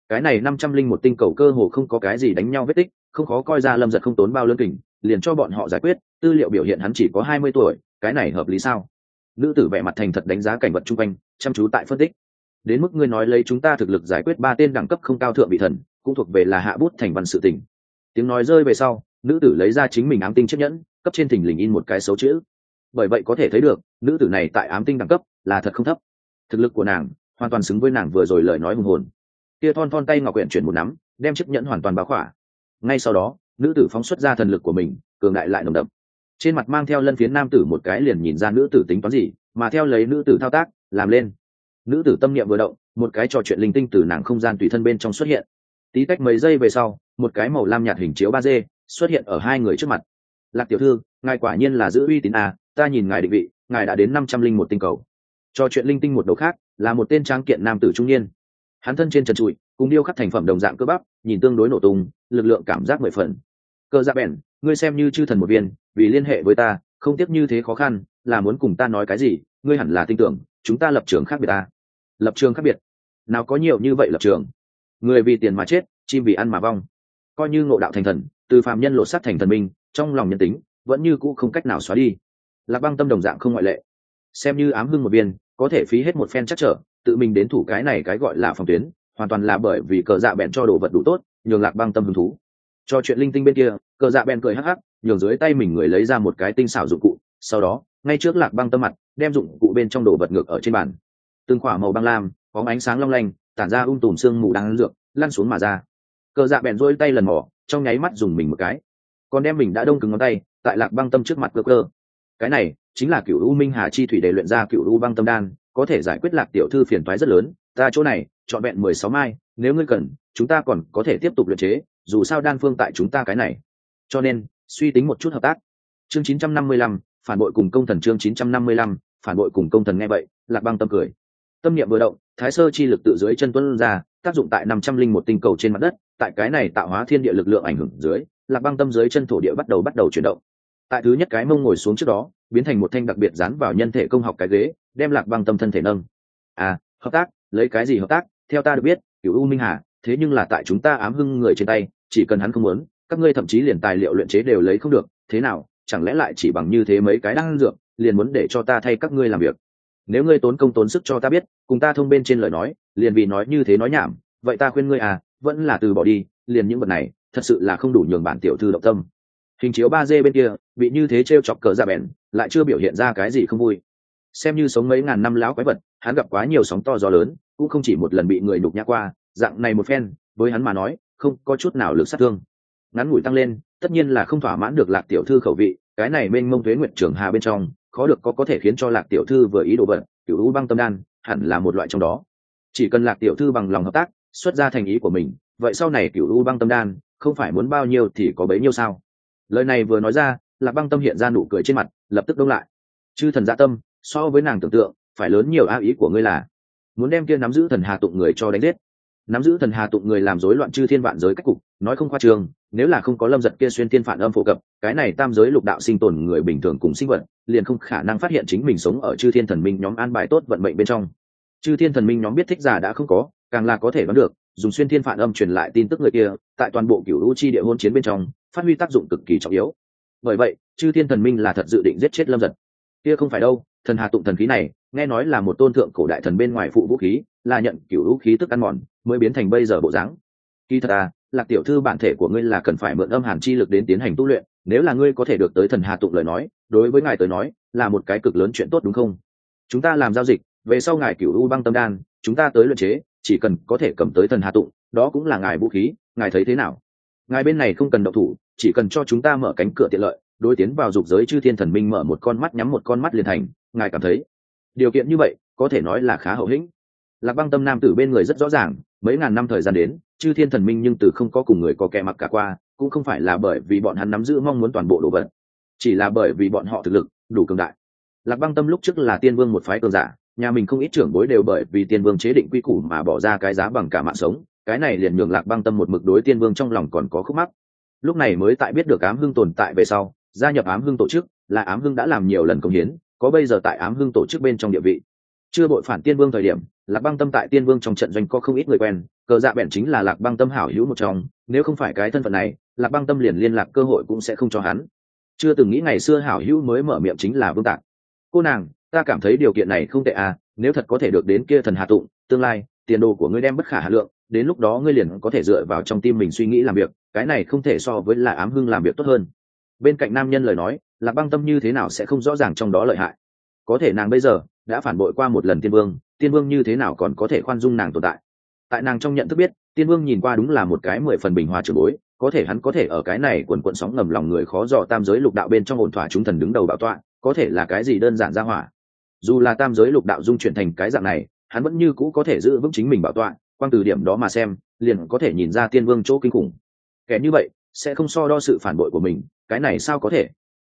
Cái này năm trăm linh một tinh cầu cơ hồ không có cái gì đánh nhau vết tích, không khó coi ra lâm giật không tốn bao lương kình, liền cho bọn họ giải quyết, tư liệu biểu hiện hắn chỉ có hai mươi tuổi, cái này hợp lý sao? Nữ tử vẻ mặt thành thật đánh giá cảnh vật chung quanh, chăm chú tại phân tích. Đến mức ngươi nói lấy chúng ta thực lực giải quyết ba tên đẳng cấp không cao thượng vị thần, cũng thuộc về là hạ bút thành văn sự tình. Tiếng nói rơi về sau, nữ tử lấy ra chính mình ám tinh chiếc nhẫn, cấp trên thình lình in một cái xấu chữ bởi vậy có thể thấy được nữ tử này tại ám tinh đẳng cấp là thật không thấp. Thực lực của nàng hoàn toàn xứng với nàng vừa rồi lời nói hùng hồn. Tia thon thon tay ngọc quyển chuyển một nắm đem chiếc nhẫn hoàn toàn báo khỏa. Ngay sau đó nữ tử phóng xuất ra thần lực của mình cường đại lại nồng đậm. Trên mặt mang theo lân phiến nam tử một cái liền nhìn ra nữ tử tính toán gì mà theo lấy nữ tử thao tác làm lên. Nữ tử tâm niệm vừa động một cái trò chuyện linh tinh từ nàng không gian tùy thân bên trong xuất hiện. Tí tách mấy giây về sau một cái màu lam nhạt hình chiếu ba d xuất hiện ở hai người trước mặt. Lạc tiểu thư ngài quả nhiên là giữ uy tín à, ta nhìn ngài định vị, ngài đã đến năm trăm linh một tinh cầu. Cho chuyện linh tinh một đầu khác, là một tên tráng kiện nam tử trung niên. Hắn thân trên trần trụi, cùng điêu khắc thành phẩm đồng dạng cơ bắp, nhìn tương đối nổ tung, lực lượng cảm giác mười phần. Cơ dạ bèn, ngươi xem như chư thần một viên, vì liên hệ với ta, không tiếc như thế khó khăn, là muốn cùng ta nói cái gì, ngươi hẳn là tin tưởng, chúng ta lập trường khác biệt ta. Lập trường khác biệt? Nào có nhiều như vậy lập trường? Người vì tiền mà chết, chim vì ăn mà vong. Coi như ngộ đạo thành thần, từ phàm nhân lộ sát thành thần minh, trong lòng nhân tính, vẫn như cũ không cách nào xóa đi lạc băng tâm đồng dạng không ngoại lệ. Xem như ám hưng một viên, có thể phí hết một phen chắc trở, tự mình đến thủ cái này cái gọi là phòng tuyến, hoàn toàn là bởi vì cờ dạ bèn cho đồ vật đủ tốt, nhường lạc băng tâm hứng thú. Cho chuyện linh tinh bên kia, cờ dạ bèn cười hắc hắc, nhường dưới tay mình người lấy ra một cái tinh xảo dụng cụ, sau đó, ngay trước lạc băng tâm mặt, đem dụng cụ bên trong đồ vật ngược ở trên bàn. Từng khỏa màu băng lam, có ánh sáng long lanh, tản ra um tùm sương mù đang lược lăn xuống mà ra. Cờ dạ bèn rôi tay lần mỏ trong nháy mắt dùng mình một cái. Còn đem mình đã đông cứng ngón tay, tại lạc băng tâm trước mặt cơ cơ cái này chính là cựu u minh hà chi thủy để luyện ra cựu u băng tâm đan, có thể giải quyết lạc tiểu thư phiền toái rất lớn. Ta chỗ này chọn vẹn mười sáu mai, nếu ngươi cần, chúng ta còn có thể tiếp tục luyện chế, dù sao đan phương tại chúng ta cái này. Cho nên, suy tính một chút hợp tác. Chương chín trăm năm mươi lăm, phản bội cùng công thần chương chín trăm năm mươi lăm, phản bội cùng công thần nghe vậy, lạc băng tâm cười. Tâm niệm vừa động, thái sơ chi lực tự dưới chân tuấn ra, tác dụng tại năm trăm linh một tinh cầu trên mặt đất, tại cái này tạo hóa thiên địa lực lượng ảnh hưởng dưới, lạc băng tâm dưới chân thổ địa bắt đầu bắt đầu chuyển động tại thứ nhất cái mông ngồi xuống trước đó, biến thành một thanh đặc biệt dán vào nhân thể công học cái ghế, đem lạc băng tâm thân thể nâng. À hợp tác, lấy cái gì hợp tác? Theo ta được biết cựu u minh hà, thế nhưng là tại chúng ta ám hưng người trên tay, chỉ cần hắn không muốn, các ngươi thậm chí liền tài liệu luyện chế đều lấy không được. Thế nào, chẳng lẽ lại chỉ bằng như thế mấy cái đang dược, liền muốn để cho ta thay các ngươi làm việc? Nếu ngươi tốn công tốn sức cho ta biết, cùng ta thông bên trên lời nói, liền vì nói như thế nói nhảm. Vậy ta khuyên ngươi à vẫn là từ bỏ đi, liền những vật này, thật sự là không đủ nhường bản tiểu thư động tâm hình chiếu ba d bên kia, bị như thế t r e o chọc cờ ra bèn, lại chưa biểu hiện ra cái gì không vui. Xem như sống mấy ngàn năm lão quái vật, hắn gặp quá nhiều sóng to gió lớn, cũng không chỉ một lần bị người nhục nhã qua, dạng này một phen, với hắn mà nói, không có chút nào lực sát thương. Ngắn ngủi tăng lên, tất nhiên là không thỏa mãn được lạc tiểu thư khẩu vị, cái này mênh mông thuế nguyện trưởng hà bên trong, khó được có có thể khiến cho lạc tiểu thư vừa ý đồ vật, kiểu u băng tâm đan, hẳn là một loại trong đó. Chỉ cần lạc tiểu thư bằng lòng hợp tác, xuất ra thành ý của mình, vậy sau này kiểu u băng tâm đan, không phải muốn bao nhiêu thì có bấy nhiêu sao? Lời này vừa nói ra, lạc băng tâm hiện ra nụ cười trên mặt, lập tức đông lại. Chư thần dạ tâm, so với nàng tưởng tượng, phải lớn nhiều a ý của ngươi là. Muốn đem kia nắm giữ thần hà tụng người cho đánh giết. Nắm giữ thần hà tụng người làm rối loạn chư thiên vạn giới cách cục, nói không khoa trường, nếu là không có lâm giật kia xuyên thiên phản âm phổ cập, cái này tam giới lục đạo sinh tồn người bình thường cùng sinh vật, liền không khả năng phát hiện chính mình sống ở chư thiên thần minh nhóm an bài tốt vận mệnh bên trong. Chư thiên thần minh nhóm biết thích giả đã không có, càng là có thể đoán được dùng xuyên thiên phản âm truyền lại tin tức người kia, tại toàn bộ cựu u chi địa hôn chiến bên trong, phát huy tác dụng cực kỳ trọng yếu. Bởi vậy, chư thiên thần minh là thật dự định giết chết lâm giật. Kia không phải đâu, thần hà tụng thần khí này, nghe nói là một tôn thượng cổ đại thần bên ngoài phụ vũ khí, là nhận cựu lũ khí tức ăn mòn, mới biến thành bây giờ bộ dáng. Kỳ thật à lạc tiểu thư bản thể của ngươi là cần phải mượn âm hàn chi lực đến tiến hành tu luyện, nếu là ngươi có thể được tới thần hà tụng lời nói, đối với ngài tới nói, là một cái cực lớn chuyện tốt đúng không? Chúng ta làm giao dịch, về sau ngài cựu u băng tâm đan, chúng ta tới luyện chế chỉ cần có thể cầm tới thần hà tụng, đó cũng là ngài vũ khí, ngài thấy thế nào? Ngài bên này không cần độc thủ, chỉ cần cho chúng ta mở cánh cửa tiện lợi, đối tiến vào dục giới chư thiên thần minh mở một con mắt nhắm một con mắt liền thành, ngài cảm thấy? Điều kiện như vậy, có thể nói là khá hậu hĩnh. Lạc băng tâm nam tử bên người rất rõ ràng, mấy ngàn năm thời gian đến, chư thiên thần minh nhưng từ không có cùng người có kẻ mặc cả qua, cũng không phải là bởi vì bọn hắn nắm giữ mong muốn toàn bộ đồ vật, chỉ là bởi vì bọn họ thực lực, đủ cường đại. Lạc băng tâm lúc trước là tiên vương một phái cường giả nhà mình không ít trưởng bối đều bởi vì tiên vương chế định quy củ mà bỏ ra cái giá bằng cả mạng sống, cái này liền nhường lạc băng tâm một mực đối tiên vương trong lòng còn có khúc mắc. Lúc này mới tại biết được ám hưng tồn tại về sau, gia nhập ám hưng tổ chức, là ám hưng đã làm nhiều lần công hiến, có bây giờ tại ám hưng tổ chức bên trong địa vị. Chưa bội phản tiên vương thời điểm, lạc băng tâm tại tiên vương trong trận doanh có không ít người quen, cờ dạ bèn chính là lạc băng tâm hảo hữu một trong, nếu không phải cái thân phận này, lạc băng tâm liền liên lạc cơ hội cũng sẽ không cho hắn. Chưa từng nghĩ ngày xưa hảo hữu mới mở miệng chính là vương tạc. Cô nàng ta cảm thấy điều kiện này không tệ à nếu thật có thể được đến kia thần hà tụng, tương lai, tiền đồ của ngươi đem bất khả hà lượng, đến lúc đó ngươi liền có thể dựa vào trong tim mình suy nghĩ làm việc, cái này không thể so với là ám hưng làm việc tốt hơn. Bên cạnh nam nhân lời nói, lạc băng tâm như thế nào sẽ không rõ ràng trong đó lợi hại. Có thể nàng bây giờ đã phản bội qua một lần tiên vương tiên vương như thế nào còn có thể khoan dung nàng tồn tại. Tại nàng trong nhận thức biết, tiên vương nhìn qua đúng là một cái mười phần bình hòa trưởng bối, có thể hắn có thể ở cái này quần quận sóng ngầm lòng người khó dò tam giới lục đạo bên trong ổn thỏa chúng thần đứng đầu bảo tọa, có thể là cái gì đơn giản ra hỏa dù là tam giới lục đạo dung chuyển thành cái dạng này, hắn vẫn như cũ có thể giữ vững chính mình bảo tọa, quang từ điểm đó mà xem, liền có thể nhìn ra tiên vương chỗ kinh khủng. Kẻ như vậy sẽ không so đo sự phản bội của mình, cái này sao có thể?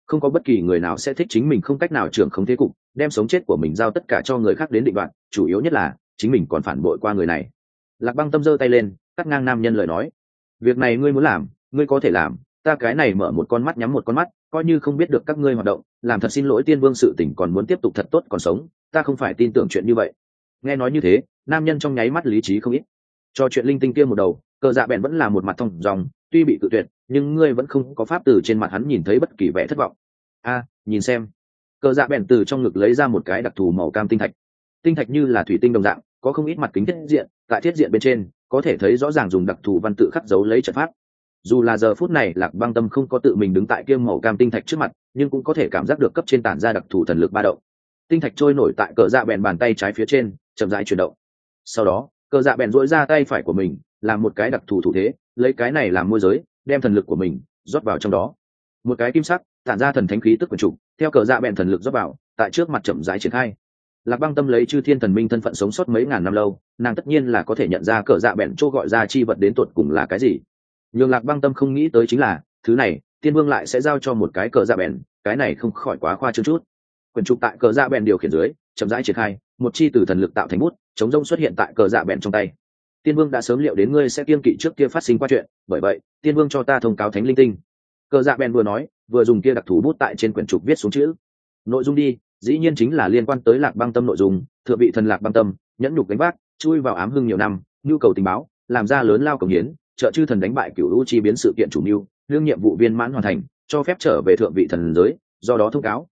Không có bất kỳ người nào sẽ thích chính mình không cách nào trưởng không thế cục, đem sống chết của mình giao tất cả cho người khác đến định đoạn, chủ yếu nhất là chính mình còn phản bội qua người này. Lạc băng tâm giơ tay lên, cắt ngang nam nhân lời nói. Việc này ngươi muốn làm, ngươi có thể làm, ta cái này mở một con mắt nhắm một con mắt coi như không biết được các ngươi hoạt động, làm thật xin lỗi tiên vương sự tỉnh còn muốn tiếp tục thật tốt còn sống, ta không phải tin tưởng chuyện như vậy. Nghe nói như thế, nam nhân trong nháy mắt lý trí không ít. Cho chuyện linh tinh kia một đầu, cờ dạ bèn vẫn là một mặt thông dòng, tuy bị cự tuyệt, nhưng ngươi vẫn không có pháp từ trên mặt hắn nhìn thấy bất kỳ vẻ thất vọng. A, nhìn xem. Cờ dạ bèn từ trong ngực lấy ra một cái đặc thù màu cam tinh thạch. Tinh thạch như là thủy tinh đồng dạng, có không ít mặt kính thiết diện, tại thiết diện bên trên, có thể thấy rõ ràng dùng đặc thù văn tự khắc dấu lấy trận pháp dù là giờ phút này lạc băng tâm không có tự mình đứng tại kiêm màu cam tinh thạch trước mặt, nhưng cũng có thể cảm giác được cấp trên tản ra đặc thù thần lực ba động. Tinh thạch trôi nổi tại cờ dạ bèn bàn tay trái phía trên, chậm rãi chuyển động. Sau đó, cờ dạ bèn dỗi ra tay phải của mình, làm một cái đặc thù thủ thế, lấy cái này làm môi giới, đem thần lực của mình rót vào trong đó. Một cái kim sắc, tản ra thần thánh khí tức quần trục theo cờ dạ bèn thần lực rót vào, tại trước mặt chậm rãi triển khai. Lạc băng tâm lấy chư thiên thần minh thân phận sống sót mấy ngàn năm lâu, nàng tất nhiên là có thể nhận ra cờ dạ bèn chỗ gọi ra chi vật đến tột cùng là cái gì nhường lạc băng tâm không nghĩ tới chính là, thứ này, tiên vương lại sẽ giao cho một cái cờ dạ bèn, cái này không khỏi quá khoa trương chút. Quyển trục tại cờ dạ bèn điều khiển dưới, chậm rãi triển khai, một chi từ thần lực tạo thành bút, chống rông xuất hiện tại cờ dạ bèn trong tay. Tiên vương đã sớm liệu đến ngươi sẽ kiên kỵ trước kia phát sinh qua chuyện, bởi vậy, tiên vương cho ta thông cáo thánh linh tinh. Cờ dạ bèn vừa nói, vừa dùng kia đặc thù bút tại trên quyển trục viết xuống chữ. Nội dung đi, dĩ nhiên chính là liên quan tới lạc băng tâm nội dung, thượng vị thần lạc băng tâm, nhẫn nhục đánh bác chui vào ám hưng nhiều năm, nhu cầu tình báo, làm ra lớn lao cống hiến trợ chư thần đánh bại cựu u chi biến sự kiện chủ mưu đương nhiệm vụ viên mãn hoàn thành cho phép trở về thượng vị thần giới do đó thông cáo.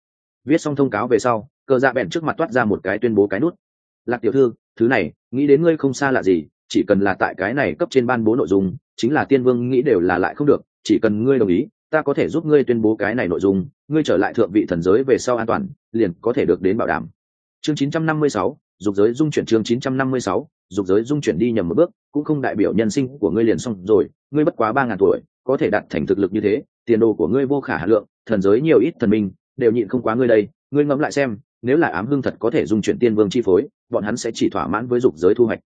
Viết xong thông cáo về sau cờ dạ bèn trước mặt toát ra một cái tuyên bố cái nút. Lạc tiểu thư thứ này nghĩ đến ngươi không xa lạ gì chỉ cần là tại cái này cấp trên ban bố nội dung chính là tiên vương nghĩ đều là lại không được chỉ cần ngươi đồng ý ta có thể giúp ngươi tuyên bố cái này nội dung ngươi trở lại thượng vị thần giới về sau an toàn liền có thể được đến bảo đảm. Chương 956, dục giới dung chuyển chương 956, dục giới dung chuyển đi nhầm một bước, cũng không đại biểu nhân sinh của ngươi liền xong rồi, ngươi bất quá ba ngàn tuổi, có thể đạt thành thực lực như thế, tiền đồ của ngươi vô khả hà lượng, thần giới nhiều ít thần minh, đều nhịn không quá ngươi đây, ngươi ngẫm lại xem, nếu là ám hưng thật có thể dung chuyển tiên vương chi phối, bọn hắn sẽ chỉ thỏa mãn với dục giới thu hoạch.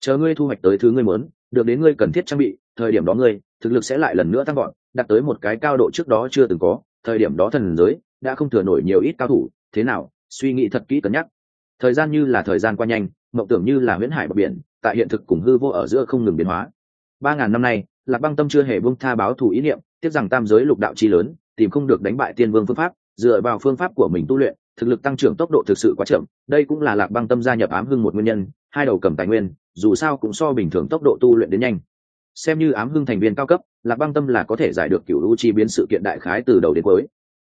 Chờ ngươi thu hoạch tới thứ ngươi muốn, được đến ngươi cần thiết trang bị, thời điểm đó ngươi, thực lực sẽ lại lần nữa tăng gọn đạt tới một cái cao độ trước đó chưa từng có, thời điểm đó thần giới, đã không thừa nổi nhiều ít cao thủ, thế nào, suy nghĩ thật kỹ cân nhắc thời gian như là thời gian qua nhanh, mộng tưởng như là huyễn hải bờ biển, tại hiện thực cùng hư vô ở giữa không ngừng biến hóa. Ba ngàn năm nay, lạc băng tâm chưa hề buông tha báo thù ý niệm, tiếc rằng tam giới lục đạo chi lớn, tìm không được đánh bại tiên vương phương pháp, dựa vào phương pháp của mình tu luyện, thực lực tăng trưởng tốc độ thực sự quá chậm, đây cũng là lạc băng tâm gia nhập ám hưng một nguyên nhân, hai đầu cầm tài nguyên, dù sao cũng so bình thường tốc độ tu luyện đến nhanh. Xem như ám hưng thành viên cao cấp, lạc băng tâm là có thể giải được cựu u chi biến sự kiện đại khái từ đầu đến cuối.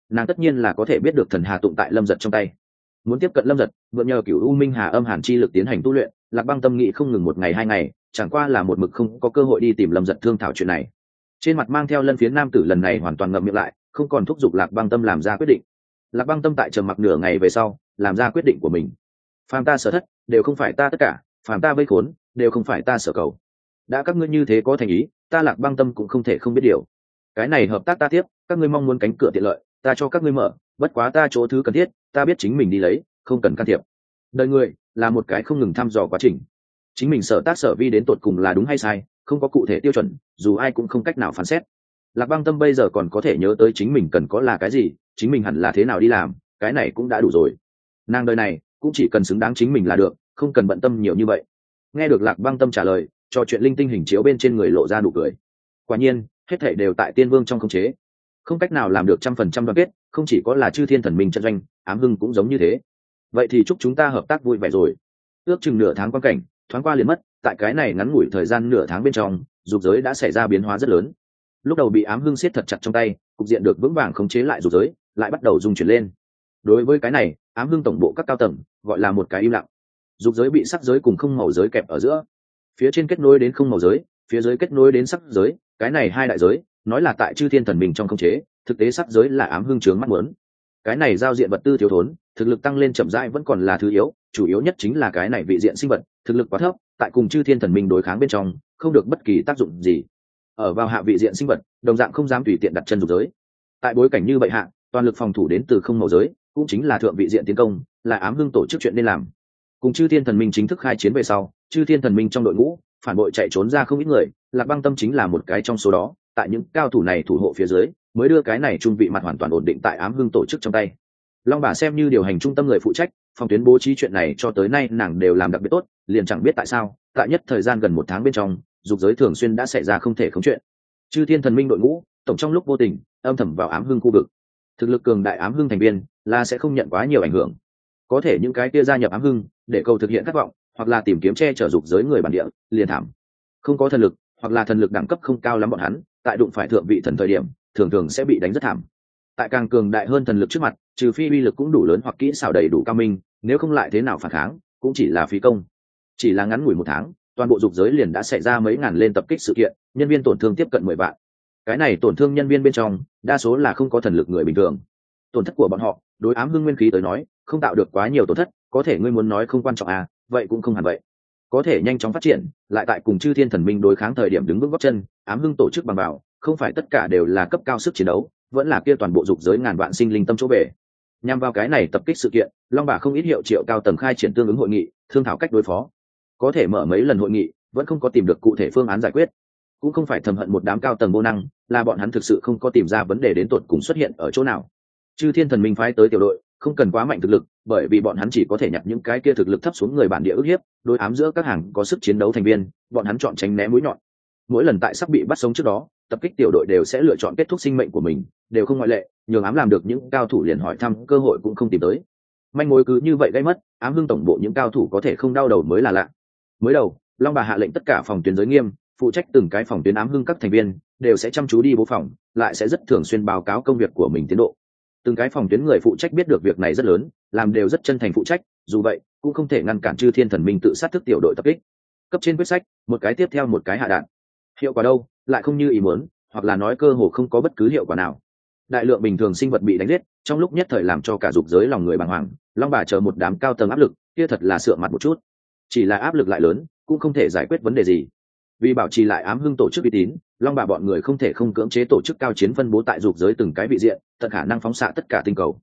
Nàng tất nhiên là có thể biết được thần hà tụng tại lâm giật trong tay muốn tiếp cận lâm giật, mượn nhờ cựu u minh hà âm hàn chi lực tiến hành tu luyện, lạc băng tâm nghị không ngừng một ngày hai ngày, chẳng qua là một mực không có cơ hội đi tìm lâm giật thương thảo chuyện này. Trên mặt mang theo lân phiến nam tử lần này hoàn toàn ngậm miệng lại, không còn thúc giục lạc băng tâm làm ra quyết định. Lạc băng tâm tại trầm mặc nửa ngày về sau, làm ra quyết định của mình. Phàm ta sở thất, đều không phải ta tất cả, phàm ta vây khốn, đều không phải ta sở cầu. Đã các ngươi như thế có thành ý, ta lạc băng tâm cũng không thể không biết điều. Cái này hợp tác ta tiếp, các ngươi mong muốn cánh cửa tiện lợi, ta cho các ngươi mở, bất quá ta chỗ thứ cần thiết ta biết chính mình đi lấy, không cần can thiệp. Đời người là một cái không ngừng thăm dò quá trình. Chính mình sở tác sở vi đến tột cùng là đúng hay sai, không có cụ thể tiêu chuẩn, dù ai cũng không cách nào phán xét. Lạc băng tâm bây giờ còn có thể nhớ tới chính mình cần có là cái gì, chính mình hẳn là thế nào đi làm, cái này cũng đã đủ rồi. Nàng đời này cũng chỉ cần xứng đáng chính mình là được, không cần bận tâm nhiều như vậy. Nghe được lạc băng tâm trả lời cho chuyện linh tinh hình chiếu bên trên người lộ ra nụ cười. Quả nhiên, hết thể đều tại tiên vương trong khống chế. Không cách nào làm được trăm phần trăm đoàn kết không chỉ có là chư thiên thần minh chân doanh, ám hưng cũng giống như thế. Vậy thì chúc chúng ta hợp tác vui vẻ rồi. Ước chừng nửa tháng quan cảnh, thoáng qua liền mất, tại cái này ngắn ngủi thời gian nửa tháng bên trong, dục giới đã xảy ra biến hóa rất lớn. Lúc đầu bị ám hưng siết thật chặt trong tay, cục diện được vững vàng khống chế lại dục giới, lại bắt đầu dung chuyển lên. Đối với cái này, ám hưng tổng bộ các cao tầng, gọi là một cái im lặng. Dục giới bị sắc giới cùng không màu giới kẹp ở giữa. Phía trên kết nối đến không màu giới, phía dưới kết nối đến sắc giới, cái này hai đại giới, nói là tại chư thiên thần mình trong khống chế thực tế sắc giới là ám hưng trướng mắt muốn. Cái này giao diện vật tư thiếu thốn, thực lực tăng lên chậm rãi vẫn còn là thứ yếu, chủ yếu nhất chính là cái này vị diện sinh vật, thực lực quá thấp, tại cùng chư thiên thần minh đối kháng bên trong, không được bất kỳ tác dụng gì. Ở vào hạ vị diện sinh vật, đồng dạng không dám tùy tiện đặt chân dục giới. Tại bối cảnh như vậy hạ, toàn lực phòng thủ đến từ không màu giới, cũng chính là thượng vị diện tiến công, là ám hưng tổ chức chuyện nên làm. Cùng chư thiên thần minh chính thức khai chiến về sau, chư thiên thần minh trong đội ngũ, phản bội chạy trốn ra không ít người, lạc băng tâm chính là một cái trong số đó, tại những cao thủ này thủ hộ phía dưới mới đưa cái này trung vị mặt hoàn toàn ổn định tại ám hưng tổ chức trong tay. Long bà xem như điều hành trung tâm người phụ trách, phòng tuyến bố trí chuyện này cho tới nay nàng đều làm đặc biệt tốt, liền chẳng biết tại sao, tại nhất thời gian gần một tháng bên trong, dục giới thường xuyên đã xảy ra không thể khống chuyện. Chư thiên thần minh đội ngũ, tổng trong lúc vô tình, âm thầm vào ám hưng khu vực. Thực lực cường đại ám hưng thành viên, là sẽ không nhận quá nhiều ảnh hưởng. Có thể những cái kia gia nhập ám hưng để cầu thực hiện khát vọng, hoặc là tìm kiếm che chở dục giới người bản địa, liền thảm. Không có thần lực, hoặc là thần lực đẳng cấp không cao lắm bọn hắn, tại đụng phải thượng vị thần thời điểm thường thường sẽ bị đánh rất thảm. Tại càng cường đại hơn thần lực trước mặt, trừ phi uy lực cũng đủ lớn hoặc kỹ xảo đầy đủ cao minh, nếu không lại thế nào phản kháng, cũng chỉ là phí công. Chỉ là ngắn ngủi một tháng, toàn bộ dục giới liền đã xảy ra mấy ngàn lên tập kích sự kiện, nhân viên tổn thương tiếp cận mười vạn. Cái này tổn thương nhân viên bên trong, đa số là không có thần lực người bình thường. Tổn thất của bọn họ, đối ám hưng nguyên khí tới nói, không tạo được quá nhiều tổn thất, có thể ngươi muốn nói không quan trọng à vậy cũng không hẳn vậy. Có thể nhanh chóng phát triển, lại tại cùng chư thiên thần minh đối kháng thời điểm đứng vững góc chân, ám hưng tổ chức bằng bảo không phải tất cả đều là cấp cao sức chiến đấu, vẫn là kia toàn bộ dục giới ngàn vạn sinh linh tâm chỗ về nhằm vào cái này tập kích sự kiện, long bà không ít hiệu triệu cao tầng khai triển tương ứng hội nghị, thương thảo cách đối phó. Có thể mở mấy lần hội nghị, vẫn không có tìm được cụ thể phương án giải quyết. Cũng không phải thầm hận một đám cao tầng vô năng, là bọn hắn thực sự không có tìm ra vấn đề đến tột cùng xuất hiện ở chỗ nào. Chư thiên thần minh phái tới tiểu đội, không cần quá mạnh thực lực, bởi vì bọn hắn chỉ có thể nhặt những cái kia thực lực thấp xuống người bản địa ức hiếp, đối ám giữa các hàng có sức chiến đấu thành viên, bọn hắn chọn tránh né mũi nhọn. Mỗi lần tại sắp bị bắt sống trước đó tập kích tiểu đội đều sẽ lựa chọn kết thúc sinh mệnh của mình, đều không ngoại lệ, nhường ám làm được những cao thủ liền hỏi thăm, cơ hội cũng không tìm tới. Manh mối cứ như vậy gây mất, ám hưng tổng bộ những cao thủ có thể không đau đầu mới là lạ. Mới đầu, long bà hạ lệnh tất cả phòng tuyến giới nghiêm, phụ trách từng cái phòng tuyến ám hưng các thành viên, đều sẽ chăm chú đi bố phòng, lại sẽ rất thường xuyên báo cáo công việc của mình tiến độ. Từng cái phòng tuyến người phụ trách biết được việc này rất lớn, làm đều rất chân thành phụ trách, dù vậy, cũng không thể ngăn cản chư thiên thần minh tự sát thức tiểu đội tập kích. Cấp trên quyết sách, một cái tiếp theo một cái hạ đạn. Hiệu quả đâu? Lại không như ý muốn, hoặc là nói cơ hồ không có bất cứ hiệu quả nào. Đại lượng bình thường sinh vật bị đánh giết, trong lúc nhất thời làm cho cả dục giới lòng người bàng hoàng, long bà chờ một đám cao tầng áp lực, kia thật là sượng mặt một chút. Chỉ là áp lực lại lớn, cũng không thể giải quyết vấn đề gì. Vì bảo trì lại ám hưng tổ chức uy tín, long bà bọn người không thể không cưỡng chế tổ chức cao chiến phân bố tại dục giới từng cái vị diện, tận khả năng phóng xạ tất cả tinh cầu.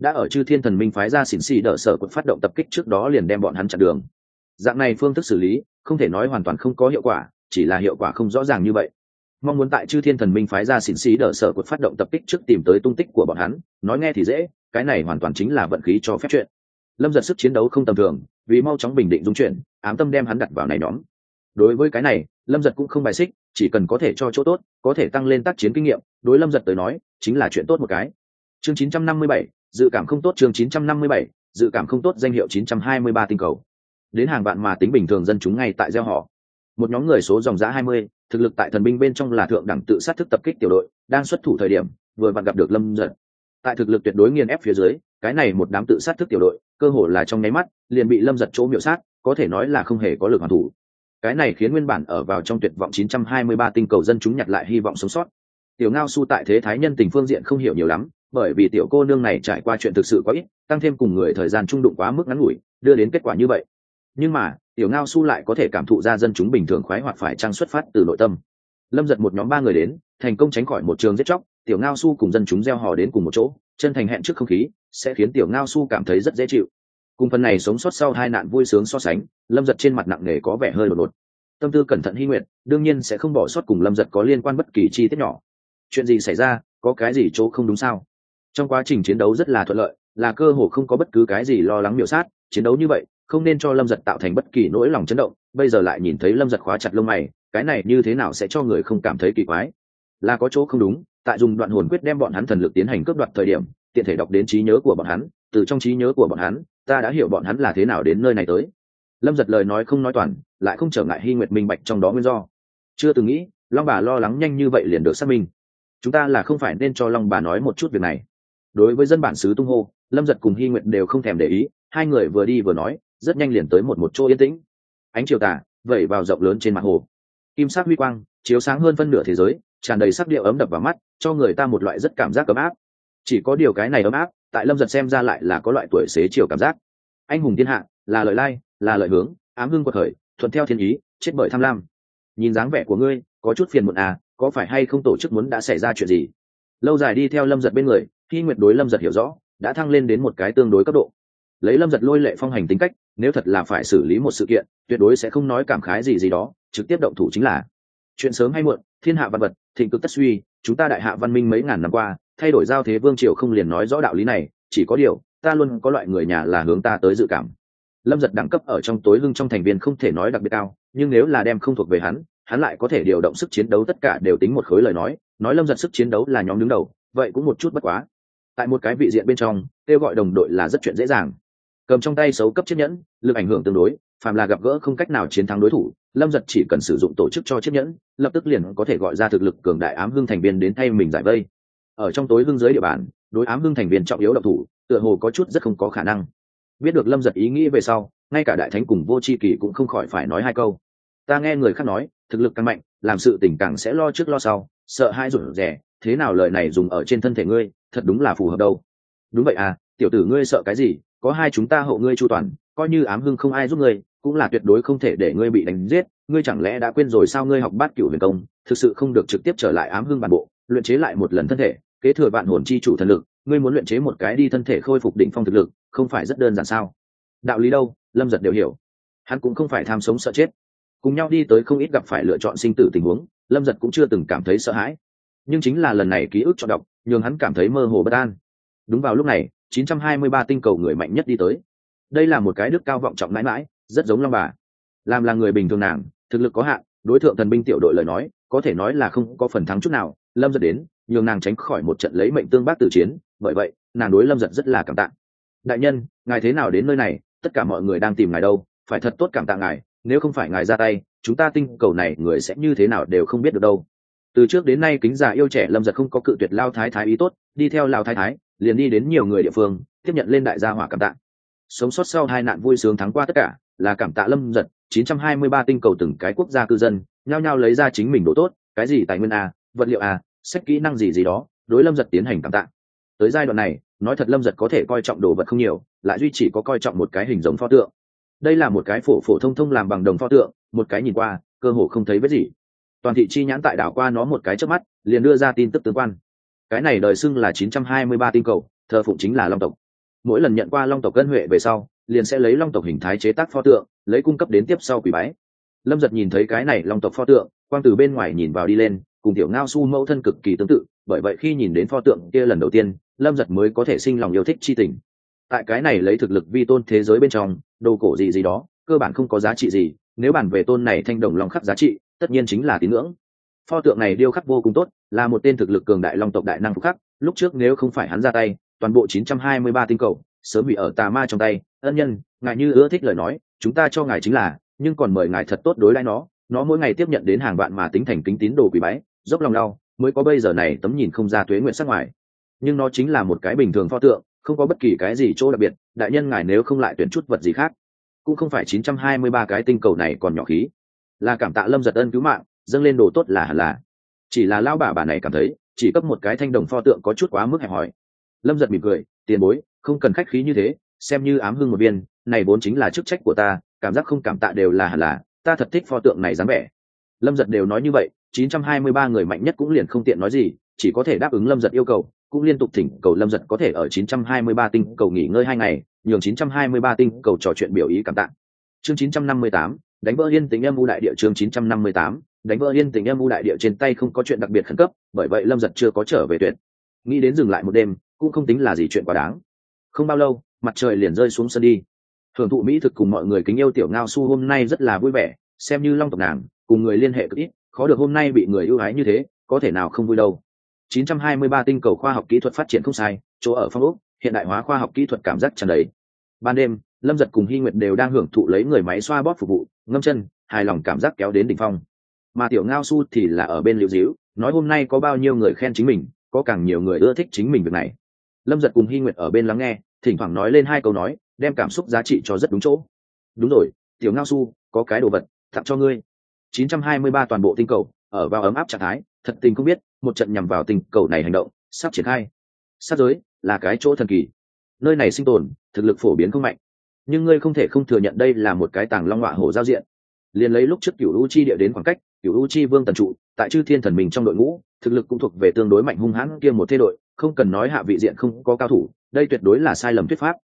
Đã ở chư thiên thần minh phái ra xỉn xì đỡ sở quận phát động tập kích trước đó liền đem bọn hắn chặn đường. Dạng này phương thức xử lý, không thể nói hoàn toàn không có hiệu quả, chỉ là hiệu quả không rõ ràng như vậy mong muốn tại chư thiên thần minh phái ra xỉn xí đỡ sở cuộc phát động tập kích trước tìm tới tung tích của bọn hắn. Nói nghe thì dễ cái này hoàn toàn chính là vận khí cho phép chuyện. Lâm giật sức chiến đấu không tầm thường vì mau chóng bình định dung chuyển ám tâm đem hắn đặt vào này nhóm. Đối với cái này lâm giật cũng không bài xích chỉ cần có thể cho chỗ tốt có thể tăng lên tác chiến kinh nghiệm đối lâm giật tới nói chính là chuyện tốt một cái. Chương 957, dự cảm không tốt chương 957, dự cảm không tốt danh hiệu 923 tinh cầu. Đến hàng vạn mà tính bình thường dân chúng ngay tại gieo họ. Một nhóm người số dòng giá 20, thực lực tại thần binh bên trong là thượng đẳng tự sát thức tập kích tiểu đội, đang xuất thủ thời điểm, vừa vặn gặp được lâm giật tại thực lực tuyệt đối nghiền ép phía dưới, cái này một đám tự sát thức tiểu đội, cơ hồ là trong nháy mắt, liền bị lâm giật chỗ miệu sát, có thể nói là không hề có lực hoàn thủ. Cái này khiến nguyên bản ở vào trong tuyệt vọng 923 tinh cầu dân chúng nhặt lại hy vọng sống sót. Tiểu ngao su tại thế thái nhân tình phương diện không hiểu nhiều lắm, bởi vì tiểu cô nương này trải qua chuyện thực sự quá ít, tăng thêm cùng người thời gian trung đụng quá mức ngắn ngủi, đưa đến kết quả như vậy. Nhưng mà tiểu ngao su lại có thể cảm thụ ra dân chúng bình thường khoái hoạt phải trang xuất phát từ nội tâm. Lâm giật một nhóm ba người đến, thành công tránh khỏi một trường giết chóc, tiểu ngao su cùng dân chúng gieo hò đến cùng một chỗ, chân thành hẹn trước không khí, sẽ khiến tiểu ngao su cảm thấy rất dễ chịu. Cùng phần này sống sót sau hai nạn vui sướng so sánh, lâm giật trên mặt nặng nề có vẻ hơi đột ngột. Tâm tư cẩn thận hy nguyện, đương nhiên sẽ không bỏ sót cùng lâm giật có liên quan bất kỳ chi tiết nhỏ. Chuyện gì xảy ra, có cái gì chỗ không đúng sao? Trong quá trình chiến đấu rất là thuận lợi, là cơ hồ không có bất cứ cái gì lo lắng miểu sát, chiến đấu như vậy không nên cho lâm giật tạo thành bất kỳ nỗi lòng chấn động, bây giờ lại nhìn thấy lâm giật khóa chặt lông mày, cái này như thế nào sẽ cho người không cảm thấy kỳ quái? Là có chỗ không đúng, tại dùng đoạn hồn quyết đem bọn hắn thần lực tiến hành cướp đoạt thời điểm, tiện thể đọc đến trí nhớ của bọn hắn, từ trong trí nhớ của bọn hắn, ta đã hiểu bọn hắn là thế nào đến nơi này tới. Lâm giật lời nói không nói toàn, lại không trở ngại hy nguyệt minh bạch trong đó nguyên do. Chưa từng nghĩ, long bà lo lắng nhanh như vậy liền được xác minh. Chúng ta là không phải nên cho long bà nói một chút việc này. Đối với dân bản xứ tung hô, lâm giật cùng hy nguyệt đều không thèm để ý, hai người vừa đi vừa nói rất nhanh liền tới một một chỗ yên tĩnh. Ánh chiều tà, vẩy vào rộng lớn trên mặt hồ. Kim sắc huy quang, chiếu sáng hơn phân nửa thế giới, tràn đầy sắc điệu ấm đập vào mắt, cho người ta một loại rất cảm giác ấm áp. Chỉ có điều cái này ấm áp, tại lâm giật xem ra lại là có loại tuổi xế chiều cảm giác. Anh hùng thiên hạ, là lợi lai, là lợi hướng, ám hưng quật khởi, thuận theo thiên ý, chết bởi tham lam. Nhìn dáng vẻ của ngươi, có chút phiền muộn à có phải hay không tổ chức muốn đã xảy ra chuyện gì? Lâu dài đi theo lâm giật bên người, khi nguyệt đối lâm giật hiểu rõ, đã thăng lên đến một cái tương đối cấp độ lấy lâm giật lôi lệ phong hành tính cách, nếu thật là phải xử lý một sự kiện, tuyệt đối sẽ không nói cảm khái gì gì đó, trực tiếp động thủ chính là, chuyện sớm hay muộn, thiên hạ văn vật, thịnh cực tất suy, chúng ta đại hạ văn minh mấy ngàn năm qua, thay đổi giao thế vương triều không liền nói rõ đạo lý này, chỉ có điều, ta luôn có loại người nhà là hướng ta tới dự cảm. Lâm giật đẳng cấp ở trong tối hưng trong thành viên không thể nói đặc biệt cao, nhưng nếu là đem không thuộc về hắn hắn lại có thể điều động sức chiến đấu tất cả đều tính một khối lời nói nói lâm giật sức chiến đấu là nhóm đứng đầu, vậy cũng một chút bất quá. Tại một cái vị diện bên trong, kêu gọi đồng đội là rất chuyện dễ dàng cầm trong tay xấu cấp chiếc nhẫn, lực ảnh hưởng tương đối, phàm là gặp gỡ không cách nào chiến thắng đối thủ, lâm giật chỉ cần sử dụng tổ chức cho chiếc nhẫn, lập tức liền có thể gọi ra thực lực cường đại ám hưng thành viên đến thay mình giải vây. Ở trong tối hưng dưới địa bàn, đối ám hưng thành viên trọng yếu độc thủ, tựa hồ có chút rất không có khả năng. Biết được lâm giật ý nghĩ về sau, ngay cả đại thánh cùng vô c h i kỳ cũng không khỏi phải nói hai câu. Ta nghe người khác nói, thực lực càng mạnh, làm sự tình càng sẽ lo trước lo sau, sợ hai rủi rẻ thế nào lời này dùng ở trên thân thể ngươi, thật đúng là phù hợp đâu. Đúng vậy à tiểu tử ngươi sợ cái gì có hai chúng ta hộ ngươi chu toàn, coi như ám hưng không ai giúp ngươi, cũng là tuyệt đối không thể để ngươi bị đánh giết, ngươi chẳng lẽ đã quên rồi sao ngươi học bát cửu huyền công, thực sự không được trực tiếp trở lại ám hưng bản bộ, luyện chế lại một lần thân thể, kế thừa vạn hồn chi chủ thần lực, ngươi muốn luyện chế một cái đi thân thể khôi phục đỉnh phong thực lực, không phải rất đơn giản sao? Đạo lý đâu? Lâm giật đều hiểu. Hắn cũng không phải tham sống sợ chết. Cùng nhau đi tới không ít gặp phải lựa chọn sinh tử tình huống, lâm giật cũng chưa từng cảm thấy sợ hãi. Nhưng chính là lần này ký ức chọn đọc, nhường hắn cảm thấy mơ hồ bất an. Đúng vào lúc này 923 tinh cầu người mạnh nhất đi tới. Đây là một cái đức cao vọng trọng mãi mãi, rất giống long bà. Làm là người bình thường nàng, thực lực có hạn, đối tượng thần binh tiểu đội lời nói, có thể nói là không có phần thắng chút nào. Lâm giật đến, nhường nàng tránh khỏi một trận lấy mệnh tương bác tử chiến, bởi vậy, nàng đối lâm giật rất là cảm tạ. Đại nhân, ngài thế nào đến nơi này? Tất cả mọi người đang tìm ngài đâu? Phải thật tốt cảm tạ ngài, nếu không phải ngài ra tay, chúng ta tinh cầu này người sẽ như thế nào đều không biết được đâu. Từ trước đến nay kính già yêu trẻ lâm giật không có cự tuyệt lao thái thái ý tốt, đi theo lao thái thái liền đi đến nhiều người địa phương, tiếp nhận lên đại gia hỏa cảm tạ. Sống sót sau hai nạn vui sướng thắng qua tất cả, là cảm tạ lâm giật 923 tinh cầu từng cái quốc gia cư dân, nhao nhao lấy ra chính mình độ tốt, cái gì tài nguyên a vật liệu a sách kỹ năng gì gì đó, đối lâm giật tiến hành cảm tạ. Tới giai đoạn này, nói thật lâm giật có thể coi trọng đồ vật không nhiều, lại duy chỉ có coi trọng một cái hình giống pho tượng. Đây là một cái phổ phổ thông thông làm bằng đồng pho tượng, một cái nhìn qua, cơ hồ không thấy vết gì. Toàn thị chi nhãn tại đảo qua nó một cái trước mắt, liền đưa ra tin tức tương quan cái này đời xưng là 923 tinh cầu, thờ phụng chính là long tộc. Mỗi lần nhận qua long tộc cân huệ về sau, liền sẽ lấy long tộc hình thái chế tác pho tượng, lấy cung cấp đến tiếp sau quỷ bái. Lâm giật nhìn thấy cái này long tộc pho tượng, quang từ bên ngoài nhìn vào đi lên, cùng tiểu ngao su mẫu thân cực kỳ tương tự, bởi vậy khi nhìn đến pho tượng kia lần đầu tiên, lâm giật mới có thể sinh lòng yêu thích chi tình. Tại cái này lấy thực lực vi tôn thế giới bên trong, đồ cổ gì gì đó, cơ bản không có giá trị gì, nếu bản về tôn này thanh đồng long khắc giá trị, tất nhiên chính là tín ngưỡng pho tượng này điêu khắc vô cùng tốt, là một tên thực lực cường đại long tộc đại năng phục khắc, lúc trước nếu không phải hắn ra tay, toàn bộ 923 tinh cầu sớm bị ở tà ma trong tay. Ân nhân, ngài như ưa thích lời nói, chúng ta cho ngài chính là, nhưng còn mời ngài thật tốt đối đãi nó. Nó mỗi ngày tiếp nhận đến hàng vạn mà tính thành kính tín đồ quỷ bái, dốc lòng đau, mới có bây giờ này tấm nhìn không ra tuế nguyện sắc ngoài. Nhưng nó chính là một cái bình thường pho tượng, không có bất kỳ cái gì chỗ đặc biệt, đại nhân ngài nếu không lại tuyển chút vật gì khác, cũng không phải 923 cái tinh cầu này còn nhỏ khí. Là cảm tạ lâm giật ân cứu mạng dâng lên đồ tốt là hẳn là. Chỉ là lao bà bà này cảm thấy chỉ cấp một cái thanh đồng pho tượng có chút quá mức hẹp hòi. Lâm giật mỉm cười tiền bối không cần khách khí như thế xem như ám hưng một viên này vốn chính là chức trách của ta cảm giác không cảm tạ đều là hẳn là ta thật thích pho tượng này dáng vẻ. Lâm giật đều nói như vậy 923 người mạnh nhất cũng liền không tiện nói gì chỉ có thể đáp ứng lâm giật yêu cầu cũng liên tục thỉnh cầu lâm giật có thể ở 923 tinh cầu nghỉ ngơi hai ngày nhường 923 tinh cầu trò chuyện biểu ý cảm tạ. Chương 958, đánh vỡ yên tình âm u đại địa chương 958, đánh vỡ yên tình âm u đại địa trên tay không có chuyện đặc biệt khẩn cấp bởi vậy lâm giật chưa có trở về tuyệt. Nghĩ đến dừng lại một đêm cũng không tính là gì chuyện quá đáng. Không bao lâu mặt trời liền rơi xuống sân đi. Hưởng thụ mỹ thực cùng mọi người kính yêu tiểu ngao su hôm nay rất là vui vẻ xem như long tộc nàng cùng người liên hệ cực ít khó được hôm nay bị người ưu ái như thế có thể nào không vui đâu. 923 tinh cầu khoa học kỹ thuật phát triển không sai chỗ ở phong ốc hiện đại hóa khoa học kỹ thuật cảm giác tràn đầy. Ban đêm lâm giật cùng hy nguyệt đều đang hưởng thụ lấy người máy xoa bóp phục vụ ngâm chân, hài lòng cảm giác kéo đến đỉnh phong. Mà tiểu ngao su thì là ở bên liễu diễu, nói hôm nay có bao nhiêu người khen chính mình, có càng nhiều người ưa thích chính mình việc này. Lâm giật cùng hy nguyệt ở bên lắng nghe, thỉnh thoảng nói lên hai câu nói, đem cảm xúc giá trị cho rất đúng chỗ. Đúng rồi, tiểu ngao su, có cái đồ vật, tặng cho ngươi. 923 toàn bộ tinh cầu, ở vào ấm áp trạng thái, thật tình không biết, một trận nhằm vào tinh cầu này hành động, sắp triển khai. Sát giới, là cái chỗ thần kỳ. Nơi này sinh tồn, thực lực phổ biến không mạnh nhưng ngươi không thể không thừa nhận đây là một cái tàng long họa hổ giao diện. Liền lấy lúc trước cựu u chi địa đến khoảng cách cựu u chi vương tần trụ, tại chư thiên thần mình trong đội ngũ, thực lực cũng thuộc về tương đối mạnh hung hãn kia một thế đội, không cần nói hạ vị diện không có cao thủ, đây tuyệt đối là sai lầm thuyết pháp.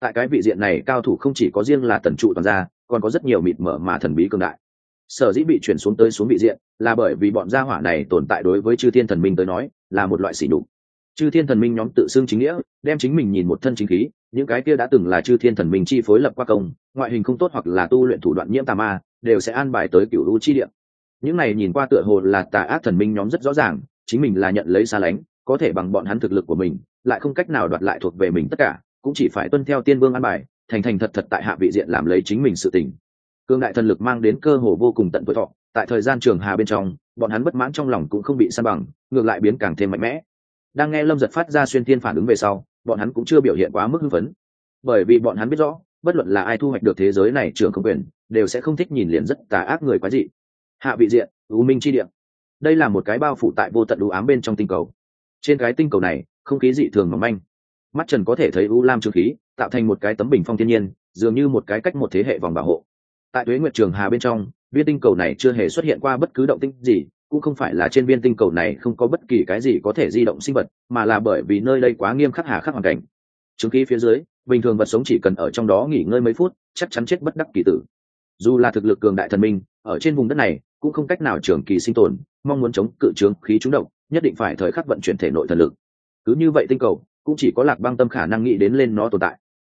Tại cái vị diện này, cao thủ không chỉ có riêng là tần trụ toàn gia, còn có rất nhiều mịt mở mà thần bí cường đại. Sở dĩ bị chuyển xuống tới xuống vị diện, là bởi vì bọn gia hỏa này tồn tại đối với chư thiên thần minh tới nói, là một loại sỉ nhục chư thiên thần minh nhóm tự xưng chính nghĩa, đem chính mình nhìn một thân chính khí, những cái kia đã từng là chư thiên thần minh chi phối lập qua công, ngoại hình không tốt hoặc là tu luyện thủ đoạn nhiễm tà ma, đều sẽ an bài tới cựu lũ chi Địa. những này nhìn qua tựa hồ là tà ác thần minh nhóm rất rõ ràng, chính mình là nhận lấy xa lánh, có thể bằng bọn hắn thực lực của mình, lại không cách nào đoạt lại thuộc về mình tất cả, cũng chỉ phải tuân theo tiên vương an bài, thành thành thật thật tại hạ vị diện làm lấy chính mình sự tình cương đại thần lực mang đến cơ hồ vô cùng tận tuổi thọ, tại thời gian trường hà bên trong, bọn hắn bất mãn trong lòng cũng không bị san bằng, ngược lại biến càng thêm mạnh mẽ đang nghe lâm giật phát ra xuyên thiên phản ứng về sau, bọn hắn cũng chưa biểu hiện quá mức hưng phấn. Bởi vì bọn hắn biết rõ, bất luận là ai thu hoạch được thế giới này trường không quyền, đều sẽ không thích nhìn liền rất tà ác người quá dị. Hạ vị diện, u minh chi điện đây là một cái bao phủ tại vô tận đủ ám bên trong tinh cầu. Trên cái tinh cầu này, không khí dị thường mỏng manh. Mắt trần có thể thấy u lam trường khí, tạo thành một cái tấm bình phong thiên nhiên, dường như một cái cách một thế hệ vòng bảo hộ. Tại tuế nguyệt trường hà bên trong, viên tinh cầu này chưa hề xuất hiện qua bất cứ động tinh gì cũng không phải là trên viên tinh cầu này không có bất kỳ cái gì có thể di động sinh vật, mà là bởi vì nơi đây quá nghiêm khắc hà khắc hoàn cảnh. Chứng khí phía dưới, bình thường vật sống chỉ cần ở trong đó nghỉ ngơi mấy phút, chắc chắn chết bất đắc kỳ tử. Dù là thực lực cường đại thần minh, ở trên vùng đất này, cũng không cách nào trường kỳ sinh tồn, mong muốn chống cự trướng khí trúng động nhất định phải thời khắc vận chuyển thể nội thần lực. Cứ như vậy tinh cầu, cũng chỉ có lạc băng tâm khả năng nghĩ đến lên nó tồn tại.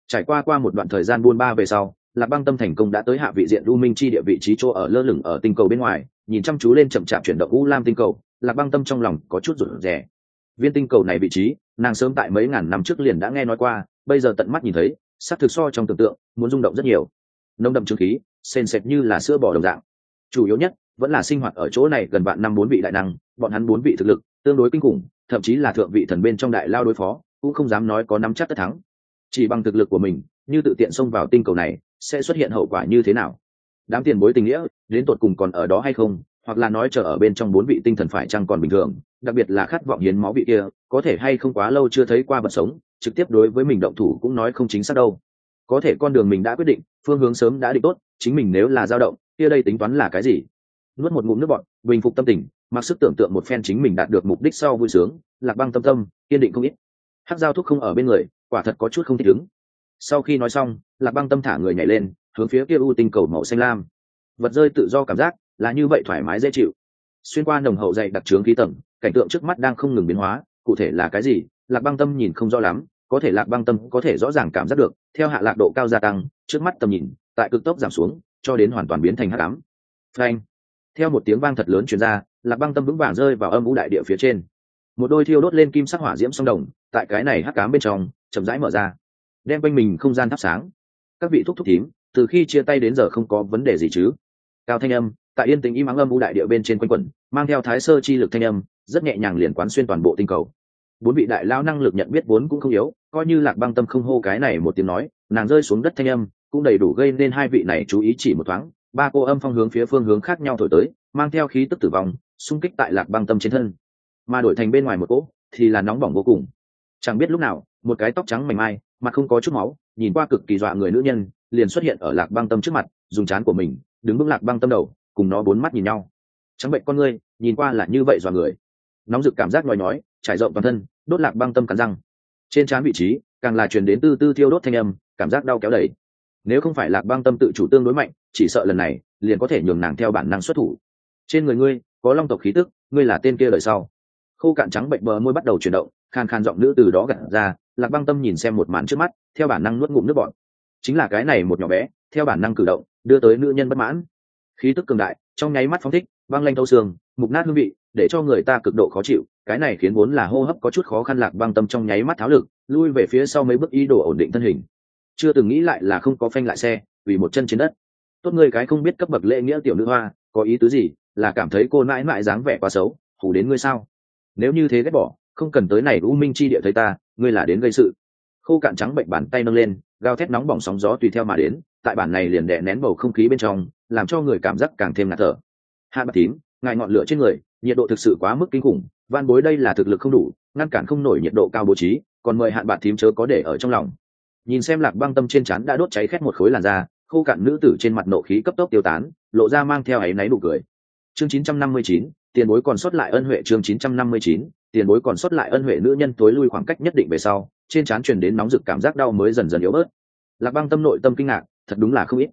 Trải qua qua một đoạn thời gian buôn ba về sau, lạc băng tâm thành công đã tới hạ vị diện u minh chi địa vị trí chỗ ở lơ lửng ở tinh cầu bên ngoài nhìn chăm chú lên chậm chạp chuyển động u lam tinh cầu, lạc băng tâm trong lòng có chút rủi rè. Viên tinh cầu này vị trí, nàng sớm tại mấy ngàn năm trước liền đã nghe nói qua, bây giờ tận mắt nhìn thấy sắc thực so trong tưởng tượng, muốn rung động rất nhiều. Nông đậm trương khí, sền sệt như là sữa bò đồng dạng. Chủ yếu nhất, vẫn là sinh hoạt ở chỗ này gần bạn năm bốn vị đại năng, bọn hắn bốn vị thực lực, tương đối kinh khủng, thậm chí là thượng vị thần bên trong đại lao đối phó, cũng không dám nói có nắm chắc tất thắng. Chỉ bằng thực lực của mình, như tự tiện xông vào tinh cầu này, sẽ xuất hiện hậu quả như thế nào? Đám tiền bối tình nghĩa, đến tột cùng còn ở đó hay không, hoặc là nói chờ ở bên trong bốn vị tinh thần phải chăng còn bình thường, đặc biệt là khát vọng hiến máu vị kia, có thể hay không quá lâu chưa thấy qua vật sống, trực tiếp đối với mình động thủ cũng nói không chính xác đâu. Có thể con đường mình đã quyết định, phương hướng sớm đã định tốt, chính mình nếu là dao động, kia đây tính toán là cái gì? Nuốt một ngụm nước bọn bình phục tâm tình, mặc sức tưởng tượng một phen chính mình đạt được mục đích sau vui sướng, lạc băng tâm tâm, kiên định không ít. Hát giao thuốc không ở bên người, quả thật có chút không thích ứng. Sau khi nói xong, lạc băng tâm thả người nhảy lên hướng phía kia u tinh cầu màu xanh lam. Vật rơi tự do cảm giác, là như vậy thoải mái dễ chịu. Xuyên qua nồng hậu dày đặc trướng khí tầng, cảnh tượng trước mắt đang không ngừng biến hóa, cụ thể là cái gì, lạc băng tâm nhìn không rõ lắm, có thể lạc băng tâm có thể rõ ràng cảm giác được, theo hạ lạc độ cao gia tăng, trước mắt tầm nhìn, tại cực tốc giảm xuống, cho đến hoàn toàn biến thành hắc ám. Frank theo một tiếng vang thật lớn truyền ra, lạc băng tâm vững vàng rơi vào âm vũ đại địa phía trên. Một đôi thiêu đốt lên kim sắc hỏa diễm sông đồng, tại cái này hắc cám bên trong, chậm rãi mở ra, đem quanh mình không gian thắp sáng. Các vị thúc thúc thím từ khi chia tay đến giờ không có vấn đề gì chứ. Cao thanh âm, tại yên tĩnh im ắng âm u đại địa bên trên quanh quẩn, mang theo thái sơ chi lực thanh âm, rất nhẹ nhàng liền quán xuyên toàn bộ tinh cầu. Bốn vị đại lao năng lực nhận biết vốn cũng không yếu, coi như lạc băng tâm không hô cái này một tiếng nói, nàng rơi xuống đất thanh âm, cũng đầy đủ gây nên hai vị này chú ý chỉ một thoáng. Ba cô âm phong hướng phía phương hướng khác nhau thổi tới, mang theo khí tức tử vong, xung kích tại lạc băng tâm trên thân. Mà đổi thành bên ngoài một cỗ, thì là nóng bỏng vô cùng. Chẳng biết lúc nào, một cái tóc trắng mảnh mai, mặt không có chút máu, nhìn qua cực kỳ dọa người nữ nhân liền xuất hiện ở lạc băng tâm trước mặt, dùng chán của mình, đứng bước lạc băng tâm đầu, cùng nó bốn mắt nhìn nhau. Trắng bệnh con ngươi, nhìn qua là như vậy dọa người. Nóng rực cảm giác nói nhói, trải rộng toàn thân, đốt lạc băng tâm cắn răng. Trên trán vị trí, càng là truyền đến tư tư thiêu đốt thanh âm, cảm giác đau kéo đầy. Nếu không phải lạc băng tâm tự chủ tương đối mạnh, chỉ sợ lần này, liền có thể nhường nàng theo bản năng xuất thủ. Trên người ngươi, có long tộc khí tức, ngươi là tên kia lời sau. Khô cạn trắng bệnh bờ môi bắt đầu chuyển động, khan khan giọng nữ từ đó gặt ra, lạc băng tâm nhìn xem một màn trước mắt, theo bản năng nuốt ngụm nước bọn chính là cái này một nhỏ bé, theo bản năng cử động, đưa tới nữ nhân bất mãn. Khí tức cường đại, trong nháy mắt phóng thích băng lanh thâu xương, mục nát hương vị, để cho người ta cực độ khó chịu, cái này khiến vốn là hô hấp có chút khó khăn lạc băng tâm trong nháy mắt tháo lực, lui về phía sau mấy bước ý đồ ổn định thân hình. Chưa từng nghĩ lại là không có phanh lại xe, vì một chân trên đất. Tốt người cái không biết cấp bậc lễ nghĩa tiểu nữ hoa, có ý tứ gì, là cảm thấy cô mãi mãi dáng vẻ quá xấu hủ đến ngươi sao? Nếu như thế ghét bỏ, không cần tới này u minh chi địa thấy ta, ngươi là đến gây sự. Khô cạn trắng bệnh bàn tay nâng lên gao thét nóng bỏng sóng gió tùy theo mà đến tại bản này liền đè nén bầu không khí bên trong làm cho người cảm giác càng thêm ngạt thở. Hạ bạc tím ngài ngọn lửa trên người nhiệt độ thực sự quá mức kinh khủng van bối đây là thực lực không đủ ngăn cản không nổi nhiệt độ cao bố trí còn mời hạn bạc thím chớ có để ở trong lòng. Nhìn xem lạc băng tâm trên chắn đã đốt cháy khét một khối làn da khô cạn nữ tử trên mặt nộ khí cấp tốc tiêu tán lộ ra mang theo áy náy đủ cười. Chương 959, tiền bối còn sót lại ân huệ chương 959, tiền bối còn sót lại ân huệ nữ nhân tối lui khoảng cách nhất định về sau trên trán truyền đến nóng rực cảm giác đau mới dần dần yếu bớt. Lạc băng tâm nội tâm kinh ngạc, thật đúng là không ít.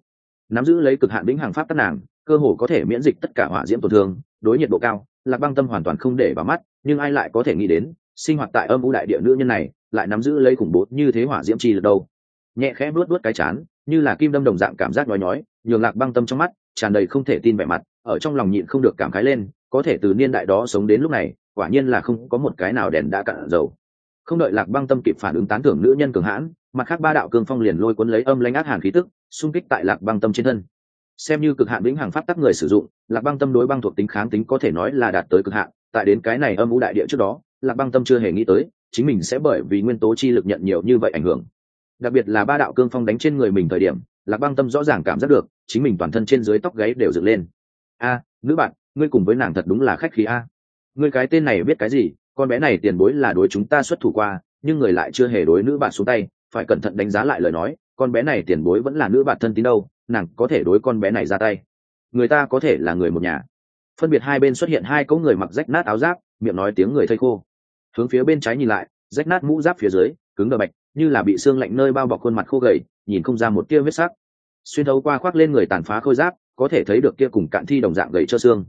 Nắm giữ lấy cực hạn vĩnh hàng pháp tắc nàng, cơ hồ có thể miễn dịch tất cả hỏa diễm tổn thương, đối nhiệt độ cao, lạc băng tâm hoàn toàn không để vào mắt, nhưng ai lại có thể nghĩ đến, sinh hoạt tại âm u đại địa nữ nhân này, lại nắm giữ lấy khủng bố như thế hỏa diễm chi được đâu. Nhẹ khẽ nuốt nuốt cái chán, như là kim đâm đồng dạng cảm giác nói nhói, nhường lạc băng tâm trong mắt tràn đầy không thể tin vẻ mặt, ở trong lòng nhịn không được cảm khái lên, có thể từ niên đại đó sống đến lúc này, quả nhiên là không có một cái nào đèn đã cạn dầu không đợi lạc băng tâm kịp phản ứng tán thưởng nữ nhân cường hãn, mặt khác ba đạo cương phong liền lôi cuốn lấy âm lãnh ác hàn khí tức, xung kích tại lạc băng tâm trên thân. Xem như cực hạn vĩnh hằng pháp tắc người sử dụng, lạc băng tâm đối băng thuộc tính kháng tính có thể nói là đạt tới cực hạn, tại đến cái này âm u đại địa trước đó, lạc băng tâm chưa hề nghĩ tới, chính mình sẽ bởi vì nguyên tố chi lực nhận nhiều như vậy ảnh hưởng. Đặc biệt là ba đạo cương phong đánh trên người mình thời điểm, lạc băng tâm rõ ràng cảm giác được, chính mình toàn thân trên dưới tóc gáy đều dựng lên. A, nữ bạn, ngươi cùng với nàng thật đúng là khách khí a. Ngươi cái tên này biết cái gì? Con bé này tiền bối là đối chúng ta xuất thủ qua, nhưng người lại chưa hề đối nữ bạn xuống tay, phải cẩn thận đánh giá lại lời nói, con bé này tiền bối vẫn là nữ bạn thân tín đâu, nàng có thể đối con bé này ra tay. Người ta có thể là người một nhà. Phân biệt hai bên xuất hiện hai cỗ người mặc rách nát áo giáp, miệng nói tiếng người thây khô. Hướng phía bên trái nhìn lại, rách nát mũ giáp phía dưới, cứng đờ bạch, như là bị xương lạnh nơi bao bọc khuôn mặt khô gầy, nhìn không ra một tia vết sắc. Xuyên thấu qua khoác lên người tàn phá khôi giáp, có thể thấy được kia cùng cạn thi đồng dạng gầy cho xương.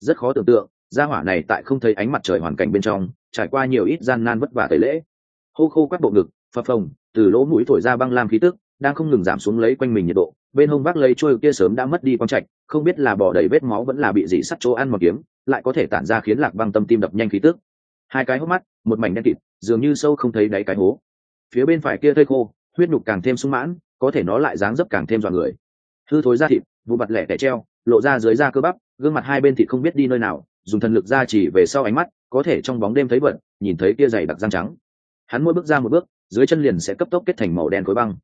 Rất khó tưởng tượng gia hỏa này tại không thấy ánh mặt trời hoàn cảnh bên trong, trải qua nhiều ít gian nan vất vả tẩy lễ. Hô khô các bộ ngực, phập phồng, từ lỗ mũi thổi ra băng lam khí tức, đang không ngừng giảm xuống lấy quanh mình nhiệt độ. Bên hông vác lấy trôi kia sớm đã mất đi quang trạch, không biết là bỏ đầy vết máu vẫn là bị dị sắt chỗ ăn một kiếm, lại có thể tản ra khiến lạc băng tâm tim đập nhanh khí tức. Hai cái hốc mắt, một mảnh đen kịt, dường như sâu không thấy đáy cái hố. Phía bên phải kia thây khô, huyết nhục càng thêm sung mãn, có thể nó lại dáng dấp càng thêm dọa người. Hư thối da thịt vụ mặt lẻ tẻ treo, lộ ra dưới da cơ bắp, gương mặt hai bên thịt không biết đi nơi nào dùng thần lực ra chỉ về sau ánh mắt, có thể trong bóng đêm thấy vật nhìn thấy kia dày đặc răng trắng. Hắn mỗi bước ra một bước, dưới chân liền sẽ cấp tốc kết thành màu đen khối băng.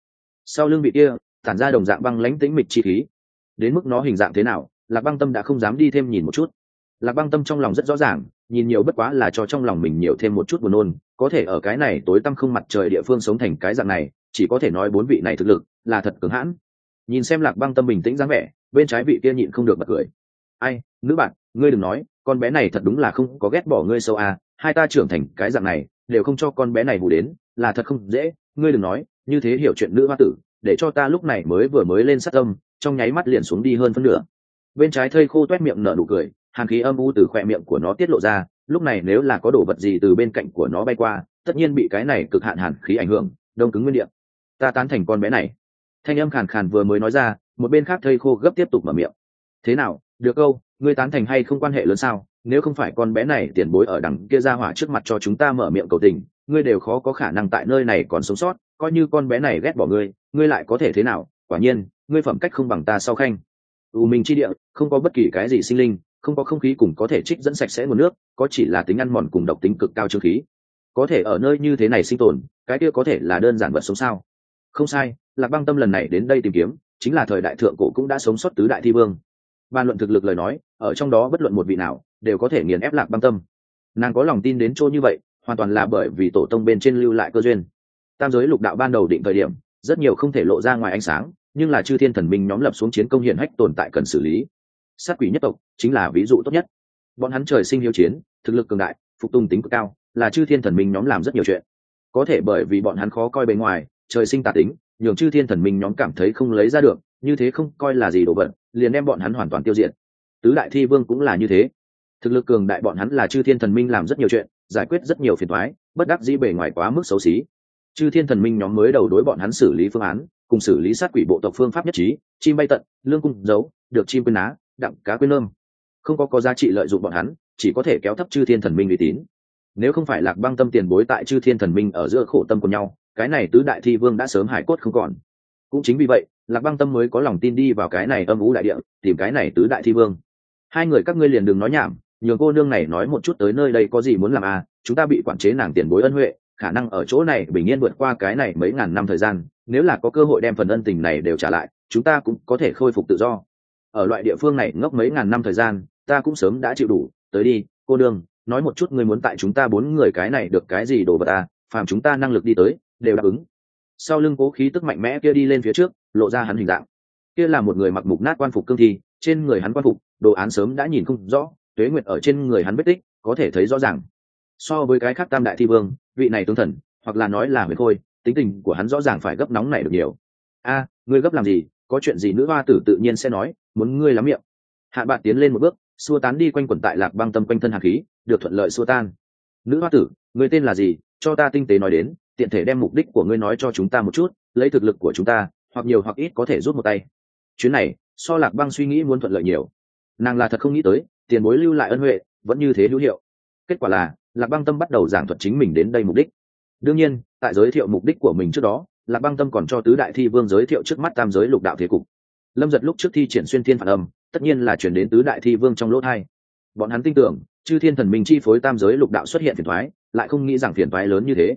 Sau lưng vị kia, tản ra đồng dạng băng lãnh tĩnh mịch chi khí. Đến mức nó hình dạng thế nào, lạc băng tâm đã không dám đi thêm nhìn một chút. Lạc băng tâm trong lòng rất rõ ràng, nhìn nhiều bất quá là cho trong lòng mình nhiều thêm một chút buồn nôn, có thể ở cái này tối tăm không mặt trời địa phương sống thành cái dạng này, chỉ có thể nói bốn vị này thực lực, là thật cứng hãn. Nhìn xem lạc băng tâm bình tĩnh dáng vẻ, bên trái vị kia nhịn không được bật cười. Ai, nữ bạn ngươi đừng nói, con bé này thật đúng là không có ghét bỏ ngươi sâu à hai ta trưởng thành cái dạng này, đều không cho con bé này vụ đến, là thật không dễ, ngươi đừng nói, như thế hiểu chuyện nữ hoa tử, để cho ta lúc này mới vừa mới lên sát tâm, trong nháy mắt liền xuống đi hơn phân nửa. Bên trái thây khô toét miệng nở nụ cười hàng khí âm u từ khoe miệng của nó tiết lộ ra, lúc này nếu là có đồ vật gì từ bên cạnh của nó bay qua, tất nhiên bị cái này cực hạn hàn khí ảnh hưởng, đông cứng nguyên địa. Ta tán thành con bé này. Thanh âm khàn khàn vừa mới nói ra, một bên khác thây khô gấp tiếp tục mở miệng. Thế nào được câu, ngươi tán thành hay không quan hệ lớn sao? Nếu không phải con bé này tiền bối ở đằng kia ra hỏa trước mặt cho chúng ta mở miệng cầu tình, ngươi đều khó có khả năng tại nơi này còn sống sót, coi như con bé này ghét bỏ ngươi ngươi lại có thể thế nào? Quả nhiên, ngươi phẩm cách không bằng ta sau khanh. U minh chi địa, không có bất kỳ cái gì sinh linh, không có không khí cùng có thể trích dẫn sạch sẽ nguồn nước, có chỉ là tính ăn mòn cùng độc tính cực cao trương khí. Có thể ở nơi như thế này sinh tồn, cái kia có thể là đơn giản vật sống sao? Không sai, lạc băng tâm lần này đến đây tìm kiếm, chính là thời đại thượng cổ cũng đã sống sót tứ đại thi vương bàn luận thực lực lời nói, ở trong đó bất luận một vị nào đều có thể nghiền ép lạc băng tâm. Nàng có lòng tin đến chỗ như vậy, hoàn toàn là bởi vì tổ tông bên trên lưu lại cơ duyên. Tam giới lục đạo ban đầu định thời điểm, rất nhiều không thể lộ ra ngoài ánh sáng, nhưng là chư thiên thần minh nhóm lập xuống chiến công hiển hách tồn tại cần xử lý. Sát quỷ nhất tộc chính là ví dụ tốt nhất. Bọn hắn trời sinh hiếu chiến, thực lực cường đại, phục tùng tính cực cao, là chư thiên thần minh nhóm làm rất nhiều chuyện. Có thể bởi vì bọn hắn khó coi bề ngoài, trời sinh tà tính, nhường chư thiên thần minh nhóm cảm thấy không lấy ra được như thế không coi là gì đồ vật, liền đem bọn hắn hoàn toàn tiêu diệt. Tứ đại thi vương cũng là như thế. Thực lực cường đại bọn hắn là chư thiên thần minh làm rất nhiều chuyện, giải quyết rất nhiều phiền thoái bất đắc dĩ bề ngoài quá mức xấu xí. Chư thiên thần minh nhóm mới đầu đối bọn hắn xử lý phương án, cùng xử lý sát quỷ bộ tộc phương pháp nhất trí, chim bay tận, lương cung giấu, được chim quên ná, đặng cá quên lơm không có có giá trị lợi dụng bọn hắn, chỉ có thể kéo thấp chư thiên thần minh uy tín. Nếu không phải lạc băng tâm tiền bối tại chư thiên thần minh ở giữa khổ tâm của nhau, cái này tứ đại thi vương đã sớm hải cốt không còn. Cũng chính vì vậy lạc băng tâm mới có lòng tin đi vào cái này âm ú đại địa, tìm cái này tứ đại thi vương. Hai người các ngươi liền đừng nói nhảm, nhường cô nương này nói một chút tới nơi đây có gì muốn làm à chúng ta bị quản chế nàng tiền bối ân huệ, khả năng ở chỗ này bình yên vượt qua cái này mấy ngàn năm thời gian, nếu là có cơ hội đem phần ân tình này đều trả lại, chúng ta cũng có thể khôi phục tự do. Ở loại địa phương này ngốc mấy ngàn năm thời gian, ta cũng sớm đã chịu đủ, tới đi, cô đương nói một chút ngươi muốn tại chúng ta bốn người cái này được cái gì đồ vật ta phàm chúng ta năng lực đi tới, đều đáp ứng sau lưng cố khí tức mạnh mẽ kia đi lên phía trước, lộ ra hắn hình dạng. Kia là một người mặc mục nát quan phục cương thi, trên người hắn quan phục, đồ án sớm đã nhìn không rõ, tuế nguyệt ở trên người hắn vết tích, có thể thấy rõ ràng. So với cái khác tam đại thi vương, vị này tướng thần, hoặc là nói là huyền khôi, tính tình của hắn rõ ràng phải gấp nóng này được nhiều. A, ngươi gấp làm gì? Có chuyện gì nữ hoa tử tự nhiên sẽ nói, muốn ngươi lắm miệng. Hạ bạn tiến lên một bước, xua tán đi quanh quẩn tại lạc băng tâm quanh thân hạt khí, được thuận lợi xua tan. Nữ hoa tử người tên là gì? Cho ta tinh tế nói đến tiện thể đem mục đích của ngươi nói cho chúng ta một chút, lấy thực lực của chúng ta, hoặc nhiều hoặc ít có thể rút một tay. Chuyến này, so lạc băng suy nghĩ muốn thuận lợi nhiều. Nàng là thật không nghĩ tới, tiền bối lưu lại ân huệ, vẫn như thế hữu hiệu. Kết quả là, lạc băng tâm bắt đầu giảng thuật chính mình đến đây mục đích. Đương nhiên, tại giới thiệu mục đích của mình trước đó, lạc băng tâm còn cho tứ đại thi vương giới thiệu trước mắt tam giới lục đạo thế cục. Lâm giật lúc trước thi triển xuyên thiên phản âm, tất nhiên là chuyển đến tứ đại thi vương trong lỗ thai. Bọn hắn tin tưởng, chư thiên thần minh chi phối tam giới lục đạo xuất hiện phiền thoái lại không nghĩ rằng phiền thoái lớn như thế.